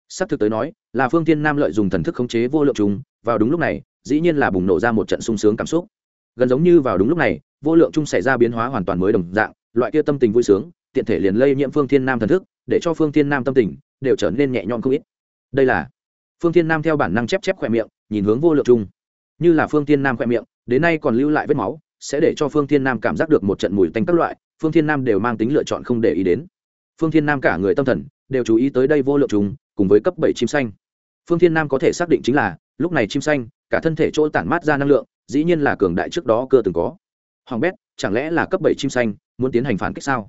s ắ c thực tới nói, là phương thiên nam lợi dùng thần thức khống chế vô lượng Trung. vào đúng lúc này, dĩ nhiên là bùng nổ ra một trận sung sướng cảm xúc gần giống như vào đúng lúc này, vô lượng Trung xảy ra biến hóa hoàn toàn mới đồng dạng, loại kia tâm tình vui sướng, tiện thể liền lây nhiễm phương thiên nam thần thức, để cho phương thiên nam tâm tình đều trở nên nhẹ nhõm không ít đây là phương thiên nam theo bản năng chép chép khỏe miệng, nhìn hướng vô lượng Trung. như là phương thiên nam khỏe miệng, đến nay còn lưu lại vết máu sẽ để cho phương thiên nam cảm giác được một trận mùi tanh các loại, phương thiên nam đều mang tính lựa chọn không để ý đến. Phương thiên nam cả người tâm thần đều chú ý tới đây vô lượng trùng, cùng với cấp bảy chim xanh. Phương thiên nam có thể xác định chính là, lúc này chim xanh, cả thân thể chỗ tản mát ra năng lượng, dĩ nhiên là cường đại trước đó cơ từng có. Hoàng bét, chẳng lẽ là cấp bảy chim xanh, muốn tiến hành phản kích sao?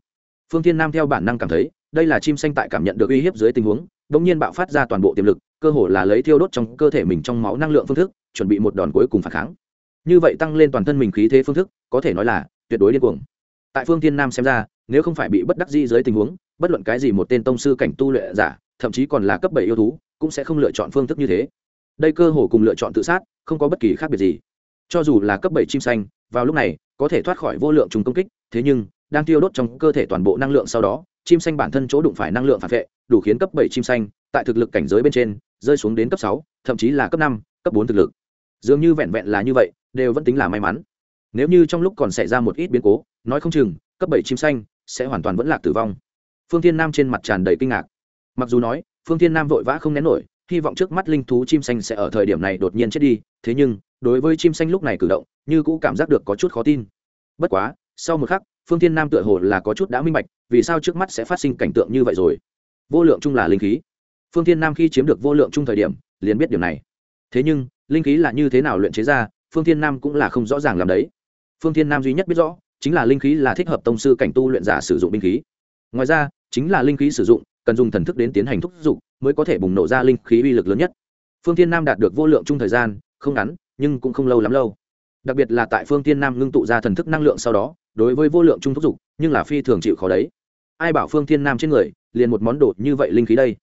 Phương thiên nam theo bản năng cảm thấy, đây là chim xanh tại cảm nhận được uy hiếp dưới tình huống đ ỗ n g nhiên bạo phát ra toàn bộ tiềm lực, cơ hồ là lấy thiêu đốt trong cơ thể mình trong máu năng lượng phương thức, chuẩn bị một đòn cuối cùng phản kháng như vậy tăng lên toàn thân mình khí thế phương thức, có thể nói là tuyệt đối điên cuồng. Tại phương thiên nam xem ra, nếu không phải bị bất đắc di dưới tình huống, bất luận cái gì một tên tông sư cảnh tu luyện giả, thậm chí còn là cấp bảy yêu thú, cũng sẽ không lựa chọn phương thức như thế. Đây cơ hồ cùng lựa chọn tự sát, không có bất kỳ khác biệt gì. Cho dù là cấp bảy chim xanh, vào lúc này, có thể thoát khỏi vô lượng trùng công kích, thế nhưng, đang tiêu đốt trong cơ thể toàn bộ năng lượng sau đó, chim xanh bản thân chỗ đụng phải năng lượng phản vệ, đủ khiến cấp bảy chim xanh, tại thực lực cảnh giới bên trên, rơi xuống đến cấp sáu, thậm chí là cấp năm, cấp bốn thực lực. Dường như vẹn vẹn là như vậy đều vẫn tính là may mắn. Nếu như trong lúc còn xảy ra một ít biến cố, nói không chừng, cấp bảy chim xanh sẽ hoàn toàn vẫn lạc tử vong. Phương thiên nam trên mặt tràn đầy kinh ngạc. Mặc dù nói, phương thiên nam vội vã không nén nổi, hy vọng trước mắt linh thú chim xanh sẽ ở thời điểm này đột nhiên chết đi, thế nhưng, đối với chim xanh lúc này cử động, như cũng cảm giác được có chút khó tin. Bất quá, sau một khắc, phương thiên nam tựa hồ là có chút đã minh bạch, vì sao trước mắt sẽ phát sinh cảnh tượng như vậy rồi? Vô lượng chung là linh khí. Phương thiên nam khi chiếm được vô lượng chung thời điểm, liền biết điều này. Thế nhưng, linh khí là như thế nào luyện chế ra phương thiên nam cũng là không rõ ràng làm đấy. Phương thiên nam duy nhất biết rõ, chính là linh khí là thích hợp tông sư cảnh tu luyện giả sử dụng binh khí. Ngoài ra, chính là linh khí sử dụng, cần dùng thần thức đến tiến hành thúc dụng mới có thể bùng nổ ra linh khí uy lực lớn nhất. Phương thiên nam đạt được vô lượng chung thời gian, không ngắn, nhưng cũng không lâu lắm lâu. Đặc biệt là tại phương thiên nam ngưng tụ ra thần thức năng lượng sau đó, đối với vô lượng chung thúc giục, nhưng là phi thường chịu khó đấy. Ai bảo phương thiên nam trên người, liền một món đồ như vậy linh khí đây?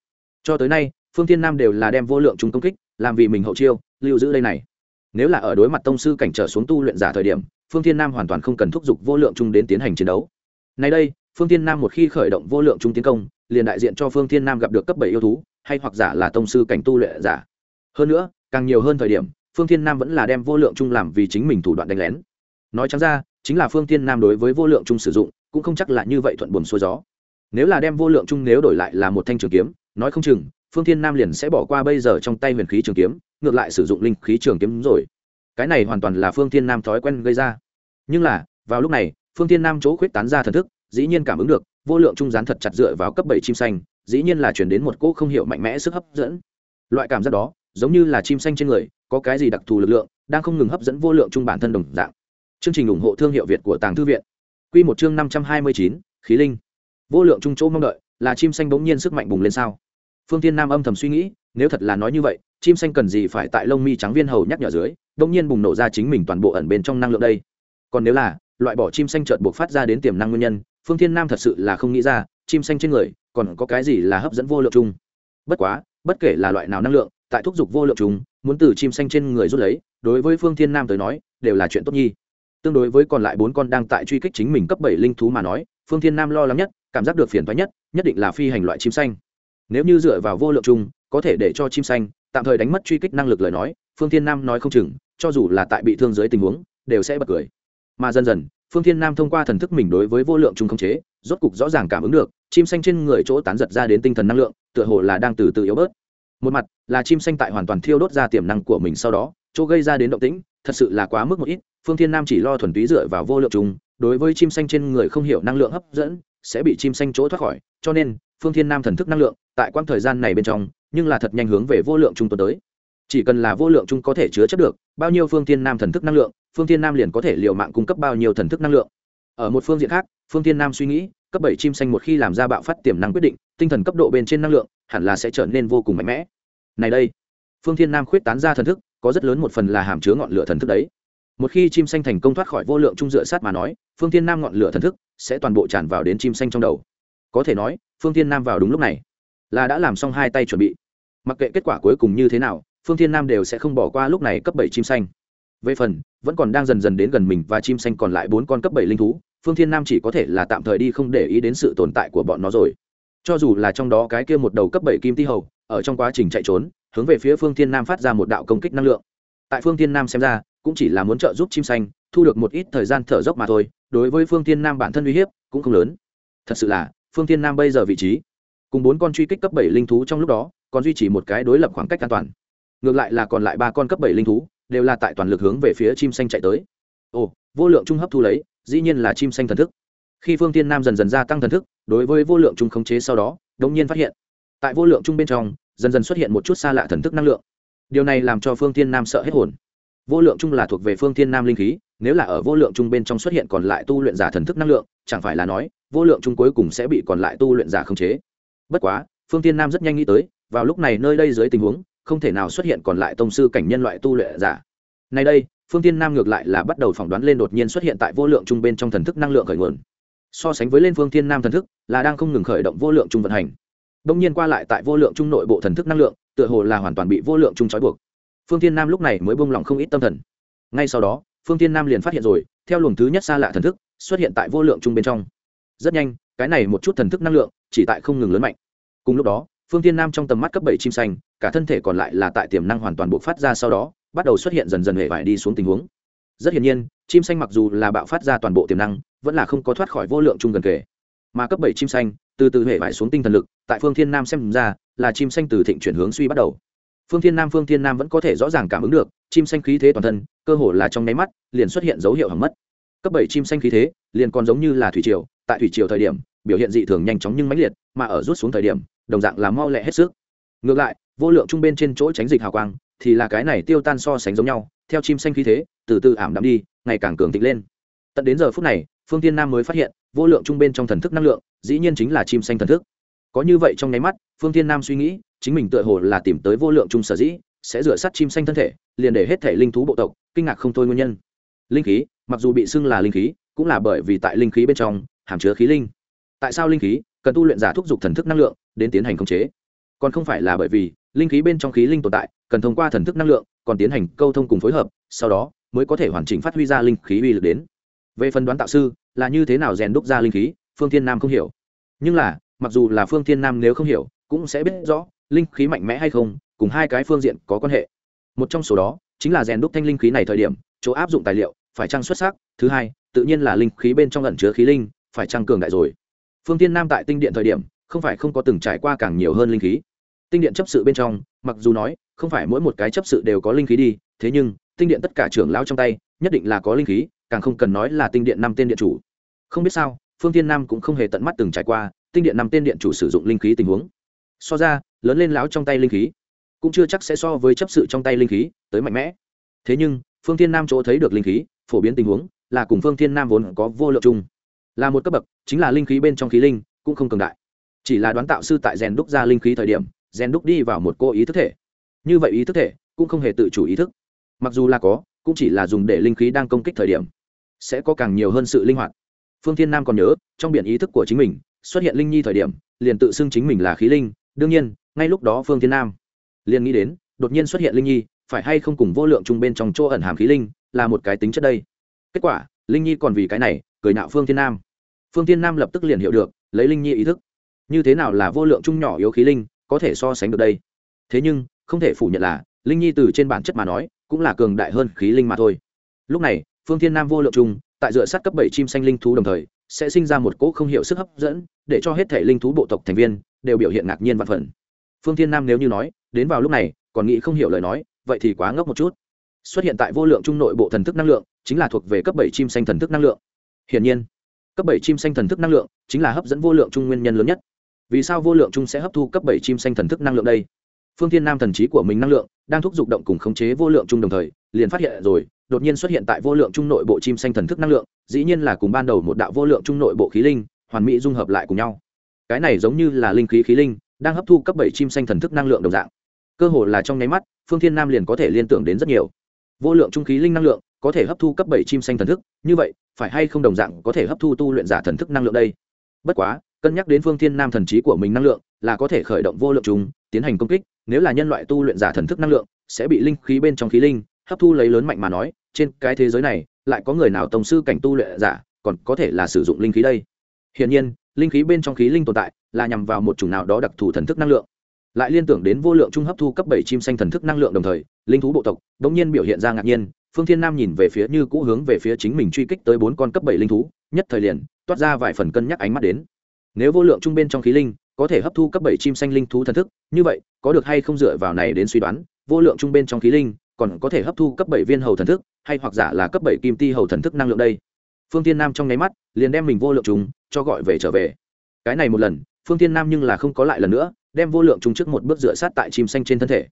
Cho tới nay, phương thiên nam đều là đem vô lượng chung công kích, làm vì mình hậu chiêu, lưu giữ đây này nếu là ở đối mặt tông sư cảnh trở xuống tu luyện giả thời điểm, phương thiên nam hoàn toàn không cần thúc giục vô lượng chung đến tiến hành chiến đấu. Nay đây, phương thiên nam một khi khởi động vô lượng chung tiến công, liền đại diện cho phương thiên nam gặp được cấp bảy yêu thú, hay hoặc giả là tông sư cảnh tu luyện giả. Hơn nữa, càng nhiều hơn thời điểm, phương thiên nam vẫn là đem vô lượng chung làm vì chính mình thủ đoạn đánh lén. Nói chẳng ra, chính là phương thiên nam đối với vô lượng chung sử dụng, cũng không chắc là như vậy thuận buồm xuôi gió. Nếu là đem vô lượng chung nếu đổi lại là một thanh trường kiếm, nói không chừng phương thiên nam liền sẽ bỏ qua bây giờ trong tay huyền khí trường kiếm, ngược lại sử dụng linh khí trường kiếm rồi. Cái này hoàn toàn là phương thiên nam thói quen gây ra. Nhưng là, vào lúc này, phương thiên nam chỗ khuyết tán ra thần thức, dĩ nhiên cảm ứng được, vô lượng trung gián thật chặt dựa vào cấp bảy chim xanh, dĩ nhiên là chuyển đến một cỗ không hiểu mạnh mẽ sức hấp dẫn. Loại cảm giác đó, giống như là chim xanh trên người, có cái gì đặc thù lực lượng, đang không ngừng hấp dẫn vô lượng trung bản thân đồng dạng. Chương trình ủng hộ thương hiệu việt của tàng thư viện. Q một chương năm trăm hai mươi chín, khí linh. Vô lượng trung chỗ mong đợi, là chim xanh bỗng nhiên sức mạnh bùng lên sao? Phương tiên nam âm thầm suy nghĩ, nếu thật là nói như vậy, chim xanh cần gì phải tại lông mi trắng viên hầu nhắc nhở dưới bỗng nhiên bùng nổ ra chính mình toàn bộ ẩn bên trong năng lượng đây. Còn nếu là, loại bỏ chim xanh trợt buộc phát ra đến tiềm năng nguyên nhân, phương thiên nam thật sự là không nghĩ ra, chim xanh trên người, còn có cái gì là hấp dẫn vô lượng chung? Bất quá, bất kể là loại nào năng lượng, tại thúc giục vô lượng trùng muốn từ chim xanh trên người rút lấy, đối với phương thiên nam tới nói, đều là chuyện tốt nhi. Tương đối với còn lại bốn con đang tại truy kích chính mình cấp bảy linh thú mà nói, phương thiên nam lo lắng nhất, cảm giác được phiền thoái nhất nhất định là phi hành loại chim xanh nếu như dựa vào vô lượng chung, có thể để cho chim xanh tạm thời đánh mất truy kích năng lực lời nói, phương thiên nam nói không chừng, cho dù là tại bị thương dưới tình huống, đều sẽ bật cười. Mà dần dần, phương thiên nam thông qua thần thức mình đối với vô lượng chung không chế, rốt cục rõ ràng cảm ứng được, chim xanh trên người chỗ tán giật ra đến tinh thần năng lượng, tựa hồ là đang từ từ yếu bớt. Một mặt, là chim xanh tại hoàn toàn thiêu đốt ra tiềm năng của mình sau đó, chỗ gây ra đến động tĩnh, thật sự là quá mức một ít, phương thiên nam chỉ lo thuần túy dựa vào vô lượng chung, đối với chim xanh trên người không hiểu năng lượng hấp dẫn, sẽ bị chim xanh chỗ thoát khỏi, cho nên phương thiên nam thần thức năng lượng, tại quãng thời gian này bên trong, nhưng là thật nhanh hướng về vô lượng trung tuần tới. Chỉ cần là vô lượng trung có thể chứa chấp được, bao nhiêu phương thiên nam thần thức năng lượng, phương thiên nam liền có thể liều mạng cung cấp bao nhiêu thần thức năng lượng. Ở một phương diện khác, phương thiên nam suy nghĩ, cấp bảy chim xanh một khi làm ra bạo phát tiềm năng quyết định, tinh thần cấp độ bên trên năng lượng, hẳn là sẽ trở nên vô cùng mạnh mẽ. Này đây, phương thiên nam khuyết tán ra thần thức, có rất lớn một phần là hàm chứa ngọn lửa thần thức đấy. Một khi chim xanh thành công thoát khỏi vô lượng trung dựa sát mà nói, phương thiên nam ngọn lửa thần thức sẽ toàn bộ tràn vào đến chim xanh trong đầu có thể nói, phương thiên nam vào đúng lúc này, là đã làm xong hai tay chuẩn bị. Mặc kệ kết quả cuối cùng như thế nào, phương thiên nam đều sẽ không bỏ qua lúc này cấp bảy chim xanh. Về phần, vẫn còn đang dần dần đến gần mình và chim xanh còn lại bốn con cấp bảy linh thú, phương thiên nam chỉ có thể là tạm thời đi không để ý đến sự tồn tại của bọn nó rồi. Cho dù là trong đó cái kia một đầu cấp bảy kim ti hầu, ở trong quá trình chạy trốn, hướng về phía phương thiên nam phát ra một đạo công kích năng lượng. Tại phương thiên nam xem ra, cũng chỉ là muốn trợ giúp chim xanh, thu được một ít thời gian thở dốc mà thôi, đối với phương thiên nam bản thân uy hiếp cũng không lớn. Thật sự là phương thiên nam bây giờ vị trí, cùng bốn con truy kích cấp bảy linh thú trong lúc đó, còn duy trì một cái đối lập khoảng cách an toàn. Ngược lại là còn lại ba con cấp bảy linh thú, đều là tại toàn lực hướng về phía chim xanh chạy tới. Ồ, vô lượng trung hấp thu lấy, dĩ nhiên là chim xanh thần thức. Khi phương tiên nam dần dần gia tăng thần thức, đối với vô lượng trung khống chế sau đó, đống nhiên phát hiện, tại vô lượng trung bên trong, dần dần xuất hiện một chút xa lạ thần thức năng lượng. Điều này làm cho phương tiên nam sợ hết hồn vô lượng trung là thuộc về phương thiên nam linh khí, nếu là ở vô lượng trung bên trong xuất hiện còn lại tu luyện giả thần thức năng lượng, chẳng phải là nói, vô lượng trung cuối cùng sẽ bị còn lại tu luyện giả khống chế. Bất quá, phương thiên nam rất nhanh nghĩ tới, vào lúc này nơi đây dưới tình huống, không thể nào xuất hiện còn lại tông sư cảnh nhân loại tu luyện giả. Nay đây, phương tiên nam ngược lại là bắt đầu phỏng đoán lên đột nhiên xuất hiện tại vô lượng trung bên trong thần thức năng lượng khởi nguồn. So sánh với lên phương tiên nam thần thức, là đang không ngừng khởi động vô lượng trung vận hành. Đông nhiên qua lại tại vô lượng trung nội bộ thần thức năng lượng, tựa hồ là hoàn toàn bị vô lượng trung trói buộc phương Thiên nam lúc này mới bông lỏng không ít tâm thần. Ngay sau đó, phương Thiên nam liền phát hiện rồi, theo luồng thứ nhất xa lạ thần thức, xuất hiện tại vô lượng trung bên trong. Rất nhanh, cái này một chút thần thức năng lượng, chỉ tại không ngừng lớn mạnh. Cùng lúc đó, phương Thiên nam trong tầm mắt cấp bảy chim xanh, cả thân thể còn lại là tại tiềm năng hoàn toàn bộc phát ra sau đó, bắt đầu xuất hiện dần dần hề vải đi xuống tình huống. Rất hiển nhiên, chim xanh mặc dù là bạo phát ra toàn bộ tiềm năng, vẫn là không có thoát khỏi vô lượng chung gần kề. Mà cấp bảy chim xanh, từ từ hệ vải xuống tinh thần lực, tại phương thiên nam xem ra, là chim xanh từ thịnh chuyển hướng suy bắt đầu phương thiên nam, phương thiên nam vẫn có thể rõ ràng cảm ứng được, chim xanh khí thế toàn thân, cơ hồ là trong nháy mắt, liền xuất hiện dấu hiệu hỏng mất. Cấp bảy chim xanh khí thế, liền còn giống như là thủy triều, tại thủy triều thời điểm, biểu hiện dị thường nhanh chóng nhưng mãnh liệt, mà ở rút xuống thời điểm, đồng dạng là mau lẹ hết sức. Ngược lại, vô lượng trung bên trên chỗ tránh dịch hào quang, thì là cái này tiêu tan so sánh giống nhau, theo chim xanh khí thế, từ từ ảm đạm đi, ngày càng cường thịnh lên. Tận đến giờ phút này, phương tiên nam mới phát hiện, vô lượng trung bên trong thần thức năng lượng, dĩ nhiên chính là chim xanh thần thức. Có như vậy trong nháy mắt, phương tiên nam suy nghĩ chính mình tựa hồ là tìm tới vô lượng trung sở dĩ, sẽ rửa sát chim xanh thân thể, liền để hết thể linh thú bộ tộc, kinh ngạc không thôi nguyên nhân. Linh khí, mặc dù bị xưng là linh khí, cũng là bởi vì tại linh khí bên trong, hàm chứa khí linh. Tại sao linh khí, cần tu luyện giả thúc giục thần thức năng lượng, đến tiến hành khống chế? Còn không phải là bởi vì, linh khí bên trong khí linh tồn tại, cần thông qua thần thức năng lượng, còn tiến hành câu thông cùng phối hợp, sau đó, mới có thể hoàn chỉnh phát huy ra linh khí uy lực đến. Về phần đoán tạo sư, là như thế nào rèn đúc ra linh khí, phương thiên nam không hiểu. Nhưng là, mặc dù là phương thiên nam nếu không hiểu, cũng sẽ biết rõ linh khí mạnh mẽ hay không, cùng hai cái phương diện có quan hệ. Một trong số đó chính là rèn đúc thanh linh khí này thời điểm, chỗ áp dụng tài liệu, phải trăng xuất sắc? Thứ hai, tự nhiên là linh khí bên trong ẩn chứa khí linh, phải trăng cường đại rồi? Phương tiên nam tại tinh điện thời điểm, không phải không có từng trải qua càng nhiều hơn linh khí. Tinh điện chấp sự bên trong, mặc dù nói, không phải mỗi một cái chấp sự đều có linh khí đi, thế nhưng, tinh điện tất cả trưởng lão trong tay, nhất định là có linh khí, càng không cần nói là tinh điện năm tên điện chủ. Không biết sao, phương tiên nam cũng không hề tận mắt từng trải qua, tinh điện năm tên điện chủ sử dụng linh khí tình huống. So ra lớn lên lão trong tay linh khí, cũng chưa chắc sẽ so với chấp sự trong tay linh khí tới mạnh mẽ. Thế nhưng, phương Thiên nam chỗ thấy được linh khí, phổ biến tình huống là cùng phương Thiên nam vốn có vô lượng chung. Là một cấp bậc, chính là linh khí bên trong khí linh, cũng không cường đại. Chỉ là đoán tạo sư tại rèn đúc ra linh khí thời điểm, rèn đúc đi vào một cô ý thức thể. Như vậy ý thức thể cũng không hề tự chủ ý thức. Mặc dù là có, cũng chỉ là dùng để linh khí đang công kích thời điểm. Sẽ có càng nhiều hơn sự linh hoạt. Phương thiên nam còn nhớ, trong biển ý thức của chính mình, xuất hiện linh nhi thời điểm, liền tự xưng chính mình là khí linh đương nhiên, ngay lúc đó phương thiên nam liền nghĩ đến, đột nhiên xuất hiện linh nhi, phải hay không cùng vô lượng chung bên trong chỗ ẩn hàm khí linh là một cái tính chất đây? Kết quả, linh nhi còn vì cái này cười nạo phương thiên nam. Phương thiên nam lập tức liền hiểu được, lấy linh nhi ý thức. Như thế nào là vô lượng chung nhỏ yếu khí linh, có thể so sánh được đây? Thế nhưng, không thể phủ nhận là, linh nhi từ trên bản chất mà nói, cũng là cường đại hơn khí linh mà thôi. Lúc này, phương thiên nam vô lượng chung tại dựa sát cấp bảy chim xanh linh thú đồng thời, sẽ sinh ra một cỗ không hiểu sức hấp dẫn, để cho hết thể linh thú bộ tộc thành viên đều biểu hiện ngạc nhiên và phần. Phương thiên nam nếu như nói, đến vào lúc này, còn nghĩ không hiểu lời nói, vậy thì quá ngốc một chút. Xuất hiện tại vô lượng trung nội bộ thần thức năng lượng, chính là thuộc về cấp bảy chim xanh thần thức năng lượng. Hiển nhiên, cấp bảy chim xanh thần thức năng lượng chính là hấp dẫn vô lượng trung nguyên nhân lớn nhất. Vì sao vô lượng trung sẽ hấp thu cấp bảy chim xanh thần thức năng lượng đây? Phương thiên nam thần trí của mình năng lượng đang thúc giục động cùng khống chế vô lượng trung đồng thời, liền phát hiện rồi, đột nhiên xuất hiện tại vô lượng trung nội bộ chim xanh thần thức năng lượng, dĩ nhiên là cùng ban đầu một đạo vô lượng trung nội bộ khí linh, hoàn mỹ dung hợp lại cùng nhau cái này giống như là linh khí khí linh, đang hấp thu cấp bảy chim xanh thần thức năng lượng đồng dạng. Cơ hồ là trong nháy mắt, phương thiên nam liền có thể liên tưởng đến rất nhiều. Vô lượng trung khí linh năng lượng, có thể hấp thu cấp bảy chim xanh thần thức, như vậy, phải hay không đồng dạng có thể hấp thu tu luyện giả thần thức năng lượng đây? Bất quá, cân nhắc đến phương thiên nam thần trí của mình năng lượng, là có thể khởi động vô lượng chúng tiến hành công kích, nếu là nhân loại tu luyện giả thần thức năng lượng, sẽ bị linh khí bên trong khí linh hấp thu lấy lớn mạnh mà nói, trên cái thế giới này, lại có người nào tổng sư cảnh tu luyện giả còn có thể là sử dụng linh khí đây? Hiển nhiên linh khí bên trong khí linh tồn tại, là nhằm vào một chủng nào đó đặc thù thần thức năng lượng. Lại liên tưởng đến vô lượng trung hấp thu cấp bảy chim xanh thần thức năng lượng đồng thời, linh thú bộ tộc đ ỗ n g nhiên biểu hiện ra ngạc nhiên, phương thiên nam nhìn về phía như cũ hướng về phía chính mình truy kích tới bốn con cấp bảy linh thú, nhất thời liền toát ra vài phần cân nhắc ánh mắt đến. Nếu vô lượng trung bên trong khí linh có thể hấp thu cấp bảy chim xanh linh thú thần thức, như vậy, có được hay không dựa vào này đến suy đoán, vô lượng trung bên trong khí linh còn có thể hấp thu cấp bảy viên hầu thần thức, hay hoặc giả là cấp bảy kim ti hầu thần thức năng lượng đây? Phương tiên nam trong nháy mắt, liền đem mình vô lượng chúng cho gọi về trở về. Cái này một lần, phương tiên nam nhưng là không có lại lần nữa, đem vô lượng chúng trước một bước dựa sát tại chim xanh trên thân thể.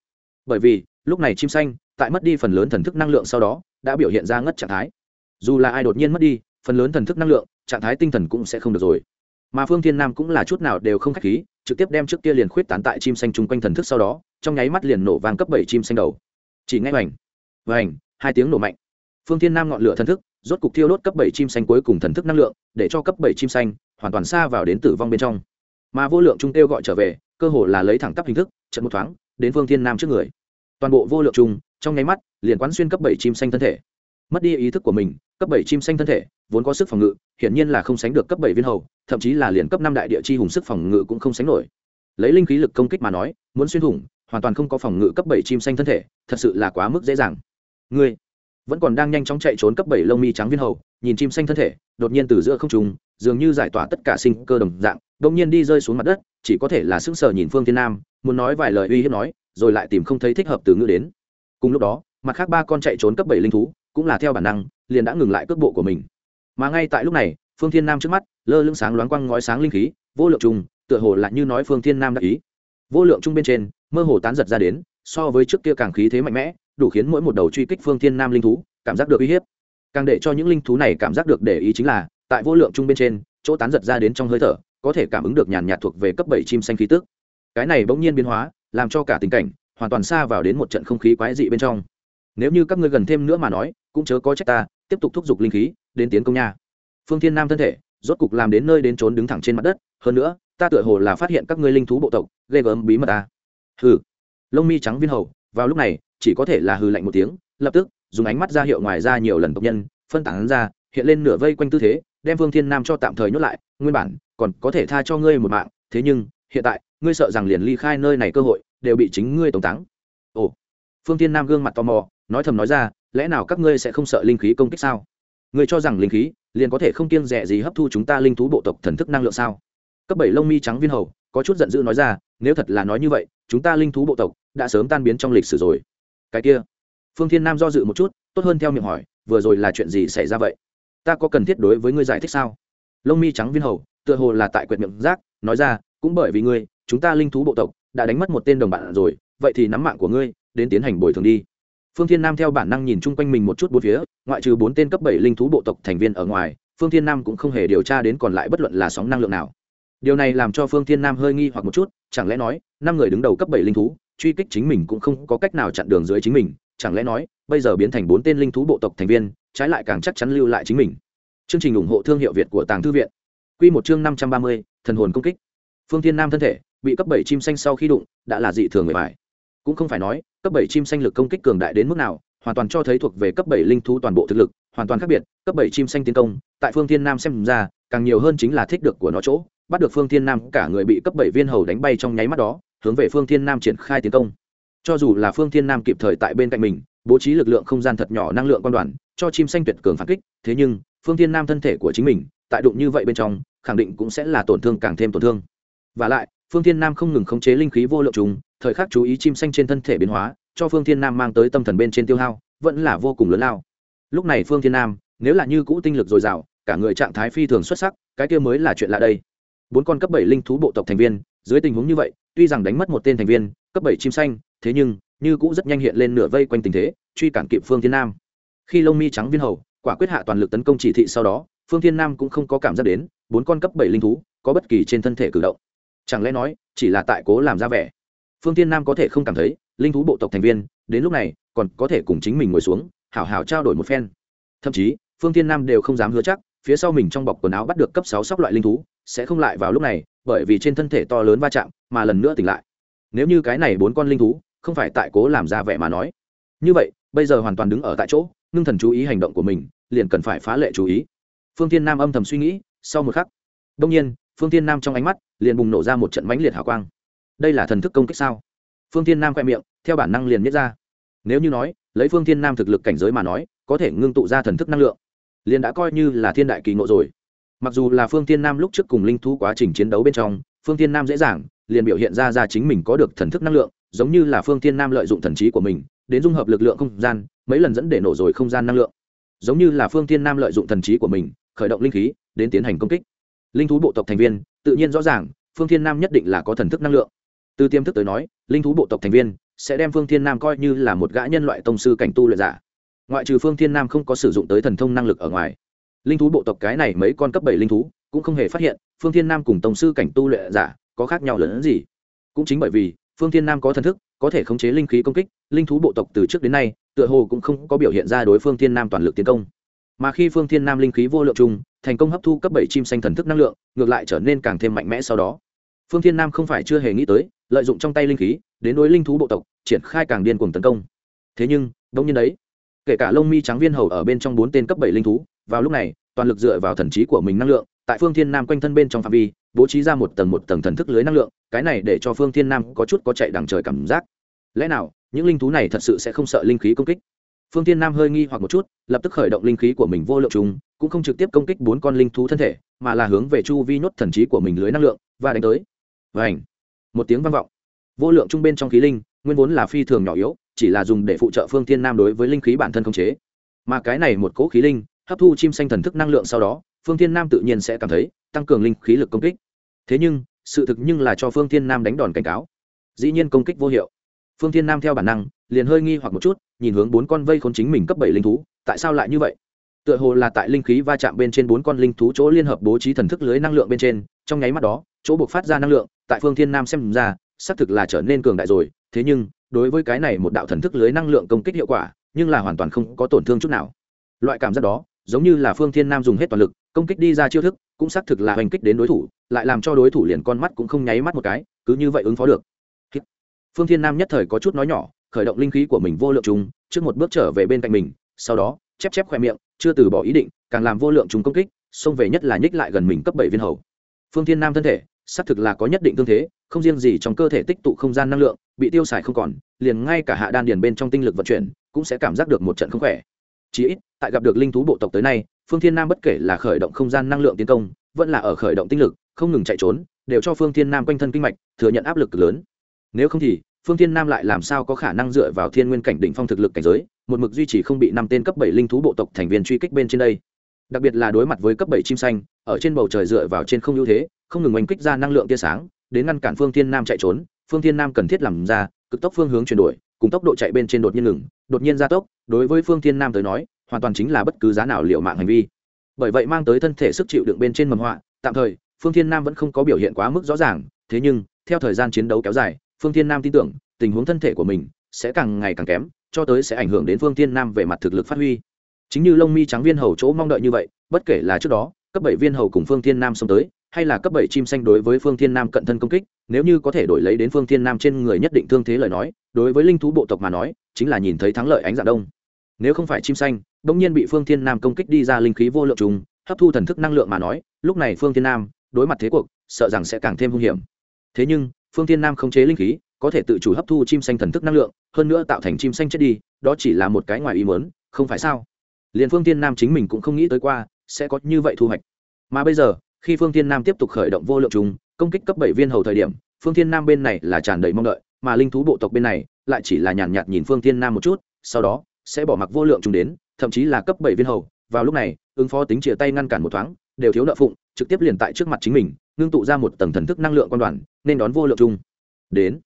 Bởi vì, lúc này chim xanh, tại mất đi phần lớn thần thức năng lượng sau đó, đã biểu hiện ra ngất trạng thái. Dù là ai đột nhiên mất đi, phần lớn thần thức năng lượng, trạng thái tinh thần cũng sẽ không được rồi. Mà phương thiên nam cũng là chút nào đều không k h á c h khí, trực tiếp đem trước kia liền khuyết tán tại chim xanh chung quanh thần thức sau đó, trong nháy mắt liền nổ vang cấp bảy chim xanh đầu. Chỉ ngay vành vành hai tiếng nổ mạnh. Phương thiên nam ngọn lửa thần thức rốt cục thiêu đốt cấp bảy chim xanh cuối cùng thần thức năng lượng, để cho cấp bảy chim xanh hoàn toàn xa vào đến tử vong bên trong. Mà vô lượng trung kêu gọi trở về, cơ hồ là lấy thẳng tắp hình thức, trận một thoáng, đến phương thiên nam trước người. Toàn bộ vô lượng trung, trong nháy mắt, liền quán xuyên cấp bảy chim xanh thân thể. Mất đi ý thức của mình, cấp bảy chim xanh thân thể, vốn có sức phòng ngự, hiển nhiên là không sánh được cấp bảy viên hầu, thậm chí là liền cấp năm đại địa chi hùng sức phòng ngự cũng không sánh nổi. Lấy linh khí lực công kích mà nói, muốn xuyên thủng hoàn toàn không có phòng ngự cấp bảy chim xanh thân thể, thật sự là quá mức dễ dàng. Ngươi vẫn còn đang nhanh chóng chạy trốn cấp bảy lông mi trắng viên hầu, nhìn chim xanh thân thể, đột nhiên từ giữa không trùng dường như giải tỏa tất cả sinh cơ đồng dạng, đột nhiên đi rơi xuống mặt đất, chỉ có thể là sững sờ nhìn phương thiên nam, muốn nói vài lời uy hiếp nói, rồi lại tìm không thấy thích hợp từ ngữ đến. Cùng lúc đó, mặt khác ba con chạy trốn cấp bảy linh thú, cũng là theo bản năng, liền đã ngừng lại cước bộ của mình. Mà ngay tại lúc này, phương thiên nam trước mắt, lơ lưng sáng loáng quang ngói sáng linh khí, vô lượng trùng, tựa hồ lại như nói phương thiên nam đã ý. Vô lượng trung bên trên, mơ hồ tán giật ra đến, so với trước kia càng khí thế mạnh mẽ đủ khiến mỗi một đầu truy kích phương thiên nam linh thú cảm giác được uy hiếp. Càng để cho những linh thú này cảm giác được để ý chính là, tại vô lượng trung bên trên, chỗ tán giật ra đến trong hơi thở, có thể cảm ứng được nhàn nhạt thuộc về cấp bảy chim xanh khí tức. Cái này bỗng nhiên biến hóa, làm cho cả tình cảnh hoàn toàn xa vào đến một trận không khí quái dị bên trong. Nếu như các ngươi gần thêm nữa mà nói, cũng chớ có trách ta, tiếp tục thúc giục linh khí, đến tiến công nha. Phương thiên nam thân thể, rốt cục làm đến nơi đến trốn đứng thẳng trên mặt đất, hơn nữa, ta tựa hồ là phát hiện các ngươi linh thú bộ tộc, ghê gớm bí mật ta. Hừ. Lông mi trắng viên hầu, vào lúc này chỉ có thể là hừ lạnh một tiếng, lập tức, dùng ánh mắt ra hiệu ngoài ra nhiều lần tộc nhân, phân tán ra, hiện lên nửa vây quanh tư thế, đem vương thiên nam cho tạm thời nhốt lại, nguyên bản, còn có thể tha cho ngươi một mạng, thế nhưng, hiện tại, ngươi sợ rằng liền ly khai nơi này cơ hội, đều bị chính ngươi tổng táng. Ồ, phương thiên nam gương mặt tò mò, nói thầm nói ra, lẽ nào các ngươi sẽ không sợ linh khí công kích sao? Ngươi cho rằng linh khí, liền có thể không kiêng rẻ gì hấp thu chúng ta linh thú bộ tộc thần thức năng lượng sao? Cấp bảy lông mi trắng viên hầu, có chút giận dữ nói ra, nếu thật là nói như vậy, chúng ta linh thú bộ tộc đã sớm tan biến trong lịch sử rồi cái kia. Phương thiên nam do dự một chút, tốt hơn theo miệng hỏi, vừa rồi là chuyện gì xảy ra vậy? Ta có cần thiết đối với ngươi giải thích sao? Lông mi trắng viên hầu, tựa hồ là tại quyệt miệng giác nói ra, cũng bởi vì ngươi, chúng ta linh thú bộ tộc, đã đánh mất một tên đồng bạn rồi, vậy thì nắm mạng của ngươi, đến tiến hành bồi thường đi. Phương thiên nam theo bản năng nhìn chung quanh mình một chút bốn phía, ngoại trừ bốn tên cấp bảy linh thú bộ tộc thành viên ở ngoài, phương thiên nam cũng không hề điều tra đến còn lại bất luận là sóng năng lượng nào. Điều này làm cho phương thiên nam hơi nghi hoặc một chút, chẳng lẽ nói, năm người đứng đầu cấp bảy linh thú truy kích chính mình cũng không có cách nào chặn đường dưới chính mình, chẳng lẽ nói, bây giờ biến thành bốn tên linh thú bộ tộc thành viên, trái lại càng chắc chắn lưu lại chính mình. Chương trình ủng hộ thương hiệu việt của tàng thư viện. Q một chương năm trăm ba mươi, thần hồn công kích. Phương thiên nam thân thể, bị cấp bảy chim xanh sau khi đụng, đã là dị thường người phải cũng không phải nói, cấp bảy chim xanh lực công kích cường đại đến mức nào, hoàn toàn cho thấy thuộc về cấp bảy linh thú toàn bộ thực lực, hoàn toàn khác biệt, cấp bảy chim xanh tiến công, tại phương thiên nam xem ra, càng nhiều hơn chính là thích được của nó chỗ, bắt được phương thiên nam cả người bị cấp bảy viên hầu đánh bay trong nháy mắt đó hướng về phương thiên nam triển khai tiến công. Cho dù là phương thiên nam kịp thời tại bên cạnh mình, bố trí lực lượng không gian thật nhỏ năng lượng quan đoàn, cho chim xanh tuyệt cường phản kích, thế nhưng, phương thiên nam thân thể của chính mình, tại đụng như vậy bên trong, khẳng định cũng sẽ là tổn thương càng thêm tổn thương. Và lại, phương thiên nam không ngừng khống chế linh khí vô lượng trùng, thời khắc chú ý chim xanh trên thân thể biến hóa, cho phương thiên nam mang tới tâm thần bên trên tiêu hao, vẫn là vô cùng lớn lao. Lúc này phương thiên nam, nếu là như cũ tinh lực dồi dào, cả người trạng thái phi thường xuất sắc, cái kia mới là chuyện lạ đây. Bốn con cấp bảy linh thú bộ tộc thành viên, dưới tình huống như vậy tuy rằng đánh mất một tên thành viên, cấp bảy chim xanh, thế nhưng, như cũ rất nhanh hiện lên nửa vây quanh tình thế, truy cản kịp phương thiên nam. Khi lông mi trắng viên hầu, quả quyết hạ toàn lực tấn công chỉ thị sau đó, phương thiên nam cũng không có cảm giác đến, bốn con cấp bảy linh thú có bất kỳ trên thân thể cử động. Chẳng lẽ nói, chỉ là tại cố làm ra vẻ? Phương thiên nam có thể không cảm thấy, linh thú bộ tộc thành viên, đến lúc này, còn có thể cùng chính mình ngồi xuống, hảo hảo trao đổi một phen. Thậm chí, phương thiên nam đều không dám hứa chắc, phía sau mình trong bọc quần áo bắt được cấp sáu sóc loại linh thú, sẽ không lại vào lúc này bởi vì trên thân thể to lớn va chạm mà lần nữa tỉnh lại. Nếu như cái này bốn con linh thú không phải tại cố làm ra vẻ mà nói. Như vậy, bây giờ hoàn toàn đứng ở tại chỗ, ngưng thần chú ý hành động của mình, liền cần phải phá lệ chú ý. Phương thiên nam âm thầm suy nghĩ, sau một khắc đông nhiên, phương thiên nam trong ánh mắt liền bùng nổ ra một trận mãnh liệt hào quang. Đây là thần thức công kích sao? Phương thiên nam khoe miệng, theo bản năng liền nhất ra. Nếu như nói, lấy phương thiên nam thực lực cảnh giới mà nói, có thể ngưng tụ ra thần thức năng lượng, liền đã coi như là thiên đại kỳ ngộ rồi mặc dù là phương thiên nam lúc trước cùng linh thú quá trình chiến đấu bên trong, phương thiên nam dễ dàng, liền biểu hiện ra ra chính mình có được thần thức năng lượng, giống như là phương thiên nam lợi dụng thần trí của mình, đến dung hợp lực lượng không gian, mấy lần dẫn để nổ rồi không gian năng lượng. Giống như là phương thiên nam lợi dụng thần trí của mình, khởi động linh khí, đến tiến hành công kích. Linh thú bộ tộc thành viên, tự nhiên rõ ràng, phương thiên nam nhất định là có thần thức năng lượng. Từ tiềm thức tới nói, linh thú bộ tộc thành viên sẽ đem phương thiên nam coi như là một gã nhân loại tông sư cảnh tu luyện giả. Ngoại trừ phương thiên nam không có sử dụng tới thần thông năng lực ở ngoài linh thú bộ tộc cái này mấy con cấp bảy linh thú cũng không hề phát hiện phương thiên nam cùng Tổng sư cảnh tu luyện giả có khác nhau lớn hơn gì. Cũng chính bởi vì phương thiên nam có thần thức, có thể khống chế linh khí công kích, linh thú bộ tộc từ trước đến nay tựa hồ cũng không có biểu hiện ra đối phương thiên nam toàn lực tiến công. Mà khi phương thiên nam linh khí vô lượng chung, thành công hấp thu cấp bảy chim xanh thần thức năng lượng, ngược lại trở nên càng thêm mạnh mẽ sau đó. Phương thiên nam không phải chưa hề nghĩ tới, lợi dụng trong tay linh khí, đến đối linh thú bộ tộc triển khai càng điên cuồng tấn công. Thế nhưng đông nhiên đấy, kể cả lông mi trắng viên hầu ở bên trong bốn tên cấp bảy linh thú vào lúc này, toàn lực dựa vào thần trí của mình năng lượng, tại phương thiên nam quanh thân bên trong phạm vi, bố trí ra một tầng một tầng thần thức lưới năng lượng, cái này để cho phương thiên nam có chút có chạy đằng trời cảm giác. Lẽ nào, những linh thú này thật sự sẽ không sợ linh khí công kích? Phương thiên nam hơi nghi hoặc một chút, lập tức khởi động linh khí của mình vô lượng chúng cũng không trực tiếp công kích bốn con linh thú thân thể, mà là hướng về chu vi nhốt thần trí của mình lưới năng lượng, và đánh tới. Và ảnh một tiếng vang vọng. Vô lượng trung bên trong khí linh, nguyên vốn là phi thường nhỏ yếu, chỉ là dùng để phụ trợ phương thiên nam đối với linh khí bản thân khống chế. Mà cái này một cỗ khí linh hấp thu chim xanh thần thức năng lượng sau đó, phương thiên nam tự nhiên sẽ cảm thấy tăng cường linh khí lực công kích. Thế nhưng, sự thực nhưng là cho phương thiên nam đánh đòn cảnh cáo. Dĩ nhiên công kích vô hiệu. Phương thiên nam theo bản năng, liền hơi nghi hoặc một chút, nhìn hướng bốn con vây khốn chính mình cấp bảy linh thú, tại sao lại như vậy? Tựa hồ là tại linh khí va chạm bên trên bốn con linh thú chỗ liên hợp bố trí thần thức lưới năng lượng bên trên, trong nháy mắt đó, chỗ buộc phát ra năng lượng, tại phương thiên nam xem ra, xác thực là trở nên cường đại rồi. Thế nhưng, đối với cái này một đạo thần thức lưới năng lượng công kích hiệu quả, nhưng là hoàn toàn không có tổn thương chút nào. Loại cảm giác đó giống như là phương thiên nam dùng hết toàn lực, công kích đi ra chiêu thức, cũng xác thực là hành kích đến đối thủ, lại làm cho đối thủ liền con mắt cũng không nháy mắt một cái, cứ như vậy ứng phó được. Phương thiên nam nhất thời có chút nói nhỏ, khởi động linh khí của mình vô lượng trùng, trước một bước trở về bên cạnh mình, sau đó, chép chép khoe miệng, chưa từ bỏ ý định, càng làm vô lượng trùng công kích, xông về nhất là nhích lại gần mình cấp bảy viên hầu. Phương thiên nam thân thể, xác thực là có nhất định tương thế, không riêng gì trong cơ thể tích tụ không gian năng lượng, bị tiêu xài không còn, liền ngay cả hạ đan điền bên trong tinh lực vận chuyển, cũng sẽ cảm giác được một trận không khỏe chí ít, tại gặp được linh thú bộ tộc tới nay, phương thiên nam bất kể là khởi động không gian năng lượng tiến công, vẫn là ở khởi động tinh lực, không ngừng chạy trốn, đều cho phương thiên nam quanh thân kinh mạch thừa nhận áp lực lớn. Nếu không thì, phương thiên nam lại làm sao có khả năng dựa vào thiên nguyên cảnh đỉnh phong thực lực cảnh giới, một mực duy trì không bị năm tên cấp bảy linh thú bộ tộc thành viên truy kích bên trên đây. Đặc biệt là đối mặt với cấp bảy chim xanh, ở trên bầu trời dựa vào trên không ưu thế, không ngừng oanh kích ra năng lượng tia sáng, đến ngăn cản phương thiên nam chạy trốn, phương thiên nam cần thiết làm ra, cực tốc phương hướng chuyển đổi cùng tốc độ chạy bên trên đột nhiên ngừng, đột nhiên gia tốc, đối với phương thiên nam tới nói, hoàn toàn chính là bất cứ giá nào liệu mạng hành vi. Bởi vậy mang tới thân thể sức chịu đựng bên trên mầm họa, tạm thời, phương thiên nam vẫn không có biểu hiện quá mức rõ ràng, thế nhưng, theo thời gian chiến đấu kéo dài, phương thiên nam tin tưởng, tình huống thân thể của mình sẽ càng ngày càng kém, cho tới sẽ ảnh hưởng đến phương thiên nam về mặt thực lực phát huy. Chính như lông mi trắng viên hầu chỗ mong đợi như vậy, bất kể là trước đó, cấp bảy viên hầu cùng phương thiên nam xông tới, hay là cấp bảy chim xanh đối với phương thiên nam cận thân công kích nếu như có thể đổi lấy đến phương thiên nam trên người nhất định thương thế lời nói, đối với linh thú bộ tộc mà nói, chính là nhìn thấy thắng lợi ánh dạng đông. Nếu không phải chim xanh, bỗng nhiên bị phương thiên nam công kích đi ra linh khí vô lượng trùng, hấp thu thần thức năng lượng mà nói, lúc này phương thiên nam, đối mặt thế cuộc, sợ rằng sẽ càng thêm hung hiểm. Thế nhưng, phương thiên nam không chế linh khí, có thể tự chủ hấp thu chim xanh thần thức năng lượng, hơn nữa tạo thành chim xanh chết đi, đó chỉ là một cái ngoài ý mớn không phải sao? Liền phương thiên nam chính mình cũng không nghĩ tới qua, sẽ có như vậy thu hoạch. Mà bây giờ, khi phương thiên nam tiếp tục khởi động vô lượng trùng công kích cấp bảy viên hầu thời điểm, phương thiên nam bên này là tràn đầy mong đợi, mà linh thú bộ tộc bên này lại chỉ là nhàn nhạt nhìn phương thiên nam một chút, sau đó sẽ bỏ mặc vô lượng trùng đến, thậm chí là cấp bảy viên hầu. Vào lúc này, ứng phó tính chia tay ngăn cản một thoáng, đều thiếu nợ phụng, trực tiếp liền tại trước mặt chính mình, ngưng tụ ra một tầng thần thức năng lượng quan đoàn, nên đón vô lượng trùng. Đến,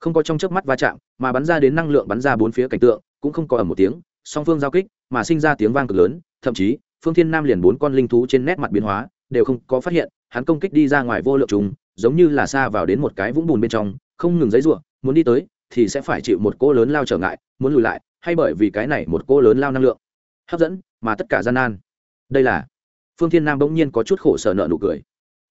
không có trong chớp mắt va chạm, mà bắn ra đến năng lượng bắn ra bốn phía cảnh tượng, cũng không có ở một tiếng, song phương giao kích, mà sinh ra tiếng vang cực lớn, thậm chí, phương thiên nam liền bốn con linh thú trên nét mặt biến hóa, đều không có phát hiện hắn công kích đi ra ngoài vô lượng trùng, giống như là xa vào đến một cái vũng bùn bên trong, không ngừng giấy ruộng muốn đi tới thì sẽ phải chịu một cô lớn lao trở ngại, muốn lùi lại, hay bởi vì cái này một cô lớn lao năng lượng hấp dẫn mà tất cả gian nan. Đây là phương thiên nam bỗng nhiên có chút khổ sở nợ nụ cười.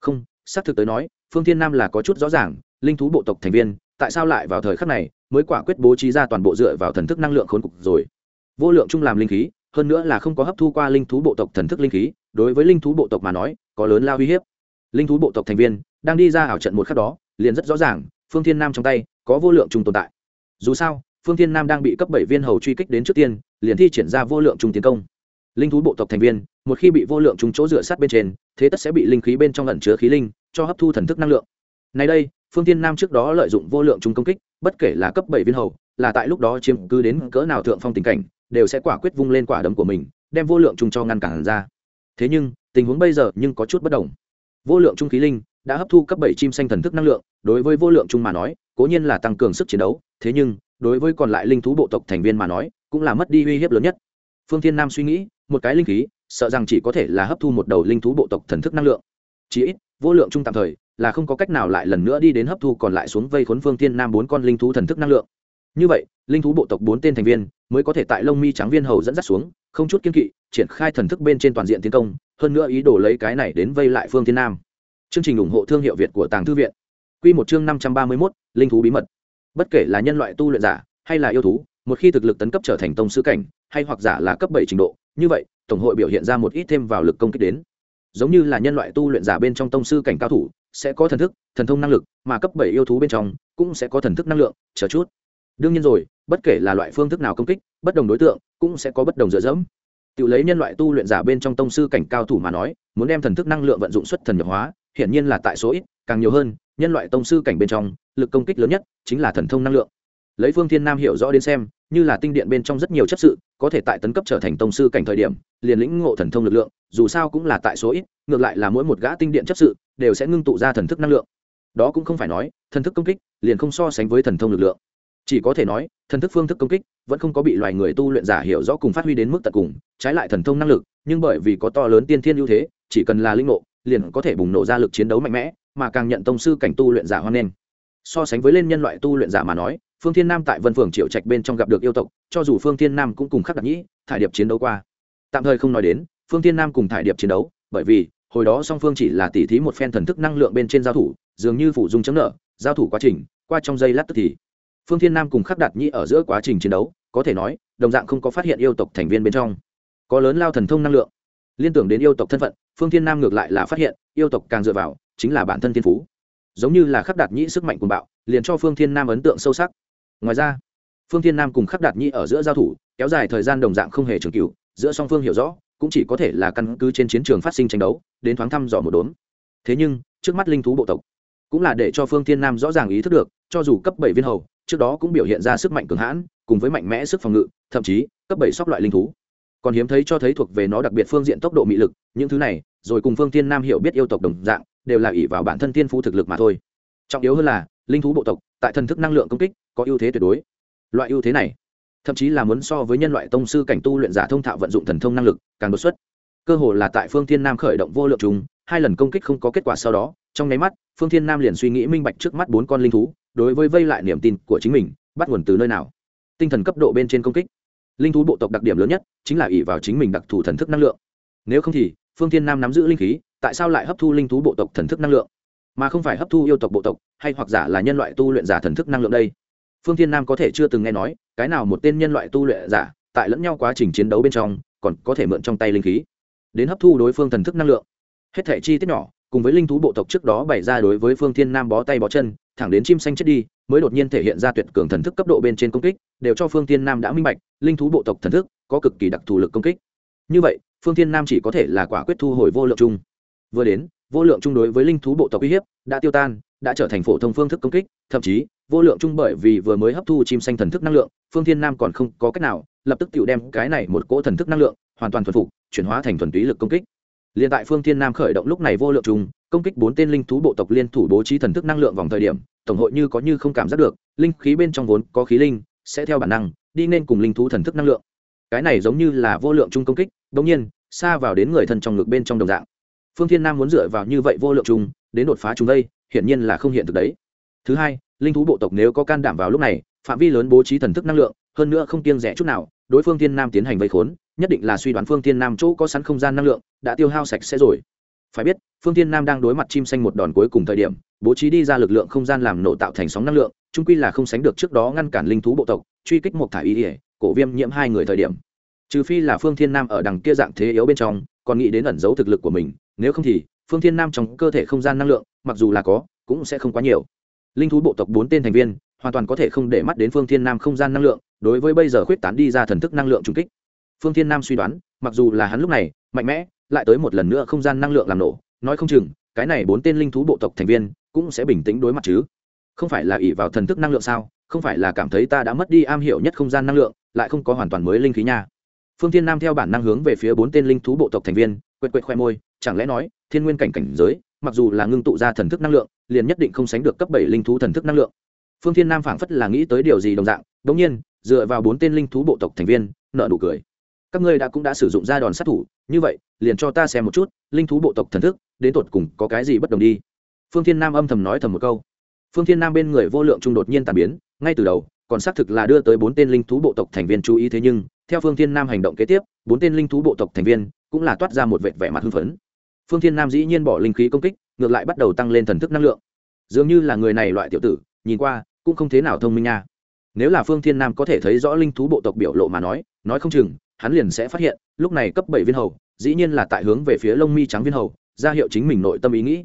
Không, xác thực tới nói, phương thiên nam là có chút rõ ràng, linh thú bộ tộc thành viên, tại sao lại vào thời khắc này mới quả quyết bố trí ra toàn bộ dựa vào thần thức năng lượng khốn cục rồi? Vô lượng chung làm linh khí, hơn nữa là không có hấp thu qua linh thú bộ tộc thần thức linh khí, đối với linh thú bộ tộc mà nói, có lớn lao uy hiếp linh thú bộ tộc thành viên đang đi ra ảo trận một khắc đó, liền rất rõ ràng, phương thiên nam trong tay có vô lượng trùng tồn tại. Dù sao, phương thiên nam đang bị cấp bảy viên hầu truy kích đến trước tiên, liền thi triển ra vô lượng trùng tiến công. Linh thú bộ tộc thành viên, một khi bị vô lượng trùng chỗ dựa sát bên trên, thế tất sẽ bị linh khí bên trong lẩn chứa khí linh, cho hấp thu thần thức năng lượng. Nay đây, phương thiên nam trước đó lợi dụng vô lượng trùng công kích, bất kể là cấp bảy viên hầu, là tại lúc đó chiếm cứ đến cỡ nào thượng phong tình cảnh, đều sẽ quả quyết vung lên quả đấm của mình, đem vô lượng trùng cho ngăn cản ra. Thế nhưng, tình huống bây giờ nhưng có chút bất đồng vô lượng trung khí linh đã hấp thu cấp bảy chim xanh thần thức năng lượng, đối với vô lượng trung mà nói, cố nhiên là tăng cường sức chiến đấu, thế nhưng, đối với còn lại linh thú bộ tộc thành viên mà nói, cũng là mất đi uy hiếp lớn nhất. Phương thiên nam suy nghĩ, một cái linh khí, sợ rằng chỉ có thể là hấp thu một đầu linh thú bộ tộc thần thức năng lượng. Chỉ ít, vô lượng trung tạm thời là không có cách nào lại lần nữa đi đến hấp thu còn lại xuống vây khốn phương thiên nam bốn con linh thú thần thức năng lượng. Như vậy, linh thú bộ tộc bốn tên thành viên mới có thể tại lông mi trắng viên hầu dẫn dắt xuống, không chút kiên kỵ triển khai thần thức bên trên toàn diện tiến công, hơn nữa ý đồ lấy cái này đến vây lại phương thiên nam. Chương trình ủng hộ thương hiệu việt của tàng thư viện. Q một chương năm trăm ba mươi mốt, linh thú bí mật. Bất kể là nhân loại tu luyện giả, hay là yêu thú, một khi thực lực tấn cấp trở thành tông sư cảnh, hay hoặc giả là cấp bảy trình độ, như vậy, tổng hội biểu hiện ra một ít thêm vào lực công kích đến. Giống như là nhân loại tu luyện giả bên trong tông sư cảnh cao thủ, sẽ có thần thức, thần thông năng lực, mà cấp bảy yêu thú bên trong cũng sẽ có thần thức năng lượng, chờ chút. Đương nhiên rồi, bất kể là loại phương thức nào công kích, bất đồng đối tượng cũng sẽ có bất đồng dựa dẫm tự lấy nhân loại tu luyện giả bên trong tông sư cảnh cao thủ mà nói, muốn đem thần thức năng lượng vận dụng xuất thần nhập hóa, hiển nhiên là tại số ít, càng nhiều hơn, nhân loại tông sư cảnh bên trong, lực công kích lớn nhất chính là thần thông năng lượng. Lấy phương thiên nam hiểu rõ đến xem, như là tinh điện bên trong rất nhiều chấp sự, có thể tại tấn cấp trở thành tông sư cảnh thời điểm, liền lĩnh ngộ thần thông lực lượng, dù sao cũng là tại số ít, ngược lại là mỗi một gã tinh điện chấp sự, đều sẽ ngưng tụ ra thần thức năng lượng. Đó cũng không phải nói, thần thức công kích liền không so sánh với thần thông lực lượng chỉ có thể nói, thần thức phương thức công kích vẫn không có bị loài người tu luyện giả hiểu rõ cùng phát huy đến mức tận cùng, trái lại thần thông năng lực, nhưng bởi vì có to lớn tiên thiên ưu thế, chỉ cần là linh ngộ, liền có thể bùng nổ ra lực chiến đấu mạnh mẽ, mà càng nhận tông sư cảnh tu luyện giả hoan nghênh. So sánh với lên nhân loại tu luyện giả mà nói, phương thiên nam tại vân phường triệu trạch bên trong gặp được yêu tộc, cho dù phương thiên nam cũng cùng khắc đặc nhĩ, thải điệp chiến đấu qua. Tạm thời không nói đến, phương thiên nam cùng thải điệp chiến đấu, bởi vì, hồi đó song phương chỉ là tỉ thí một phen thần thức năng lượng bên trên giao thủ, dường như phủ dung chấm nợ, giao thủ quá trình, qua trong giây lát tức thì phương thiên nam cùng khắc đạt nhĩ ở giữa quá trình chiến đấu, có thể nói, đồng dạng không có phát hiện yêu tộc thành viên bên trong. Có lớn lao thần thông năng lượng. Liên tưởng đến yêu tộc thân phận, phương thiên nam ngược lại là phát hiện, yêu tộc càng dựa vào, chính là bản thân thiên phú. Giống như là khắc đạt nhĩ sức mạnh cuồng bạo, liền cho phương thiên nam ấn tượng sâu sắc. Ngoài ra, phương thiên nam cùng khắc đạt nhĩ ở giữa giao thủ, kéo dài thời gian đồng dạng không hề trường cửu, giữa song phương hiểu rõ, cũng chỉ có thể là căn cứ trên chiến trường phát sinh tranh đấu, đến thoáng thăm dò một đốn thế nhưng, trước mắt linh thú bộ tộc, cũng là để cho phương thiên nam rõ ràng ý thức được, cho dù cấp bảy viên hầu trước đó cũng biểu hiện ra sức mạnh cường hãn, cùng với mạnh mẽ sức phòng ngự, thậm chí cấp bảy sóc loại linh thú. Còn hiếm thấy cho thấy thuộc về nó đặc biệt phương diện tốc độ mị lực, những thứ này, rồi cùng phương thiên nam hiểu biết yêu tộc đồng dạng, đều là ỷ vào bản thân tiên phú thực lực mà thôi. Trọng yếu hơn là, linh thú bộ tộc, tại thần thức năng lượng công kích, có ưu thế tuyệt đối. Loại ưu thế này, thậm chí là muốn so với nhân loại tông sư cảnh tu luyện giả thông thạo vận dụng thần thông năng lực, càng đột xuất. Cơ hồ là tại phương thiên nam khởi động vô lượng chúng hai lần công kích không có kết quả sau đó, trong nháy mắt, phương thiên nam liền suy nghĩ minh bạch trước mắt bốn con linh thú đối với vây lại niềm tin của chính mình, bắt nguồn từ nơi nào? Tinh thần cấp độ bên trên công kích. Linh thú bộ tộc đặc điểm lớn nhất chính là ỷ vào chính mình đặc thù thần thức năng lượng. Nếu không thì, phương thiên nam nắm giữ linh khí, tại sao lại hấp thu linh thú bộ tộc thần thức năng lượng? Mà không phải hấp thu yêu tộc bộ tộc, hay hoặc giả là nhân loại tu luyện giả thần thức năng lượng đây? Phương thiên nam có thể chưa từng nghe nói, cái nào một tên nhân loại tu luyện giả, tại lẫn nhau quá trình chiến đấu bên trong, còn có thể mượn trong tay linh khí, đến hấp thu đối phương thần thức năng lượng. Hết thể chi tiết nhỏ cùng với linh thú bộ tộc trước đó bày ra đối với phương thiên nam bó tay bó chân, thẳng đến chim xanh chết đi, mới đột nhiên thể hiện ra tuyệt cường thần thức cấp độ bên trên công kích, đều cho phương thiên nam đã minh bạch, linh thú bộ tộc thần thức có cực kỳ đặc thù lực công kích. Như vậy, phương thiên nam chỉ có thể là quả quyết thu hồi vô lượng chung vừa đến, vô lượng chung đối với linh thú bộ tộc uy hiếp đã tiêu tan, đã trở thành phổ thông phương thức công kích, thậm chí, vô lượng chung bởi vì vừa mới hấp thu chim xanh thần thức năng lượng, phương thiên nam còn không có cách nào, lập tức tự đem cái này một cỗ thần thức năng lượng hoàn toàn thuần phục, chuyển hóa thành thuần túy lực công kích liền tại phương thiên nam khởi động lúc này vô lượng trùng, công kích bốn tên linh thú bộ tộc liên thủ bố trí thần thức năng lượng vòng thời điểm, tổng hội như có như không cảm giác được, linh khí bên trong vốn có khí linh, sẽ theo bản năng, đi nên cùng linh thú thần thức năng lượng. Cái này giống như là vô lượng chung công kích đ nhiên, xa vào đến người thân trong ngực bên trong đồng dạng. Phương thiên nam muốn dựa vào như vậy vô lượng chung đến đột phá chúng đây, hiển nhiên là không hiện thực đấy. Thứ hai, linh thú bộ tộc nếu có can đảm vào lúc này, phạm vi lớn bố trí thần thức năng lượng, hơn nữa không kiêng rẻ chút nào đối phương thiên nam tiến hành vây khốn, nhất định là suy đoán phương thiên nam chỗ có sẵn không gian năng lượng, đã tiêu hao sạch sẽ rồi. Phải biết, phương thiên nam đang đối mặt chim xanh một đòn cuối cùng thời điểm, bố trí đi ra lực lượng không gian làm nổ tạo thành sóng năng lượng trung quy là không sánh được trước đó ngăn cản linh thú bộ tộc, truy kích một thả ý ỉa cổ viêm nhiễm hai người thời điểm. Trừ phi là phương thiên nam ở đằng kia dạng thế yếu bên trong, còn nghĩ đến ẩn giấu thực lực của mình, nếu không thì, phương thiên nam trong cơ thể không gian năng lượng, mặc dù là có, cũng sẽ không quá nhiều. Linh thú bộ tộc bốn tên thành viên, hoàn toàn có thể không để mắt đến phương thiên nam không gian năng lượng đối với bây giờ khuyết tán đi ra thần thức năng lượng trung kích. Phương thiên nam suy đoán, mặc dù là hắn lúc này, mạnh mẽ, lại tới một lần nữa không gian năng lượng làm nổ, nói không chừng, cái này bốn tên linh thú bộ tộc thành viên cũng sẽ bình tĩnh đối mặt chứ. Không phải là ỷ vào thần thức năng lượng sao? Không phải là cảm thấy ta đã mất đi am hiểu nhất không gian năng lượng, lại không có hoàn toàn mới linh khí nha. Phương thiên nam theo bản năng hướng về phía bốn tên linh thú bộ tộc thành viên, quệt quệt khoe môi, chẳng lẽ nói, thiên nguyên cảnh cảnh giới, mặc dù là ngưng tụ ra thần thức năng lượng, liền nhất định không sánh được cấp bảy linh thú thần thức năng lượng. Phương thiên nam phảng phất là nghĩ tới điều gì đồng dạng đ ỗ n g nhiên dựa vào bốn tên linh thú bộ tộc thành viên, nợ nụ cười. Các ngươi đã cũng đã sử dụng ra đòn sát thủ, như vậy, liền cho ta xem một chút, linh thú bộ tộc thần thức, đến tột cùng có cái gì bất đồng đi. Phương thiên nam âm thầm nói thầm một câu. Phương thiên nam bên người vô lượng trung đột nhiên tàn biến, ngay từ đầu, còn xác thực là đưa tới bốn tên linh thú bộ tộc thành viên chú ý thế nhưng, theo phương thiên nam hành động kế tiếp, bốn tên linh thú bộ tộc thành viên cũng là toát ra một vệt vẻ mặt hưng phấn. Phương thiên nam dĩ nhiên bỏ linh khí công kích, ngược lại bắt đầu tăng lên thần thức năng lượng. Dường như là người này loại tiểu tử, nhìn qua cũng không thế nào thông minh nha nếu là phương thiên nam có thể thấy rõ linh thú bộ tộc biểu lộ mà nói nói không chừng, hắn liền sẽ phát hiện, lúc này cấp bảy viên hầu, dĩ nhiên là tại hướng về phía lông mi trắng viên hầu, ra hiệu chính mình nội tâm ý nghĩ.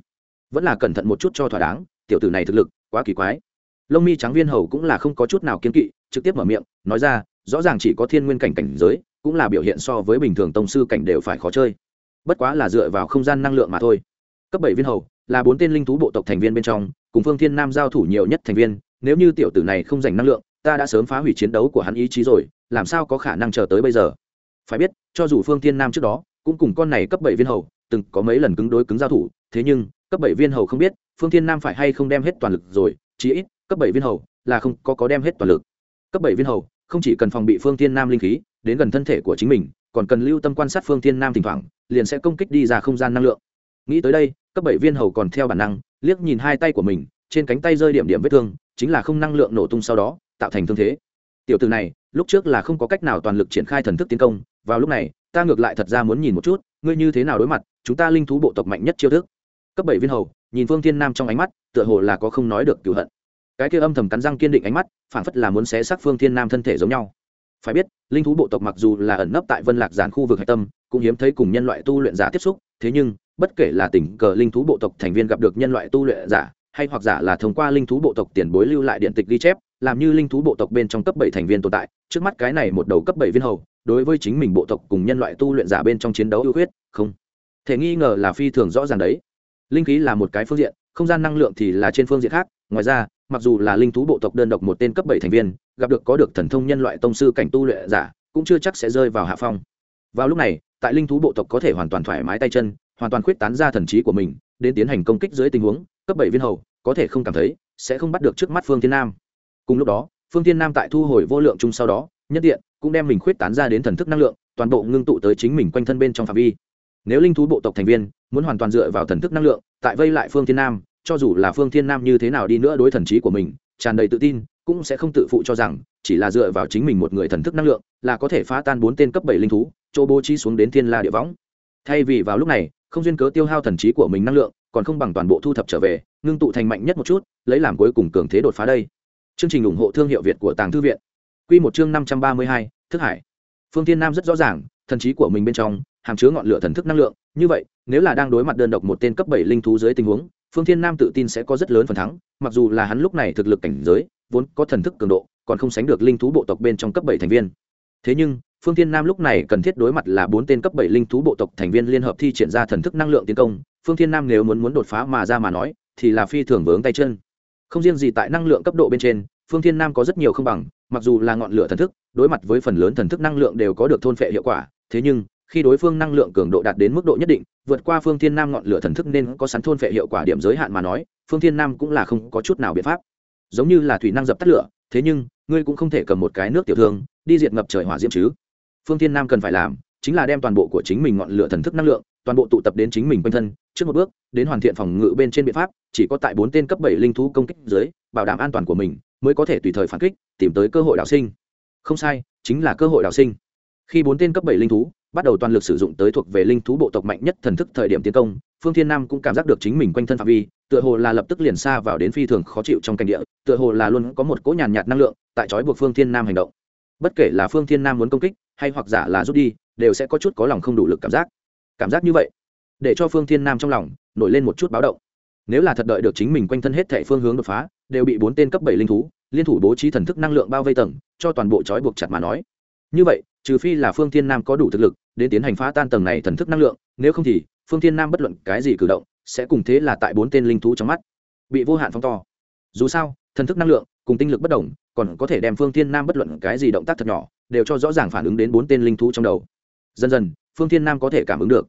Vẫn là cẩn thận một chút cho thỏa đáng, tiểu tử này thực lực, quá kỳ quái. Lông mi trắng viên hầu cũng là không có chút nào kiên kỵ, trực tiếp mở miệng, nói ra, rõ ràng chỉ có thiên nguyên cảnh cảnh giới, cũng là biểu hiện so với bình thường tông sư cảnh đều phải khó chơi. Bất quá là dựa vào không gian năng lượng mà thôi. Cấp bảy viên hầu, là bốn tên linh thú bộ tộc thành viên bên trong, cùng phương thiên nam giao thủ nhiều nhất thành viên, nếu như tiểu tử này không dành năng lượng ta đã sớm phá hủy chiến đấu của hắn ý chí rồi, làm sao có khả năng chờ tới bây giờ? Phải biết, cho dù phương thiên nam trước đó cũng cùng con này cấp bảy viên hầu, từng có mấy lần cứng đối cứng giao thủ, thế nhưng, cấp bảy viên hầu không biết phương thiên nam phải hay không đem hết toàn lực rồi, chí ít, cấp bảy viên hầu là không có có đem hết toàn lực. Cấp bảy viên hầu không chỉ cần phòng bị phương thiên nam linh khí, đến gần thân thể của chính mình, còn cần lưu tâm quan sát phương thiên nam thỉnh thoảng, liền sẽ công kích đi ra không gian năng lượng. Nghĩ tới đây, cấp bảy viên hầu còn theo bản năng, liếc nhìn hai tay của mình, trên cánh tay rơi điểm điểm vết thương, chính là không năng lượng nổ tung sau đó tạo thành thương thế. Tiểu từ này, lúc trước là không có cách nào toàn lực triển khai thần thức tiến công, vào lúc này, ta ngược lại thật ra muốn nhìn một chút, ngươi như thế nào đối mặt, chúng ta linh thú bộ tộc mạnh nhất chiêu thức. Cấp bảy viên hầu, nhìn phương thiên nam trong ánh mắt, tựa hồ là có không nói được cựu hận. Cái kia âm thầm cắn răng kiên định ánh mắt, phản phất là muốn xé xác phương thiên nam thân thể giống nhau. Phải biết, linh thú bộ tộc mặc dù là ẩn nấp tại vân lạc giản khu vực hạch tâm, cũng hiếm thấy cùng nhân loại tu luyện giả tiếp xúc, thế nhưng, bất kể là tình cờ linh thú bộ tộc thành viên gặp được nhân loại tu luyện giả hay hoặc giả là thông qua linh thú bộ tộc tiền bối lưu lại điện tịch ghi chép, làm như linh thú bộ tộc bên trong cấp bảy thành viên tồn tại, trước mắt cái này một đầu cấp bảy viên hầu, đối với chính mình bộ tộc cùng nhân loại tu luyện giả bên trong chiến đấu ưu huyết, không thể nghi ngờ là phi thường rõ ràng đấy. Linh khí là một cái phương diện, không gian năng lượng thì là trên phương diện khác, ngoài ra, mặc dù là linh thú bộ tộc đơn độc một tên cấp bảy thành viên, gặp được có được thần thông nhân loại tông sư cảnh tu luyện giả, cũng chưa chắc sẽ rơi vào hạ phong. Vào lúc này, tại linh thú bộ tộc có thể hoàn toàn thoải mái tay chân, hoàn toàn khuyết tán ra thần trí của mình, đến tiến hành công kích dưới tình huống cấp bảy viên hầu, có thể không cảm thấy, sẽ không bắt được trước mắt phương thiên nam. Cùng lúc đó, phương thiên nam tại thu hồi vô lượng chung sau đó nhất điện cũng đem mình khuyết tán ra đến thần thức năng lượng, toàn bộ ngưng tụ tới chính mình quanh thân bên trong phạm vi. Nếu linh thú bộ tộc thành viên, muốn hoàn toàn dựa vào thần thức năng lượng, tại vây lại phương thiên nam, cho dù là phương thiên nam như thế nào đi nữa đối thần trí của mình, tràn đầy tự tin, cũng sẽ không tự phụ cho rằng, chỉ là dựa vào chính mình một người thần thức năng lượng, là có thể phá tan bốn tên cấp bảy linh thú, chỗ bố trí xuống đến thiên la địa võng. Thay vì vào lúc này, không duyên cớ tiêu hao thần trí của mình năng lượng còn không bằng toàn bộ thu thập trở về, ngưng tụ thành mạnh nhất một chút, lấy làm cuối cùng cường thế đột phá đây. Chương trình ủng hộ thương hiệu việt của tàng thư viện. Q một chương năm trăm ba mươi hai, thức hải. Phương tiên nam rất rõ ràng, thần trí của mình bên trong, hàm chứa ngọn lửa thần thức năng lượng. Như vậy, nếu là đang đối mặt đơn độc một tên cấp bảy linh thú dưới tình huống, phương thiên nam tự tin sẽ có rất lớn phần thắng, mặc dù là hắn lúc này thực lực cảnh giới, vốn có thần thức cường độ, còn không sánh được linh thú bộ tộc bên trong cấp bảy thành viên. Thế nhưng, phương thiên nam lúc này cần thiết đối mặt là bốn tên cấp bảy linh thú bộ tộc thành viên liên hợp thi triển ra thần thức năng lượng tiến công phương thiên nam nếu muốn muốn đột phá mà ra mà nói, thì là phi thường vướng tay chân. Không riêng gì tại năng lượng cấp độ bên trên, phương thiên nam có rất nhiều không bằng, mặc dù là ngọn lửa thần thức, đối mặt với phần lớn thần thức năng lượng đều có được thôn phệ hiệu quả, thế nhưng, khi đối phương năng lượng cường độ đạt đến mức độ nhất định, vượt qua phương thiên nam ngọn lửa thần thức nên có sắn thôn phệ hiệu quả điểm giới hạn mà nói, phương thiên nam cũng là không có chút nào biện pháp. Giống như là thủy năng dập tắt lửa, thế nhưng, ngươi cũng không thể cầm một cái nước tiểu thương, đi diệt ngập trời hỏa diễm chứ. Phương thiên nam cần phải làm chính là đem toàn bộ của chính mình ngọn lửa thần thức năng lượng, toàn bộ tụ tập đến chính mình quanh thân, trước một bước, đến hoàn thiện phòng ngự bên trên biện pháp, chỉ có tại bốn tên cấp bảy linh thú công kích dưới, bảo đảm an toàn của mình, mới có thể tùy thời phản kích, tìm tới cơ hội đào sinh. Không sai, chính là cơ hội đào sinh. Khi bốn tên cấp bảy linh thú bắt đầu toàn lực sử dụng tới thuộc về linh thú bộ tộc mạnh nhất thần thức thời điểm tiến công, phương thiên nam cũng cảm giác được chính mình quanh thân phạm vi, tựa hồ là lập tức liền xa vào đến phi thường khó chịu trong cảnh địa, tựa hồ là luôn có một cỗ nhàn nhạt năng lượng tại trói buộc phương thiên nam hành động bất kể là phương thiên nam muốn công kích, hay hoặc giả là rút đi, đều sẽ có chút có lòng không đủ lực cảm giác. Cảm giác như vậy, để cho phương thiên nam trong lòng nổi lên một chút báo động. Nếu là thật đợi được chính mình quanh thân hết thẻ phương hướng đột phá, đều bị bốn tên cấp bảy linh thú, liên thủ bố trí thần thức năng lượng bao vây tầng, cho toàn bộ trói buộc chặt mà nói. Như vậy, trừ phi là phương thiên nam có đủ thực lực, đến tiến hành phá tan tầng này thần thức năng lượng, nếu không thì phương thiên nam bất luận cái gì cử động, sẽ cùng thế là tại bốn tên linh thú trong mắt, bị vô hạn phong to. Dù sao, thần thức năng lượng cùng tinh lực bất đồng, còn có thể đem phương thiên nam bất luận cái gì động tác thật nhỏ, đều cho rõ ràng phản ứng đến bốn tên linh thú trong đầu. Dần dần, phương thiên nam có thể cảm ứng được.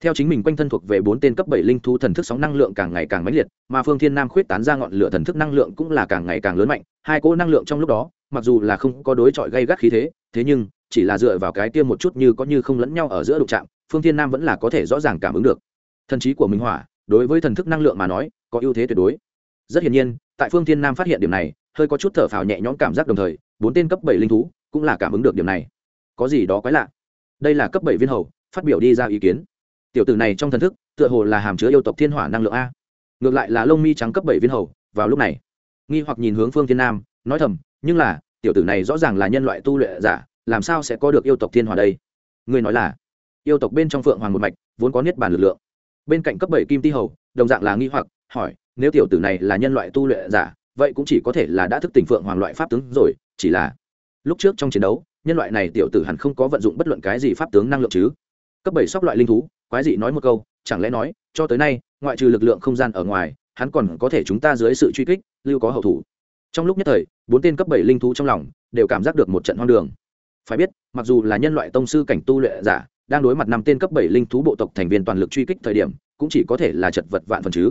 Theo chính mình quanh thân thuộc về bốn tên cấp bảy linh thú thần thức sóng năng lượng càng ngày càng mãnh liệt, mà phương thiên nam khuyết tán ra ngọn lửa thần thức năng lượng cũng là càng ngày càng lớn mạnh, hai cỗ năng lượng trong lúc đó, mặc dù là không có đối chọi gây gắt khí thế thế nhưng, chỉ là dựa vào cái kia một chút như có như không lẫn nhau ở giữa đụng trạm phương thiên nam vẫn là có thể rõ ràng cảm ứng được. Thần trí của minh hỏa, đối với thần thức năng lượng mà nói, có ưu thế tuyệt đối. Rất hiển nhiên, tại phương thiên nam phát hiện điểm này hơi có chút thở phào nhẹ nhõm cảm giác đồng thời, bốn tên cấp bảy linh thú cũng là cảm ứng được điểm này. Có gì đó quái lạ? Đây là cấp bảy viên hầu, phát biểu đi ra ý kiến. Tiểu tử này trong thần thức, tựa hồ là hàm chứa yêu tộc thiên hỏa năng lượng a. Ngược lại là lông mi trắng cấp bảy viên hầu, vào lúc này, nghi hoặc nhìn hướng phương thiên nam, nói thầm, nhưng là, tiểu tử này rõ ràng là nhân loại tu luyện giả, làm sao sẽ có được yêu tộc thiên hỏa đây? Người nói là, yêu tộc bên trong phượng hoàng một mạch, vốn có niết bàn lực lượng. Bên cạnh cấp bảy kim ti hầu, đồng dạng là nghi hoặc, hỏi, nếu tiểu tử này là nhân loại tu luyện giả vậy cũng chỉ có thể là đã thức tỉnh phượng hoàng loại pháp tướng rồi, chỉ là lúc trước trong chiến đấu, nhân loại này tiểu tử hẳn không có vận dụng bất luận cái gì pháp tướng năng lượng chứ. Cấp bảy sóc loại linh thú, quái dị nói một câu, chẳng lẽ nói, cho tới nay, ngoại trừ lực lượng không gian ở ngoài, hắn còn có thể chúng ta dưới sự truy kích, lưu có hậu thủ. Trong lúc nhất thời, bốn tên cấp bảy linh thú trong lòng đều cảm giác được một trận hoang đường. Phải biết, mặc dù là nhân loại tông sư cảnh tu luyện giả, đang đối mặt năm tên cấp bảy linh thú bộ tộc thành viên toàn lực truy kích thời điểm, cũng chỉ có thể là chật vật vạn phần chứ.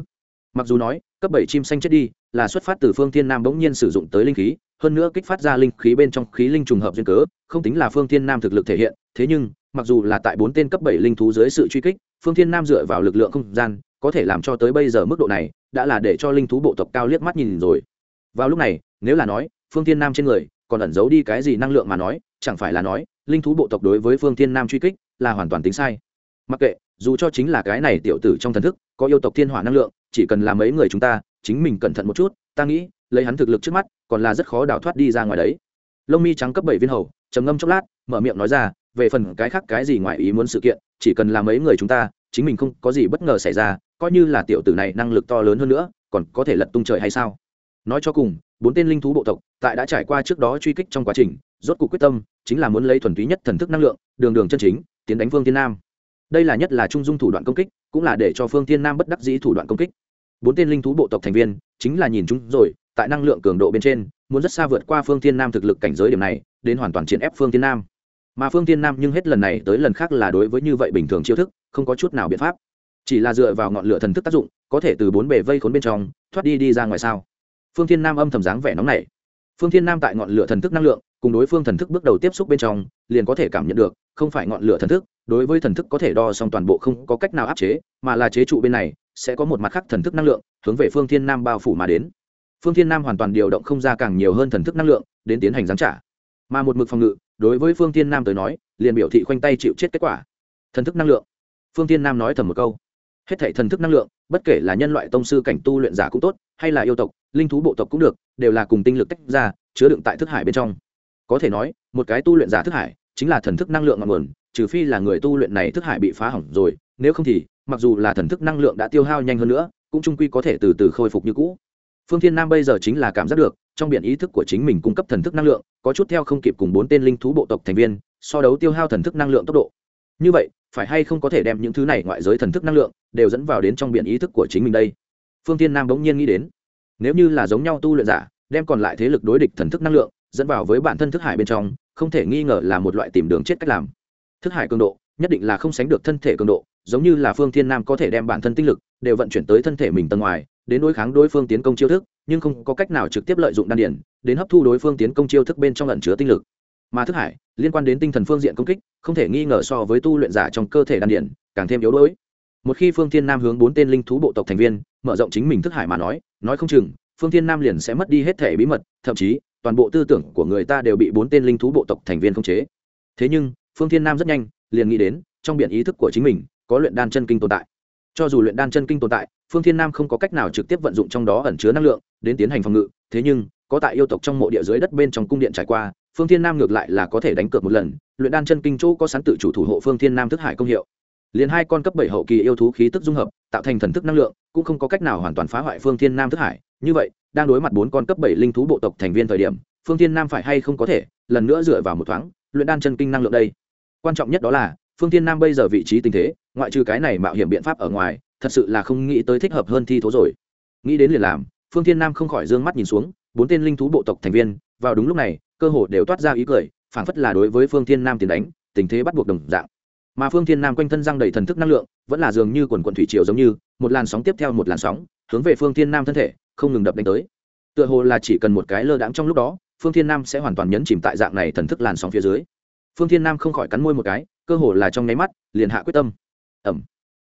Mặc dù nói, cấp bảy chim xanh chết đi là xuất phát từ phương thiên nam bỗng nhiên sử dụng tới linh khí, hơn nữa kích phát ra linh khí bên trong khí linh trùng hợp duyên cớ, không tính là phương thiên nam thực lực thể hiện, thế nhưng, mặc dù là tại bốn tên cấp bảy linh thú dưới sự truy kích, phương thiên nam dựa vào lực lượng không gian, có thể làm cho tới bây giờ mức độ này, đã là để cho linh thú bộ tộc cao liếc mắt nhìn rồi. Vào lúc này, nếu là nói, phương thiên nam trên người, còn ẩn giấu đi cái gì năng lượng mà nói, chẳng phải là nói, linh thú bộ tộc đối với phương thiên nam truy kích, là hoàn toàn tính sai mặc kệ, dù cho chính là cái này tiểu tử trong thần thức, có yêu tộc thiên hỏa năng lượng, chỉ cần là mấy người chúng ta, chính mình cẩn thận một chút, ta nghĩ, lấy hắn thực lực trước mắt, còn là rất khó đào thoát đi ra ngoài đấy. Lông mi trắng cấp bảy viên hầu, trầm ngâm chốc lát, mở miệng nói ra, về phần cái khác cái gì ngoài ý muốn sự kiện, chỉ cần là mấy người chúng ta, chính mình không có gì bất ngờ xảy ra, coi như là tiểu tử này năng lực to lớn hơn nữa, còn có thể lật tung trời hay sao? Nói cho cùng, bốn tên linh thú bộ tộc, tại đã trải qua trước đó truy kích trong quá trình, rốt cuộc quyết tâm, chính là muốn lấy thuần túy nhất thần thức năng lượng, đường đường chân chính, tiến đánh Vương Thiên nam đây là nhất là trung dung thủ đoạn công kích, cũng là để cho phương thiên nam bất đắc dĩ thủ đoạn công kích. Bốn tên linh thú bộ tộc thành viên, chính là nhìn chúng rồi, tại năng lượng cường độ bên trên, muốn rất xa vượt qua phương thiên nam thực lực cảnh giới điểm này, đến hoàn toàn chiến ép phương thiên nam. Mà phương thiên nam nhưng hết lần này tới lần khác là đối với như vậy bình thường chiêu thức, không có chút nào biện pháp. Chỉ là dựa vào ngọn lửa thần thức tác dụng, có thể từ bốn bề vây khốn bên trong, thoát đi đi ra ngoài sao? Phương thiên nam âm thầm dáng vẻ nóng này phương thiên nam tại ngọn lửa thần thức năng lượng, cùng đối phương thần thức bước đầu tiếp xúc bên trong, liền có thể cảm nhận được, không phải ngọn lửa thần thức, đối với thần thức có thể đo xong toàn bộ không có cách nào áp chế, mà là chế trụ bên này, sẽ có một mặt khác thần thức năng lượng, hướng về phương thiên nam bao phủ mà đến. Phương thiên nam hoàn toàn điều động không ra càng nhiều hơn thần thức năng lượng, đến tiến hành giáng trả. Mà một mực phòng ngự, đối với phương thiên nam tới nói, liền biểu thị khoanh tay chịu chết kết quả. Thần thức năng lượng. Phương thiên nam nói thầm một câu hết thảy thần thức năng lượng, bất kể là nhân loại tông sư cảnh tu luyện giả cũng tốt, hay là yêu tộc, linh thú bộ tộc cũng được, đều là cùng tinh lực tách ra, chứa đựng tại thức hải bên trong. Có thể nói, một cái tu luyện giả thức hải, chính là thần thức năng lượng ngọn nguồn, trừ phi là người tu luyện này thức hải bị phá hỏng rồi, nếu không thì, mặc dù là thần thức năng lượng đã tiêu hao nhanh hơn nữa, cũng trung quy có thể từ từ khôi phục như cũ. Phương thiên nam bây giờ chính là cảm giác được, trong biển ý thức của chính mình cung cấp thần thức năng lượng, có chút theo không kịp cùng bốn tên linh thú bộ tộc thành viên, so đấu tiêu hao thần thức năng lượng tốc độ như vậy, phải hay không có thể đem những thứ này ngoại giới thần thức năng lượng đều dẫn vào đến trong biển ý thức của chính mình đây? Phương tiên nam bỗng nhiên nghĩ đến, nếu như là giống nhau tu luyện giả, đem còn lại thế lực đối địch thần thức năng lượng dẫn vào với bản thân thức hải bên trong, không thể nghi ngờ là một loại tìm đường chết cách làm. Thức hải cường độ nhất định là không sánh được thân thể cường độ, giống như là phương thiên nam có thể đem bản thân tinh lực đều vận chuyển tới thân thể mình tầng ngoài, đến đối kháng đối phương tiến công chiêu thức, nhưng không có cách nào trực tiếp lợi dụng đan điển đến hấp thu đối phương tiến công chiêu thức bên trong lẩn chứa tinh lực mà thức hải liên quan đến tinh thần phương diện công kích không thể nghi ngờ so với tu luyện giả trong cơ thể đan điện, càng thêm yếu đuối. Một khi phương thiên nam hướng bốn tên linh thú bộ tộc thành viên mở rộng chính mình thức hải mà nói nói không chừng phương thiên nam liền sẽ mất đi hết thể bí mật thậm chí toàn bộ tư tưởng của người ta đều bị bốn tên linh thú bộ tộc thành viên khống chế. Thế nhưng phương thiên nam rất nhanh liền nghĩ đến trong biển ý thức của chính mình có luyện đan chân kinh tồn tại. Cho dù luyện đan chân kinh tồn tại phương thiên nam không có cách nào trực tiếp vận dụng trong đó ẩn chứa năng lượng đến tiến hành phòng ngự. Thế nhưng có tại yêu tộc trong mộ địa dưới đất bên trong cung điện trải qua phương thiên nam ngược lại là có thể đánh cược một lần, luyện đan chân kinh chỗ có sẵn tự chủ thủ hộ phương thiên nam thức hải công hiệu. Liền hai con cấp bảy hậu kỳ yêu thú khí tức dung hợp, tạo thành thần thức năng lượng, cũng không có cách nào hoàn toàn phá hoại phương thiên nam thức hải. Như vậy, đang đối mặt bốn con cấp bảy linh thú bộ tộc thành viên thời điểm, phương thiên nam phải hay không có thể, lần nữa dựa vào một thoáng, luyện đan chân kinh năng lượng đây. Quan trọng nhất đó là, phương thiên nam bây giờ vị trí tình thế, ngoại trừ cái này mạo hiểm biện pháp ở ngoài, thật sự là không nghĩ tới thích hợp hơn thi thố rồi. Nghĩ đến liền làm, phương thiên nam không khỏi d ư ơ n g mắt nhìn xuống bốn tên linh thú bộ tộc thành viên, vào đúng lúc này, cơ hồ đều toát ra ý cười, phảng phất là đối với phương thiên nam tiền đánh, tình thế bắt buộc đồng dạng. Mà phương thiên nam quanh thân răng đầy thần thức năng lượng, vẫn là dường như quần quần thủy triều giống như, một làn sóng tiếp theo một làn sóng, hướng về phương thiên nam thân thể, không ngừng đập đánh tới. Tựa hồ là chỉ cần một cái lơ đãng trong lúc đó, phương thiên nam sẽ hoàn toàn nhấn chìm tại dạng này thần thức làn sóng phía dưới. Phương thiên nam không khỏi cắn môi một cái, cơ hồ là trong nháy mắt, liền hạ quyết tâm. Ẩm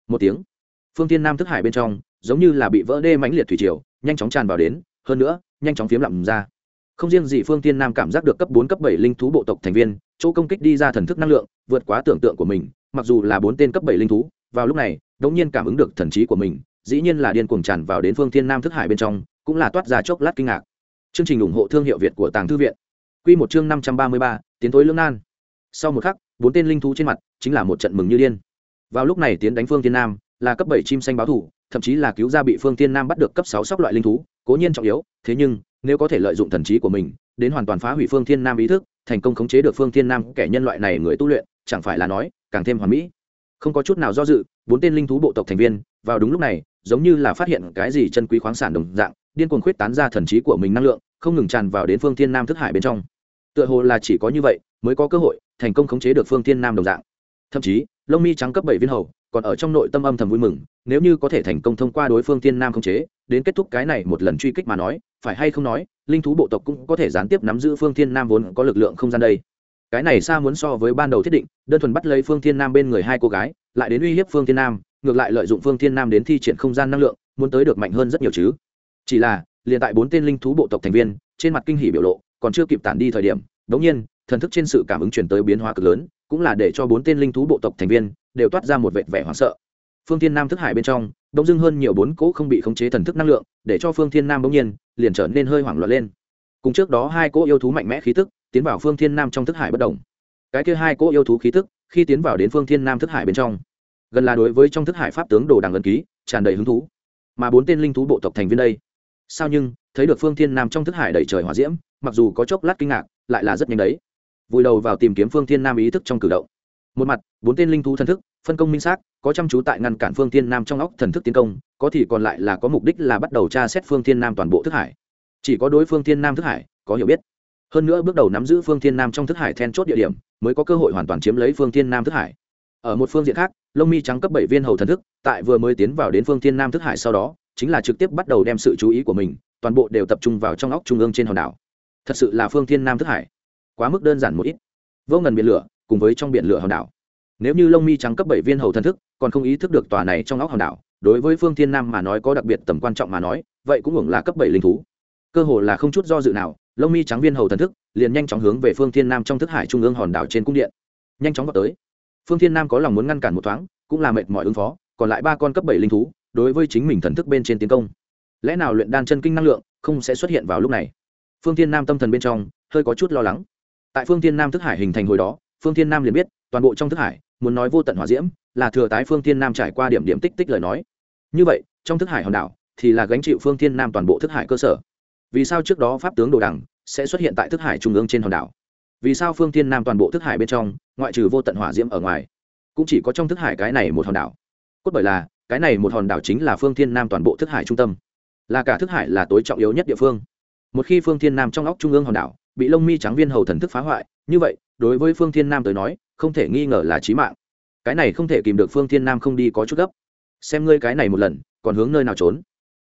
một tiếng. Phương thiên nam thức hải bên trong, giống như là bị vỡ đê mãnh liệt thủy triều, nhanh chóng tràn vào đến. Hơn nữa nhanh chóng phiếm lặm ra. Không riêng gì phương thiên nam cảm giác được cấp bốn, cấp bảy linh thú bộ tộc thành viên, chỗ công kích đi ra thần thức năng lượng, vượt quá tưởng tượng của mình, mặc dù là bốn tên cấp bảy linh thú, vào lúc này, đống nhiên cảm ứng được thần trí của mình, dĩ nhiên là điên cuồng tràn vào đến phương thiên nam thức hải bên trong, cũng là toát ra chốc lát kinh ngạc. Chương trình ủng hộ thương hiệu việt của tàng thư viện. Quy một chương năm trăm ba mươi ba, tiến tối lưỡng nan. Sau một khắc, bốn tên linh thú trên mặt, chính là một trận mừng như điên. Vào lúc này tiến đánh phương thiên nam, là cấp bảy chim xanh báo thủ thậm chí là cứu ra bị phương thiên nam bắt được cấp sáu sóc loại linh thú, cố nhiên trọng yếu, thế nhưng, nếu có thể lợi dụng thần trí của mình, đến hoàn toàn phá hủy phương thiên nam ý thức, thành công khống chế được phương thiên nam kẻ nhân loại này người tu luyện, chẳng phải là nói, càng thêm hoàn mỹ. Không có chút nào do dự, bốn tên linh thú bộ tộc thành viên, vào đúng lúc này, giống như là phát hiện cái gì chân quý khoáng sản đồng dạng, điên cuồng khuyết tán ra thần trí của mình năng lượng, không ngừng tràn vào đến phương thiên nam thức hải bên trong. Tựa hồ là chỉ có như vậy, mới có cơ hội, thành công khống chế được phương thiên nam đồng dạng. Thậm chí lông mi trắng cấp bảy viên hầu, còn ở trong nội tâm âm thầm vui mừng, nếu như có thể thành công thông qua đối phương thiên nam khống chế, đến kết thúc cái này một lần truy kích mà nói, phải hay không nói, linh thú bộ tộc cũng có thể gián tiếp nắm giữ phương thiên nam vốn có lực lượng không gian đây. Cái này xa muốn so với ban đầu thiết định, đơn thuần bắt lấy phương thiên nam bên người hai cô gái, lại đến uy hiếp phương thiên nam, ngược lại lợi dụng phương thiên nam đến thi triển không gian năng lượng, muốn tới được mạnh hơn rất nhiều chứ. Chỉ là, liền tại bốn tên linh thú bộ tộc thành viên, trên mặt kinh hỉ biểu lộ, còn chưa kịp tản đi thời điểm, đống nhiên thần thức trên sự cảm ứng chuyển tới biến hóa cực lớn, cũng là để cho bốn tên linh thú bộ tộc thành viên đều toát ra một vệt vẻ hoảng sợ. Phương thiên nam thức hải bên trong, đông dưng hơn nhiều bốn cỗ không bị khống chế thần thức năng lượng, để cho phương thiên nam bỗng nhiên liền trở nên hơi hoảng loạn lên. Cùng trước đó hai cỗ yêu thú mạnh mẽ khí tức tiến vào phương thiên nam trong thức hải bất động. Cái kia hai cỗ yêu thú khí tức khi tiến vào đến phương thiên nam thức hải bên trong, gần là đối với trong thức hải pháp tướng đồ đằng ấn ký tràn đầy hứng thú. Mà bốn tên linh thú bộ tộc thành viên đây, sao nhưng thấy được phương thiên nam trong thức hải đầy trời hỏa diễm, mặc dù có chốc lát kinh ngạc, lại là rất nhanh đấy vùi đầu vào tìm kiếm phương thiên nam ý thức trong cử động. Một mặt, bốn tên linh thú thần thức, phân công minh xác, có chăm chú tại ngăn cản phương thiên nam trong óc thần thức tiến công, có thì còn lại là có mục đích là bắt đầu tra xét phương thiên nam toàn bộ thức hải. Chỉ có đối phương thiên nam thức hải, có hiểu biết. Hơn nữa bước đầu nắm giữ phương thiên nam trong thức hải then chốt địa điểm, mới có cơ hội hoàn toàn chiếm lấy phương thiên nam thức hải. Ở một phương diện khác, lông mi trắng cấp bảy viên hầu thần thức, tại vừa mới tiến vào đến phương thiên nam thức hải sau đó, chính là trực tiếp bắt đầu đem sự chú ý của mình, toàn bộ đều tập trung vào trong óc trung ương trên hòn đảo. Thật sự là phương thiên nam thức hải quá mức đơn giản một ít. Vô ngần biển lửa, cùng với trong biển lửa hòn đảo. Nếu như lông mi trắng cấp bảy viên hầu thần thức, còn không ý thức được tòa này trong óc hòn đảo, đối với phương thiên nam mà nói có đặc biệt tầm quan trọng mà nói, vậy cũng hưởng là cấp bảy linh thú. Cơ hồ là không chút do dự nào, lông mi trắng viên hầu thần thức liền nhanh chóng hướng về phương thiên nam trong thức hải trung ương hòn đảo trên cung điện. Nhanh chóng vào tới. Phương thiên nam có lòng muốn ngăn cản một thoáng, cũng là mệt mỏi ứng phó, còn lại ba con cấp bảy linh thú, đối với chính mình thần thức bên trên tiến công. Lẽ nào luyện đan chân kinh năng lượng không sẽ xuất hiện vào lúc này? Phương thiên nam tâm thần bên trong hơi có chút lo lắng tại phương thiên nam thức hải hình thành hồi đó, phương thiên nam liền biết, toàn bộ trong thức hải, muốn nói vô tận hỏa diễm, là thừa tái phương thiên nam trải qua điểm điểm tích tích lời nói. Như vậy, trong thức hải hòn đảo thì là gánh chịu phương thiên nam toàn bộ thức hải cơ sở. Vì sao trước đó pháp tướng đồ đằng sẽ xuất hiện tại thức hải trung ương trên hòn đảo? Vì sao phương thiên nam toàn bộ thức hải bên trong, ngoại trừ vô tận hỏa diễm ở ngoài, cũng chỉ có trong thức hải cái này một hòn đảo? Cốt bởi là, cái này một hòn đảo chính là phương thiên nam toàn bộ thức hải trung tâm. Là cả thức hải là tối trọng yếu nhất địa phương. Một khi phương thiên nam trong óc trung ương hòn đảo bị lông mi trắng viên hầu thần thức phá hoại, như vậy, đối với phương thiên nam tới nói, không thể nghi ngờ là trí mạng. Cái này không thể kìm được phương thiên nam không đi có chút gấp. Xem ngươi cái này một lần, còn hướng nơi nào trốn?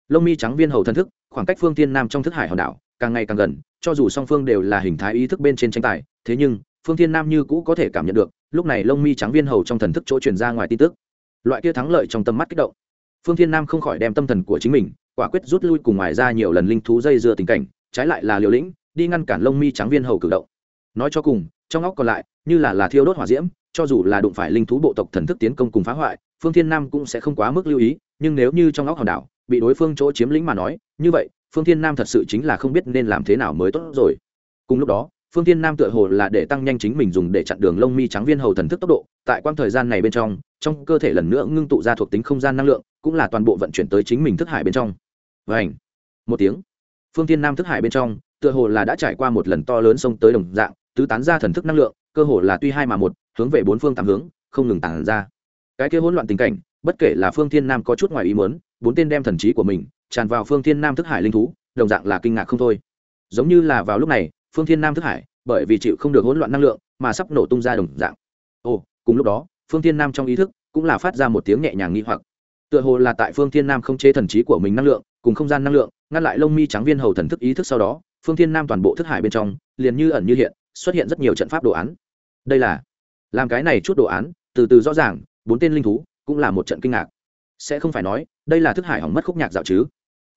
Lông mi trắng viên hầu thần thức, khoảng cách phương thiên nam trong thức hải hòn đảo, càng ngày càng gần, cho dù song phương đều là hình thái ý thức bên trên tranh tài, thế nhưng, phương thiên nam như cũ có thể cảm nhận được, lúc này lông mi trắng viên hầu trong thần thức chỗ truyền ra ngoài tin tức. Loại kia thắng lợi trong tâm mắt kích động. Phương thiên nam không khỏi đem tâm thần của chính mình, quả quyết rút lui cùng ngoài ra nhiều lần linh thú dây dưa tình cảnh, trái lại là liều lĩnh đi ngăn cản lông mi trắng viên hầu cử động. Nói cho cùng, trong óc còn lại, như là là thiêu đốt hỏa diễm, cho dù là đụng phải linh thú bộ tộc thần thức tiến công cùng phá hoại, phương thiên nam cũng sẽ không quá mức lưu ý, nhưng nếu như trong óc hòn đảo bị đối phương chỗ chiếm lĩnh mà nói, như vậy, phương thiên nam thật sự chính là không biết nên làm thế nào mới tốt rồi. Cùng lúc đó, phương thiên nam tựa hồ là để tăng nhanh chính mình dùng để chặn đường lông mi trắng viên hầu thần thức tốc độ, tại quang thời gian này bên trong trong cơ thể lần nữa ngưng tụ ra thuộc tính không gian năng lượng, cũng là toàn bộ vận chuyển tới chính mình thức hải bên trong. Vảnh một tiếng. Phương thiên nam thức hải bên trong tựa hồ là đã trải qua một lần to lớn xông tới đồng dạng, tứ tán ra thần thức năng lượng, cơ hồ là tuy hai mà một, hướng về bốn phương tám hướng, không ngừng tản ra. Cái kia hỗn loạn tình cảnh, bất kể là phương thiên nam có chút ngoài ý muốn, bốn tên đem thần trí của mình tràn vào phương thiên nam thức hải linh thú, đồng dạng là kinh ngạc không thôi. Giống như là vào lúc này, phương thiên nam thức hải, bởi vì chịu không được hỗn loạn năng lượng, mà sắp nổ tung ra đồng dạng. Ồ, cùng lúc đó, phương thiên nam trong ý thức cũng là phát ra một tiếng nhẹ nhàng nghi hoặc. Tựa hồ là tại phương thiên nam không chế thần trí của mình năng lượng, cùng không gian năng lượng, ngăn lại lông mi trắng viên hầu thần thức ý thức sau đó phương thiên nam toàn bộ thức hải bên trong, liền như ẩn như hiện, xuất hiện rất nhiều trận pháp đồ án. Đây là, làm cái này chút đồ án, từ từ rõ ràng, bốn tên linh thú, cũng là một trận kinh ngạc. Sẽ không phải nói, đây là thức hải hỏng mất khúc nhạc dạo chứ.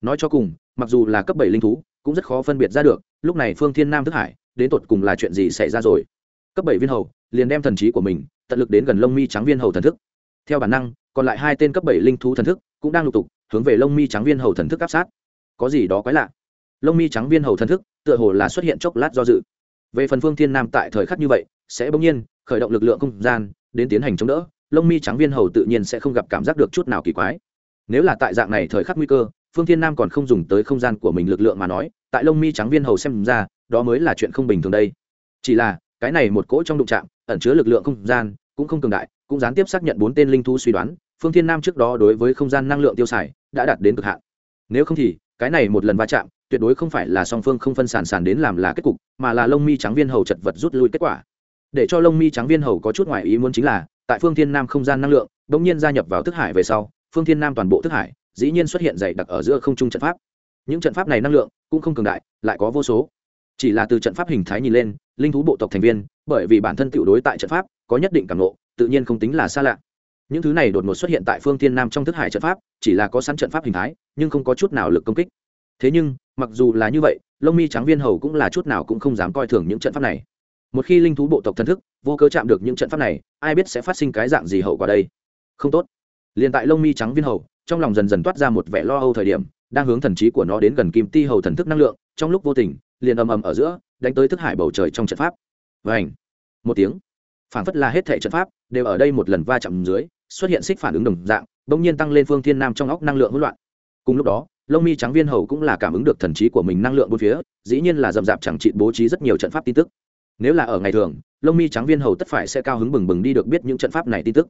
Nói cho cùng, mặc dù là cấp bảy linh thú, cũng rất khó phân biệt ra được, lúc này phương thiên nam thức hải, đến tột cùng là chuyện gì xảy ra rồi. Cấp bảy viên hầu, liền đem thần trí của mình, tận lực đến gần lông mi trắng viên hầu thần thức. Theo bản năng, còn lại hai tên cấp bảy linh thú thần thức, cũng đang lục tục, hướng về lông mi trắng viên hầu thần thức áp sát. Có gì đó quái lạ? Lông mi trắng viên hầu thần thức, tựa hồ là xuất hiện chốc lát do dự. Về phần phương thiên nam tại thời khắc như vậy, sẽ bỗng nhiên khởi động lực lượng không gian, đến tiến hành chống đỡ, lông mi trắng viên hầu tự nhiên sẽ không gặp cảm giác được chút nào kỳ quái. Nếu là tại dạng này thời khắc nguy cơ, phương thiên nam còn không dùng tới không gian của mình lực lượng mà nói, tại lông mi trắng viên hầu xem ra, đó mới là chuyện không bình thường đây. Chỉ là, cái này một cỗ trong đụng trạm ẩn chứa lực lượng không gian, cũng không cường đại, cũng gián tiếp xác nhận bốn tên linh thú suy đoán, phương thiên nam trước đó đối với không gian năng lượng tiêu xài, đã đạt đến cực hạn. Nếu không thì, cái này một lần va chạm tuyệt đối không phải là song phương không phân sản sản đến làm là kết cục, mà là lông mi trắng viên hầu chật vật rút lui kết quả. Để cho lông mi trắng viên hầu có chút ngoại ý muốn chính là, tại phương thiên nam không gian năng lượng, bỗng nhiên gia nhập vào thức hải về sau, phương thiên nam toàn bộ thức hải, dĩ nhiên xuất hiện dày đặc ở giữa không trung trận pháp. Những trận pháp này năng lượng cũng không cường đại, lại có vô số. Chỉ là từ trận pháp hình thái nhìn lên, linh thú bộ tộc thành viên, bởi vì bản thân tự đối tại trận pháp, có nhất định cảm ngộ, tự nhiên không tính là xa lạ. Những thứ này đột ngột xuất hiện tại phương thiên nam trong thức hải trận pháp, chỉ là có sẵn trận pháp hình thái, nhưng không có chút nào lực công kích. Thế nhưng mặc dù là như vậy, lông mi trắng viên hầu cũng là chút nào cũng không dám coi thường những trận pháp này. Một khi linh thú bộ tộc thần thức, vô cớ chạm được những trận pháp này, ai biết sẽ phát sinh cái dạng gì hậu quả đây? Không tốt. Liền tại lông mi trắng viên hầu, trong lòng dần dần toát ra một vẻ lo âu thời điểm, đang hướng thần trí của nó đến gần kim ti hầu thần thức năng lượng, trong lúc vô tình, liền ầm ầm ở giữa, đánh tới thức hải bầu trời trong trận pháp. Và ảnh một tiếng. Phản phất là hết thể trận pháp, đều ở đây một lần va chạm dưới, xuất hiện xích phản ứng đồng dạng, bỗng nhiên tăng lên phương thiên nam trong óc năng lượng hỗn loạn. Cùng lúc đó lông mi trắng viên hầu cũng là cảm ứng được thần trí của mình năng lượng bốn phía, dĩ nhiên là rậm rạp chẳng trị bố trí rất nhiều trận pháp tin tức. Nếu là ở ngày thường, lông mi trắng viên hầu tất phải sẽ cao hứng bừng bừng đi được biết những trận pháp này tin tức.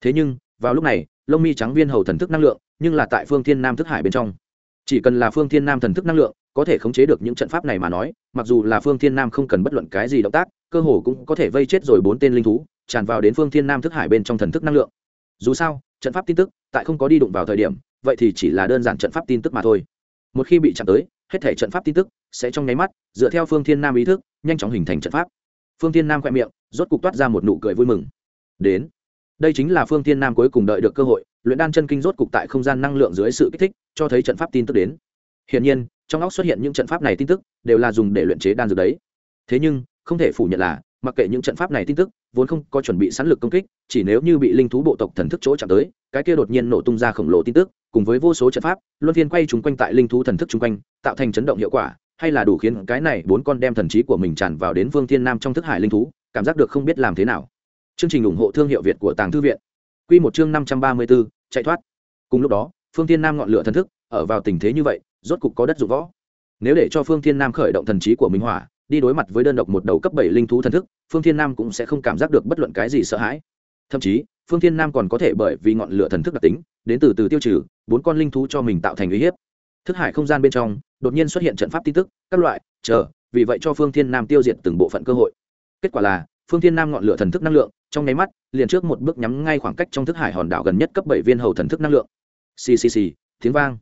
Thế nhưng, vào lúc này, lông mi trắng viên hầu thần thức năng lượng, nhưng là tại phương thiên nam thức hải bên trong. Chỉ cần là phương thiên nam thần thức năng lượng, có thể khống chế được những trận pháp này mà nói, mặc dù là phương thiên nam không cần bất luận cái gì động tác, cơ hồ cũng có thể vây chết rồi bốn tên linh thú, tràn vào đến phương thiên nam thức hải bên trong thần thức năng lượng. Dù sao, trận pháp tin tức, tại không có đi đụng vào thời điểm vậy thì chỉ là đơn giản trận pháp tin tức mà thôi. Một khi bị chạm tới, hết thể trận pháp tin tức sẽ trong nháy mắt, dựa theo phương thiên nam ý thức, nhanh chóng hình thành trận pháp. Phương thiên nam khoe miệng, rốt cục toát ra một nụ cười vui mừng. Đến. Đây chính là phương thiên nam cuối cùng đợi được cơ hội, luyện đan chân kinh rốt cục tại không gian năng lượng dưới sự kích thích, cho thấy trận pháp tin tức đến. Hiển nhiên, trong óc xuất hiện những trận pháp này tin tức, đều là dùng để luyện chế đan dược đấy. Thế nhưng, không thể phủ nhận là mặc kệ những trận pháp này tin tức, vốn không có chuẩn bị sẵn lực công kích, chỉ nếu như bị linh thú bộ tộc thần thức chỗ chạm tới, cái kia đột nhiên nổ tung ra khổng lồ tin tức, cùng với vô số trận pháp, luân phiên quay chúng quanh tại linh thú thần thức chung quanh, tạo thành chấn động hiệu quả, hay là đủ khiến cái này bốn con đem thần trí của mình tràn vào đến vương thiên nam trong thức hải linh thú, cảm giác được không biết làm thế nào. Chương trình ủng hộ thương hiệu việt của tàng thư viện. Q một chương năm trăm ba mươi b chạy thoát. Cùng lúc đó, phương thiên nam ngọn lửa thần thức, ở vào tình thế như vậy, rốt cục có đất dụng võ. Nếu để cho phương thiên nam khởi động thần trí của minh hỏa đi đối mặt với đơn độc một đầu cấp bảy linh thú thần thức, phương thiên nam cũng sẽ không cảm giác được bất luận cái gì sợ hãi. Thậm chí, phương thiên nam còn có thể bởi vì ngọn lửa thần thức đặc tính, đến từ từ tiêu trừ, bốn con linh thú cho mình tạo thành uy hiếp. Thức hải không gian bên trong, đột nhiên xuất hiện trận pháp tin tức, các loại, chờ, vì vậy cho phương thiên nam tiêu diệt từng bộ phận cơ hội. Kết quả là, phương thiên nam ngọn lửa thần thức năng lượng, trong nháy mắt, liền trước một bước nhắm ngay khoảng cách trong thức hải hòn đảo gần nhất cấp bảy viên hầu thần thức năng lượng. Ccc tiếng vang.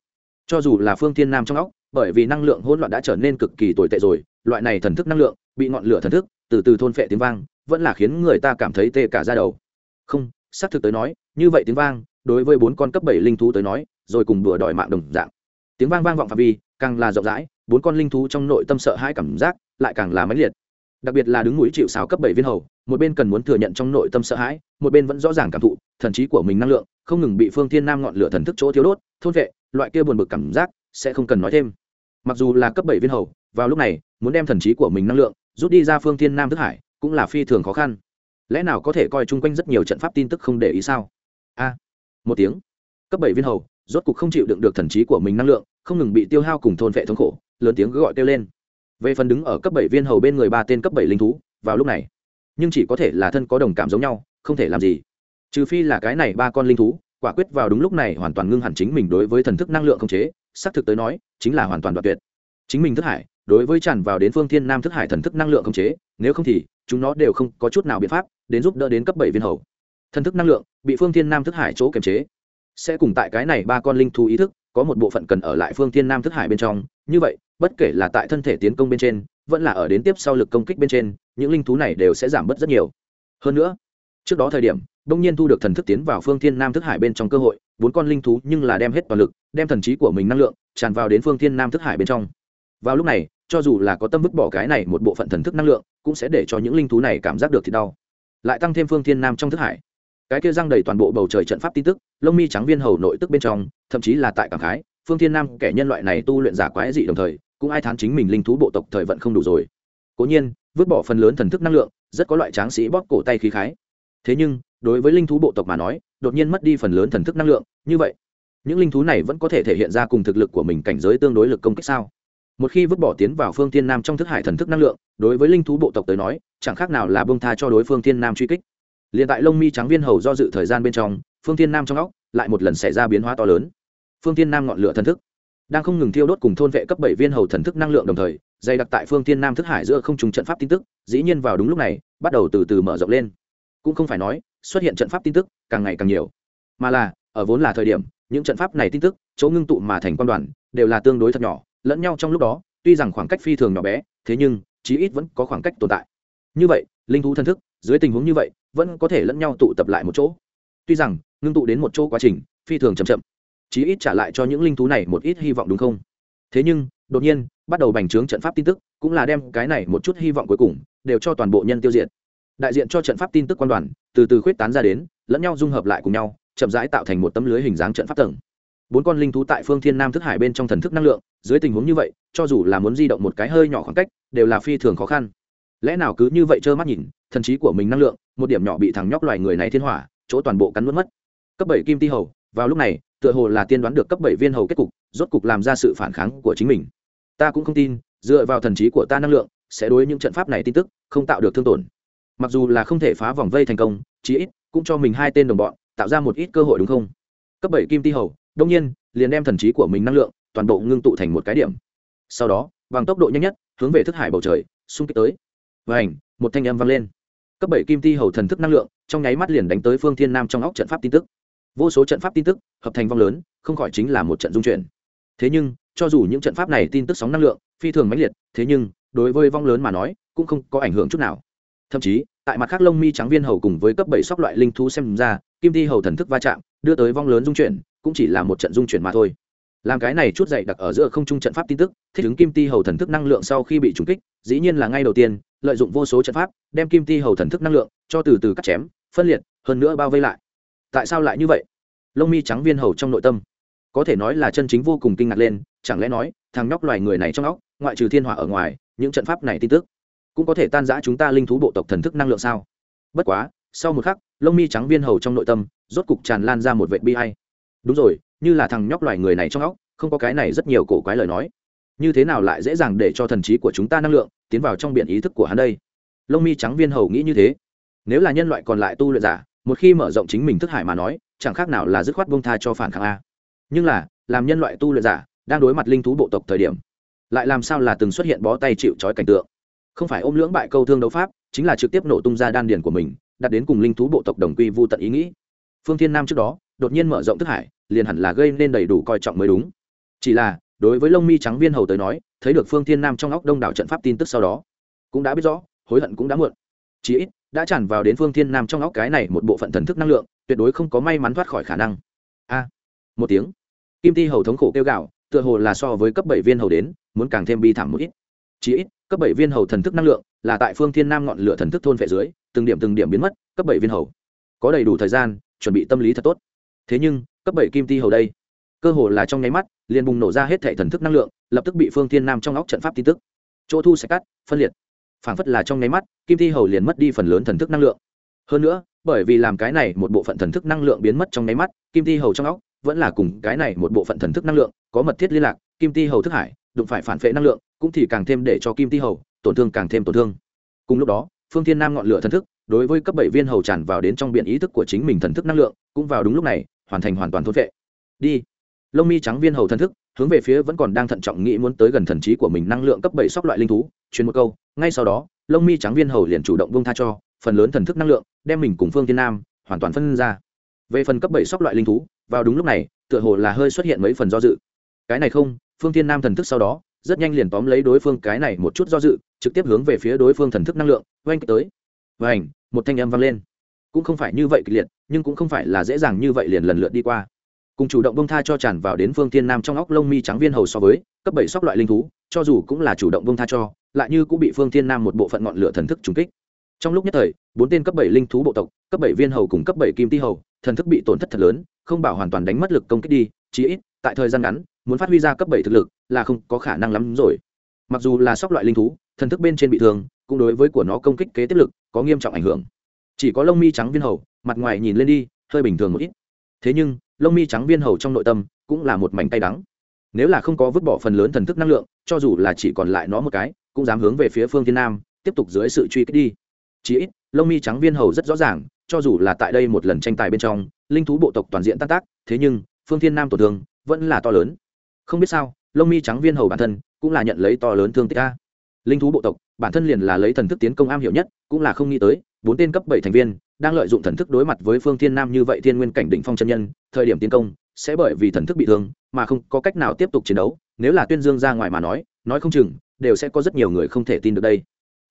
Cho dù là phương thiên nam trong óc, bởi vì năng lượng hỗn loạn đã trở nên cực kỳ tồi tệ rồi loại này thần thức năng lượng, bị ngọn lửa thần thức, từ từ thôn phệ tiếng vang, vẫn là khiến người ta cảm thấy tê cả ra đầu. Không, xác thực tới nói, như vậy tiếng vang, đối với bốn con cấp bảy linh thú tới nói, rồi cùng đùa đòi mạng đồng dạng. Tiếng vang vang vọng phạm vi, càng là rộng rãi, bốn con linh thú trong nội tâm sợ hãi cảm giác lại càng là mãnh liệt. Đặc biệt là đứng núi chịu xào cấp bảy viên hầu, một bên cần muốn thừa nhận trong nội tâm sợ hãi, một bên vẫn rõ ràng cảm thụ, thần trí của mình năng lượng, không ngừng bị phương thiên nam ngọn lửa thần thức chỗ thiếu đốt, thôn vệ loại kia buồn bực cảm giác, sẽ không cần nói thêm. Mặc dù là cấp bảy viên hầu vào lúc này, muốn đem thần trí của mình năng lượng rút đi ra phương thiên nam thức hải, cũng là phi thường khó khăn. Lẽ nào có thể coi chung quanh rất nhiều trận pháp tin tức không để ý sao? A, một tiếng. Cấp bảy viên hầu, rốt cục không chịu đựng được thần trí của mình năng lượng, không ngừng bị tiêu hao cùng thôn vệ thống khổ, lớn tiếng gọi kêu lên. Về phần đứng ở cấp bảy viên hầu bên người ba tên cấp bảy linh thú, vào lúc này, nhưng chỉ có thể là thân có đồng cảm giống nhau, không thể làm gì. Trừ phi là cái này ba con linh thú, quả quyết vào đúng lúc này hoàn toàn ngưng hẳn chính mình đối với thần thức năng lượng không chế, xác thực tới nói, chính là hoàn toàn đoạn tuyệt. Chính mình thức hải đối với tràn vào đến phương thiên nam thức hải thần thức năng lượng không chế, nếu không thì, chúng nó đều không có chút nào biện pháp đến giúp đỡ đến cấp bảy viên hầu. Thần thức năng lượng bị phương thiên nam thức hải chỗ kiềm chế. Sẽ cùng tại cái này ba con linh thú ý thức, có một bộ phận cần ở lại phương thiên nam thức hải bên trong. Như vậy, bất kể là tại thân thể tiến công bên trên, vẫn là ở đến tiếp sau lực công kích bên trên, những linh thú này đều sẽ giảm bớt rất nhiều. Hơn nữa, trước đó thời điểm, đông nhiên thu được thần thức tiến vào phương thiên nam thức hải bên trong cơ hội, bốn con linh thú nhưng là đem hết toàn lực, đem thần trí của mình năng lượng tràn vào đến phương thiên nam thức hải bên trong. Vào lúc này cho dù là có tâm vứt bỏ cái này một bộ phận thần thức năng lượng, cũng sẽ để cho những linh thú này cảm giác được thì đau. Lại tăng thêm phương thiên nam trong thức hải. Cái kia răng đầy toàn bộ bầu trời trận pháp tin tức, lông mi trắng viên hầu nội tức bên trong, thậm chí là tại cảm khái, phương thiên nam kẻ nhân loại này tu luyện giả quái dị đồng thời, cũng ai thán chính mình linh thú bộ tộc thời vận không đủ rồi. Cố nhiên, vứt bỏ phần lớn thần thức năng lượng, rất có loại tráng sĩ bóp cổ tay khí khái. Thế nhưng, đối với linh thú bộ tộc mà nói, đột nhiên mất đi phần lớn thần thức năng lượng, như vậy, những linh thú này vẫn có thể thể hiện ra cùng thực lực của mình cảnh giới tương đối lực công kích sao? Một khi vứt bỏ tiến vào phương thiên nam trong thức hải thần thức năng lượng, đối với linh thú bộ tộc tới nói, chẳng khác nào là bông tha cho đối phương thiên nam truy kích. Liền tại lông mi trắng viên hầu do dự thời gian bên trong, phương thiên nam trong óc lại một lần xảy ra biến hóa to lớn. Phương thiên nam ngọn lửa thần thức đang không ngừng thiêu đốt cùng thôn vệ cấp bảy viên hầu thần thức năng lượng đồng thời, dày đặc tại phương thiên nam thức hải giữa không trùng trận pháp tin tức, dĩ nhiên vào đúng lúc này, bắt đầu từ từ mở rộng lên. Cũng không phải nói, xuất hiện trận pháp tin tức càng ngày càng nhiều, mà là, ở vốn là thời điểm, những trận pháp này tin tức, chỗ ngưng tụ mà thành quan đoàn, đều là tương đối thật nhỏ lẫn nhau trong lúc đó, tuy rằng khoảng cách phi thường nhỏ bé, thế nhưng, chí ít vẫn có khoảng cách tồn tại. Như vậy, linh thú thân thức, dưới tình huống như vậy, vẫn có thể lẫn nhau tụ tập lại một chỗ. Tuy rằng, ngưng tụ đến một chỗ quá trình, phi thường chậm chậm, chí ít trả lại cho những linh thú này một ít hy vọng đúng không? Thế nhưng, đột nhiên, bắt đầu bành trướng trận pháp tin tức, cũng là đem cái này một chút hy vọng cuối cùng, đều cho toàn bộ nhân tiêu diệt. Đại diện cho trận pháp tin tức quan đoàn, từ từ khuyết tán ra đến, lẫn nhau dung hợp lại cùng nhau, chậm rãi tạo thành một tấm lưới hình dáng trận pháp tầng. Bốn con linh thú tại phương thiên nam thức hải bên trong thần thức năng lượng dưới tình huống như vậy, cho dù là muốn di động một cái hơi nhỏ khoảng cách, đều là phi thường khó khăn. Lẽ nào cứ như vậy trơ mắt nhìn, thần trí của mình năng lượng, một điểm nhỏ bị thằng nhóc loài người này thiên hỏa, chỗ toàn bộ cắn mất mất. Cấp bảy kim ti hầu, vào lúc này, tựa hồ là tiên đoán được cấp bảy viên hầu kết cục, rốt cục làm ra sự phản kháng của chính mình. Ta cũng không tin, dựa vào thần trí của ta năng lượng, sẽ đối những trận pháp này tin tức, không tạo được thương tổn. Mặc dù là không thể phá vòng vây thành công, chí ít cũng cho mình hai tên đồng bọn, tạo ra một ít cơ hội đúng không? Cấp bảy kim ti hầu đông nhiên, liền đem thần trí của mình năng lượng toàn bộ ngưng tụ thành một cái điểm. Sau đó bằng tốc độ nhanh nhất, hướng về thức hải bầu trời, xung kích tới. Và ảnh một thanh âm vang lên. Cấp bảy kim ti hầu thần thức năng lượng, trong nháy mắt liền đánh tới phương thiên nam trong óc trận pháp tin tức. Vô số trận pháp tin tức, hợp thành vong lớn, không khỏi chính là một trận dung chuyển. Thế nhưng, cho dù những trận pháp này tin tức sóng năng lượng, phi thường mãnh liệt, thế nhưng, đối với vong lớn mà nói, cũng không có ảnh hưởng chút nào. Thậm chí, tại mặt khác lông mi trắng viên hầu cùng với cấp bảy sóc loại linh thú xem ra, kim ti hầu thần thức va chạm, đưa tới vong lớn dung chuyển, cũng chỉ là một trận dung chuyển mà thôi làm cái này chút dày đặc ở giữa không trung trận pháp tin tức thích ứng kim ti hầu thần thức năng lượng sau khi bị trúng kích, dĩ nhiên là ngay đầu tiên, lợi dụng vô số trận pháp, đem kim ti hầu thần thức năng lượng cho từ từ cắt chém, phân liệt, hơn nữa bao vây lại. Tại sao lại như vậy? Lông mi trắng viên hầu trong nội tâm. Có thể nói là chân chính vô cùng kinh ngạc lên, chẳng lẽ nói, thằng nhóc loài người này trong óc, ngoại trừ thiên hỏa ở ngoài, những trận pháp này tin tức cũng có thể tan giã chúng ta linh thú bộ tộc thần thức năng lượng sao? Bất quá, sau một khắc, lông mi trắng viên hầu trong nội tâm rốt cục tràn lan ra một vệ bi hay đúng rồi như là thằng nhóc loài người này trong óc, không có cái này rất nhiều cổ quái lời nói. Như thế nào lại dễ dàng để cho thần trí của chúng ta năng lượng tiến vào trong biển ý thức của hắn đây? Lông mi trắng viên hầu nghĩ như thế. Nếu là nhân loại còn lại tu luyện giả, một khi mở rộng chính mình thức hải mà nói, chẳng khác nào là dứt khoát bông tha cho phản kháng a. Nhưng là, làm nhân loại tu luyện giả, đang đối mặt linh thú bộ tộc thời điểm, lại làm sao là từng xuất hiện bó tay chịu trói cảnh tượng? Không phải ôm lưỡng bại câu thương đấu pháp, chính là trực tiếp nổ tung ra đan điền của mình, đặt đến cùng linh thú bộ tộc đồng quy vô tận ý nghĩ. Phương thiên nam trước đó, đột nhiên mở rộng thức hải liền hẳn là gây nên đầy đủ coi trọng mới đúng. Chỉ là, đối với lông mi trắng viên hầu tới nói, thấy được phương thiên nam trong óc đông đảo trận pháp tin tức sau đó, cũng đã biết rõ, hối hận cũng đã muộn. Chí ít, đã tràn vào đến phương thiên nam trong óc cái này một bộ phận thần thức năng lượng, tuyệt đối không có may mắn thoát khỏi khả năng. A, một tiếng. Kim ti hầu thống khổ kêu gạo tựa hồ là so với cấp bảy viên hầu đến, muốn càng thêm bi thảm một ít. Chí ít, cấp bảy viên hầu thần thức năng lượng là tại phương thiên nam ngọn lửa thần thức thôn vệ dưới, từng điểm từng điểm biến mất, cấp bảy viên hầu. Có đầy đủ thời gian, chuẩn bị tâm lý thật tốt. Thế nhưng cấp bảy kim ti hầu đây. Cơ hồ là trong nháy mắt, liền bùng nổ ra hết thể thần thức năng lượng, lập tức bị phương thiên nam trong óc trận pháp tin tức. Chỗ thu sẽ cắt, phân liệt. Phảng phất là trong nháy mắt, kim ti hầu liền mất đi phần lớn thần thức năng lượng. Hơn nữa, bởi vì làm cái này một bộ phận thần thức năng lượng biến mất trong nháy mắt, kim ti hầu trong óc vẫn là cùng cái này một bộ phận thần thức năng lượng có mật thiết liên lạc, kim ti hầu thức hải, đụng phải phản phệ năng lượng, cũng thì càng thêm để cho kim ti hầu tổn thương càng thêm tổn thương. Cùng lúc đó, phương thiên nam ngọn lửa thần thức đối với cấp bảy viên hầu tràn vào đến trong biển ý thức của chính mình thần thức năng lượng, cũng vào đúng lúc này hoàn thành hoàn toàn thôn vệ. Đi. Lông mi trắng viên hầu thần thức, hướng về phía vẫn còn đang thận trọng nghĩ muốn tới gần thần trí của mình năng lượng cấp bảy sóc loại linh thú, truyền một câu, ngay sau đó, lông mi trắng viên hầu liền chủ động bông tha cho, phần lớn thần thức năng lượng đem mình cùng phương thiên nam hoàn toàn phân ra. Về phần cấp bảy sóc loại linh thú, vào đúng lúc này, tựa hồ là hơi xuất hiện mấy phần do dự. Cái này không, phương thiên nam thần thức sau đó, rất nhanh liền tóm lấy đối phương cái này một chút do dự, trực tiếp hướng về phía đối phương thần thức năng lượng, oanh tới. Vảnh một thanh âm vang lên cũng không phải như vậy kịch liệt, nhưng cũng không phải là dễ dàng như vậy liền lần lượt đi qua. Cùng chủ động bông tha cho tràn vào đến phương thiên nam trong óc lông mi trắng viên hầu so với, cấp bảy sóc loại linh thú, cho dù cũng là chủ động bông tha cho, lại như cũng bị phương thiên nam một bộ phận ngọn lửa thần thức trùng kích. Trong lúc nhất thời, bốn tên cấp bảy linh thú bộ tộc, cấp bảy viên hầu cùng cấp bảy kim ti hầu, thần thức bị tổn thất thật lớn, không bảo hoàn toàn đánh mất lực công kích đi, chí ít, tại thời gian ngắn, muốn phát huy ra cấp bảy thực lực là không có khả năng lắm rồi. Mặc dù là sóc loại linh thú, thần thức bên trên bị thương, cũng đối với của nó công kích kế tiếp lực có nghiêm trọng ảnh hưởng chỉ có lông mi trắng viên hầu, mặt ngoài nhìn lên đi, hơi bình thường một ít. Thế nhưng, lông mi trắng viên hầu trong nội tâm cũng là một mảnh tay đắng. Nếu là không có vứt bỏ phần lớn thần thức năng lượng, cho dù là chỉ còn lại nó một cái, cũng dám hướng về phía phương thiên nam, tiếp tục dưới sự truy kích đi. Chỉ ít, lông mi trắng viên hầu rất rõ ràng, cho dù là tại đây một lần tranh tài bên trong, linh thú bộ tộc toàn diện tan tác, thế nhưng, phương thiên nam tổn thương vẫn là to lớn. Không biết sao, lông mi trắng viên hầu bản thân cũng là nhận lấy to lớn thương tích a. Linh thú bộ tộc bản thân liền là lấy thần thức tiến công am hiểu nhất, cũng là không nghĩ tới bốn tên cấp bảy thành viên đang lợi dụng thần thức đối mặt với phương thiên nam như vậy thiên nguyên cảnh đỉnh phong chân nhân, thời điểm tiến công sẽ bởi vì thần thức bị thương mà không có cách nào tiếp tục chiến đấu. Nếu là tuyên dương ra ngoài mà nói nói không chừng đều sẽ có rất nhiều người không thể tin được đây.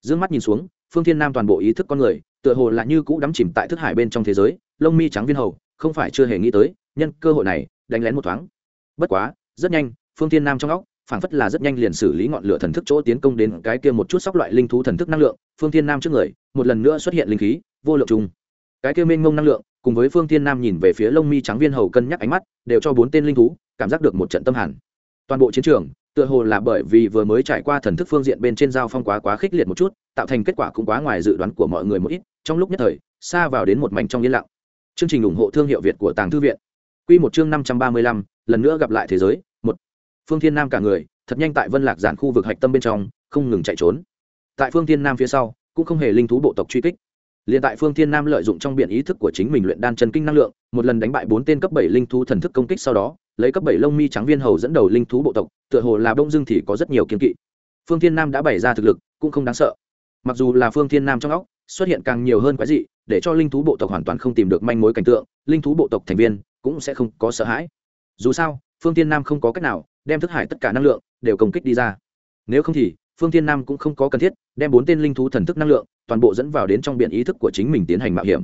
D mắt nhìn xuống, phương thiên nam toàn bộ ý thức con người, tựa hồ là như cũ đắm chìm tại thức hải bên trong thế giới, lông mi trắng viên hầu, không phải chưa hề nghĩ tới, nhân cơ hội này đánh lén một thoáng. Bất quá, rất nhanh, phương thiên nam trong óc phảng phất là rất nhanh liền xử lý ngọn lửa thần thức chỗ tiến công đến cái kia một chút sóc loại linh thú thần thức năng lượng, phương thiên nam trước người, một lần nữa xuất hiện linh khí, vô lượng chung cái kia mênh mông năng lượng, cùng với phương thiên nam nhìn về phía lông mi trắng viên hầu cân nhắc ánh mắt, đều cho bốn tên linh thú cảm giác được một trận tâm hẳn toàn bộ chiến trường, tựa hồ là bởi vì vừa mới trải qua thần thức phương diện bên trên giao phong quá quá khích liệt một chút, tạo thành kết quả cũng quá ngoài dự đoán của mọi người một ít, trong lúc nhất thời, xa vào đến một mảnh trong yên lặng. Chương trình ủng hộ thương hiệu việt của tàng thư viện. Quy một chương năm trăm ba mươi lăm, lần nữa gặp lại thế giới phương thiên nam cả người, thật nhanh tại vân lạc giản khu vực hạch tâm bên trong, không ngừng chạy trốn. Tại phương thiên nam phía sau, cũng không hề linh thú bộ tộc truy kích. Liền tại phương thiên nam lợi dụng trong biện ý thức của chính mình luyện đan chân kinh năng lượng, một lần đánh bại bốn tên cấp bảy linh thú thần thức công kích sau đó, lấy cấp bảy lông mi trắng viên hầu dẫn đầu linh thú bộ tộc, tựa hồ là bông dưng thì có rất nhiều kiếm kỵ. Phương thiên nam đã bày ra thực lực, cũng không đáng sợ. Mặc dù là phương thiên nam trong óc, xuất hiện càng nhiều hơn quái dị, để cho linh thú bộ tộc hoàn toàn không tìm được manh mối cảnh tượng, linh thú bộ tộc thành viên cũng sẽ không có sợ hãi. Dù sao, phương thiên nam không có cách nào đem thức hải tất cả năng lượng đều công kích đi ra. Nếu không thì, phương thiên nam cũng không có cần thiết đem bốn tên linh thú thần thức năng lượng toàn bộ dẫn vào đến trong biển ý thức của chính mình tiến hành mạo hiểm.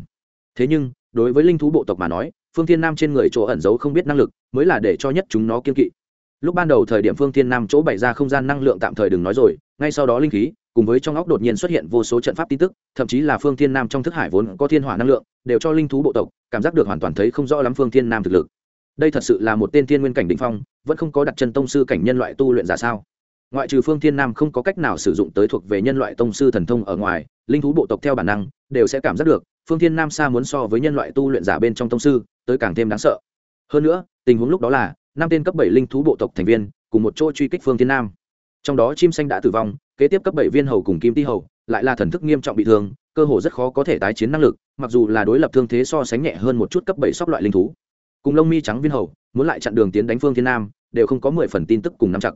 Thế nhưng, đối với linh thú bộ tộc mà nói, phương thiên nam trên người chỗ ẩn giấu không biết năng lực mới là để cho nhất chúng nó kiên kỵ. Lúc ban đầu thời điểm phương thiên nam chỗ bày ra không gian năng lượng tạm thời đừng nói rồi, ngay sau đó linh khí cùng với trong óc đột nhiên xuất hiện vô số trận pháp tin tức, thậm chí là phương thiên nam trong thức hải vốn có thiên hỏa năng lượng, đều cho linh thú bộ tộc cảm giác được hoàn toàn thấy không rõ lắm phương thiên nam thực lực đây thật sự là một tên thiên nguyên cảnh định phong, vẫn không có đặt chân tông sư cảnh nhân loại tu luyện giả sao? Ngoại trừ phương thiên nam không có cách nào sử dụng tới thuộc về nhân loại tông sư thần thông ở ngoài, linh thú bộ tộc theo bản năng, đều sẽ cảm giác được, phương thiên nam xa muốn so với nhân loại tu luyện giả bên trong tông sư, tới càng thêm đáng sợ. Hơn nữa, tình huống lúc đó là, năm tên cấp bảy linh thú bộ tộc thành viên, cùng một chỗ truy kích phương thiên nam. Trong đó chim xanh đã tử vong, kế tiếp cấp bảy viên hầu cùng kim ti hầu, lại là thần thức nghiêm trọng bị thương, cơ hồ rất khó có thể tái chiến năng lực, mặc dù là đối lập thương thế so sánh nhẹ hơn một chút cấp bảy sóc loại linh thú cùng lông mi trắng viên hầu, muốn lại chặn đường tiến đánh phương thiên nam, đều không có mười phần tin tức cùng nắm chặt.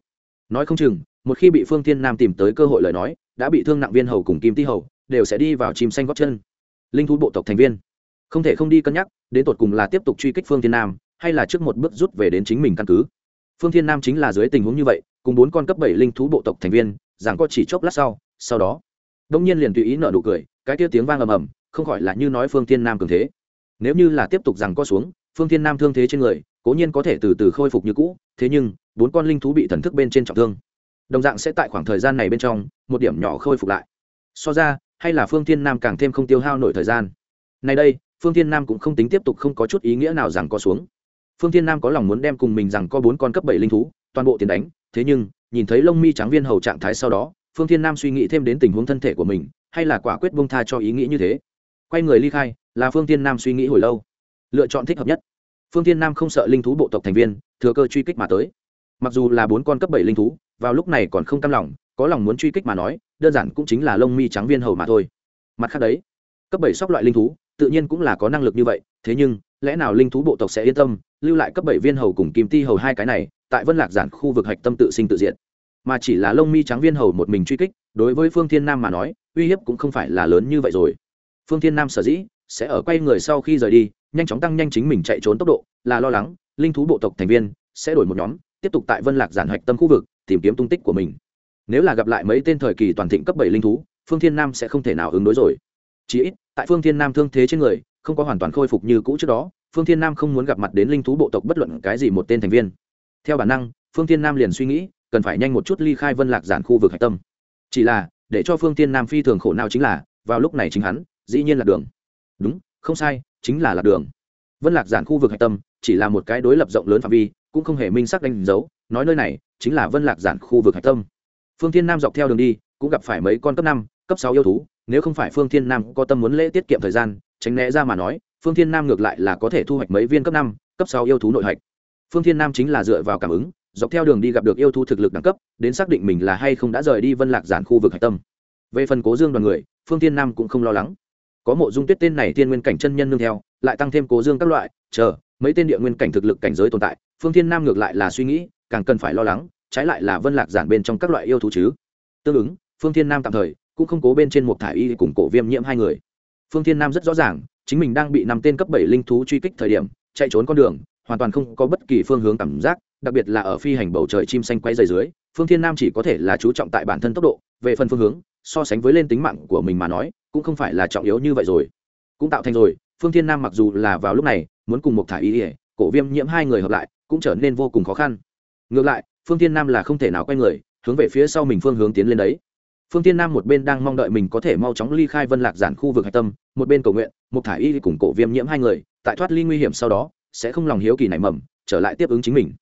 Nói không chừng, một khi bị phương thiên nam tìm tới cơ hội lời nói, đã bị thương nặng viên hầu cùng kim ti hầu, đều sẽ đi vào chim xanh gót chân. Linh thú bộ tộc thành viên. Không thể không đi cân nhắc, đến tột cùng là tiếp tục truy kích phương thiên nam, hay là trước một bước rút về đến chính mình căn cứ. Phương thiên nam chính là dưới tình huống như vậy, cùng bốn con cấp bảy linh thú bộ tộc thành viên rằng có chỉ chốc lát sau sau đó đông nhiên liền tùy ý nở nụ cười, cái kia tiếng vang ầm ầm, không khỏi là như nói phương thiên nam cường thế. Nếu như là tiếp tục rằng co xuống phương thiên nam thương thế trên người, cố nhiên có thể từ từ khôi phục như cũ, thế nhưng, bốn con linh thú bị thần thức bên trên trọng thương. Đồng dạng sẽ tại khoảng thời gian này bên trong, một điểm nhỏ khôi phục lại. So ra, hay là phương thiên nam càng thêm không tiêu hao nổi thời gian. Này đây, phương thiên nam cũng không tính tiếp tục không có chút ý nghĩa nào rằng co xuống. Phương thiên nam có lòng muốn đem cùng mình rằng có bốn con cấp bảy linh thú, toàn bộ tiền đánh, thế nhưng, nhìn thấy lông mi trắng viên hầu trạng thái sau đó, phương thiên nam suy nghĩ thêm đến tình huống thân thể của mình, hay là quả quyết bông tha cho ý nghĩ như thế. Quay người ly khai, là phương thiên nam suy nghĩ hồi lâu lựa chọn thích hợp nhất. Phương thiên nam không sợ linh thú bộ tộc thành viên, thừa cơ truy kích mà tới. Mặc dù là bốn con cấp bảy linh thú, vào lúc này còn không cam lòng, có lòng muốn truy kích mà nói, đơn giản cũng chính là lông mi trắng viên hầu mà thôi. Mặt khác đấy, cấp bảy sóc loại linh thú, tự nhiên cũng là có năng lực như vậy, thế nhưng, lẽ nào linh thú bộ tộc sẽ yên tâm, lưu lại cấp bảy viên hầu cùng kim ti hầu hai cái này, tại vân lạc giản khu vực hạch tâm tự sinh tự diện mà chỉ là lông mi trắng viên hầu một mình truy kích, đối với phương thiên nam mà nói, uy hiếp cũng không phải là lớn như vậy rồi. Phương thiên nam sở dĩ sẽ ở quay người sau khi rời đi nhanh chóng tăng nhanh chính mình chạy trốn tốc độ, là lo lắng, linh thú bộ tộc thành viên sẽ đổi một nhóm, tiếp tục tại vân lạc giản hạch tâm khu vực, tìm kiếm tung tích của mình. Nếu là gặp lại mấy tên thời kỳ toàn thịnh cấp bảy linh thú, phương thiên nam sẽ không thể nào ứng đối rồi. Chỉ ít, tại phương thiên nam thương thế trên người, không có hoàn toàn khôi phục như cũ trước đó, phương thiên nam không muốn gặp mặt đến linh thú bộ tộc bất luận cái gì một tên thành viên. Theo bản năng, phương thiên nam liền suy nghĩ, cần phải nhanh một chút ly khai vân lạc giản khu vực hạch tâm. Chỉ là, để cho phương thiên nam phi thường khổ nào chính là, vào lúc này chính hắn, dĩ nhiên là đường. Đúng không sai, chính là lạc đường. Vân lạc giản khu vực hạch tâm, chỉ là một cái đối lập rộng lớn phạm vi, cũng không hề minh sắc đánh dấu, nói nơi này chính là vân lạc giản khu vực hạch tâm. Phương thiên nam dọc theo đường đi, cũng gặp phải mấy con cấp năm, cấp sáu yêu thú, nếu không phải phương thiên nam có tâm muốn lễ tiết kiệm thời gian, tránh né ra mà nói, phương thiên nam ngược lại là có thể thu hoạch mấy viên cấp năm, cấp sáu yêu thú nội hạch. Phương thiên nam chính là dựa vào cảm ứng, dọc theo đường đi gặp được yêu thú thực lực đẳng cấp, đến xác định mình là hay không đã rời đi vân lạc giản khu vực hạch tâm. Về phần cố dương đoàn người, phương thiên nam cũng không lo lắng có mộ dung tuyết tên này thiên nguyên cảnh chân nhân nương theo, lại tăng thêm cố dương các loại, chờ, mấy tên địa nguyên cảnh thực lực cảnh giới tồn tại, phương thiên nam ngược lại là suy nghĩ, càng cần phải lo lắng, trái lại là vân lạc giản bên trong các loại yêu thú chứ. Tương ứng, phương thiên nam tạm thời, cũng không cố bên trên một thải y cùng cổ viêm nhiễm hai người. Phương thiên nam rất rõ ràng, chính mình đang bị năm tên cấp bảy linh thú truy kích thời điểm, chạy trốn con đường, hoàn toàn không có bất kỳ phương hướng cảm giác, đặc biệt là ở phi hành bầu trời chim xanh quay dày dưới, phương thiên nam chỉ có thể là chú trọng tại bản thân tốc độ, về phần phương hướng, so sánh với lên tính mạng của mình mà nói cũng không phải là trọng yếu như vậy rồi. Cũng tạo thành rồi, phương thiên nam mặc dù là vào lúc này, muốn cùng một thả ý ỉa cổ viêm nhiễm hai người hợp lại, cũng trở nên vô cùng khó khăn. Ngược lại, phương thiên nam là không thể nào quay người, hướng về phía sau mình phương hướng tiến lên đấy. Phương thiên nam một bên đang mong đợi mình có thể mau chóng ly khai vân lạc giản khu vực hạch tâm, một bên cầu nguyện một thả y cùng cổ viêm nhiễm hai người, tại thoát ly nguy hiểm sau đó, sẽ không lòng hiếu kỳ nảy mầm, trở lại tiếp ứng chính mình.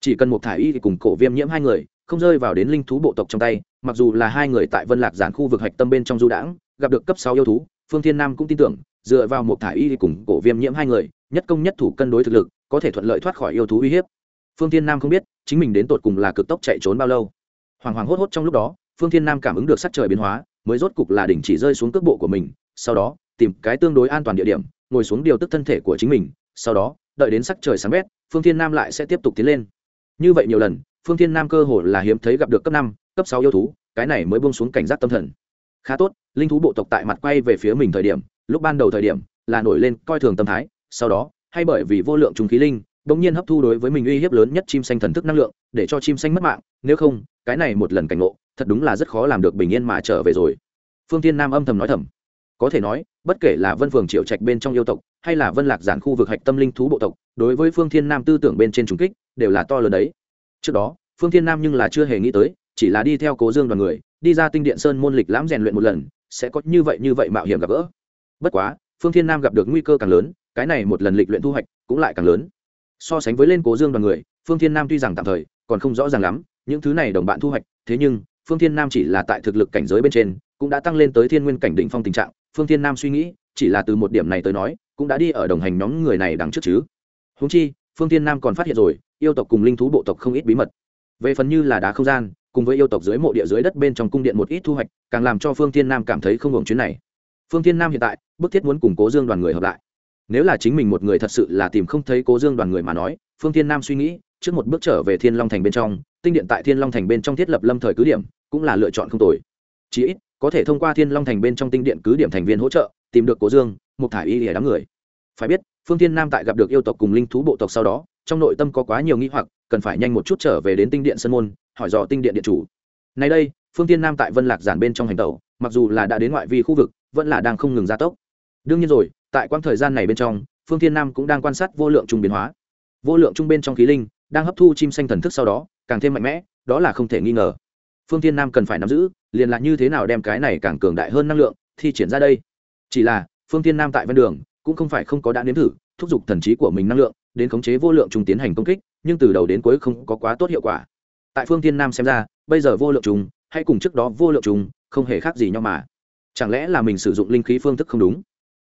Chỉ cần một thả y cùng cổ viêm nhiễm hai người, không rơi vào đến linh thú bộ tộc trong tay, mặc dù là hai người tại vân lạc giản khu vực hạch tâm bên trong du đãng gặp được cấp sáu yêu thú, phương thiên nam cũng tin tưởng, dựa vào một thả y cùng cổ viêm nhiễm hai người, nhất công nhất thủ cân đối thực lực, có thể thuận lợi thoát khỏi yêu thú uy hiếp. Phương thiên nam không biết, chính mình đến tột cùng là cực tốc chạy trốn bao lâu. Hoàng hoàng hốt hốt trong lúc đó, phương thiên nam cảm ứng được sắc trời biến hóa, mới rốt cục là đỉnh chỉ rơi xuống cước bộ của mình, sau đó, tìm cái tương đối an toàn địa điểm, ngồi xuống điều tức thân thể của chính mình, sau đó, đợi đến sắc trời sáng bét, phương thiên nam lại sẽ tiếp tục tiến lên. Như vậy nhiều lần, phương thiên nam cơ hồ là hiếm thấy gặp được cấp năm, cấp sáu yêu thú, cái này mới buông xuống cảnh giác tâm thần khá tốt, linh thú bộ tộc tại mặt quay về phía mình thời điểm, lúc ban đầu thời điểm, là nổi lên coi thường tâm thái, sau đó, hay bởi vì vô lượng trùng khí linh bỗng nhiên hấp thu đối với mình uy hiếp lớn nhất chim xanh thần thức năng lượng, để cho chim xanh mất mạng, nếu không, cái này một lần cảnh ngộ, thật đúng là rất khó làm được bình yên mà trở về rồi. Phương tiên nam âm thầm nói thầm. Có thể nói, bất kể là vân phường triệu trạch bên trong yêu tộc, hay là vân lạc giản khu vực hạch tâm linh thú bộ tộc, đối với phương thiên nam tư tưởng bên trên trùng kích, đều là to lớn đấy. Trước đó, phương thiên nam nhưng là chưa hề nghĩ tới chỉ là đi theo cố dương đoàn người, đi ra tinh điện sơn môn lịch lãm rèn luyện một lần, sẽ có như vậy như vậy mạo hiểm gặp gỡ. Bất quá, phương thiên nam gặp được nguy cơ càng lớn, cái này một lần lịch luyện thu hoạch cũng lại càng lớn. So sánh với lên cố dương đoàn người, phương thiên nam tuy rằng tạm thời, còn không rõ ràng lắm, những thứ này đồng bạn thu hoạch, thế nhưng, phương thiên nam chỉ là tại thực lực cảnh giới bên trên, cũng đã tăng lên tới thiên nguyên cảnh đỉnh phong tình trạng. Phương thiên nam suy nghĩ, chỉ là từ một điểm này tới nói, cũng đã đi ở đồng hành nhóm người này đằng trước chứ. Húng chi, phương thiên nam còn phát hiện rồi, yêu tộc cùng linh thú bộ tộc không ít bí mật về phần như là đá không gian, cùng với yêu tộc dưới mộ địa dưới đất bên trong cung điện một ít thu hoạch, càng làm cho phương thiên nam cảm thấy không hưởng chuyến này. Phương thiên nam hiện tại, bức thiết muốn củng cố dương đoàn người hợp lại. Nếu là chính mình một người thật sự là tìm không thấy cố dương đoàn người mà nói, phương thiên nam suy nghĩ, trước một bước trở về thiên long thành bên trong, tinh điện tại thiên long thành bên trong thiết lập lâm thời cứ điểm, cũng là lựa chọn không tồi. Chí ít, có thể thông qua thiên long thành bên trong tinh điện cứ điểm thành viên hỗ trợ, tìm được cố dương một thải y lìa đám người. Phải biết, phương thiên nam tại gặp được yêu tộc cùng linh thú bộ tộc sau đó, trong nội tâm có quá nhiều nghi hoặc cần phải nhanh một chút trở về đến tinh điện sân môn, hỏi dò tinh điện điện chủ. Nay đây, phương thiên nam tại vân lạc giản bên trong hành tẩu, mặc dù là đã đến ngoại vi khu vực, vẫn là đang không ngừng gia tốc. Đương nhiên rồi, tại quãng thời gian này bên trong, phương thiên nam cũng đang quan sát vô lượng trung biến hóa. Vô lượng trung bên trong khí linh, đang hấp thu chim xanh thần thức sau đó, càng thêm mạnh mẽ, đó là không thể nghi ngờ. Phương thiên nam cần phải nắm giữ, liền là như thế nào đem cái này càng cường đại hơn năng lượng, thi triển ra đây. Chỉ là, phương thiên nam tại ven đường, cũng không phải không có đã nếm thử, thúc giục thần trí của mình năng lượng, đến khống chế vô lượng trung tiến hành công kích nhưng từ đầu đến cuối không có quá tốt hiệu quả. Tại phương thiên nam xem ra, bây giờ vô lượng trùng, hay cùng trước đó vô lượng trùng, không hề khác gì nhau mà. Chẳng lẽ là mình sử dụng linh khí phương thức không đúng?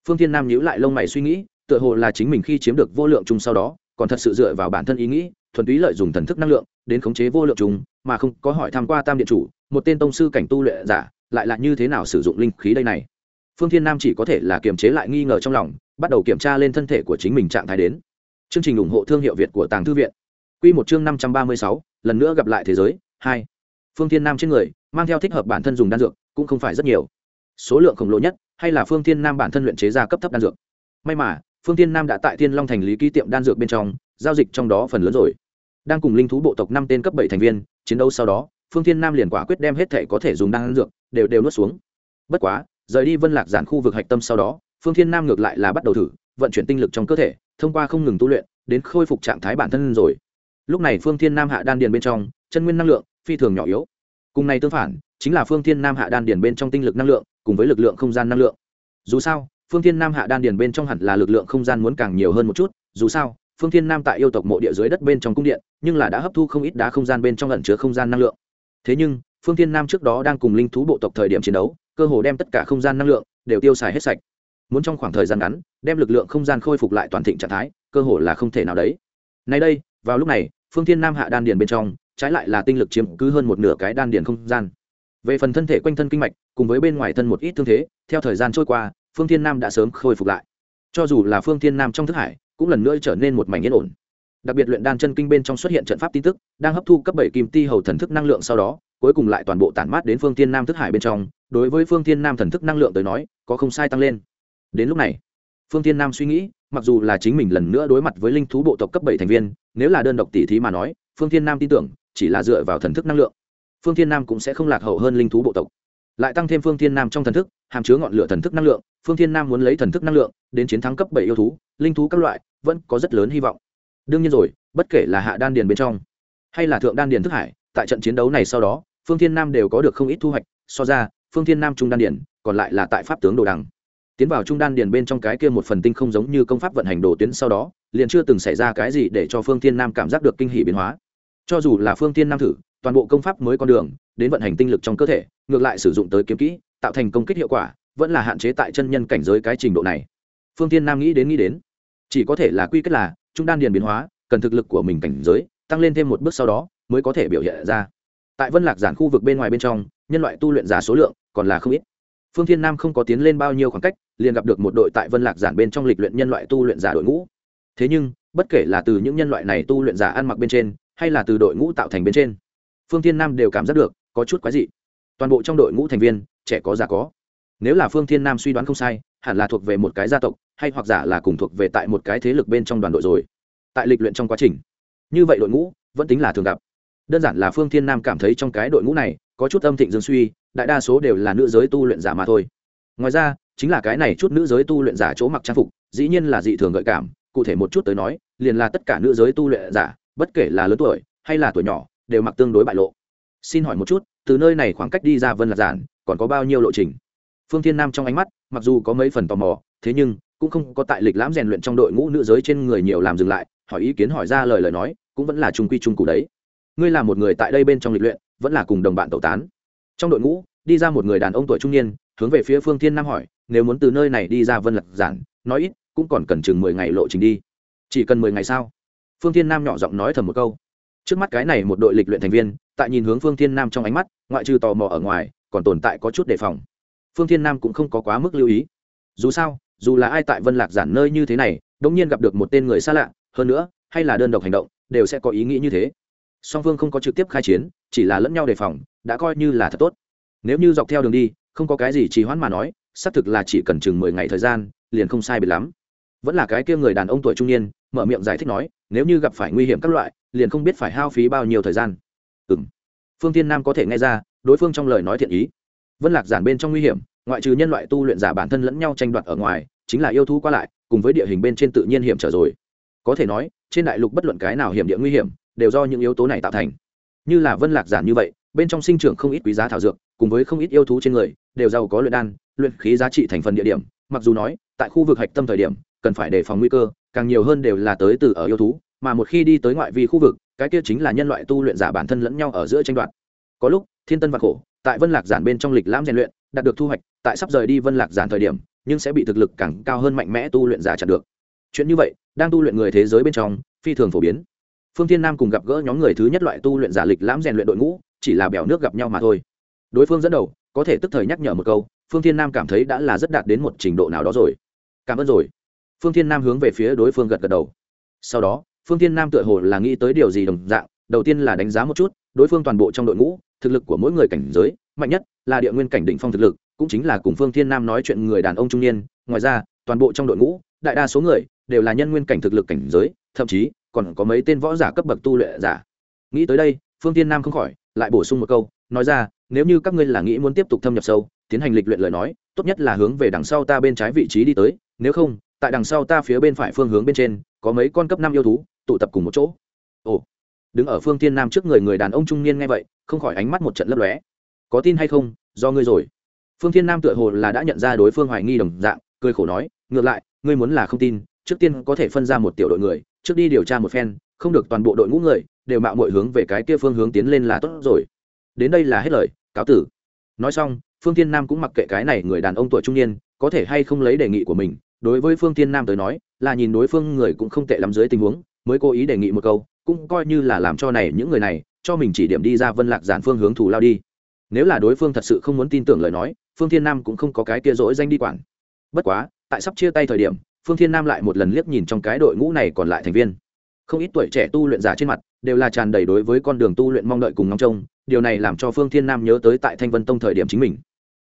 Phương thiên nam nhíu lại lông mày suy nghĩ, tựa hồ là chính mình khi chiếm được vô lượng trùng sau đó, còn thật sự dựa vào bản thân ý nghĩ, thuần túy lợi dụng thần thức năng lượng, đến khống chế vô lượng trùng, mà không có hỏi tham qua tam điện chủ, một tên tông sư cảnh tu luyện giả, lại là như thế nào sử dụng linh khí đây này? Phương thiên nam chỉ có thể là kiềm chế lại nghi ngờ trong lòng, bắt đầu kiểm tra lên thân thể của chính mình trạng thái đến. Chương trình ủng hộ thương hiệu việt của tàng thư viện quy một chương năm trăm ba mươi sáu, lần nữa gặp lại thế giới, hai. Phương thiên nam trên người, mang theo thích hợp bản thân dùng đan dược, cũng không phải rất nhiều. Số lượng khổng lồ nhất, hay là phương thiên nam bản thân luyện chế ra cấp thấp đan dược. May mà, phương thiên nam đã tại thiên long thành lý ký tiệm đan dược bên trong, giao dịch trong đó phần lớn rồi. Đang cùng linh thú bộ tộc năm tên cấp bảy thành viên, chiến đấu sau đó, phương thiên nam liền quả quyết đem hết thể có thể dùng đan dược, đều đều nuốt xuống. Bất quá, rời đi vân lạc giản khu vực hạch tâm sau đó, phương thiên nam ngược lại là bắt đầu thử, vận chuyển tinh lực trong cơ thể, thông qua không ngừng tu luyện, đến khôi phục trạng thái bản thân rồi lúc này phương thiên nam hạ đan điền bên trong, chân nguyên năng lượng, phi thường nhỏ yếu. Cùng này tương phản, chính là phương thiên nam hạ đan điền bên trong tinh lực năng lượng, cùng với lực lượng không gian năng lượng. Dù sao, phương thiên nam hạ đan điền bên trong hẳn là lực lượng không gian muốn càng nhiều hơn một chút. Dù sao, phương thiên nam tại yêu tộc mộ địa dưới đất bên trong cung điện, nhưng là đã hấp thu không ít đá không gian bên trong ẩn chứa không gian năng lượng. Thế nhưng, phương thiên nam trước đó đang cùng linh thú bộ tộc thời điểm chiến đấu, cơ hồ đem tất cả không gian năng lượng đều tiêu xài hết sạch. Muốn trong khoảng thời gian ngắn, đem lực lượng không gian khôi phục lại toàn thịnh trạng thái, cơ hồ là không thể nào đấy. Nay đây vào lúc này, phương thiên nam hạ đan điền bên trong, trái lại là tinh lực chiếm cứ hơn một nửa cái đan điền không gian. Về phần thân thể quanh thân kinh mạch, cùng với bên ngoài thân một ít thương thế, theo thời gian trôi qua, phương thiên nam đã sớm khôi phục lại. Cho dù là phương thiên nam trong thức hải, cũng lần nữa trở nên một mảnh yên ổn. Đặc biệt luyện đan chân kinh bên trong xuất hiện trận pháp tin tức, đang hấp thu cấp bảy kim ti hầu thần thức năng lượng sau đó, cuối cùng lại toàn bộ tản mát đến phương thiên nam thức hải bên trong. Đối với phương thiên nam thần thức năng lượng tới nói, có không sai tăng lên. Đến lúc này phương thiên nam suy nghĩ, mặc dù là chính mình lần nữa đối mặt với linh thú bộ tộc cấp bảy thành viên, nếu là đơn độc tỷ thí mà nói, phương thiên nam tin tưởng, chỉ là dựa vào thần thức năng lượng. Phương thiên nam cũng sẽ không lạc hậu hơn linh thú bộ tộc. Lại tăng thêm phương thiên nam trong thần thức, hàm chứa ngọn lửa thần thức năng lượng, phương thiên nam muốn lấy thần thức năng lượng, đến chiến thắng cấp bảy yêu thú, linh thú các loại, vẫn có rất lớn hy vọng. Đương nhiên rồi, bất kể là hạ đan điền bên trong, hay là thượng đan điền thức hải, tại trận chiến đấu này sau đó, phương thiên nam đều có được không ít thu hoạch. So ra, phương thiên nam trung đan điền, còn lại là tại pháp tướng đồ đằng tiến vào trung đan điền bên trong cái kia một phần tinh không giống như công pháp vận hành đồ tuyến sau đó, liền chưa từng xảy ra cái gì để cho phương thiên nam cảm giác được kinh hỉ biến hóa. Cho dù là phương thiên nam thử, toàn bộ công pháp mới con đường, đến vận hành tinh lực trong cơ thể, ngược lại sử dụng tới kiếm kỹ, tạo thành công kích hiệu quả, vẫn là hạn chế tại chân nhân cảnh giới cái trình độ này. Phương thiên nam nghĩ đến nghĩ đến, chỉ có thể là quy kết là, trung đan điền biến hóa, cần thực lực của mình cảnh giới, tăng lên thêm một bước sau đó, mới có thể biểu hiện ra. Tại vân lạc giản khu vực bên ngoài bên trong, nhân loại tu luyện giả số lượng còn là không ít phương thiên nam không có tiến lên bao nhiêu khoảng cách, liền gặp được một đội tại vân lạc giản bên trong lịch luyện nhân loại tu luyện giả đội ngũ. Thế nhưng, bất kể là từ những nhân loại này tu luyện giả ăn mặc bên trên, hay là từ đội ngũ tạo thành bên trên, phương thiên nam đều cảm giác được, có chút quái dị. Toàn bộ trong đội ngũ thành viên, trẻ có già có. Nếu là phương thiên nam suy đoán không sai, hẳn là thuộc về một cái gia tộc, hay hoặc giả là cùng thuộc về tại một cái thế lực bên trong đoàn đội rồi. Tại lịch luyện trong quá trình, như vậy đội ngũ vẫn tính là thường gặp. Đơn giản là phương thiên nam cảm thấy trong cái đội ngũ này có chút âm thịnh dương suy đại đa số đều là nữ giới tu luyện giả mà thôi. Ngoài ra, chính là cái này chút nữ giới tu luyện giả chỗ mặc trang phục, dĩ nhiên là dị thường gợi cảm, cụ thể một chút tới nói, liền là tất cả nữ giới tu luyện giả, bất kể là lớn tuổi hay là tuổi nhỏ, đều mặc tương đối bại lộ. Xin hỏi một chút, từ nơi này khoảng cách đi ra vân lạc giản, còn có bao nhiêu lộ trình? Phương thiên nam trong ánh mắt, mặc dù có mấy phần tò mò, thế nhưng cũng không có tại lịch lãm rèn luyện trong đội ngũ nữ giới trên người nhiều làm dừng lại, hỏi ý kiến hỏi ra lời lời nói, cũng vẫn là trung quy trung cụ đấy. Ngươi là một người tại đây bên trong lịch luyện, vẫn là cùng đồng bạn tẩu tán trong đội ngũ, đi ra một người đàn ông tuổi trung niên, hướng về phía phương thiên nam hỏi, nếu muốn từ nơi này đi ra vân lạc giản, nói ít, cũng còn cần chừng mười ngày lộ trình đi. Chỉ cần mười ngày sao? Phương thiên nam nhỏ giọng nói thầm một câu. Trước mắt cái này một đội lịch luyện thành viên, tại nhìn hướng phương thiên nam trong ánh mắt, ngoại trừ tò mò ở ngoài, còn tồn tại có chút đề phòng. Phương thiên nam cũng không có quá mức lưu ý. Dù sao, dù là ai tại vân lạc giản nơi như thế này đ ỗ n g nhiên gặp được một tên người xa lạ, hơn nữa, hay là đơn độc hành động, đều sẽ có ý nghĩ như thế. Song phương không có trực tiếp khai chiến chỉ là lẫn nhau đề phòng, đã coi như là thật tốt. Nếu như dọc theo đường đi, không có cái gì trì hoãn mà nói, xác thực là chỉ cần chừng mười ngày thời gian, liền không sai biệt lắm. Vẫn là cái kia người đàn ông tuổi trung niên, mở miệng giải thích nói, nếu như gặp phải nguy hiểm các loại, liền không biết phải hao phí bao nhiêu thời gian. Ừ m phương tiên nam có thể nghe ra, đối phương trong lời nói thiện ý. Vân lạc giản bên trong nguy hiểm, ngoại trừ nhân loại tu luyện giả bản thân lẫn nhau tranh đoạt ở ngoài, chính là yêu thú qua lại, cùng với địa hình bên trên tự nhiên hiểm trở rồi. Có thể nói, trên đại lục bất luận cái nào hiểm địa nguy hiểm, đều do những yếu tố này tạo thành như là vân lạc giản như vậy, bên trong sinh trưởng không ít quý giá thảo dược, cùng với không ít yêu thú trên người, đều giàu có luyện đan, luyện khí giá trị thành phần địa điểm. Mặc dù nói, tại khu vực hạch tâm thời điểm, cần phải đề phòng nguy cơ, càng nhiều hơn đều là tới từ ở yêu thú, mà một khi đi tới ngoại vi khu vực, cái kia chính là nhân loại tu luyện giả bản thân lẫn nhau ở giữa tranh đoạt. Có lúc, thiên tân và khổ, tại vân lạc giản bên trong lịch lãm rèn luyện, đạt được thu hoạch, tại sắp rời đi vân lạc giản thời điểm, nhưng sẽ bị thực lực càng cao hơn mạnh mẽ tu luyện giả chặn được. Chuyện như vậy, đang tu luyện người thế giới bên trong, phi thường phổ biến phương thiên nam cùng gặp gỡ nhóm người thứ nhất loại tu luyện giả lịch lãm rèn luyện đội ngũ, chỉ là bèo nước gặp nhau mà thôi. Đối phương dẫn đầu, có thể tức thời nhắc nhở một câu, phương thiên nam cảm thấy đã là rất đạt đến một trình độ nào đó rồi. Cảm ơn rồi. Phương thiên nam hướng về phía đối phương gật gật đầu. Sau đó, phương thiên nam tựa hồ là nghĩ tới điều gì đồng dạng, đầu tiên là đánh giá một chút, đối phương toàn bộ trong đội ngũ, thực lực của mỗi người cảnh giới, mạnh nhất là địa nguyên cảnh đỉnh phong thực lực, cũng chính là cùng phương thiên nam nói chuyện người đàn ông trung niên. Ngoài ra, toàn bộ trong đội ngũ, đại đa số người đều là nhân nguyên cảnh thực lực cảnh giới, thậm chí còn có mấy tên võ giả cấp bậc tu luyện giả. Nghĩ tới đây, phương thiên nam không khỏi, lại bổ sung một câu, nói ra, nếu như các ngươi là nghĩ muốn tiếp tục thâm nhập sâu, tiến hành lịch luyện lời nói, tốt nhất là hướng về đằng sau ta bên trái vị trí đi tới, nếu không, tại đằng sau ta phía bên phải phương hướng bên trên, có mấy con cấp năm yêu thú, tụ tập cùng một chỗ. Ồ, đứng ở phương tiên nam trước người người đàn ông trung niên nghe vậy, không khỏi ánh mắt một trận lấp lóe. Có tin hay không, do ngươi rồi. Phương thiên nam tựa hồ là đã nhận ra đối phương hoài nghi đồng dạng, cười khổ nói, ngược lại, ngươi muốn là không tin, trước tiên có thể phân ra một tiểu đội người trước đi điều tra một phen, không được toàn bộ đội ngũ người đều mạo mọi hướng về cái kia phương hướng tiến lên là tốt rồi. Đến đây là hết lời, cáo tử. Nói xong, phương thiên nam cũng mặc kệ cái này người đàn ông tuổi trung niên, có thể hay không lấy đề nghị của mình. Đối với phương thiên nam tới nói, là nhìn đối phương người cũng không tệ lắm dưới tình huống, mới cố ý đề nghị một câu, cũng coi như là làm cho này những người này, cho mình chỉ điểm đi ra vân lạc giản phương hướng thủ lao đi. Nếu là đối phương thật sự không muốn tin tưởng lời nói, phương thiên nam cũng không có cái kia dỗi danh đi quản. Bất quá, tại sắp chia tay thời điểm phương thiên nam lại một lần liếc nhìn trong cái đội ngũ này còn lại thành viên. Không ít tuổi trẻ tu luyện giả trên mặt đều là tràn đầy đối với con đường tu luyện mong đợi cùng ngóng trông, điều này làm cho phương thiên nam nhớ tới tại thanh vân tông thời điểm chính mình.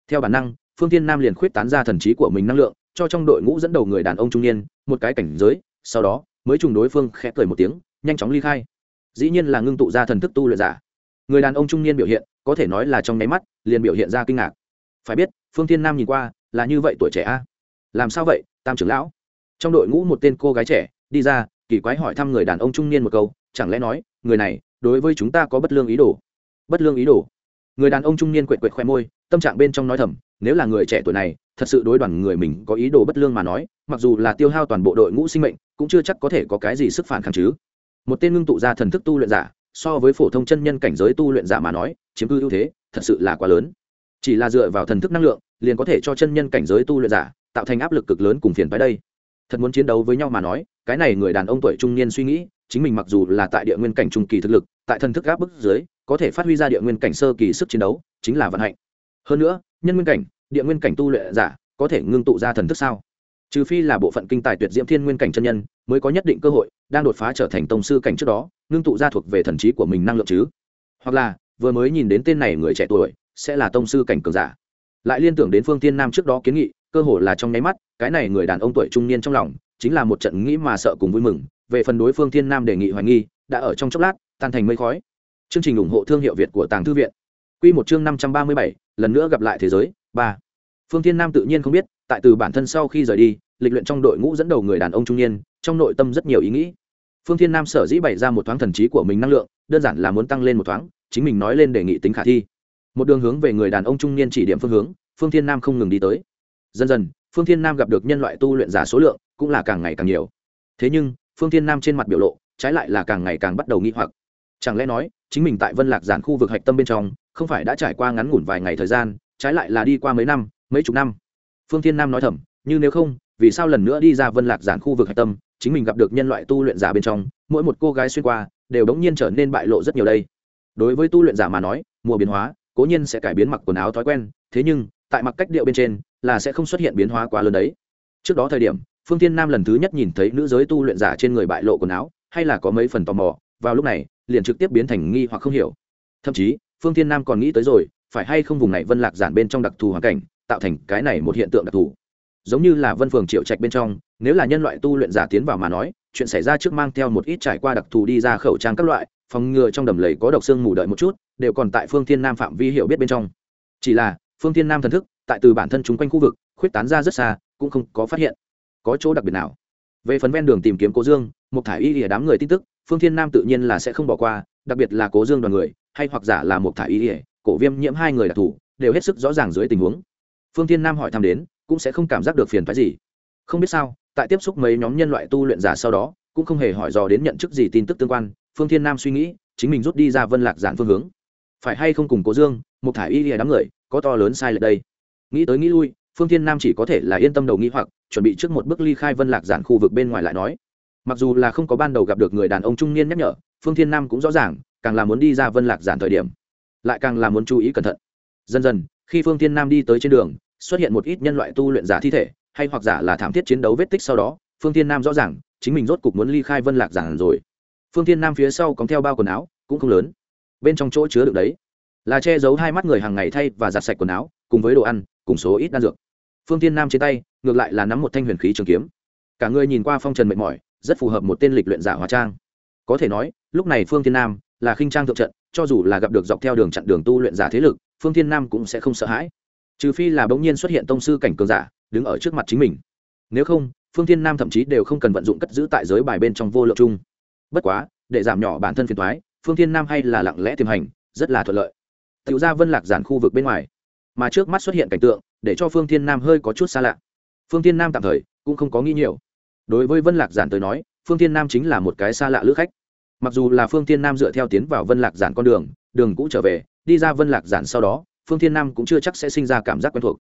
Theo bản năng, phương thiên nam liền khuyết tán ra thần trí của mình năng lượng, cho trong đội ngũ dẫn đầu người đàn ông trung niên một cái cảnh giới, sau đó mới trùng đối phương khẽ cười một tiếng, nhanh chóng ly khai. Dĩ nhiên là ngưng tụ ra thần thức tu luyện giả. Người đàn ông trung niên biểu hiện, có thể nói là trong nháy mắt, liền biểu hiện ra kinh ngạc. Phải biết, phương thiên nam nhìn qua là như vậy tuổi trẻ a. Làm sao vậy, tam trưởng lão? Trong đội ngũ một tên cô gái trẻ, đi ra, kỳ quái hỏi thăm người đàn ông trung niên một câu, chẳng lẽ nói, người này, đối với chúng ta có bất lương ý đồ? Bất lương ý đồ? Người đàn ông trung niên quệt quệt khoe môi, tâm trạng bên trong nói thầm, nếu là người trẻ tuổi này, thật sự đối đoàn người mình có ý đồ bất lương mà nói, mặc dù là tiêu hao toàn bộ đội ngũ sinh mệnh, cũng chưa chắc có thể có cái gì sức phản kháng chứ. Một tên ngưng tụ ra thần thức tu luyện giả, so với phổ thông chân nhân cảnh giới tu luyện giả mà nói, chiếm cư ưu thế, thật sự là quá lớn. Chỉ là dựa vào thần thức năng lượng, liền có thể cho chân nhân cảnh giới tu luyện giả, tạo thành áp lực cực lớn cùng phiền phái đây thật muốn chiến đấu với nhau mà nói, cái này người đàn ông tuổi trung niên suy nghĩ, chính mình mặc dù là tại địa nguyên cảnh trung kỳ thực lực, tại thần thức gáp bức dưới, có thể phát huy ra địa nguyên cảnh sơ kỳ sức chiến đấu, chính là vận hạnh. Hơn nữa, nhân nguyên cảnh, địa nguyên cảnh tu luyện giả, có thể ngưng tụ ra thần thức sao? Trừ phi là bộ phận kinh tài tuyệt diễm thiên nguyên cảnh chân nhân, mới có nhất định cơ hội, đang đột phá trở thành tông sư cảnh trước đó, ngưng tụ ra thuộc về thần trí của mình năng lượng chứ. Hoặc là, vừa mới nhìn đến tên này người trẻ tuổi, sẽ là tông sư cảnh cường giả. Lại liên tưởng đến phương tiên nam trước đó kiến nghị cơ hội là trong nháy mắt, cái này người đàn ông tuổi trung niên trong lòng, chính là một trận nghĩ mà sợ cùng vui mừng, về phần đối phương thiên nam đề nghị hoài nghi, đã ở trong chốc lát, tan thành mây khói. Chương trình ủng hộ thương hiệu việt của tàng thư viện. Q một chương năm trăm ba mươi bảy, lần nữa gặp lại thế giới, ba. Phương thiên nam tự nhiên không biết, tại từ bản thân sau khi rời đi, lịch luyện trong đội ngũ dẫn đầu người đàn ông trung niên, trong nội tâm rất nhiều ý nghĩ. Phương thiên nam sở dĩ bày ra một thoáng thần trí của mình năng lượng, đơn giản là muốn tăng lên một thoáng, chính mình nói lên đề nghị tính khả thi. Một đường hướng về người đàn ông trung niên chỉ điểm phương hướng, phương thiên nam không ngừng đi tới dần dần, phương thiên nam gặp được nhân loại tu luyện giả số lượng cũng là càng ngày càng nhiều. Thế nhưng, phương thiên nam trên mặt biểu lộ, trái lại là càng ngày càng bắt đầu nghi hoặc. Chẳng lẽ nói, chính mình tại vân lạc giản khu vực hạch tâm bên trong, không phải đã trải qua ngắn ngủn vài ngày thời gian, trái lại là đi qua mấy năm, mấy chục năm? Phương thiên nam nói thầm, như nếu không, vì sao lần nữa đi ra vân lạc giản khu vực hạch tâm, chính mình gặp được nhân loại tu luyện giả bên trong, mỗi một cô gái xuyên qua, đều đống nhiên trở nên bại lộ rất nhiều đây. Đối với tu luyện giả mà nói, mùa biến hóa, cố nhiên sẽ cải biến mặc quần áo thói quen, thế nhưng, tại mặc cách điệu bên trên là sẽ không xuất hiện biến hóa quá lớn đấy. Trước đó thời điểm, phương tiên nam lần thứ nhất nhìn thấy nữ giới tu luyện giả trên người bại lộ quần áo, hay là có mấy phần tò mò, vào lúc này, liền trực tiếp biến thành nghi hoặc không hiểu. Thậm chí, phương tiên nam còn nghĩ tới rồi, phải hay không vùng này vân lạc giản bên trong đặc thù hoàn cảnh, tạo thành cái này một hiện tượng đặc thù. Giống như là vân phường triệu trạch bên trong, nếu là nhân loại tu luyện giả tiến vào mà nói, chuyện xảy ra trước mang theo một ít trải qua đặc thù đi ra khẩu trang các loại, phòng ngừa trong đầm lầy có độc xương mù đợi một chút, đều còn tại phương thiên nam phạm vi hiểu biết bên trong. Chỉ là, phương thiên nam thần thức tại từ bản thân chúng quanh khu vực, khuyết tán ra rất xa, cũng không có phát hiện có chỗ đặc biệt nào. Về phần ven đường tìm kiếm cố dương một thả y ỉa đám người tin tức, phương thiên nam tự nhiên là sẽ không bỏ qua, đặc biệt là cố dương đoàn người, hay hoặc giả là một thả y ỉa cổ viêm nhiễm hai người đặc thù, đều hết sức rõ ràng dưới tình huống. Phương thiên nam hỏi thăm đến, cũng sẽ không cảm giác được phiền phái gì. Không biết sao, tại tiếp xúc mấy nhóm nhân loại tu luyện giả sau đó, cũng không hề hỏi dò đến nhận chức gì tin tức tương quan, phương thiên nam suy nghĩ, chính mình rút đi ra vân lạc giản phương hướng. Phải hay không cùng cố dương một thả y lìa đám người, có to lớn sai lệch đây? Nghĩ tới nghĩ lui, phương thiên nam chỉ có thể là yên tâm đầu nghĩ hoặc, chuẩn bị trước một bước ly khai vân lạc giản khu vực bên ngoài lại nói. Mặc dù là không có ban đầu gặp được người đàn ông trung niên nhắc nhở, phương thiên nam cũng rõ ràng, càng là muốn đi ra vân lạc giản thời điểm, lại càng là muốn chú ý cẩn thận. Dần dần, khi phương thiên nam đi tới trên đường, xuất hiện một ít nhân loại tu luyện giả thi thể, hay hoặc giả là thảm thiết chiến đấu vết tích sau đó, phương thiên nam rõ ràng, chính mình rốt cục muốn ly khai vân lạc giản rồi. Phương thiên nam phía sau cóng theo bao quần áo, cũng không lớn. Bên trong chỗ chứa được đấy, là che giấu hai mắt người hàng ngày thay và giặt sạch quần áo, cùng với đồ ăn cùng số ít đan dược. Phương tiên nam trên tay, ngược lại là nắm một thanh huyền khí trường kiếm. Cả người nhìn qua phong trần mệt mỏi, rất phù hợp một tên lịch luyện giả hóa trang. Có thể nói, lúc này phương tiên nam là khinh trang thượng trận, cho dù là gặp được dọc theo đường chặn đường tu luyện giả thế lực, phương tiên nam cũng sẽ không sợ hãi. Trừ phi là bỗng nhiên xuất hiện tông sư cảnh cường giả, đứng ở trước mặt chính mình. Nếu không, phương tiên nam thậm chí đều không cần vận dụng cất giữ tại giới bài bên trong vô lượng chung. Bất quá, để giảm nhỏ bản thân phiền thoái phương tiên nam hay là lặng lẽ tiềm hành, rất là thuận lợi. Tiểu gia vân lạc giản khu vực bên ngoài mà trước mắt xuất hiện cảnh tượng, để cho phương thiên nam hơi có chút xa lạ. Phương thiên nam tạm thời cũng không có nghĩ nhiều. Đối với vân lạc giản tới nói, phương thiên nam chính là một cái xa lạ lữ khách. Mặc dù là phương thiên nam dựa theo tiến vào vân lạc giản con đường đường cũ trở về, đi ra vân lạc giản sau đó, phương thiên nam cũng chưa chắc sẽ sinh ra cảm giác quen thuộc.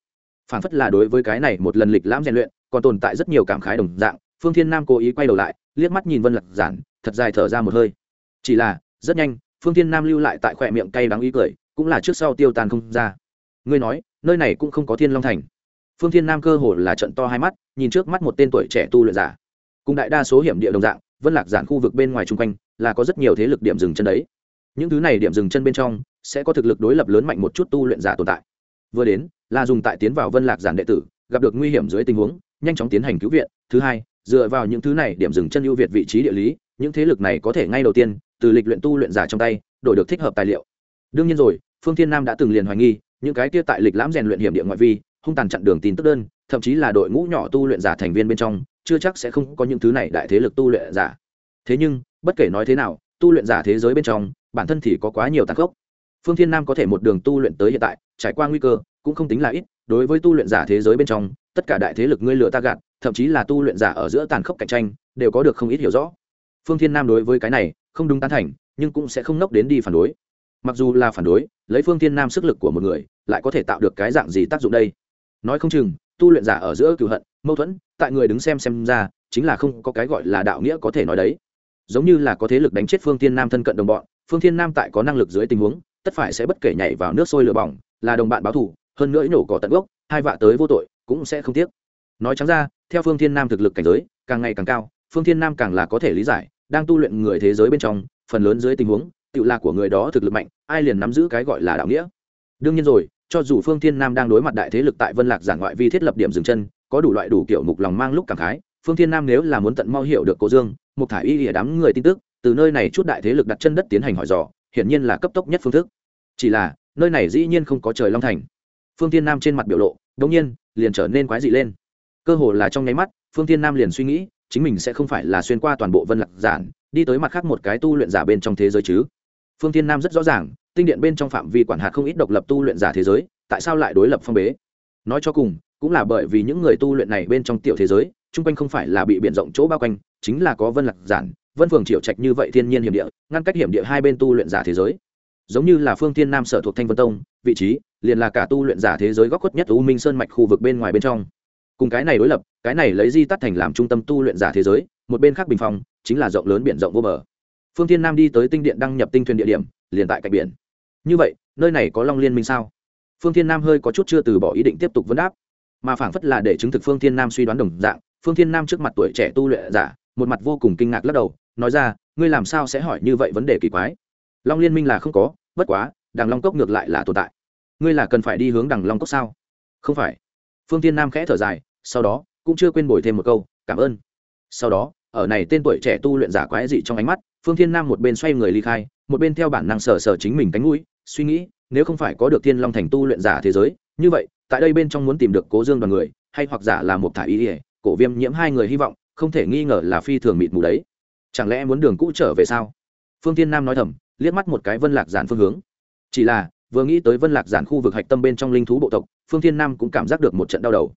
Phản phất là đối với cái này một lần lịch lãm rèn luyện, còn tồn tại rất nhiều cảm khái đồng dạng, phương thiên nam cố ý quay đầu lại, liếc mắt nhìn vân lạc giản, thật dài thở ra một hơi. Chỉ là, rất nhanh, phương thiên nam lưu lại tại khỏe miệng cay đắng ý cười, cũng là trước sau tiêu tàn không ra ngươi nói, nơi này cũng không có thiên long thành. Phương thiên nam cơ hồ là trận to hai mắt, nhìn trước mắt một tên tuổi trẻ tu luyện giả. Cùng đại đa số hiểm địa đồng dạng, vân lạc giản khu vực bên ngoài chung quanh, là có rất nhiều thế lực điểm dừng chân đấy. Những thứ này điểm dừng chân bên trong, sẽ có thực lực đối lập lớn mạnh một chút tu luyện giả tồn tại. Vừa đến, là dùng tại tiến vào vân lạc giản đệ tử, gặp được nguy hiểm dưới tình huống, nhanh chóng tiến hành cứu viện. Thứ hai, dựa vào những thứ này điểm dừng chân ưu việt vị trí địa lý, những thế lực này có thể ngay đầu tiên, từ lịch luyện tu luyện giả trong tay, đổi được thích hợp tài liệu. Đương nhiên rồi, phương thiên nam đã từng liền hoài nghi những cái kia tại lịch lãm rèn luyện hiểm địa ngoại vi, hung tàn chặn đường tin tức đơn, thậm chí là đội ngũ nhỏ tu luyện giả thành viên bên trong, chưa chắc sẽ không có những thứ này đại thế lực tu luyện giả. Thế nhưng, bất kể nói thế nào, tu luyện giả thế giới bên trong, bản thân thì có quá nhiều tàn khốc. Phương thiên nam có thể một đường tu luyện tới hiện tại, trải qua nguy cơ, cũng không tính là ít, đối với tu luyện giả thế giới bên trong, tất cả đại thế lực ngươi lựa ta gạt, thậm chí là tu luyện giả ở giữa tàn khốc cạnh tranh, đều có được không ít hiểu rõ. Phương thiên nam đối với cái này, không đúng tán thành, nhưng cũng sẽ không nốc đến đi phản đối mặc dù là phản đối, lấy phương thiên nam sức lực của một người, lại có thể tạo được cái dạng gì tác dụng đây? Nói không chừng, tu luyện giả ở giữa cựu hận, mâu thuẫn, tại người đứng xem xem ra, chính là không có cái gọi là đạo nghĩa có thể nói đấy. Giống như là có thế lực đánh chết phương thiên nam thân cận đồng bọn, phương thiên nam tại có năng lực dưới tình huống, tất phải sẽ bất kể nhảy vào nước sôi lửa bỏng, là đồng bạn báo thù, hơn nữa nổ cỏ tận gốc, hai vạ tới vô tội, cũng sẽ không tiếc. Nói trắng ra, theo phương thiên nam thực lực cảnh giới, càng ngày càng cao, phương thiên nam càng là có thể lý giải, đang tu luyện người thế giới bên trong, phần lớn dưới tình huống tự là của người đó thực lực mạnh, ai liền nắm giữ cái gọi là đạo nghĩa? Đương nhiên rồi, cho dù phương thiên nam đang đối mặt đại thế lực tại vân lạc giảng ngoại vi thiết lập điểm dừng chân, có đủ loại đủ kiểu mục lòng mang lúc cảm khái, phương thiên nam nếu là muốn tận mau hiểu được cố dương một thải y lìa đám người tin tức, từ nơi này chút đại thế lực đặt chân đất tiến hành hỏi dò, hiển nhiên là cấp tốc nhất phương thức. Chỉ là, nơi này dĩ nhiên không có trời long thành. Phương thiên nam trên mặt biểu lộ đ ỗ n g nhiên, liền trở nên quái dị lên. Cơ hồ là trong nháy mắt, phương thiên nam liền suy nghĩ, chính mình sẽ không phải là xuyên qua toàn bộ vân lạc giản, đi tới mặt khác một cái tu luyện giả bên trong thế giới chứ phương thiên nam rất rõ ràng, tinh điện bên trong phạm vi quản hạt không ít độc lập tu luyện giả thế giới, tại sao lại đối lập phong bế? Nói cho cùng, cũng là bởi vì những người tu luyện này bên trong tiểu thế giới, chung quanh không phải là bị biển rộng chỗ bao quanh, chính là có vân lạc giản, vân phường triệu trạch như vậy thiên nhiên hiểm địa, ngăn cách hiểm địa hai bên tu luyện giả thế giới. Giống như là phương Thiên nam sở thuộc thanh vân tông, vị trí, liền là cả tu luyện giả thế giới góc khuất nhất u minh sơn mạch khu vực bên ngoài bên trong. Cùng cái này đối lập, cái này lấy di tắt thành làm trung tâm tu luyện giả thế giới, một bên khác bình phong, chính là rộng lớn biển rộng vô bờ phương Thiên nam đi tới tinh điện đăng nhập tinh thuyền địa điểm, liền tại cạnh biển. Như vậy, nơi này có long liên minh sao? Phương thiên nam hơi có chút chưa từ bỏ ý định tiếp tục vấn đáp. Mà phảng phất là để chứng thực phương thiên nam suy đoán đồng dạng, phương thiên nam trước mặt tuổi trẻ tu luyện giả, một mặt vô cùng kinh ngạc lắc đầu, nói ra, ngươi làm sao sẽ hỏi như vậy vấn đề kỳ quái? Long liên minh là không có, bất quá, đằng long cốc ngược lại là tồn tại. Ngươi là cần phải đi hướng đằng long cốc sao? Không phải. Phương Thiên nam khẽ thở dài, sau đó, cũng chưa quên bồi thêm một câu, cảm ơn. Sau đó, ở này tên tuổi trẻ tu luyện giả quái dị trong ánh mắt phương thiên nam một bên xoay người ly khai, một bên theo bản năng sờ sờ chính mình cánh mũi, suy nghĩ, nếu không phải có được thiên long thành tu luyện giả thế giới, như vậy, tại đây bên trong muốn tìm được cố dương đoàn người, hay hoặc giả là một thả ý ỉa cổ viêm nhiễm hai người hy vọng, không thể nghi ngờ là phi thường mịt mù đấy. Chẳng lẽ muốn đường cũ trở về sao? Phương tiên nam nói thầm, liếc mắt một cái vân lạc giản phương hướng. Chỉ là, vừa nghĩ tới vân lạc giản khu vực hạch tâm bên trong linh thú bộ tộc, phương thiên nam cũng cảm giác được một trận đau đầu.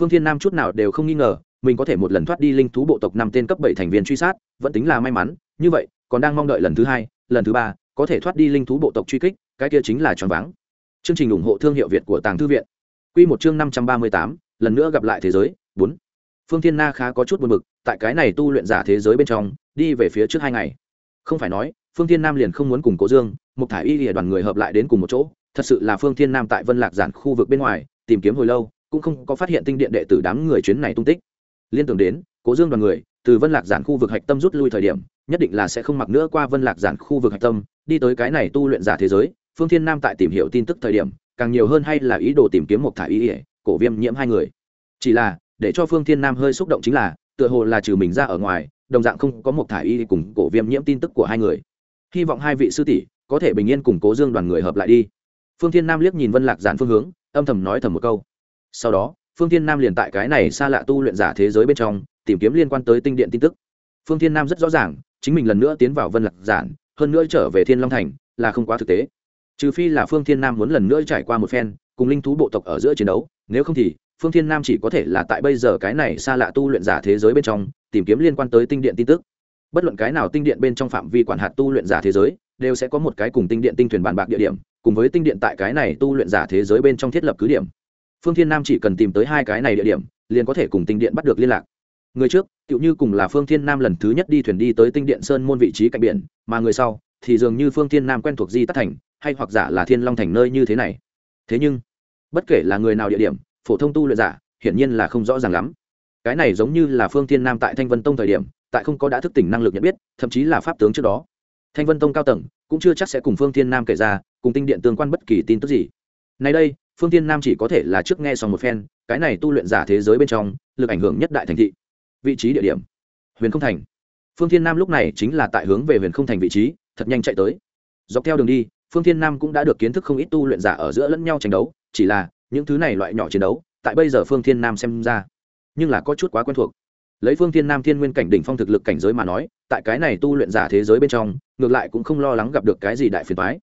Phương thiên nam chút nào đều không nghi ngờ, mình có thể một lần thoát đi linh thú bộ tộc năm tên cấp bảy thành viên truy sát, vẫn tính là may mắn như vậy, còn đang mong đợi lần thứ hai, lần thứ ba, có thể thoát đi linh thú bộ tộc truy kích, cái kia chính là tròn váng. Chương trình ủng hộ thương hiệu việt của tàng thư viện. Q một chương năm trăm ba mươi tám, lần nữa gặp lại thế giới, bốn. Phương thiên na khá có chút buồn b ự c tại cái này tu luyện giả thế giới bên trong, đi về phía trước hai ngày. Không phải nói, phương thiên nam liền không muốn cùng cố dương một thả y lìa đoàn người hợp lại đến cùng một chỗ, thật sự là phương thiên nam tại vân lạc giản khu vực bên ngoài, tìm kiếm hồi lâu, cũng không có phát hiện tinh điện đệ tử đám người chuyến này tung tích. Liên tưởng đến, cố dương đoàn người, từ vân lạc giản khu vực hạch tâm rút lui thời điểm nhất định là sẽ không mặc nữa qua vân lạc giản khu vực hạch tâm, đi tới cái này tu luyện giả thế giới, phương thiên nam tại tìm hiểu tin tức thời điểm, càng nhiều hơn hay là ý đồ tìm kiếm một thả ý ỉa cổ viêm nhiễm hai người. Chỉ là, để cho phương thiên nam hơi xúc động chính là, tựa hồ là trừ mình ra ở ngoài, đồng dạng không có một thả y cùng cổ viêm nhiễm tin tức của hai người. Hy vọng hai vị sư tỷ có thể bình yên củng cố dương đoàn người hợp lại đi. Phương thiên nam liếc nhìn vân lạc giản phương hướng, âm thầm nói thầm một câu. Sau đó, phương thiên nam liền tại cái này xa lạ tu luyện giả thế giới bên trong, tìm kiếm liên quan tới tinh điện tin tức. Phương thiên nam rất rõ ràng chính mình lần nữa tiến vào vân lạc giản, hơn nữa trở về thiên long thành, là không quá thực tế. Trừ phi là phương thiên nam muốn lần nữa trải qua một phen, cùng linh thú bộ tộc ở giữa chiến đấu, nếu không thì, phương thiên nam chỉ có thể là tại bây giờ cái này xa lạ tu luyện giả thế giới bên trong, tìm kiếm liên quan tới tinh điện tin tức. Bất luận cái nào tinh điện bên trong phạm vi quản hạt tu luyện giả thế giới, đều sẽ có một cái cùng tinh điện tinh thuyền bàn bạc địa điểm, cùng với tinh điện tại cái này tu luyện giả thế giới bên trong thiết lập cứ điểm. Phương thiên nam chỉ cần tìm tới hai cái này địa điểm, liền có thể cùng tinh điện bắt được liên lạc người trước, tựu như cùng là phương thiên nam lần thứ nhất đi thuyền đi tới tinh điện sơn môn vị trí cạnh biển, mà người sau thì dường như phương thiên nam quen thuộc di tắc thành, hay hoặc giả là thiên long thành nơi như thế này. Thế nhưng, bất kể là người nào địa điểm, phổ thông tu luyện giả, hiển nhiên là không rõ ràng lắm. Cái này giống như là phương thiên nam tại thanh vân tông thời điểm, tại không có đã thức tỉnh năng lực nhận biết, thậm chí là pháp tướng trước đó. Thanh vân tông cao tầng, cũng chưa chắc sẽ cùng phương thiên nam kể ra, cùng tinh điện tương quan bất kỳ tin tức gì. Nay đây, phương thiên nam chỉ có thể là trước nghe xong một phen, cái này tu luyện giả thế giới bên trong, lực ảnh hưởng nhất đại thành thị vị trí địa điểm. Huyền không thành. Phương thiên nam lúc này chính là tại hướng về huyền không thành vị trí, thật nhanh chạy tới. Dọc theo đường đi, phương thiên nam cũng đã được kiến thức không ít tu luyện giả ở giữa lẫn nhau tranh đấu, chỉ là những thứ này loại nhỏ chiến đấu, tại bây giờ phương thiên nam xem ra, nhưng là có chút quá quen thuộc. Lấy phương thiên nam thiên nguyên cảnh đỉnh phong thực lực cảnh giới mà nói, tại cái này tu luyện giả thế giới bên trong, ngược lại cũng không lo lắng gặp được cái gì đại phiền thoái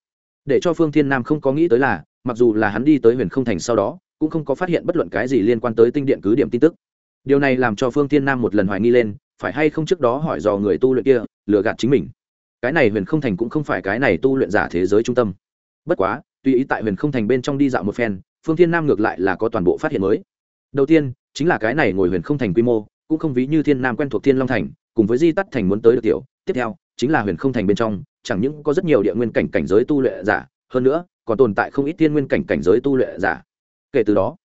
để cho phương thiên nam không có nghĩ tới là, mặc dù là hắn đi tới huyền không thành sau đó, cũng không có phát hiện bất luận cái gì liên quan tới tinh điện cứ điểm tin tức điều này làm cho phương thiên nam một lần hoài nghi lên, phải hay không trước đó hỏi dò người tu luyện kia, lừa gạt chính mình. Cái này huyền không thành cũng không phải cái này tu luyện giả thế giới trung tâm. Bất quá, tùy ý tại huyền không thành bên trong đi dạo một phen, phương thiên nam ngược lại là có toàn bộ phát hiện mới. Đầu tiên, chính là cái này ngồi huyền không thành quy mô, cũng không ví như thiên nam quen thuộc thiên long thành, cùng với di tắt thành muốn tới được tiểu. Tiếp theo, chính là huyền không thành bên trong, chẳng những có rất nhiều địa nguyên cảnh cảnh giới tu luyện giả, hơn nữa, còn tồn tại không ít thiên nguyên cảnh cảnh giới tu luyện giả. Kể từ đó,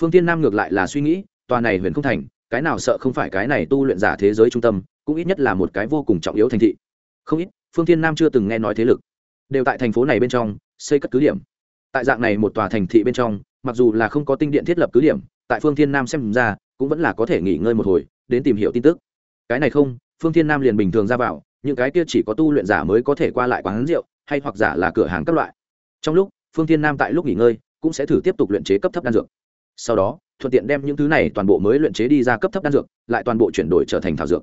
phương thiên nam ngược lại là suy nghĩ tòa này huyền không thành, cái nào sợ không phải cái này tu luyện giả thế giới trung tâm, cũng ít nhất là một cái vô cùng trọng yếu thành thị. Không ít, phương thiên nam chưa từng nghe nói thế lực, đều tại thành phố này bên trong, xây cất cứ điểm. Tại dạng này một tòa thành thị bên trong, mặc dù là không có tinh điện thiết lập cứ điểm, tại phương thiên nam xem ra, cũng vẫn là có thể nghỉ ngơi một hồi, đến tìm hiểu tin tức. Cái này không, phương thiên nam liền bình thường ra vào, những cái kia chỉ có tu luyện giả mới có thể qua lại quán rượu, hay hoặc giả là cửa hàng các loại. Trong lúc, phương thiên nam tại lúc nghỉ ngơi, cũng sẽ thử tiếp tục luyện chế cấp thấp đan dược. Sau đó thuận tiện đem những thứ này toàn bộ mới luyện chế đi ra cấp thấp đan dược, lại toàn bộ chuyển đổi trở thành thảo dược.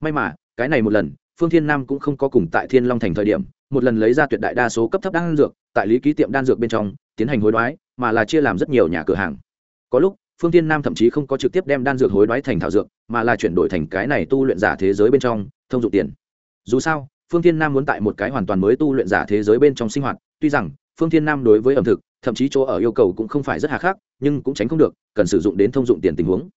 May mà, cái này một lần, phương thiên nam cũng không có cùng tại thiên long thành thời điểm, một lần lấy ra tuyệt đại đa số cấp thấp đan dược, tại lý ký tiệm đan dược bên trong, tiến hành hối đoái, mà là chia làm rất nhiều nhà cửa hàng. Có lúc, phương thiên nam thậm chí không có trực tiếp đem đan dược hối đoái thành thảo dược, mà là chuyển đổi thành cái này tu luyện giả thế giới bên trong, thông dụng tiền. Dù sao, phương thiên nam muốn tại một cái hoàn toàn mới tu luyện giả thế giới bên trong sinh hoạt, tuy rằng, phương thiên nam đối với ẩm thực thậm chí chỗ ở yêu cầu cũng không phải rất hà khắc, nhưng cũng tránh không được, cần sử dụng đến thông dụng tiền tình huống.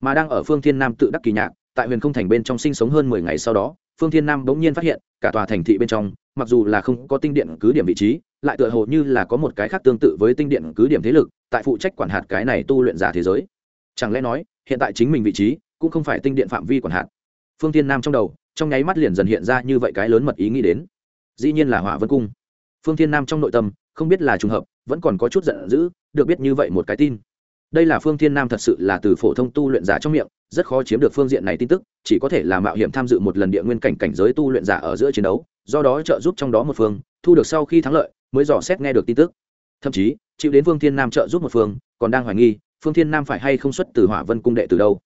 Mà đang ở phương thiên nam tự đắc kỳ nhạc, tại huyền không thành bên trong sinh sống hơn mười ngày sau đó, phương thiên nam bỗng nhiên phát hiện, cả tòa thành thị bên trong, mặc dù là không có tinh điện cứ điểm vị trí, lại tựa hồ như là có một cái khác tương tự với tinh điện cứ điểm thế lực, tại phụ trách quản hạt cái này tu luyện giả thế giới. Chẳng lẽ nói, hiện tại chính mình vị trí, cũng không phải tinh điện phạm vi quản hạt? Phương thiên nam trong đầu, trong nháy mắt liền dần hiện ra như vậy cái lớn mật ý nghĩ đến. Dĩ nhiên là hỏa vân cung. Phương thiên nam trong nội tâm, không biết là trùng hợp vẫn còn có chút giận dữ, được biết như vậy một cái tin. Đây là phương thiên nam thật sự là từ phổ thông tu luyện giả trong miệng, rất khó chiếm được phương diện này tin tức, chỉ có thể là mạo hiểm tham dự một lần địa nguyên cảnh cảnh giới tu luyện giả ở giữa chiến đấu, do đó trợ giúp trong đó một phương, thu được sau khi thắng lợi, mới dò xét nghe được tin tức. Thậm chí, chịu đến phương thiên nam trợ giúp một phương, còn đang hoài nghi, phương thiên nam phải hay không xuất từ hỏa vân cung đệ từ đâu.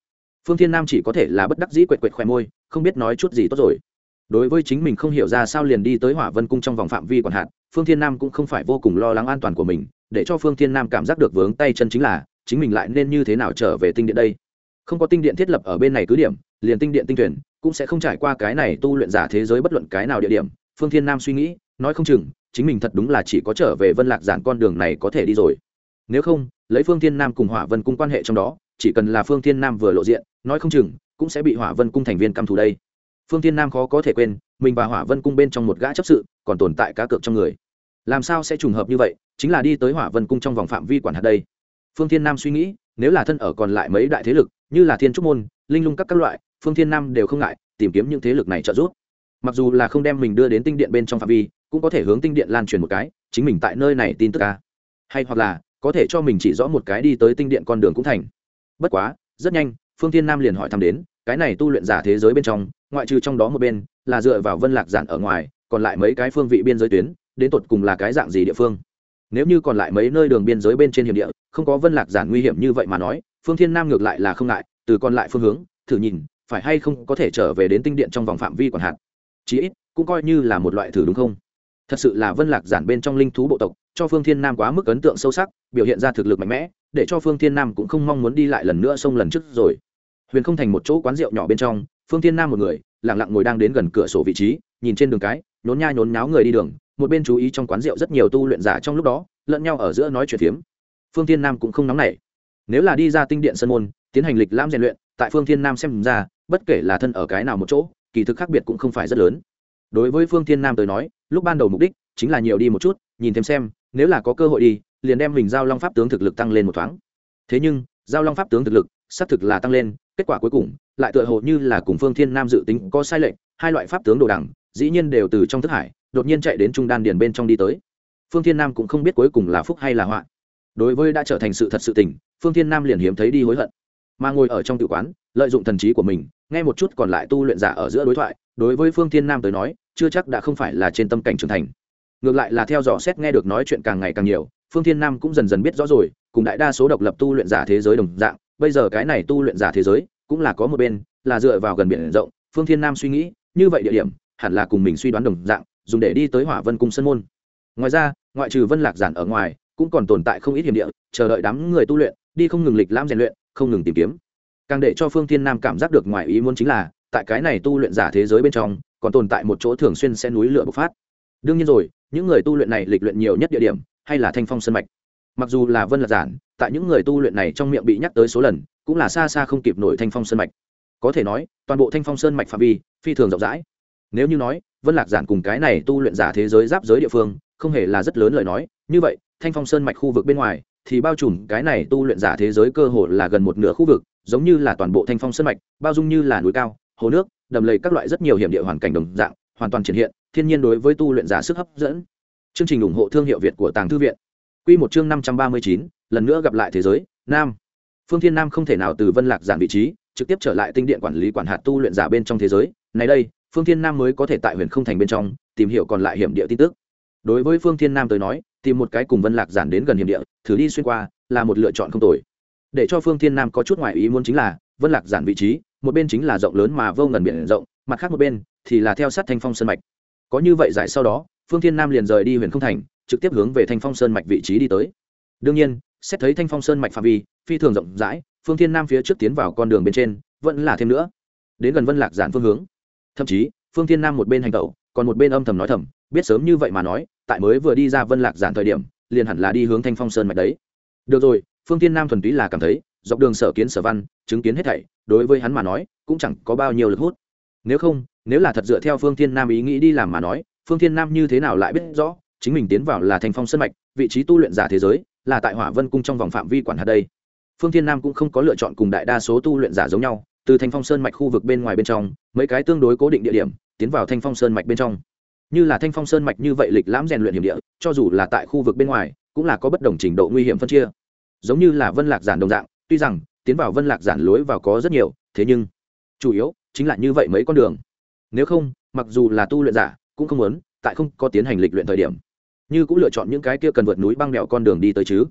Phương thiên nam chỉ có thể là bất đắc dĩ quệt quệt khoe môi, không biết nói chút gì tốt rồi. Đối với chính mình không hiểu ra sao liền đi tới hỏa vân cung trong vòng phạm vi còn hạn phương thiên nam cũng không phải vô cùng lo lắng an toàn của mình, để cho phương thiên nam cảm giác được vướng tay chân chính là, chính mình lại nên như thế nào trở về tinh điện đây. Không có tinh điện thiết lập ở bên này cứ điểm, liền tinh điện tinh tuyển cũng sẽ không trải qua cái này tu luyện giả thế giới bất luận cái nào địa điểm. Phương thiên nam suy nghĩ, nói không chừng, chính mình thật đúng là chỉ có trở về vân lạc giản con đường này có thể đi rồi. Nếu không, lấy phương thiên nam cùng hỏa vân cung quan hệ trong đó, chỉ cần là phương thiên nam vừa lộ diện, nói không chừng, cũng sẽ bị hỏa vân cung thành viên căm thù đây phương thiên nam khó có thể quên, mình và hỏa vân cung bên trong một gã chấp sự còn tồn tại cá cược trong người. Làm sao sẽ trùng hợp như vậy, chính là đi tới hỏa vân cung trong vòng phạm vi quản hạt đây. Phương thiên nam suy nghĩ, nếu là thân ở còn lại mấy đại thế lực, như là thiên trúc môn, linh lung các các loại, phương thiên nam đều không ngại tìm kiếm những thế lực này trợ giúp. Mặc dù là không đem mình đưa đến tinh điện bên trong phạm vi, cũng có thể hướng tinh điện lan truyền một cái, chính mình tại nơi này tin tức ca hay hoặc là, có thể cho mình chỉ rõ một cái đi tới tinh điện con đường cũng thành. Bất quá, rất nhanh, phương thiên nam liền hỏi thăm đến, cái này tu luyện giả thế giới bên trong ngoại trừ trong đó một bên, là dựa vào vân lạc giản ở ngoài, còn lại mấy cái phương vị biên giới tuyến, đến tột cùng là cái dạng gì địa phương? Nếu như còn lại mấy nơi đường biên giới bên trên hiểm địa, không có vân lạc giản nguy hiểm như vậy mà nói, phương thiên nam ngược lại là không ngại, từ còn lại phương hướng, thử nhìn, phải hay không có thể trở về đến tinh điện trong vòng phạm vi còn hạn. Chí ít, cũng coi như là một loại thử đúng không? Thật sự là vân lạc giản bên trong linh thú bộ tộc, cho phương thiên nam quá mức ấn tượng sâu sắc, biểu hiện ra thực lực mạnh mẽ, để cho phương thiên nam cũng không mong muốn đi lại lần nữa sông lần trước rồi. Huyền không thành một chỗ quán rượu nhỏ bên trong phương thiên nam một người lẳng lặng ngồi đang đến gần cửa sổ vị trí, nhìn trên đường cái, nhốn nha nhốn nháo người đi đường, một bên chú ý trong quán rượu rất nhiều tu luyện giả trong lúc đó, lẫn nhau ở giữa nói chuyện phiếm. Phương thiên nam cũng không nóng nảy. Nếu là đi ra tinh điện sân môn, tiến hành lịch lãm rèn luyện, tại phương thiên nam xem ra, bất kể là thân ở cái nào một chỗ, kỳ thực khác biệt cũng không phải rất lớn. Đối với phương thiên nam tới nói, lúc ban đầu mục đích chính là nhiều đi một chút, nhìn thêm xem, nếu là có cơ hội đi, liền đem mình giao long pháp tướng thực lực tăng lên một thoáng. Thế nhưng, giao long pháp tướng thực lực xác thực là tăng lên kết quả cuối cùng, lại tựa hồ như là cùng phương thiên nam dự tính có sai lệch, hai loại pháp tướng đồ đẳng dĩ nhiên đều từ trong thức hải, đột nhiên chạy đến trung đan điền bên trong đi tới. Phương thiên nam cũng không biết cuối cùng là phúc hay là họa. Đối với đã trở thành sự thật sự tình, phương thiên nam liền hiếm thấy đi hối hận. Mà ngồi ở trong tự quán, lợi dụng thần trí của mình, nghe một chút còn lại tu luyện giả ở giữa đối thoại, đối với phương thiên nam tới nói, chưa chắc đã không phải là trên tâm cảnh trưởng thành. Ngược lại là theo dõi xét nghe được nói chuyện càng ngày càng nhiều, phương thiên nam cũng dần dần biết rõ rồi, cùng đại đa số độc lập tu luyện giả thế giới đồng dạng bây giờ cái này tu luyện giả thế giới, cũng là có một bên, là dựa vào gần biển rộng, phương thiên nam suy nghĩ, như vậy địa điểm, hẳn là cùng mình suy đoán đồng dạng, dùng để đi tới hỏa vân cung sân môn. Ngoài ra, ngoại trừ vân lạc giản ở ngoài, cũng còn tồn tại không ít hiểm địa, chờ đợi đám người tu luyện, đi không ngừng lịch lãm rèn luyện, không ngừng tìm kiếm. Càng để cho phương thiên nam cảm giác được ngoài ý muốn chính là, tại cái này tu luyện giả thế giới bên trong, còn tồn tại một chỗ thường xuyên xe núi lửa bộc phát. Đương nhiên rồi, những người tu luyện này lịch luyện nhiều nhất địa điểm, hay là thanh phong sân mạch mặc dù là vân lạc giản, tại những người tu luyện này trong miệng bị nhắc tới số lần, cũng là xa xa không kịp nổi thanh phong sơn mạch. Có thể nói, toàn bộ thanh phong sơn mạch phạm vi, phi thường rộng rãi. Nếu như nói, vân lạc giản cùng cái này tu luyện giả thế giới giáp giới địa phương, không hề là rất lớn lời nói. Như vậy, thanh phong sơn mạch khu vực bên ngoài, thì bao trùm cái này tu luyện giả thế giới cơ hồ là gần một nửa khu vực, giống như là toàn bộ thanh phong sơn mạch, bao dung như là núi cao, hồ nước, đầm lầy các loại rất nhiều hiểm địa hoàn cảnh đồng dạng, hoàn toàn triển hiện, thiên nhiên đối với tu luyện giả sức hấp dẫn. Chương trình ủng hộ thương hiệu việt của tàng thư viện quy một chương năm trăm ba mươi chín, lần nữa gặp lại thế giới, nam. Phương thiên nam không thể nào từ vân lạc giản vị trí, trực tiếp trở lại tinh điện quản lý quản hạt tu luyện giả bên trong thế giới. Này đây, phương thiên nam mới có thể tại huyền không thành bên trong, tìm hiểu còn lại hiểm địa tin tức. Đối với phương thiên nam tới nói, tìm một cái cùng vân lạc giản đến gần hiểm địa, thử đi xuyên qua, là một lựa chọn không tồi. Để cho phương thiên nam có chút ngoại ý muốn chính là, vân lạc giản vị trí, một bên chính là rộng lớn mà vô ngần biển rộng, mặt khác một bên thì là theo sát thanh phong sơn mạch. Có như vậy giải sau đó, phương thiên nam liền rời đi huyền không thành trực tiếp hướng về thanh phong sơn mạch vị trí đi tới. Đương nhiên, xét thấy thanh phong sơn mạch phạm vi, phi thường rộng rãi, phương thiên nam phía trước tiến vào con đường bên trên, vẫn là thêm nữa. Đến gần vân lạc giản phương hướng. Thậm chí, phương thiên nam một bên hành tẩu, còn một bên âm thầm nói thầm, biết sớm như vậy mà nói, tại mới vừa đi ra vân lạc giản thời điểm, liền hẳn là đi hướng thanh phong sơn mạch đấy. Được rồi, phương thiên nam thuần túy là cảm thấy, dọc đường sở kiến sở văn, chứng kiến hết thảy, đối với hắn mà nói, cũng chẳng có bao nhiêu lực hút. Nếu không, nếu là thật dựa theo phương thiên nam ý nghĩ đi làm mà nói, phương thiên nam như thế nào lại biết rõ chính mình tiến vào là thanh phong sơn mạch, vị trí tu luyện giả thế giới, là tại hỏa vân cung trong vòng phạm vi quản hạt đây. Phương thiên nam cũng không có lựa chọn cùng đại đa số tu luyện giả giống nhau, từ thanh phong sơn mạch khu vực bên ngoài bên trong, mấy cái tương đối cố định địa điểm, tiến vào thanh phong sơn mạch bên trong. Như là thanh phong sơn mạch như vậy lịch lãm rèn luyện hiểm địa, cho dù là tại khu vực bên ngoài, cũng là có bất đồng trình độ nguy hiểm phân chia. Giống như là vân lạc giản đồng dạng, tuy rằng, tiến vào vân lạc giản lối vào có rất nhiều, thế nhưng, chủ yếu chính là như vậy mấy con đường. Nếu không, mặc dù là tu luyện giả, cũng không muốn, tại không có tiến hành lịch luyện thời điểm như cũng lựa chọn những cái kia cần vượt núi băng đèo con đường đi tới chứ.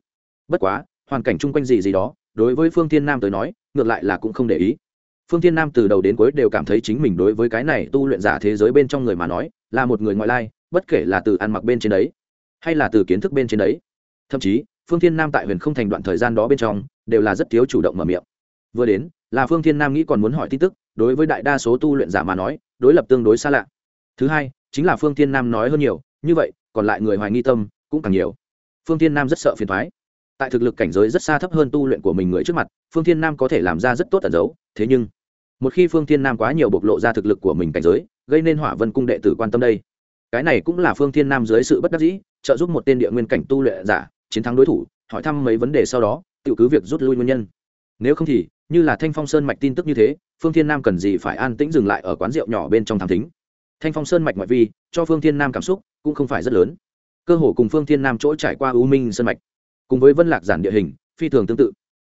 Bất quá, hoàn cảnh chung quanh gì gì đó, đối với phương thiên nam tới nói, ngược lại là cũng không để ý. Phương thiên nam từ đầu đến cuối đều cảm thấy chính mình đối với cái này tu luyện giả thế giới bên trong người mà nói, là một người ngoại lai, bất kể là từ ăn mặc bên trên đấy, hay là từ kiến thức bên trên đấy. Thậm chí, phương thiên nam tại huyền không thành đoạn thời gian đó bên trong, đều là rất thiếu chủ động mở miệng. Vừa đến, là phương thiên nam nghĩ còn muốn hỏi tin tức, đối với đại đa số tu luyện giả mà nói, đối lập tương đối xa lạ. Thứ hai, chính là phương thiên nam nói hơn nhiều, như vậy còn lại người hoài nghi tâm cũng càng nhiều. Phương thiên nam rất sợ phiền thoái tại thực lực cảnh giới rất xa thấp hơn tu luyện của mình người trước mặt, phương thiên nam có thể làm ra rất tốt tẩn giấu, thế nhưng, một khi phương thiên nam quá nhiều bộc lộ ra thực lực của mình cảnh giới, gây nên hỏa vân cung đệ tử quan tâm đây. Cái này cũng là phương thiên nam dưới sự bất đắc dĩ, trợ giúp một tên địa nguyên cảnh tu luyện giả chiến thắng đối thủ, hỏi thăm mấy vấn đề sau đó, tự cứ việc rút lui nguyên nhân. Nếu không thì, như là thanh phong sơn mạch tin tức như thế, phương thiên nam cần gì phải an tĩnh dừng lại ở quán rượu nhỏ bên trong thám thính? Thanh phong sơn mạch ngoại vi, cho phương thiên nam cảm xúc cũng không phải rất lớn. Cơ hồ cùng phương thiên nam chỗ trải qua u minh sơn mạch, cùng với vân lạc giản địa hình, phi thường tương tự.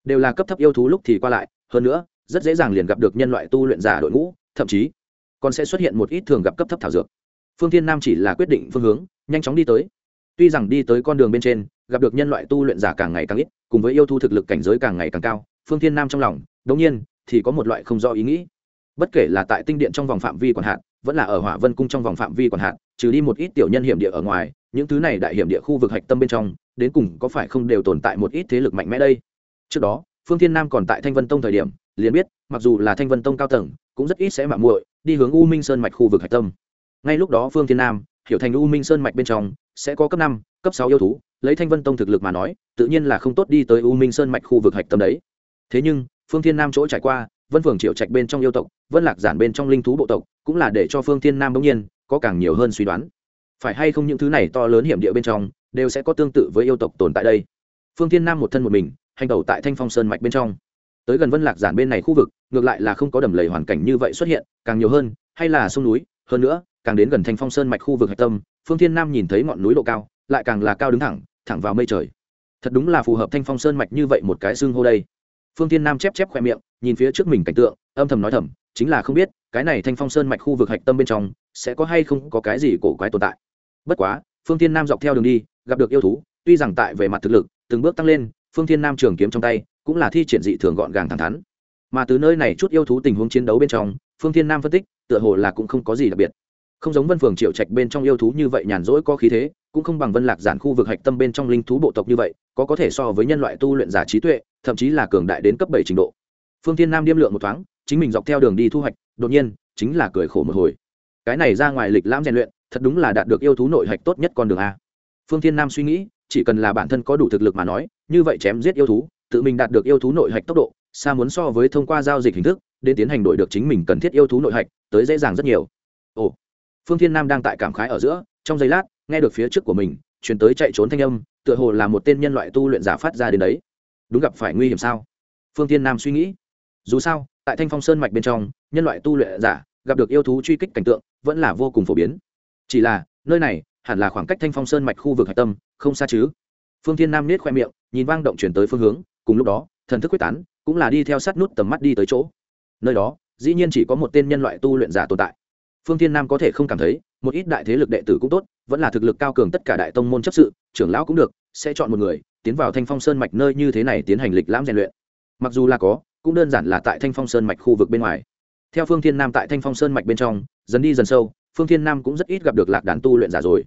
Đều là cấp thấp yêu thú lúc thì qua lại, hơn nữa, rất dễ dàng liền gặp được nhân loại tu luyện giả đội ngũ, thậm chí còn sẽ xuất hiện một ít thường gặp cấp thấp thảo dược. Phương thiên nam chỉ là quyết định phương hướng, nhanh chóng đi tới. Tuy rằng đi tới con đường bên trên, gặp được nhân loại tu luyện giả càng ngày càng ít, cùng với yêu thu thực lực cảnh giới càng ngày càng cao, phương thiên nam trong lòng, đống nhiên thì có một loại không do ý nghĩ bất kể là tại tinh điện trong vòng phạm vi quản hạn vẫn là ở hỏa vân cung trong vòng phạm vi quản hạn trừ đi một ít tiểu nhân hiểm địa ở ngoài, những thứ này đại hiểm địa khu vực hạch tâm bên trong, đến cùng có phải không đều tồn tại một ít thế lực mạnh mẽ đây? Trước đó, phương thiên nam còn tại thanh vân tông thời điểm, liền biết, mặc dù là thanh vân tông cao tầng, cũng rất ít sẽ mạo muội, đi hướng u minh sơn mạch khu vực hạch tâm. Ngay lúc đó phương thiên nam, hiểu thành u minh sơn mạch bên trong, sẽ có cấp năm, cấp sáu yêu thú, lấy thanh vân tông thực lực mà nói, tự nhiên là không tốt đi tới u minh sơn mạch khu vực hạch tâm đấy. Thế nhưng, phương thiên nam chỗ trải qua vân phường triệu trạch bên trong yêu tộc, vân lạc giản bên trong linh thú bộ tộc, cũng là để cho phương thiên nam bỗng nhiên có càng nhiều hơn suy đoán. Phải hay không những thứ này to lớn hiểm địa bên trong, đều sẽ có tương tự với yêu tộc tồn tại đây? Phương thiên nam một thân một mình, hành tẩu tại thanh phong sơn mạch bên trong. Tới gần vân lạc giản bên này khu vực, ngược lại là không có đầm lầy hoàn cảnh như vậy xuất hiện, càng nhiều hơn, hay là sông núi, hơn nữa, càng đến gần thanh phong sơn mạch khu vực hạch tâm, phương thiên nam nhìn thấy ngọn núi độ cao, lại càng là cao đứng thẳng thẳng vào mây trời. Thật đúng là phù hợp thanh phong sơn mạch như vậy một cái xương hô đây. Phương Thiên nam chép chép khoe miệng nhìn phía trước mình cảnh tượng, âm thầm nói thầm, chính là không biết, cái này thanh phong sơn mạch khu vực hạch tâm bên trong, sẽ có hay không có cái gì cổ quái tồn tại. Bất quá, phương thiên nam dọc theo đường đi, gặp được yêu thú, tuy rằng tại về mặt thực lực, từng bước tăng lên, phương thiên nam trường kiếm trong tay, cũng là thi triển dị thường gọn gàng thẳng thắn. Mà từ nơi này chút yêu thú tình huống chiến đấu bên trong, phương thiên nam phân tích, tựa hồ là cũng không có gì đặc biệt. Không giống vân phường triệu trạch bên trong yêu thú như vậy nhàn rỗi có khí thế, cũng không bằng vân lạc giản khu vực hạch tâm bên trong linh thú bộ tộc như vậy, có có thể so với nhân loại tu luyện giả trí tuệ, thậm chí là cường đại đến cấp bảy trình độ phương tiên nam điêm lượng một thoáng, chính mình dọc theo đường đi thu hoạch, đột nhiên, chính là cười khổ một hồi. Cái này ra ngoài lịch lãm rèn luyện, thật đúng là đạt được yêu thú nội hạch tốt nhất con đường a. Phương tiên nam suy nghĩ, chỉ cần là bản thân có đủ thực lực mà nói, như vậy chém giết yêu thú, tự mình đạt được yêu thú nội hạch tốc độ, xa muốn so với thông qua giao dịch hình thức, đến tiến hành đổi được chính mình cần thiết yêu thú nội hạch, tới dễ dàng rất nhiều. Ồ, phương thiên nam đang tại cảm khái ở giữa, trong giây lát, nghe được phía trước của mình, chuyển tới chạy trốn thanh âm, tựa hồ là một tên nhân loại tu luyện giả phát ra đến đấy. Đúng gặp phải nguy hiểm sao? Phương thiên nam suy nghĩ dù sao, tại thanh phong sơn mạch bên trong, nhân loại tu luyện giả, gặp được yêu thú truy kích cảnh tượng, vẫn là vô cùng phổ biến. Chỉ là, nơi này, hẳn là khoảng cách thanh phong sơn mạch khu vực hạch tâm, không xa chứ. Phương thiên nam nết khoe miệng, nhìn vang động chuyển tới phương hướng, cùng lúc đó, thần thức quyết tán, cũng là đi theo sát nút tầm mắt đi tới chỗ. Nơi đó, dĩ nhiên chỉ có một tên nhân loại tu luyện giả tồn tại. Phương thiên nam có thể không cảm thấy, một ít đại thế lực đệ tử cũng tốt, vẫn là thực lực cao cường tất cả đại tông môn chấp sự, trưởng lão cũng được, sẽ chọn một người, tiến vào thanh phong sơn mạch nơi như thế này tiến hành lịch lãm rèn luyện. Mặc dù là có cũng đơn giản là tại thanh phong sơn mạch khu vực bên ngoài. Theo phương thiên nam tại thanh phong sơn mạch bên trong, dần đi dần sâu, phương thiên nam cũng rất ít gặp được lạc đàn tu luyện giả rồi.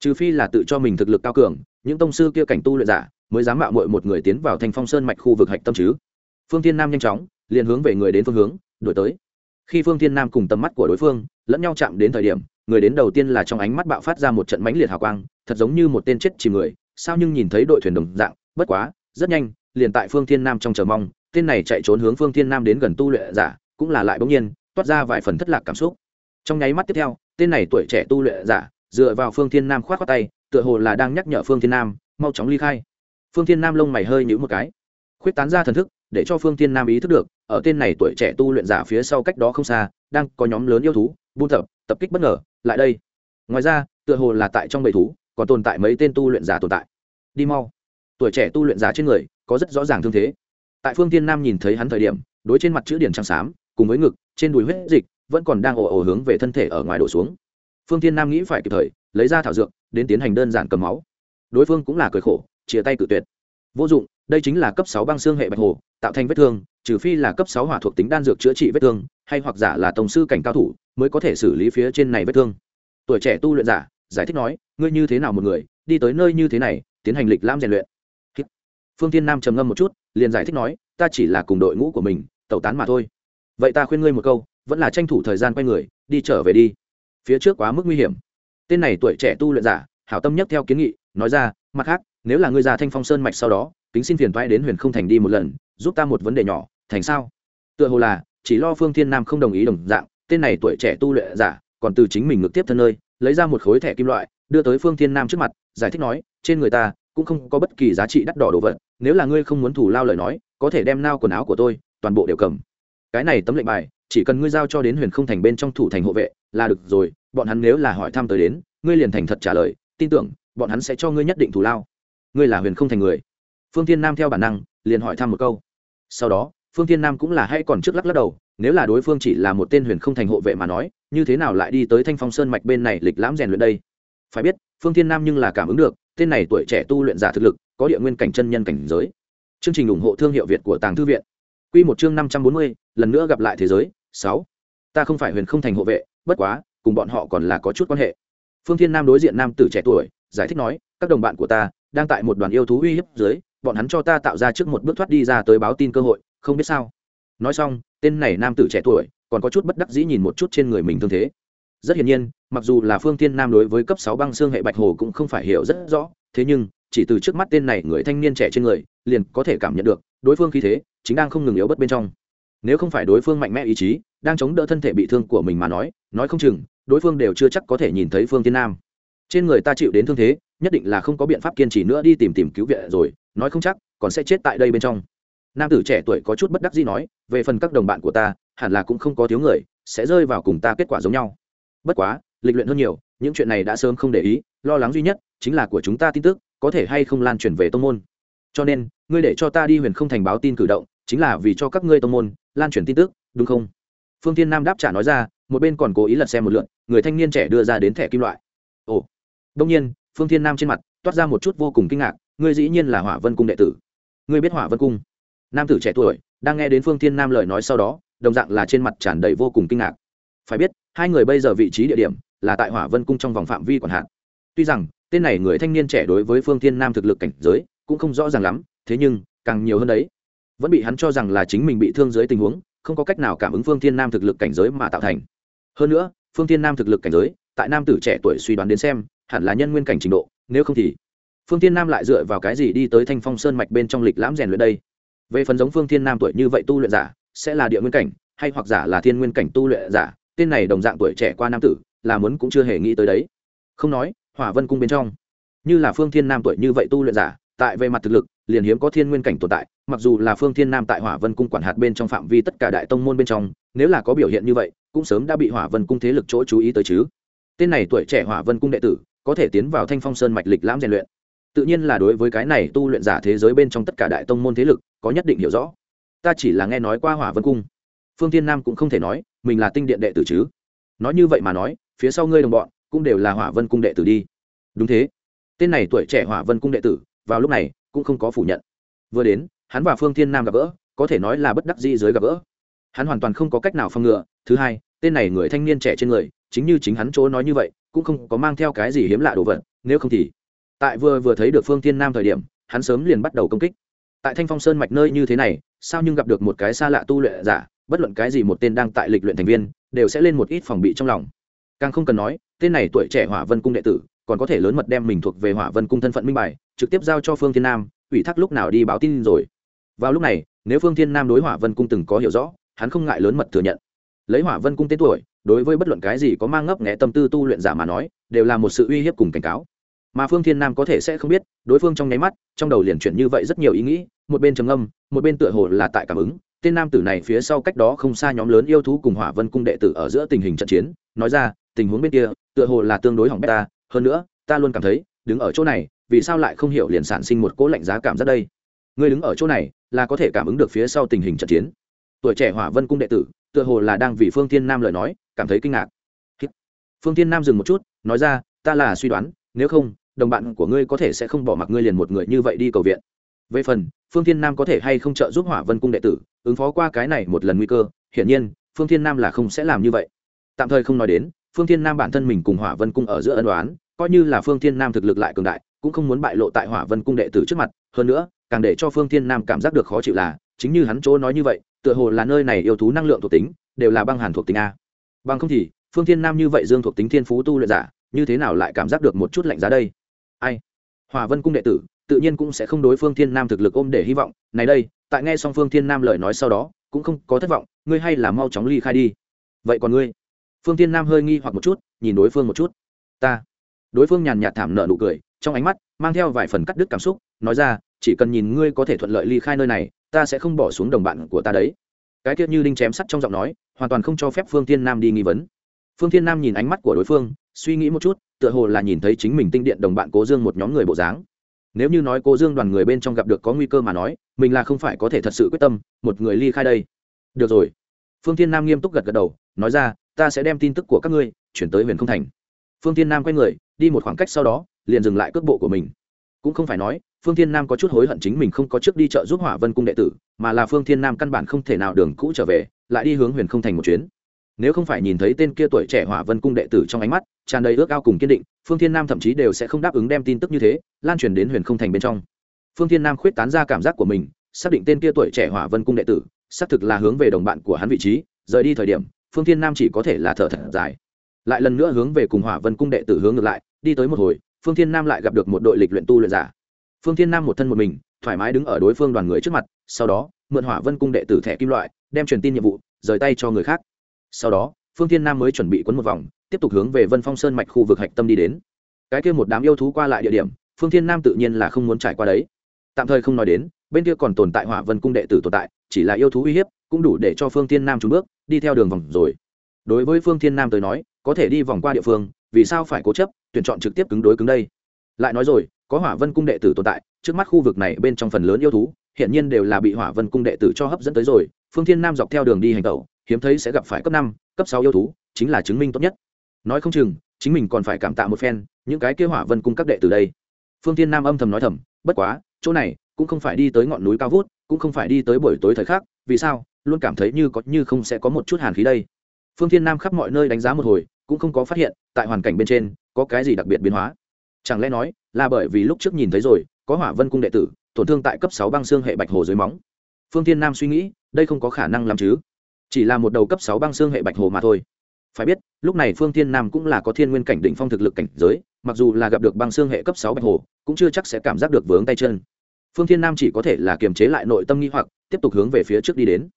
Trừ phi là tự cho mình thực lực cao cường, những tông sư kia cảnh tu luyện giả mới dám mạo mội một người tiến vào thanh phong sơn mạch khu vực hạch tâm chứ. Phương thiên nam nhanh chóng, liền hướng về người đến phương hướng đổi tới. Khi phương thiên nam cùng tầm mắt của đối phương lẫn nhau chạm đến thời điểm, người đến đầu tiên là trong ánh mắt bạo phát ra một trận mãnh liệt hào quang, thật giống như một tên chết chìm người, sao nhưng nhìn thấy đội thuyền đồng dạng, bất quá, rất nhanh, liền tại phương thiên nam trong chờ mong tên này chạy trốn hướng phương thiên nam đến gần tu luyện giả, cũng là lại bỗng nhiên, toát ra vài phần thất lạc cảm xúc. Trong nháy mắt tiếp theo, tên này tuổi trẻ tu luyện giả, dựa vào phương thiên nam khoát khoát tay, tựa hồ là đang nhắc nhở phương thiên nam, mau chóng ly khai. Phương thiên nam lông mày hơi nhíu một cái, khuyết tán ra thần thức, để cho phương thiên nam ý thức được, ở tên này tuổi trẻ tu luyện giả phía sau cách đó không xa, đang có nhóm lớn yêu thú, buôn tập tập kích bất ngờ, lại đây. Ngoài ra, tựa hồ là tại trong bầy thú, còn tồn tại mấy tên tu luyện giả tồn tại. Đi mau. Tuổi trẻ tu luyện giả trên người, có rất rõ ràng thương thế tại phương thiên nam nhìn thấy hắn thời điểm, đối trên mặt chữ điển trắng xám, cùng với ngực, trên đùi huyết dịch, vẫn còn đang ồ ồ hướng về thân thể ở ngoài đổ xuống. Phương thiên nam nghĩ phải kịp thời, lấy ra thảo dược, đến tiến hành đơn giản cầm máu. Đối phương cũng là cười khổ, chia tay cự tuyệt. Vô dụng, đây chính là cấp sáu băng xương hệ bạch hồ, tạo thành vết thương, trừ phi là cấp sáu hỏa thuộc tính đan dược chữa trị vết thương, hay hoặc giả là tổng sư cảnh cao thủ, mới có thể xử lý phía trên này vết thương. Tuổi trẻ tu luyện giả, giải thích nói, ngươi như thế nào một người, đi tới nơi như thế này, tiến hành lịch lãm rèn luyện. Phương tiên nam trầm ngâm một chút liền giải thích nói, ta chỉ là cùng đội ngũ của mình, tẩu tán mà thôi. Vậy ta khuyên ngươi một câu, vẫn là tranh thủ thời gian quay người, đi trở về đi. Phía trước quá mức nguy hiểm. Tên này tuổi trẻ tu luyện giả, hảo tâm nhất theo kiến nghị, nói ra, mặt khác, nếu là ngươi già thanh phong sơn mạch sau đó, kính xin phiền thoại đến huyền không thành đi một lần, giúp ta một vấn đề nhỏ, thành sao? Tựa hồ là, chỉ lo phương thiên nam không đồng ý đồng dạng, tên này tuổi trẻ tu luyện giả, còn từ chính mình ngược tiếp thân nơi, lấy ra một khối thẻ kim loại, đưa tới phương thiên nam trước mặt, giải thích nói, trên người ta, cũng không có bất kỳ giá trị đắt đỏ đồ vật nếu là ngươi không muốn thủ lao lời nói, có thể đem nao quần áo của tôi, toàn bộ đều cầm. Cái này tấm lệnh bài, chỉ cần ngươi giao cho đến huyền không thành bên trong thủ thành hộ vệ, là được rồi, bọn hắn nếu là hỏi thăm tới đến, ngươi liền thành thật trả lời, tin tưởng, bọn hắn sẽ cho ngươi nhất định thủ lao. Ngươi là huyền không thành người. Phương tiên nam theo bản năng, liền hỏi thăm một câu. Sau đó, phương tiên nam cũng là hay còn trước lắc lắc đầu, nếu là đối phương chỉ là một tên huyền không thành hộ vệ mà nói, như thế nào lại đi tới thanh phong sơn mạch bên này lịch lãm rèn luyện đây? Phải biết, phương tiên nam nhưng là cảm ứng được tên này tuổi trẻ tu luyện giả thực lực, có địa nguyên cảnh chân nhân cảnh giới. Chương trình ủng hộ thương hiệu việt của tàng thư viện. Q một chương năm trăm bốn mươi, lần nữa gặp lại thế giới. Sáu. Ta không phải huyền không thành hộ vệ, bất quá, cùng bọn họ còn là có chút quan hệ. Phương thiên nam đối diện nam tử trẻ tuổi, giải thích nói, các đồng bạn của ta, đang tại một đoàn yêu thú uy hiếp dưới, bọn hắn cho ta tạo ra trước một bước thoát đi ra tới báo tin cơ hội, không biết sao. Nói xong, tên này nam tử trẻ tuổi, còn có chút bất đắc dĩ nhìn một chút trên người mình thương thế rất hiển nhiên, mặc dù là phương tiên nam đối với cấp sáu băng xương hệ bạch hồ cũng không phải hiểu rất rõ, thế nhưng, chỉ từ trước mắt tên này người thanh niên trẻ trên người, liền có thể cảm nhận được, đối phương khí thế, chính đang không ngừng yếu bất bên trong. Nếu không phải đối phương mạnh mẽ ý chí, đang chống đỡ thân thể bị thương của mình mà nói nói không chừng, đối phương đều chưa chắc có thể nhìn thấy phương tiên nam. Trên người ta chịu đến thương thế, nhất định là không có biện pháp kiên trì nữa đi tìm tìm cứu viện rồi, nói không chắc, còn sẽ chết tại đây bên trong. Nam tử trẻ tuổi có chút bất đắc dĩ nói, về phần các đồng bạn của ta, hẳn là cũng không có thiếu người, sẽ rơi vào cùng ta kết quả giống nhau bất quá, lịch luyện hơn nhiều, những chuyện này đã sớm không để ý, lo lắng duy nhất chính là của chúng ta tin tức có thể hay không lan truyền về tông môn. Cho nên, ngươi để cho ta đi huyền không thành báo tin cử động, chính là vì cho các ngươi tông môn lan truyền tin tức, đúng không? Phương tiên nam đáp trả nói ra, một bên còn cố ý lật xem một lượn người thanh niên trẻ đưa ra đến thẻ kim loại. Ồ. Đông nhiên, phương tiên nam trên mặt toát ra một chút vô cùng kinh ngạc, ngươi dĩ nhiên là hỏa vân cung đệ tử. Ngươi biết hỏa vân cung? Nam tử trẻ tuổi, đang nghe đến phương tiên nam lời nói sau đó, đồng dạng là trên mặt tràn đầy vô cùng kinh ngạc. Phải biết hai người bây giờ vị trí địa điểm là tại hỏa vân cung trong vòng phạm vi quản hạn tuy rằng, tên này người thanh niên trẻ đối với phương thiên nam thực lực cảnh giới cũng không rõ ràng lắm, thế nhưng, càng nhiều hơn đấy. Vẫn bị hắn cho rằng là chính mình bị thương dưới tình huống, không có cách nào cảm ứng phương thiên nam thực lực cảnh giới mà tạo thành. Hơn nữa, phương thiên nam thực lực cảnh giới, tại nam tử trẻ tuổi suy đoán đến xem, hẳn là nhân nguyên cảnh trình độ, nếu không thì phương thiên nam lại dựa vào cái gì đi tới thanh phong sơn mạch bên trong lịch lãm rèn luyện đây? Về phần giống phương thiên nam tuổi như vậy tu luyện giả, sẽ là địa nguyên cảnh, hay hoặc giả là thiên nguyên cảnh tu luyện giả tên này đồng dạng tuổi trẻ qua nam tử, là muốn cũng chưa hề nghĩ tới đấy. Không nói, hỏa vân cung bên trong, như là phương thiên nam tuổi như vậy tu luyện giả, tại về mặt thực lực, liền hiếm có thiên nguyên cảnh tồn tại, mặc dù là phương thiên nam tại hỏa vân cung quản hạt bên trong phạm vi tất cả đại tông môn bên trong, nếu là có biểu hiện như vậy, cũng sớm đã bị hỏa vân cung thế lực chỗ chú ý tới chứ. Tên này tuổi trẻ hỏa vân cung đệ tử, có thể tiến vào thanh phong sơn mạch lịch lãm rèn luyện. Tự nhiên là đối với cái này tu luyện giả thế giới bên trong tất cả đại tông môn thế lực, có nhất định hiểu rõ. Ta chỉ là nghe nói qua hỏa vân cung. Phương thiên nam cũng không thể nói mình là tinh điện đệ tử chứ? Nói như vậy mà nói, phía sau ngươi đồng bọn cũng đều là hỏa vân cung đệ tử đi. Đúng thế. Tên này tuổi trẻ hỏa vân cung đệ tử, vào lúc này cũng không có phủ nhận. Vừa đến, hắn và phương thiên nam gặp gỡ, có thể nói là bất đắc dĩ dưới gặp gỡ. Hắn hoàn toàn không có cách nào phòng ngừa. Thứ hai, tên này người thanh niên trẻ trên người, chính như chính hắn chỗ nói như vậy, cũng không có mang theo cái gì hiếm lạ đồ vật, nếu không thì. Tại vừa vừa thấy được phương thiên nam thời điểm, hắn sớm liền bắt đầu công kích. Tại thanh phong sơn mạch nơi như thế này, sao nhưng gặp được một cái xa lạ tu luyện giả bất luận cái gì một tên đang tại lịch luyện thành viên, đều sẽ lên một ít phòng bị trong lòng. Càng không cần nói, tên này tuổi trẻ hỏa vân cung đệ tử, còn có thể lớn mật đem mình thuộc về hỏa vân cung thân phận minh bài, trực tiếp giao cho phương thiên nam, ủy thác lúc nào đi báo tin rồi. Vào lúc này, nếu phương thiên nam đối hỏa vân cung từng có hiểu rõ, hắn không ngại lớn mật thừa nhận. Lấy hỏa vân cung tên tuổi, đối với bất luận cái gì có mang ngấp nghẽ tâm tư tu luyện giả mà nói, đều là một sự uy hiếp cùng cảnh cáo. Mà phương thiên nam có thể sẽ không biết, đối phương trong nháy mắt, trong đầu liền chuyển như vậy rất nhiều ý nghĩ một bên trầm âm một bên tựa hồ là tại cảm ứng, tên nam tử này phía sau cách đó không xa nhóm lớn yêu thú cùng hỏa vân cung đệ tử ở giữa tình hình trận chiến, nói ra, tình huống bên kia, tựa hồ là tương đối hỏng bét ta, hơn nữa, ta luôn cảm thấy, đứng ở chỗ này, vì sao lại không hiểu liền sản sinh một cỗ lạnh giá cảm giác đây? Người đứng ở chỗ này, là có thể cảm ứng được phía sau tình hình trận chiến. Tuổi trẻ hỏa vân cung đệ tử, tựa hồ là đang vì phương Thiên nam lời nói, cảm thấy kinh ngạc. Phương Thiên nam dừng một chút, nói ra, ta là suy đoán, nếu không, đồng bạn của ngươi có thể sẽ không bỏ mặc ngươi liền một người như vậy đi cầu viện về phần, phương Thiên nam có thể hay không trợ giúp hỏa vân cung đệ tử, ứng phó qua cái này một lần nguy cơ, hiển nhiên, phương Thiên nam là không sẽ làm như vậy. Tạm thời không nói đến, phương Thiên nam bản thân mình cùng hỏa vân cung ở giữa ân đoán coi như là phương Thiên nam thực lực lại cường đại, cũng không muốn bại lộ tại hỏa vân cung đệ tử trước mặt. Hơn nữa, càng để cho phương Thiên nam cảm giác được khó chịu là, chính như hắn chỗ nói như vậy, tựa hồ là nơi này yêu thú năng lượng thuộc tính, đều là băng hàn thuộc tính a. Bằng không thì, phương Thiên nam như vậy dương thuộc tính thiên phú tu luyện giả, như thế nào lại cảm giác được một chút lạnh giá đây? Ai? Hỏa vân cung đệ tử tự nhiên cũng sẽ không đối phương thiên nam thực lực ôm để hy vọng. Này đây, tại nghe xong phương thiên nam lời nói sau đó, cũng không có thất vọng, ngươi hay là mau chóng ly khai đi. Vậy còn ngươi? Phương thiên nam hơi nghi hoặc một chút, nhìn đối phương một chút. Ta. Đối phương nhàn nhạt thảm nợ nụ cười, trong ánh mắt, mang theo vài phần cắt đứt cảm xúc, nói ra, chỉ cần nhìn ngươi có thể thuận lợi ly khai nơi này, ta sẽ không bỏ xuống đồng bạn của ta đấy. Cái tiết như đinh chém sắt trong giọng nói, hoàn toàn không cho phép phương thiên nam đi nghi vấn. Phương thiên nam nhìn ánh mắt của đối phương, suy nghĩ một chút, tựa hồ là nhìn thấy chính mình tinh điện đồng bạn cố dương một nhóm người bộ dáng nếu như nói cô dương đoàn người bên trong gặp được có nguy cơ mà nói, mình là không phải có thể thật sự quyết tâm, một người ly khai đây. Được rồi. Phương thiên nam nghiêm túc gật gật đầu, nói ra, ta sẽ đem tin tức của các ngươi chuyển tới huyền không thành. Phương thiên nam quay người, đi một khoảng cách sau đó, liền dừng lại cước bộ của mình. Cũng không phải nói, phương thiên nam có chút hối hận chính mình không có trước đi chợ giúp hỏa vân cung đệ tử, mà là phương thiên nam căn bản không thể nào đường cũ trở về, lại đi hướng huyền không thành một chuyến nếu không phải nhìn thấy tên kia tuổi trẻ hỏa vân cung đệ tử trong ánh mắt, tràn đầy ước ao cùng kiên định, phương thiên nam thậm chí đều sẽ không đáp ứng đem tin tức như thế, lan truyền đến huyền không thành bên trong. Phương thiên nam khuyết tán ra cảm giác của mình, xác định tên kia tuổi trẻ hỏa vân cung đệ tử, xác thực là hướng về đồng bạn của hắn vị trí, rời đi thời điểm, phương thiên nam chỉ có thể là thở thật dài. Lại lần nữa hướng về cùng hỏa vân cung đệ tử hướng ngược lại, đi tới một hồi, phương thiên nam lại gặp được một đội lịch luyện tu luyện giả. Phương thiên nam một thân một mình, thoải mái đứng ở đối phương đoàn người trước mặt, sau đó, mượn hỏa vân cung đệ tử thẻ kim loại, đem truyền tin nhiệm vụ, rời tay cho người khác sau đó, phương thiên nam mới chuẩn bị quấn một vòng, tiếp tục hướng về vân phong sơn mạch khu vực hạch tâm đi đến. Cái kia một đám yêu thú qua lại địa điểm, phương thiên nam tự nhiên là không muốn trải qua đấy. Tạm thời không nói đến, bên kia còn tồn tại hỏa vân cung đệ tử tồn tại, chỉ là yêu thú uy hiếp, cũng đủ để cho phương thiên nam trúng bước, đi theo đường vòng rồi. Đối với phương thiên nam tới nói, có thể đi vòng qua địa phương, vì sao phải cố chấp, tuyển chọn trực tiếp cứng đối cứng đây? Lại nói rồi, có hỏa vân cung đệ tử tồn tại, trước mắt khu vực này bên trong phần lớn yêu thú hiện nhiên đều là bị hỏa vân cung đệ tử cho hấp dẫn tới rồi. Phương thiên nam dọc theo đường đi hành tẩu hiếm thấy sẽ gặp phải cấp năm, cấp sáu yêu thú, chính là chứng minh tốt nhất. Nói không chừng, chính mình còn phải cảm tạ một phen, những cái kế hỏa vân cung các đệ từ đây. Phương thiên nam âm thầm nói thầm, bất quá, chỗ này cũng không phải đi tới ngọn núi cao vút, cũng không phải đi tới buổi tối thời khắc, vì sao, luôn cảm thấy như có, như không sẽ có một chút hàn khí đây. Phương thiên nam khắp mọi nơi đánh giá một hồi, cũng không có phát hiện, tại hoàn cảnh bên trên, có cái gì đặc biệt biến hóa. Chẳng lẽ nói, là bởi vì lúc trước nhìn thấy rồi, có hỏa vân cung đệ tử, tổn thương tại cấp sáu băng xương hệ bạch hồ dưới móng. Phương thiên nam suy nghĩ, đây không có khả năng làm chứ chỉ là một đầu cấp sáu băng xương hệ bạch hồ mà thôi. Phải biết, lúc này phương thiên nam cũng là có thiên nguyên cảnh đỉnh phong thực lực cảnh giới, mặc dù là gặp được băng xương hệ cấp sáu bạch hồ, cũng chưa chắc sẽ cảm giác được vướng tay chân. Phương thiên nam chỉ có thể là kiềm chế lại nội tâm nghi hoặc, tiếp tục hướng về phía trước đi đến.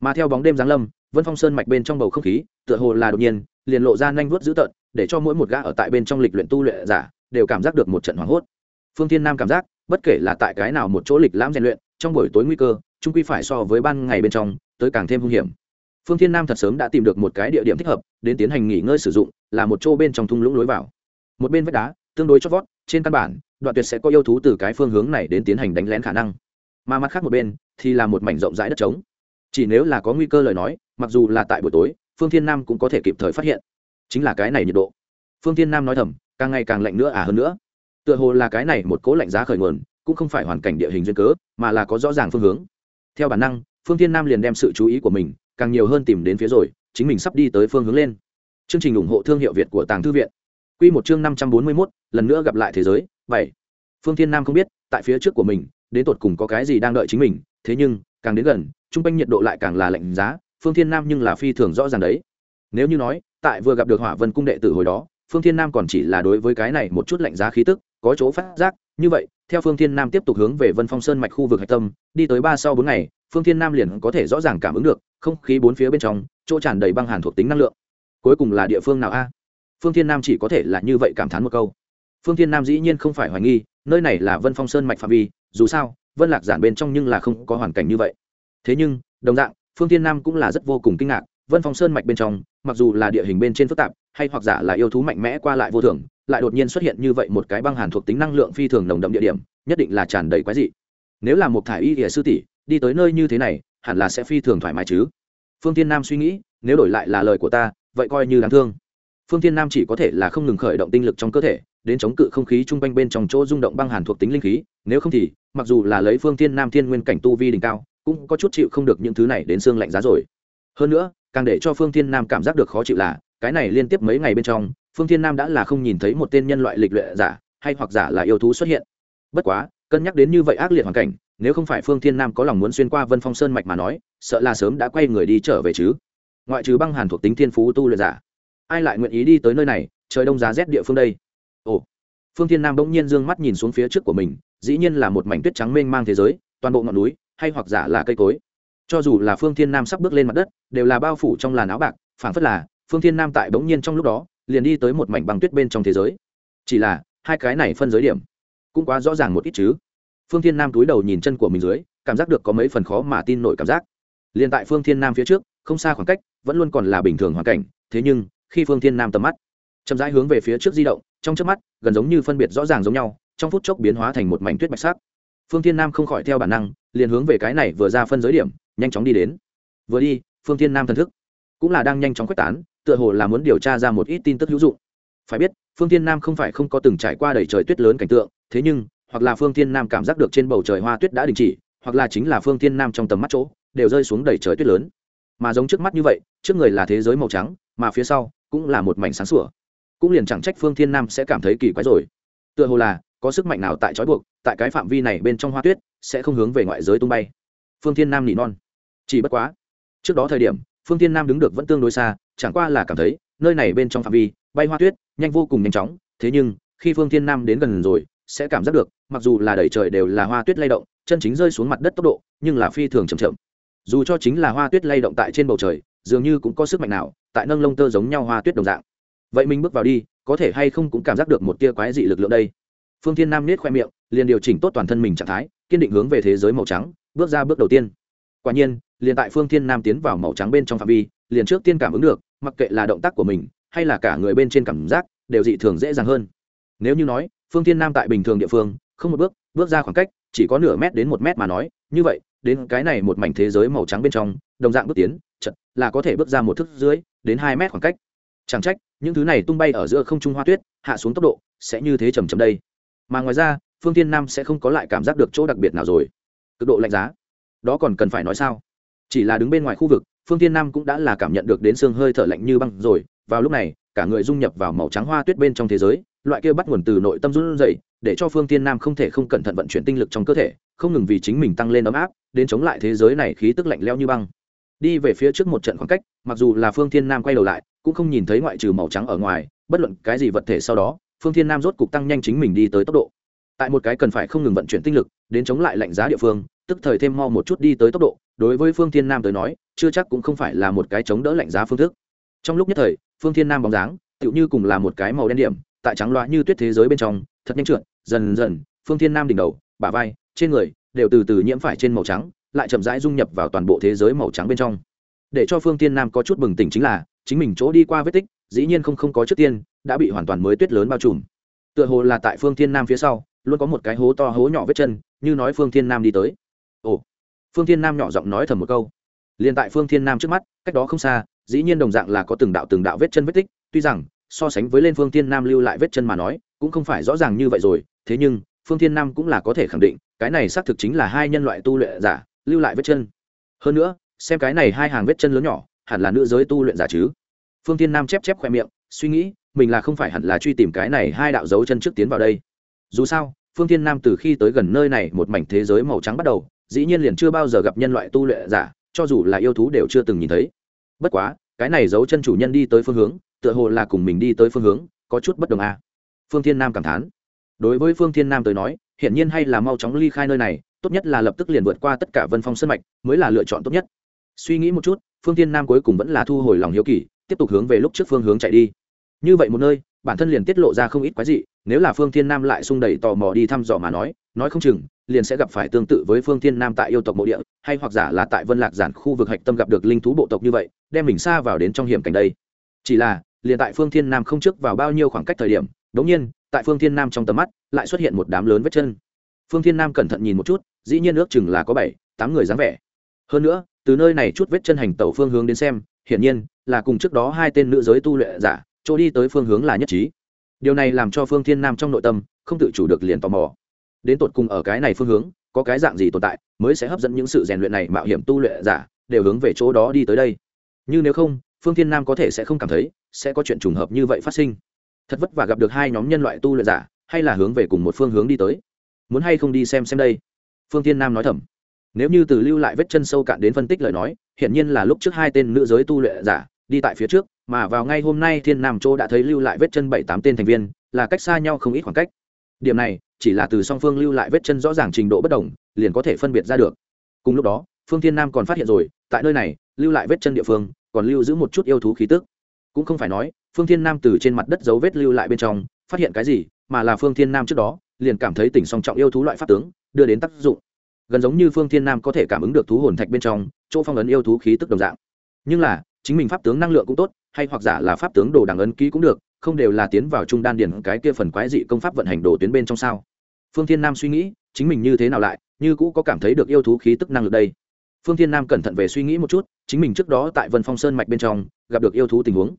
Mà theo bóng đêm giáng lâm, vân phong sơn mạch bên trong bầu không khí, tựa hồ là đột nhiên, liền lộ ra nhanh vuốt dữ tợn, để cho mỗi một gã ở tại bên trong lịch luyện tu luyện giả, đều cảm giác được một trận hoảng hốt. Phương thiên nam cảm giác, bất kể là tại cái nào một chỗ lịch lãm rèn luyện, trong buổi tối nguy cơ trung quy phải so với ban ngày bên trong, tới càng thêm hung hiểm phương thiên nam thật sớm đã tìm được một cái địa điểm thích hợp, đến tiến hành nghỉ ngơi sử dụng, là một chỗ bên trong thung lũng lối vào. Một bên vách đá, tương đối chót vót, trên căn bản, đoạn tuyệt sẽ có yêu thú từ cái phương hướng này đến tiến hành đánh lén khả năng. Mà mặt khác một bên, thì là một mảnh rộng rãi đất trống. Chỉ nếu là có nguy cơ lời nói, mặc dù là tại buổi tối, phương thiên nam cũng có thể kịp thời phát hiện. Chính là cái này nhiệt độ. Phương thiên nam nói thầm, càng ngày càng lạnh nữa à hơn nữa. Tựa hồ là cái này một cố lạnh giá khởi nguồn, cũng không phải hoàn cảnh địa hình duyên cớ, mà là có rõ ràng phương hướng. Theo bản năng, phương thiên nam liền đem sự chú ý của mình càng nhiều hơn tìm đến phía rồi, chính mình sắp đi tới phương hướng lên. Chương trình ủng hộ thương hiệu việt của tàng thư viện. Q một chương năm trăm bốn mươi mốt, lần nữa gặp lại thế giới, bảy. Phương thiên nam không biết, tại phía trước của mình, đến tột cùng có cái gì đang đợi chính mình, thế nhưng, càng đến gần t r u n g quanh nhiệt độ lại càng là lạnh giá, phương thiên nam nhưng là phi thường rõ ràng đấy. Nếu như nói, tại vừa gặp được hỏa vân cung đệ tử hồi đó, phương thiên nam còn chỉ là đối với cái này một chút lạnh giá khí tức, có chỗ phát giác, như vậy, theo phương thiên nam tiếp tục hướng về vân phong sơn mạch khu vực hạch tâm, đi tới ba sau bốn ngày phương thiên nam liền có thể rõ ràng cảm ứng được, không khí bốn phía bên trong, chỗ tràn đầy băng hàn thuộc tính năng lượng. Cuối cùng là địa phương nào a? Phương thiên nam chỉ có thể là như vậy cảm thán một câu. Phương thiên nam dĩ nhiên không phải hoài nghi, nơi này là vân phong sơn mạch phạm vi, dù sao, vân lạc giản bên trong nhưng là không có hoàn cảnh như vậy. Thế nhưng, đồng dạng, phương thiên nam cũng là rất vô cùng kinh ngạc, vân phong sơn mạch bên trong, mặc dù là địa hình bên trên phức tạp, hay hoặc giả là yêu thú mạnh mẽ qua lại vô thường, lại đột nhiên xuất hiện như vậy một cái băng hàn thuộc tính năng lượng phi thường nồng đậm địa điểm, nhất định là tràn đầy quái dị. Nếu là một thải y ỉa sư tỷ đi tới nơi như thế này, hẳn là sẽ phi thường thoải mái chứ. Phương tiên nam suy nghĩ, nếu đổi lại là lời của ta, vậy coi như đáng thương. Phương tiên nam chỉ có thể là không ngừng khởi động tinh lực trong cơ thể, đến chống cự không khí chung quanh bên trong chỗ rung động băng hàn thuộc tính linh khí, nếu không thì, mặc dù là lấy phương tiên nam thiên nguyên cảnh tu vi đỉnh cao, cũng có chút chịu không được những thứ này đến xương lạnh giá rồi. Hơn nữa, càng để cho phương thiên nam cảm giác được khó chịu là, cái này liên tiếp mấy ngày bên trong, phương thiên nam đã là không nhìn thấy một tên nhân loại lịch luyện giả, hay hoặc giả là yêu thú xuất hiện. Bất quá, cân nhắc đến như vậy ác liệt hoàn cảnh nếu không phải phương thiên nam có lòng muốn xuyên qua vân phong sơn mạch mà nói, sợ là sớm đã quay người đi trở về chứ. Ngoại trừ băng hàn thuộc tính thiên phú tu luyện giả, ai lại nguyện ý đi tới nơi này, trời đông giá rét địa phương đây? Ồ, phương thiên nam bỗng nhiên d ư ơ n g mắt nhìn xuống phía trước của mình, dĩ nhiên là một mảnh tuyết trắng mênh mang thế giới, toàn bộ ngọn núi, hay hoặc giả là cây cối. Cho dù là phương thiên nam sắp bước lên mặt đất, đều là bao phủ trong làn áo bạc, phảng phất là phương thiên nam tại bỗng nhiên trong lúc đó, liền đi tới một mảnh băng tuyết bên trong thế giới. Chỉ là, hai cái này phân giới điểm cũng quá rõ ràng một ít chứ phương thiên nam túi đầu nhìn chân của mình dưới, cảm giác được có mấy phần khó mà tin nổi cảm giác. Liền tại phương thiên nam phía trước, không xa khoảng cách, vẫn luôn còn là bình thường hoàn cảnh, thế nhưng, khi phương thiên nam tầm mắt chậm rãi hướng về phía trước di động, trong trước mắt, gần giống như phân biệt rõ ràng giống nhau, trong phút chốc biến hóa thành một mảnh tuyết bạch sắc. Phương thiên nam không khỏi theo bản năng, liền hướng về cái này vừa ra phân giới điểm, nhanh chóng đi đến. Vừa đi, phương thiên nam thần thức cũng là đang nhanh chóng quyết tán, tựa hồ là muốn điều tra ra một ít tin tức hữu dụng. Phải biết, phương thiên nam không phải không có từng trải qua đầy trời tuyết lớn cảnh tượng, thế nhưng hoặc là phương thiên nam cảm giác được trên bầu trời hoa tuyết đã đình chỉ, hoặc là chính là phương thiên nam trong tầm mắt chỗ, đều rơi xuống đầy trời tuyết lớn. Mà giống trước mắt như vậy, trước người là thế giới màu trắng, mà phía sau cũng là một mảnh sáng sủa. Cũng liền chẳng trách phương thiên nam sẽ cảm thấy kỳ quái rồi. Tựa hồ là có sức mạnh nào tại trói buộc, tại cái phạm vi này bên trong hoa tuyết sẽ không hướng về ngoại giới tung bay. Phương thiên nam nỉ non. Chỉ bất quá, trước đó thời điểm, phương thiên nam đứng được vẫn tương đối xa, chẳng qua là cảm thấy, nơi này bên trong phạm vi, bay hoa tuyết nhanh vô cùng nhanh chóng, thế nhưng, khi phương thiên nam đến gần rồi sẽ cảm giác được, mặc dù là đầy trời đều là hoa tuyết lay động, chân chính rơi xuống mặt đất tốc độ, nhưng là phi thường chậm chậm. Dù cho chính là hoa tuyết lay động tại trên bầu trời, dường như cũng có sức mạnh nào, tại nâng lông tơ giống nhau hoa tuyết đồng dạng. Vậy mình bước vào đi, có thể hay không cũng cảm giác được một tia quái dị lực lượng đây. Phương thiên nam nết khoe miệng, liền điều chỉnh tốt toàn thân mình trạng thái, kiên định hướng về thế giới màu trắng, bước ra bước đầu tiên. Quả nhiên, liền tại phương thiên nam tiến vào màu trắng bên trong phạm vi, liền trước tiên cảm ứng được, mặc kệ là động tác của mình, hay là cả người bên trên cảm giác, đều dị thường dễ dàng hơn. Nếu như nói phương thiên nam tại bình thường địa phương, không một bước bước ra khoảng cách, chỉ có nửa mét đến một mét mà nói, như vậy, đến cái này một mảnh thế giới màu trắng bên trong, đồng dạng bước tiến, chật, là có thể bước ra một thước dưới, đến hai mét khoảng cách. Chẳng trách, những thứ này tung bay ở giữa không trung hoa tuyết, hạ xuống tốc độ, sẽ như thế chầm chầm đây. Mà ngoài ra, phương tiên nam sẽ không có lại cảm giác được chỗ đặc biệt nào rồi. Cực độ lạnh giá. Đó còn cần phải nói sao? Chỉ là đứng bên ngoài khu vực, phương tiên nam cũng đã là cảm nhận được đến xương hơi thở lạnh như băng rồi. Vào lúc này, cả người dung nhập vào màu trắng hoa tuyết bên trong thế giới loại kia bắt nguồn từ nội tâm run dậy để cho phương tiên nam không thể không cẩn thận vận chuyển tinh lực trong cơ thể, không ngừng vì chính mình tăng lên ấm áp, đến chống lại thế giới này khí tức lạnh leo như băng. Đi về phía trước một trận khoảng cách, mặc dù là phương thiên nam quay đầu lại, cũng không nhìn thấy ngoại trừ màu trắng ở ngoài, bất luận cái gì vật thể sau đó, phương thiên nam rốt cục tăng nhanh chính mình đi tới tốc độ. Tại một cái cần phải không ngừng vận chuyển tinh lực, đến chống lại lạnh giá địa phương, tức thời thêm mau một chút đi tới tốc độ, đối với phương thiên nam tới nói, chưa chắc cũng không phải là một cái chống đỡ lạnh giá phương thức. Trong lúc nhất thời, phương thiên nam bóng dáng, tựu như cùng là một cái màu đen điểm tại trắng loa như tuyết thế giới bên trong, thật nhanh trượt, dần dần, phương thiên nam đỉnh đầu, bả vai, trên người, đều từ từ nhiễm phải trên màu trắng, lại chậm rãi dung nhập vào toàn bộ thế giới màu trắng bên trong. Để cho phương thiên nam có chút bừng tỉnh chính là, chính mình chỗ đi qua vết tích, dĩ nhiên không không có trước tiên, đã bị hoàn toàn mới tuyết lớn bao trùm. Tựa hồ là tại phương thiên nam phía sau, luôn có một cái hố to hố nhỏ vết chân, như nói phương thiên nam đi tới. Ồ, phương thiên nam nhỏ giọng nói thầm một câu. Liền tại phương thiên nam trước mắt, cách đó không xa, dĩ nhiên đồng dạng là có từng đạo từng đạo vết chân vết tích, tuy rằng so sánh với lên phương thiên nam lưu lại vết chân mà nói, cũng không phải rõ ràng như vậy rồi. Thế nhưng, phương thiên nam cũng là có thể khẳng định, cái này xác thực chính là hai nhân loại tu luyện giả, lưu lại vết chân. Hơn nữa, xem cái này hai hàng vết chân lớn nhỏ, hẳn là nữ giới tu luyện giả chứ. Phương thiên nam chép chép khoe miệng, suy nghĩ, mình là không phải hẳn là truy tìm cái này hai đạo dấu chân trước tiến vào đây. Dù sao, phương thiên nam từ khi tới gần nơi này một mảnh thế giới màu trắng bắt đầu, dĩ nhiên liền chưa bao giờ gặp nhân loại tu luyện giả, cho dù là yêu thú đều chưa từng nhìn thấy. Bất quá, cái này dấu chân chủ nhân đi tới phương hướng tựa hồ là cùng mình đi tới phương hướng, có chút bất đồng a à. phương thiên nam cảm thán. Đối với phương thiên nam tới nói, hiển nhiên hay là mau chóng ly khai nơi này, tốt nhất là lập tức liền vượt qua tất cả vân phong sân mạch, mới là lựa chọn tốt nhất. Suy nghĩ một chút, phương thiên nam cuối cùng vẫn là thu hồi lòng hiếu kỳ, tiếp tục hướng về lúc trước phương hướng chạy đi. Như vậy một nơi, bản thân liền tiết lộ ra không ít quái dị, nếu là phương thiên nam lại xung đầy tò mò đi thăm dò mà nói nói không chừng, liền sẽ gặp phải tương tự với phương thiên nam tại yêu tộc mộ địa, hay hoặc giả là tại vân lạc giản khu vực hạch tâm gặp được linh thú bộ tộc như vậy, đem mình xa vào đến trong hiểm cảnh đây. Chỉ là liền tại phương thiên nam không trước vào bao nhiêu khoảng cách thời điểm đống nhiên, tại phương thiên nam trong tầm mắt, lại xuất hiện một đám lớn vết chân. Phương thiên nam cẩn thận nhìn một chút, dĩ nhiên ước chừng là có bảy, tám người dáng vẻ. Hơn nữa, từ nơi này chút vết chân hành tẩu phương hướng đến xem, hiển nhiên là cùng trước đó hai tên nữ giới tu luyện giả, chỗ đi tới phương hướng là nhất trí. Điều này làm cho phương thiên nam trong nội tâm không tự chủ được liền tò mò. Đến tột cùng ở cái này phương hướng, có cái dạng gì tồn tại mới sẽ hấp dẫn những sự rèn luyện này mạo hiểm tu luyện giả, đều hướng về chỗ đó đi tới đây. Như nếu không phương thiên nam có thể sẽ không cảm thấy sẽ có chuyện trùng hợp như vậy phát sinh. Thật vất vả gặp được hai nhóm nhân loại tu luyện giả, hay là hướng về cùng một phương hướng đi tới. Muốn hay không đi xem xem đây? Phương thiên nam nói thầm. Nếu như từ lưu lại vết chân sâu cạn đến phân tích lời nói, hiển nhiên là lúc trước hai tên nữ giới tu luyện giả đi tại phía trước, mà vào ngay hôm nay thiên nam châu đã thấy lưu lại vết chân bảy tám tên thành viên, là cách xa nhau không ít khoảng cách. Điểm này, chỉ là từ song phương lưu lại vết chân rõ ràng trình độ bất đồng, liền có thể phân biệt ra được. Cùng lúc đó, phương thiên nam còn phát hiện rồi, tại nơi này, lưu lại vết chân địa phương còn lưu giữ một chút yêu thú khí tức. Cũng không phải nói, phương thiên nam từ trên mặt đất dấu vết lưu lại bên trong, phát hiện cái gì, mà là phương thiên nam trước đó, liền cảm thấy tỉnh song trọng yêu thú loại pháp tướng, đưa đến tác dụng. Gần giống như phương thiên nam có thể cảm ứng được thú hồn thạch bên trong, chỗ phong ấn yêu thú khí tức đồng dạng. Nhưng là, chính mình pháp tướng năng lượng cũng tốt, hay hoặc giả là pháp tướng đồ đằng ấn ký cũng được, không đều là tiến vào trung đan điển cái kia phần quái dị công pháp vận hành đồ tuyến bên trong sao? Phương thiên nam suy nghĩ, chính mình như thế nào lại, như cũ có cảm thấy được yêu thú khí tức năng lực đây? Phương thiên nam cẩn thận về suy nghĩ một chút, chính mình trước đó tại vân phong sơn mạch bên trong, gặp được yêu thú tình huống.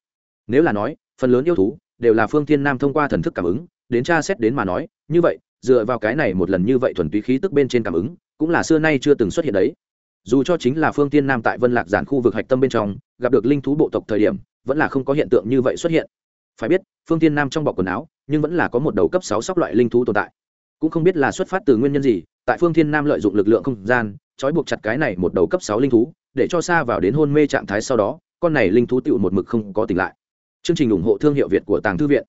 Nếu là nói, phần lớn yêu thú đều là phương thiên nam thông qua thần thức cảm ứng, đến tra xét đến mà nói, như vậy, dựa vào cái này một lần như vậy thuần túy khí tức bên trên cảm ứng, cũng là xưa nay chưa từng xuất hiện đấy. Dù cho chính là phương tiên nam tại vân lạc giản khu vực hạch tâm bên trong, gặp được linh thú bộ tộc thời điểm, vẫn là không có hiện tượng như vậy xuất hiện. Phải biết, phương tiên nam trong bọc quần áo, nhưng vẫn là có một đầu cấp sáu sóc loại linh thú tồn tại cũng không biết là xuất phát từ nguyên nhân gì, tại phương thiên nam lợi dụng lực lượng không gian, trói buộc chặt cái này một đầu cấp sáu linh thú, để cho xa vào đến hôn mê trạng thái sau đó, con này linh thú tựu một mực không có tỉnh lại. Chương trình ủng hộ thương hiệu việt của tàng thư viện.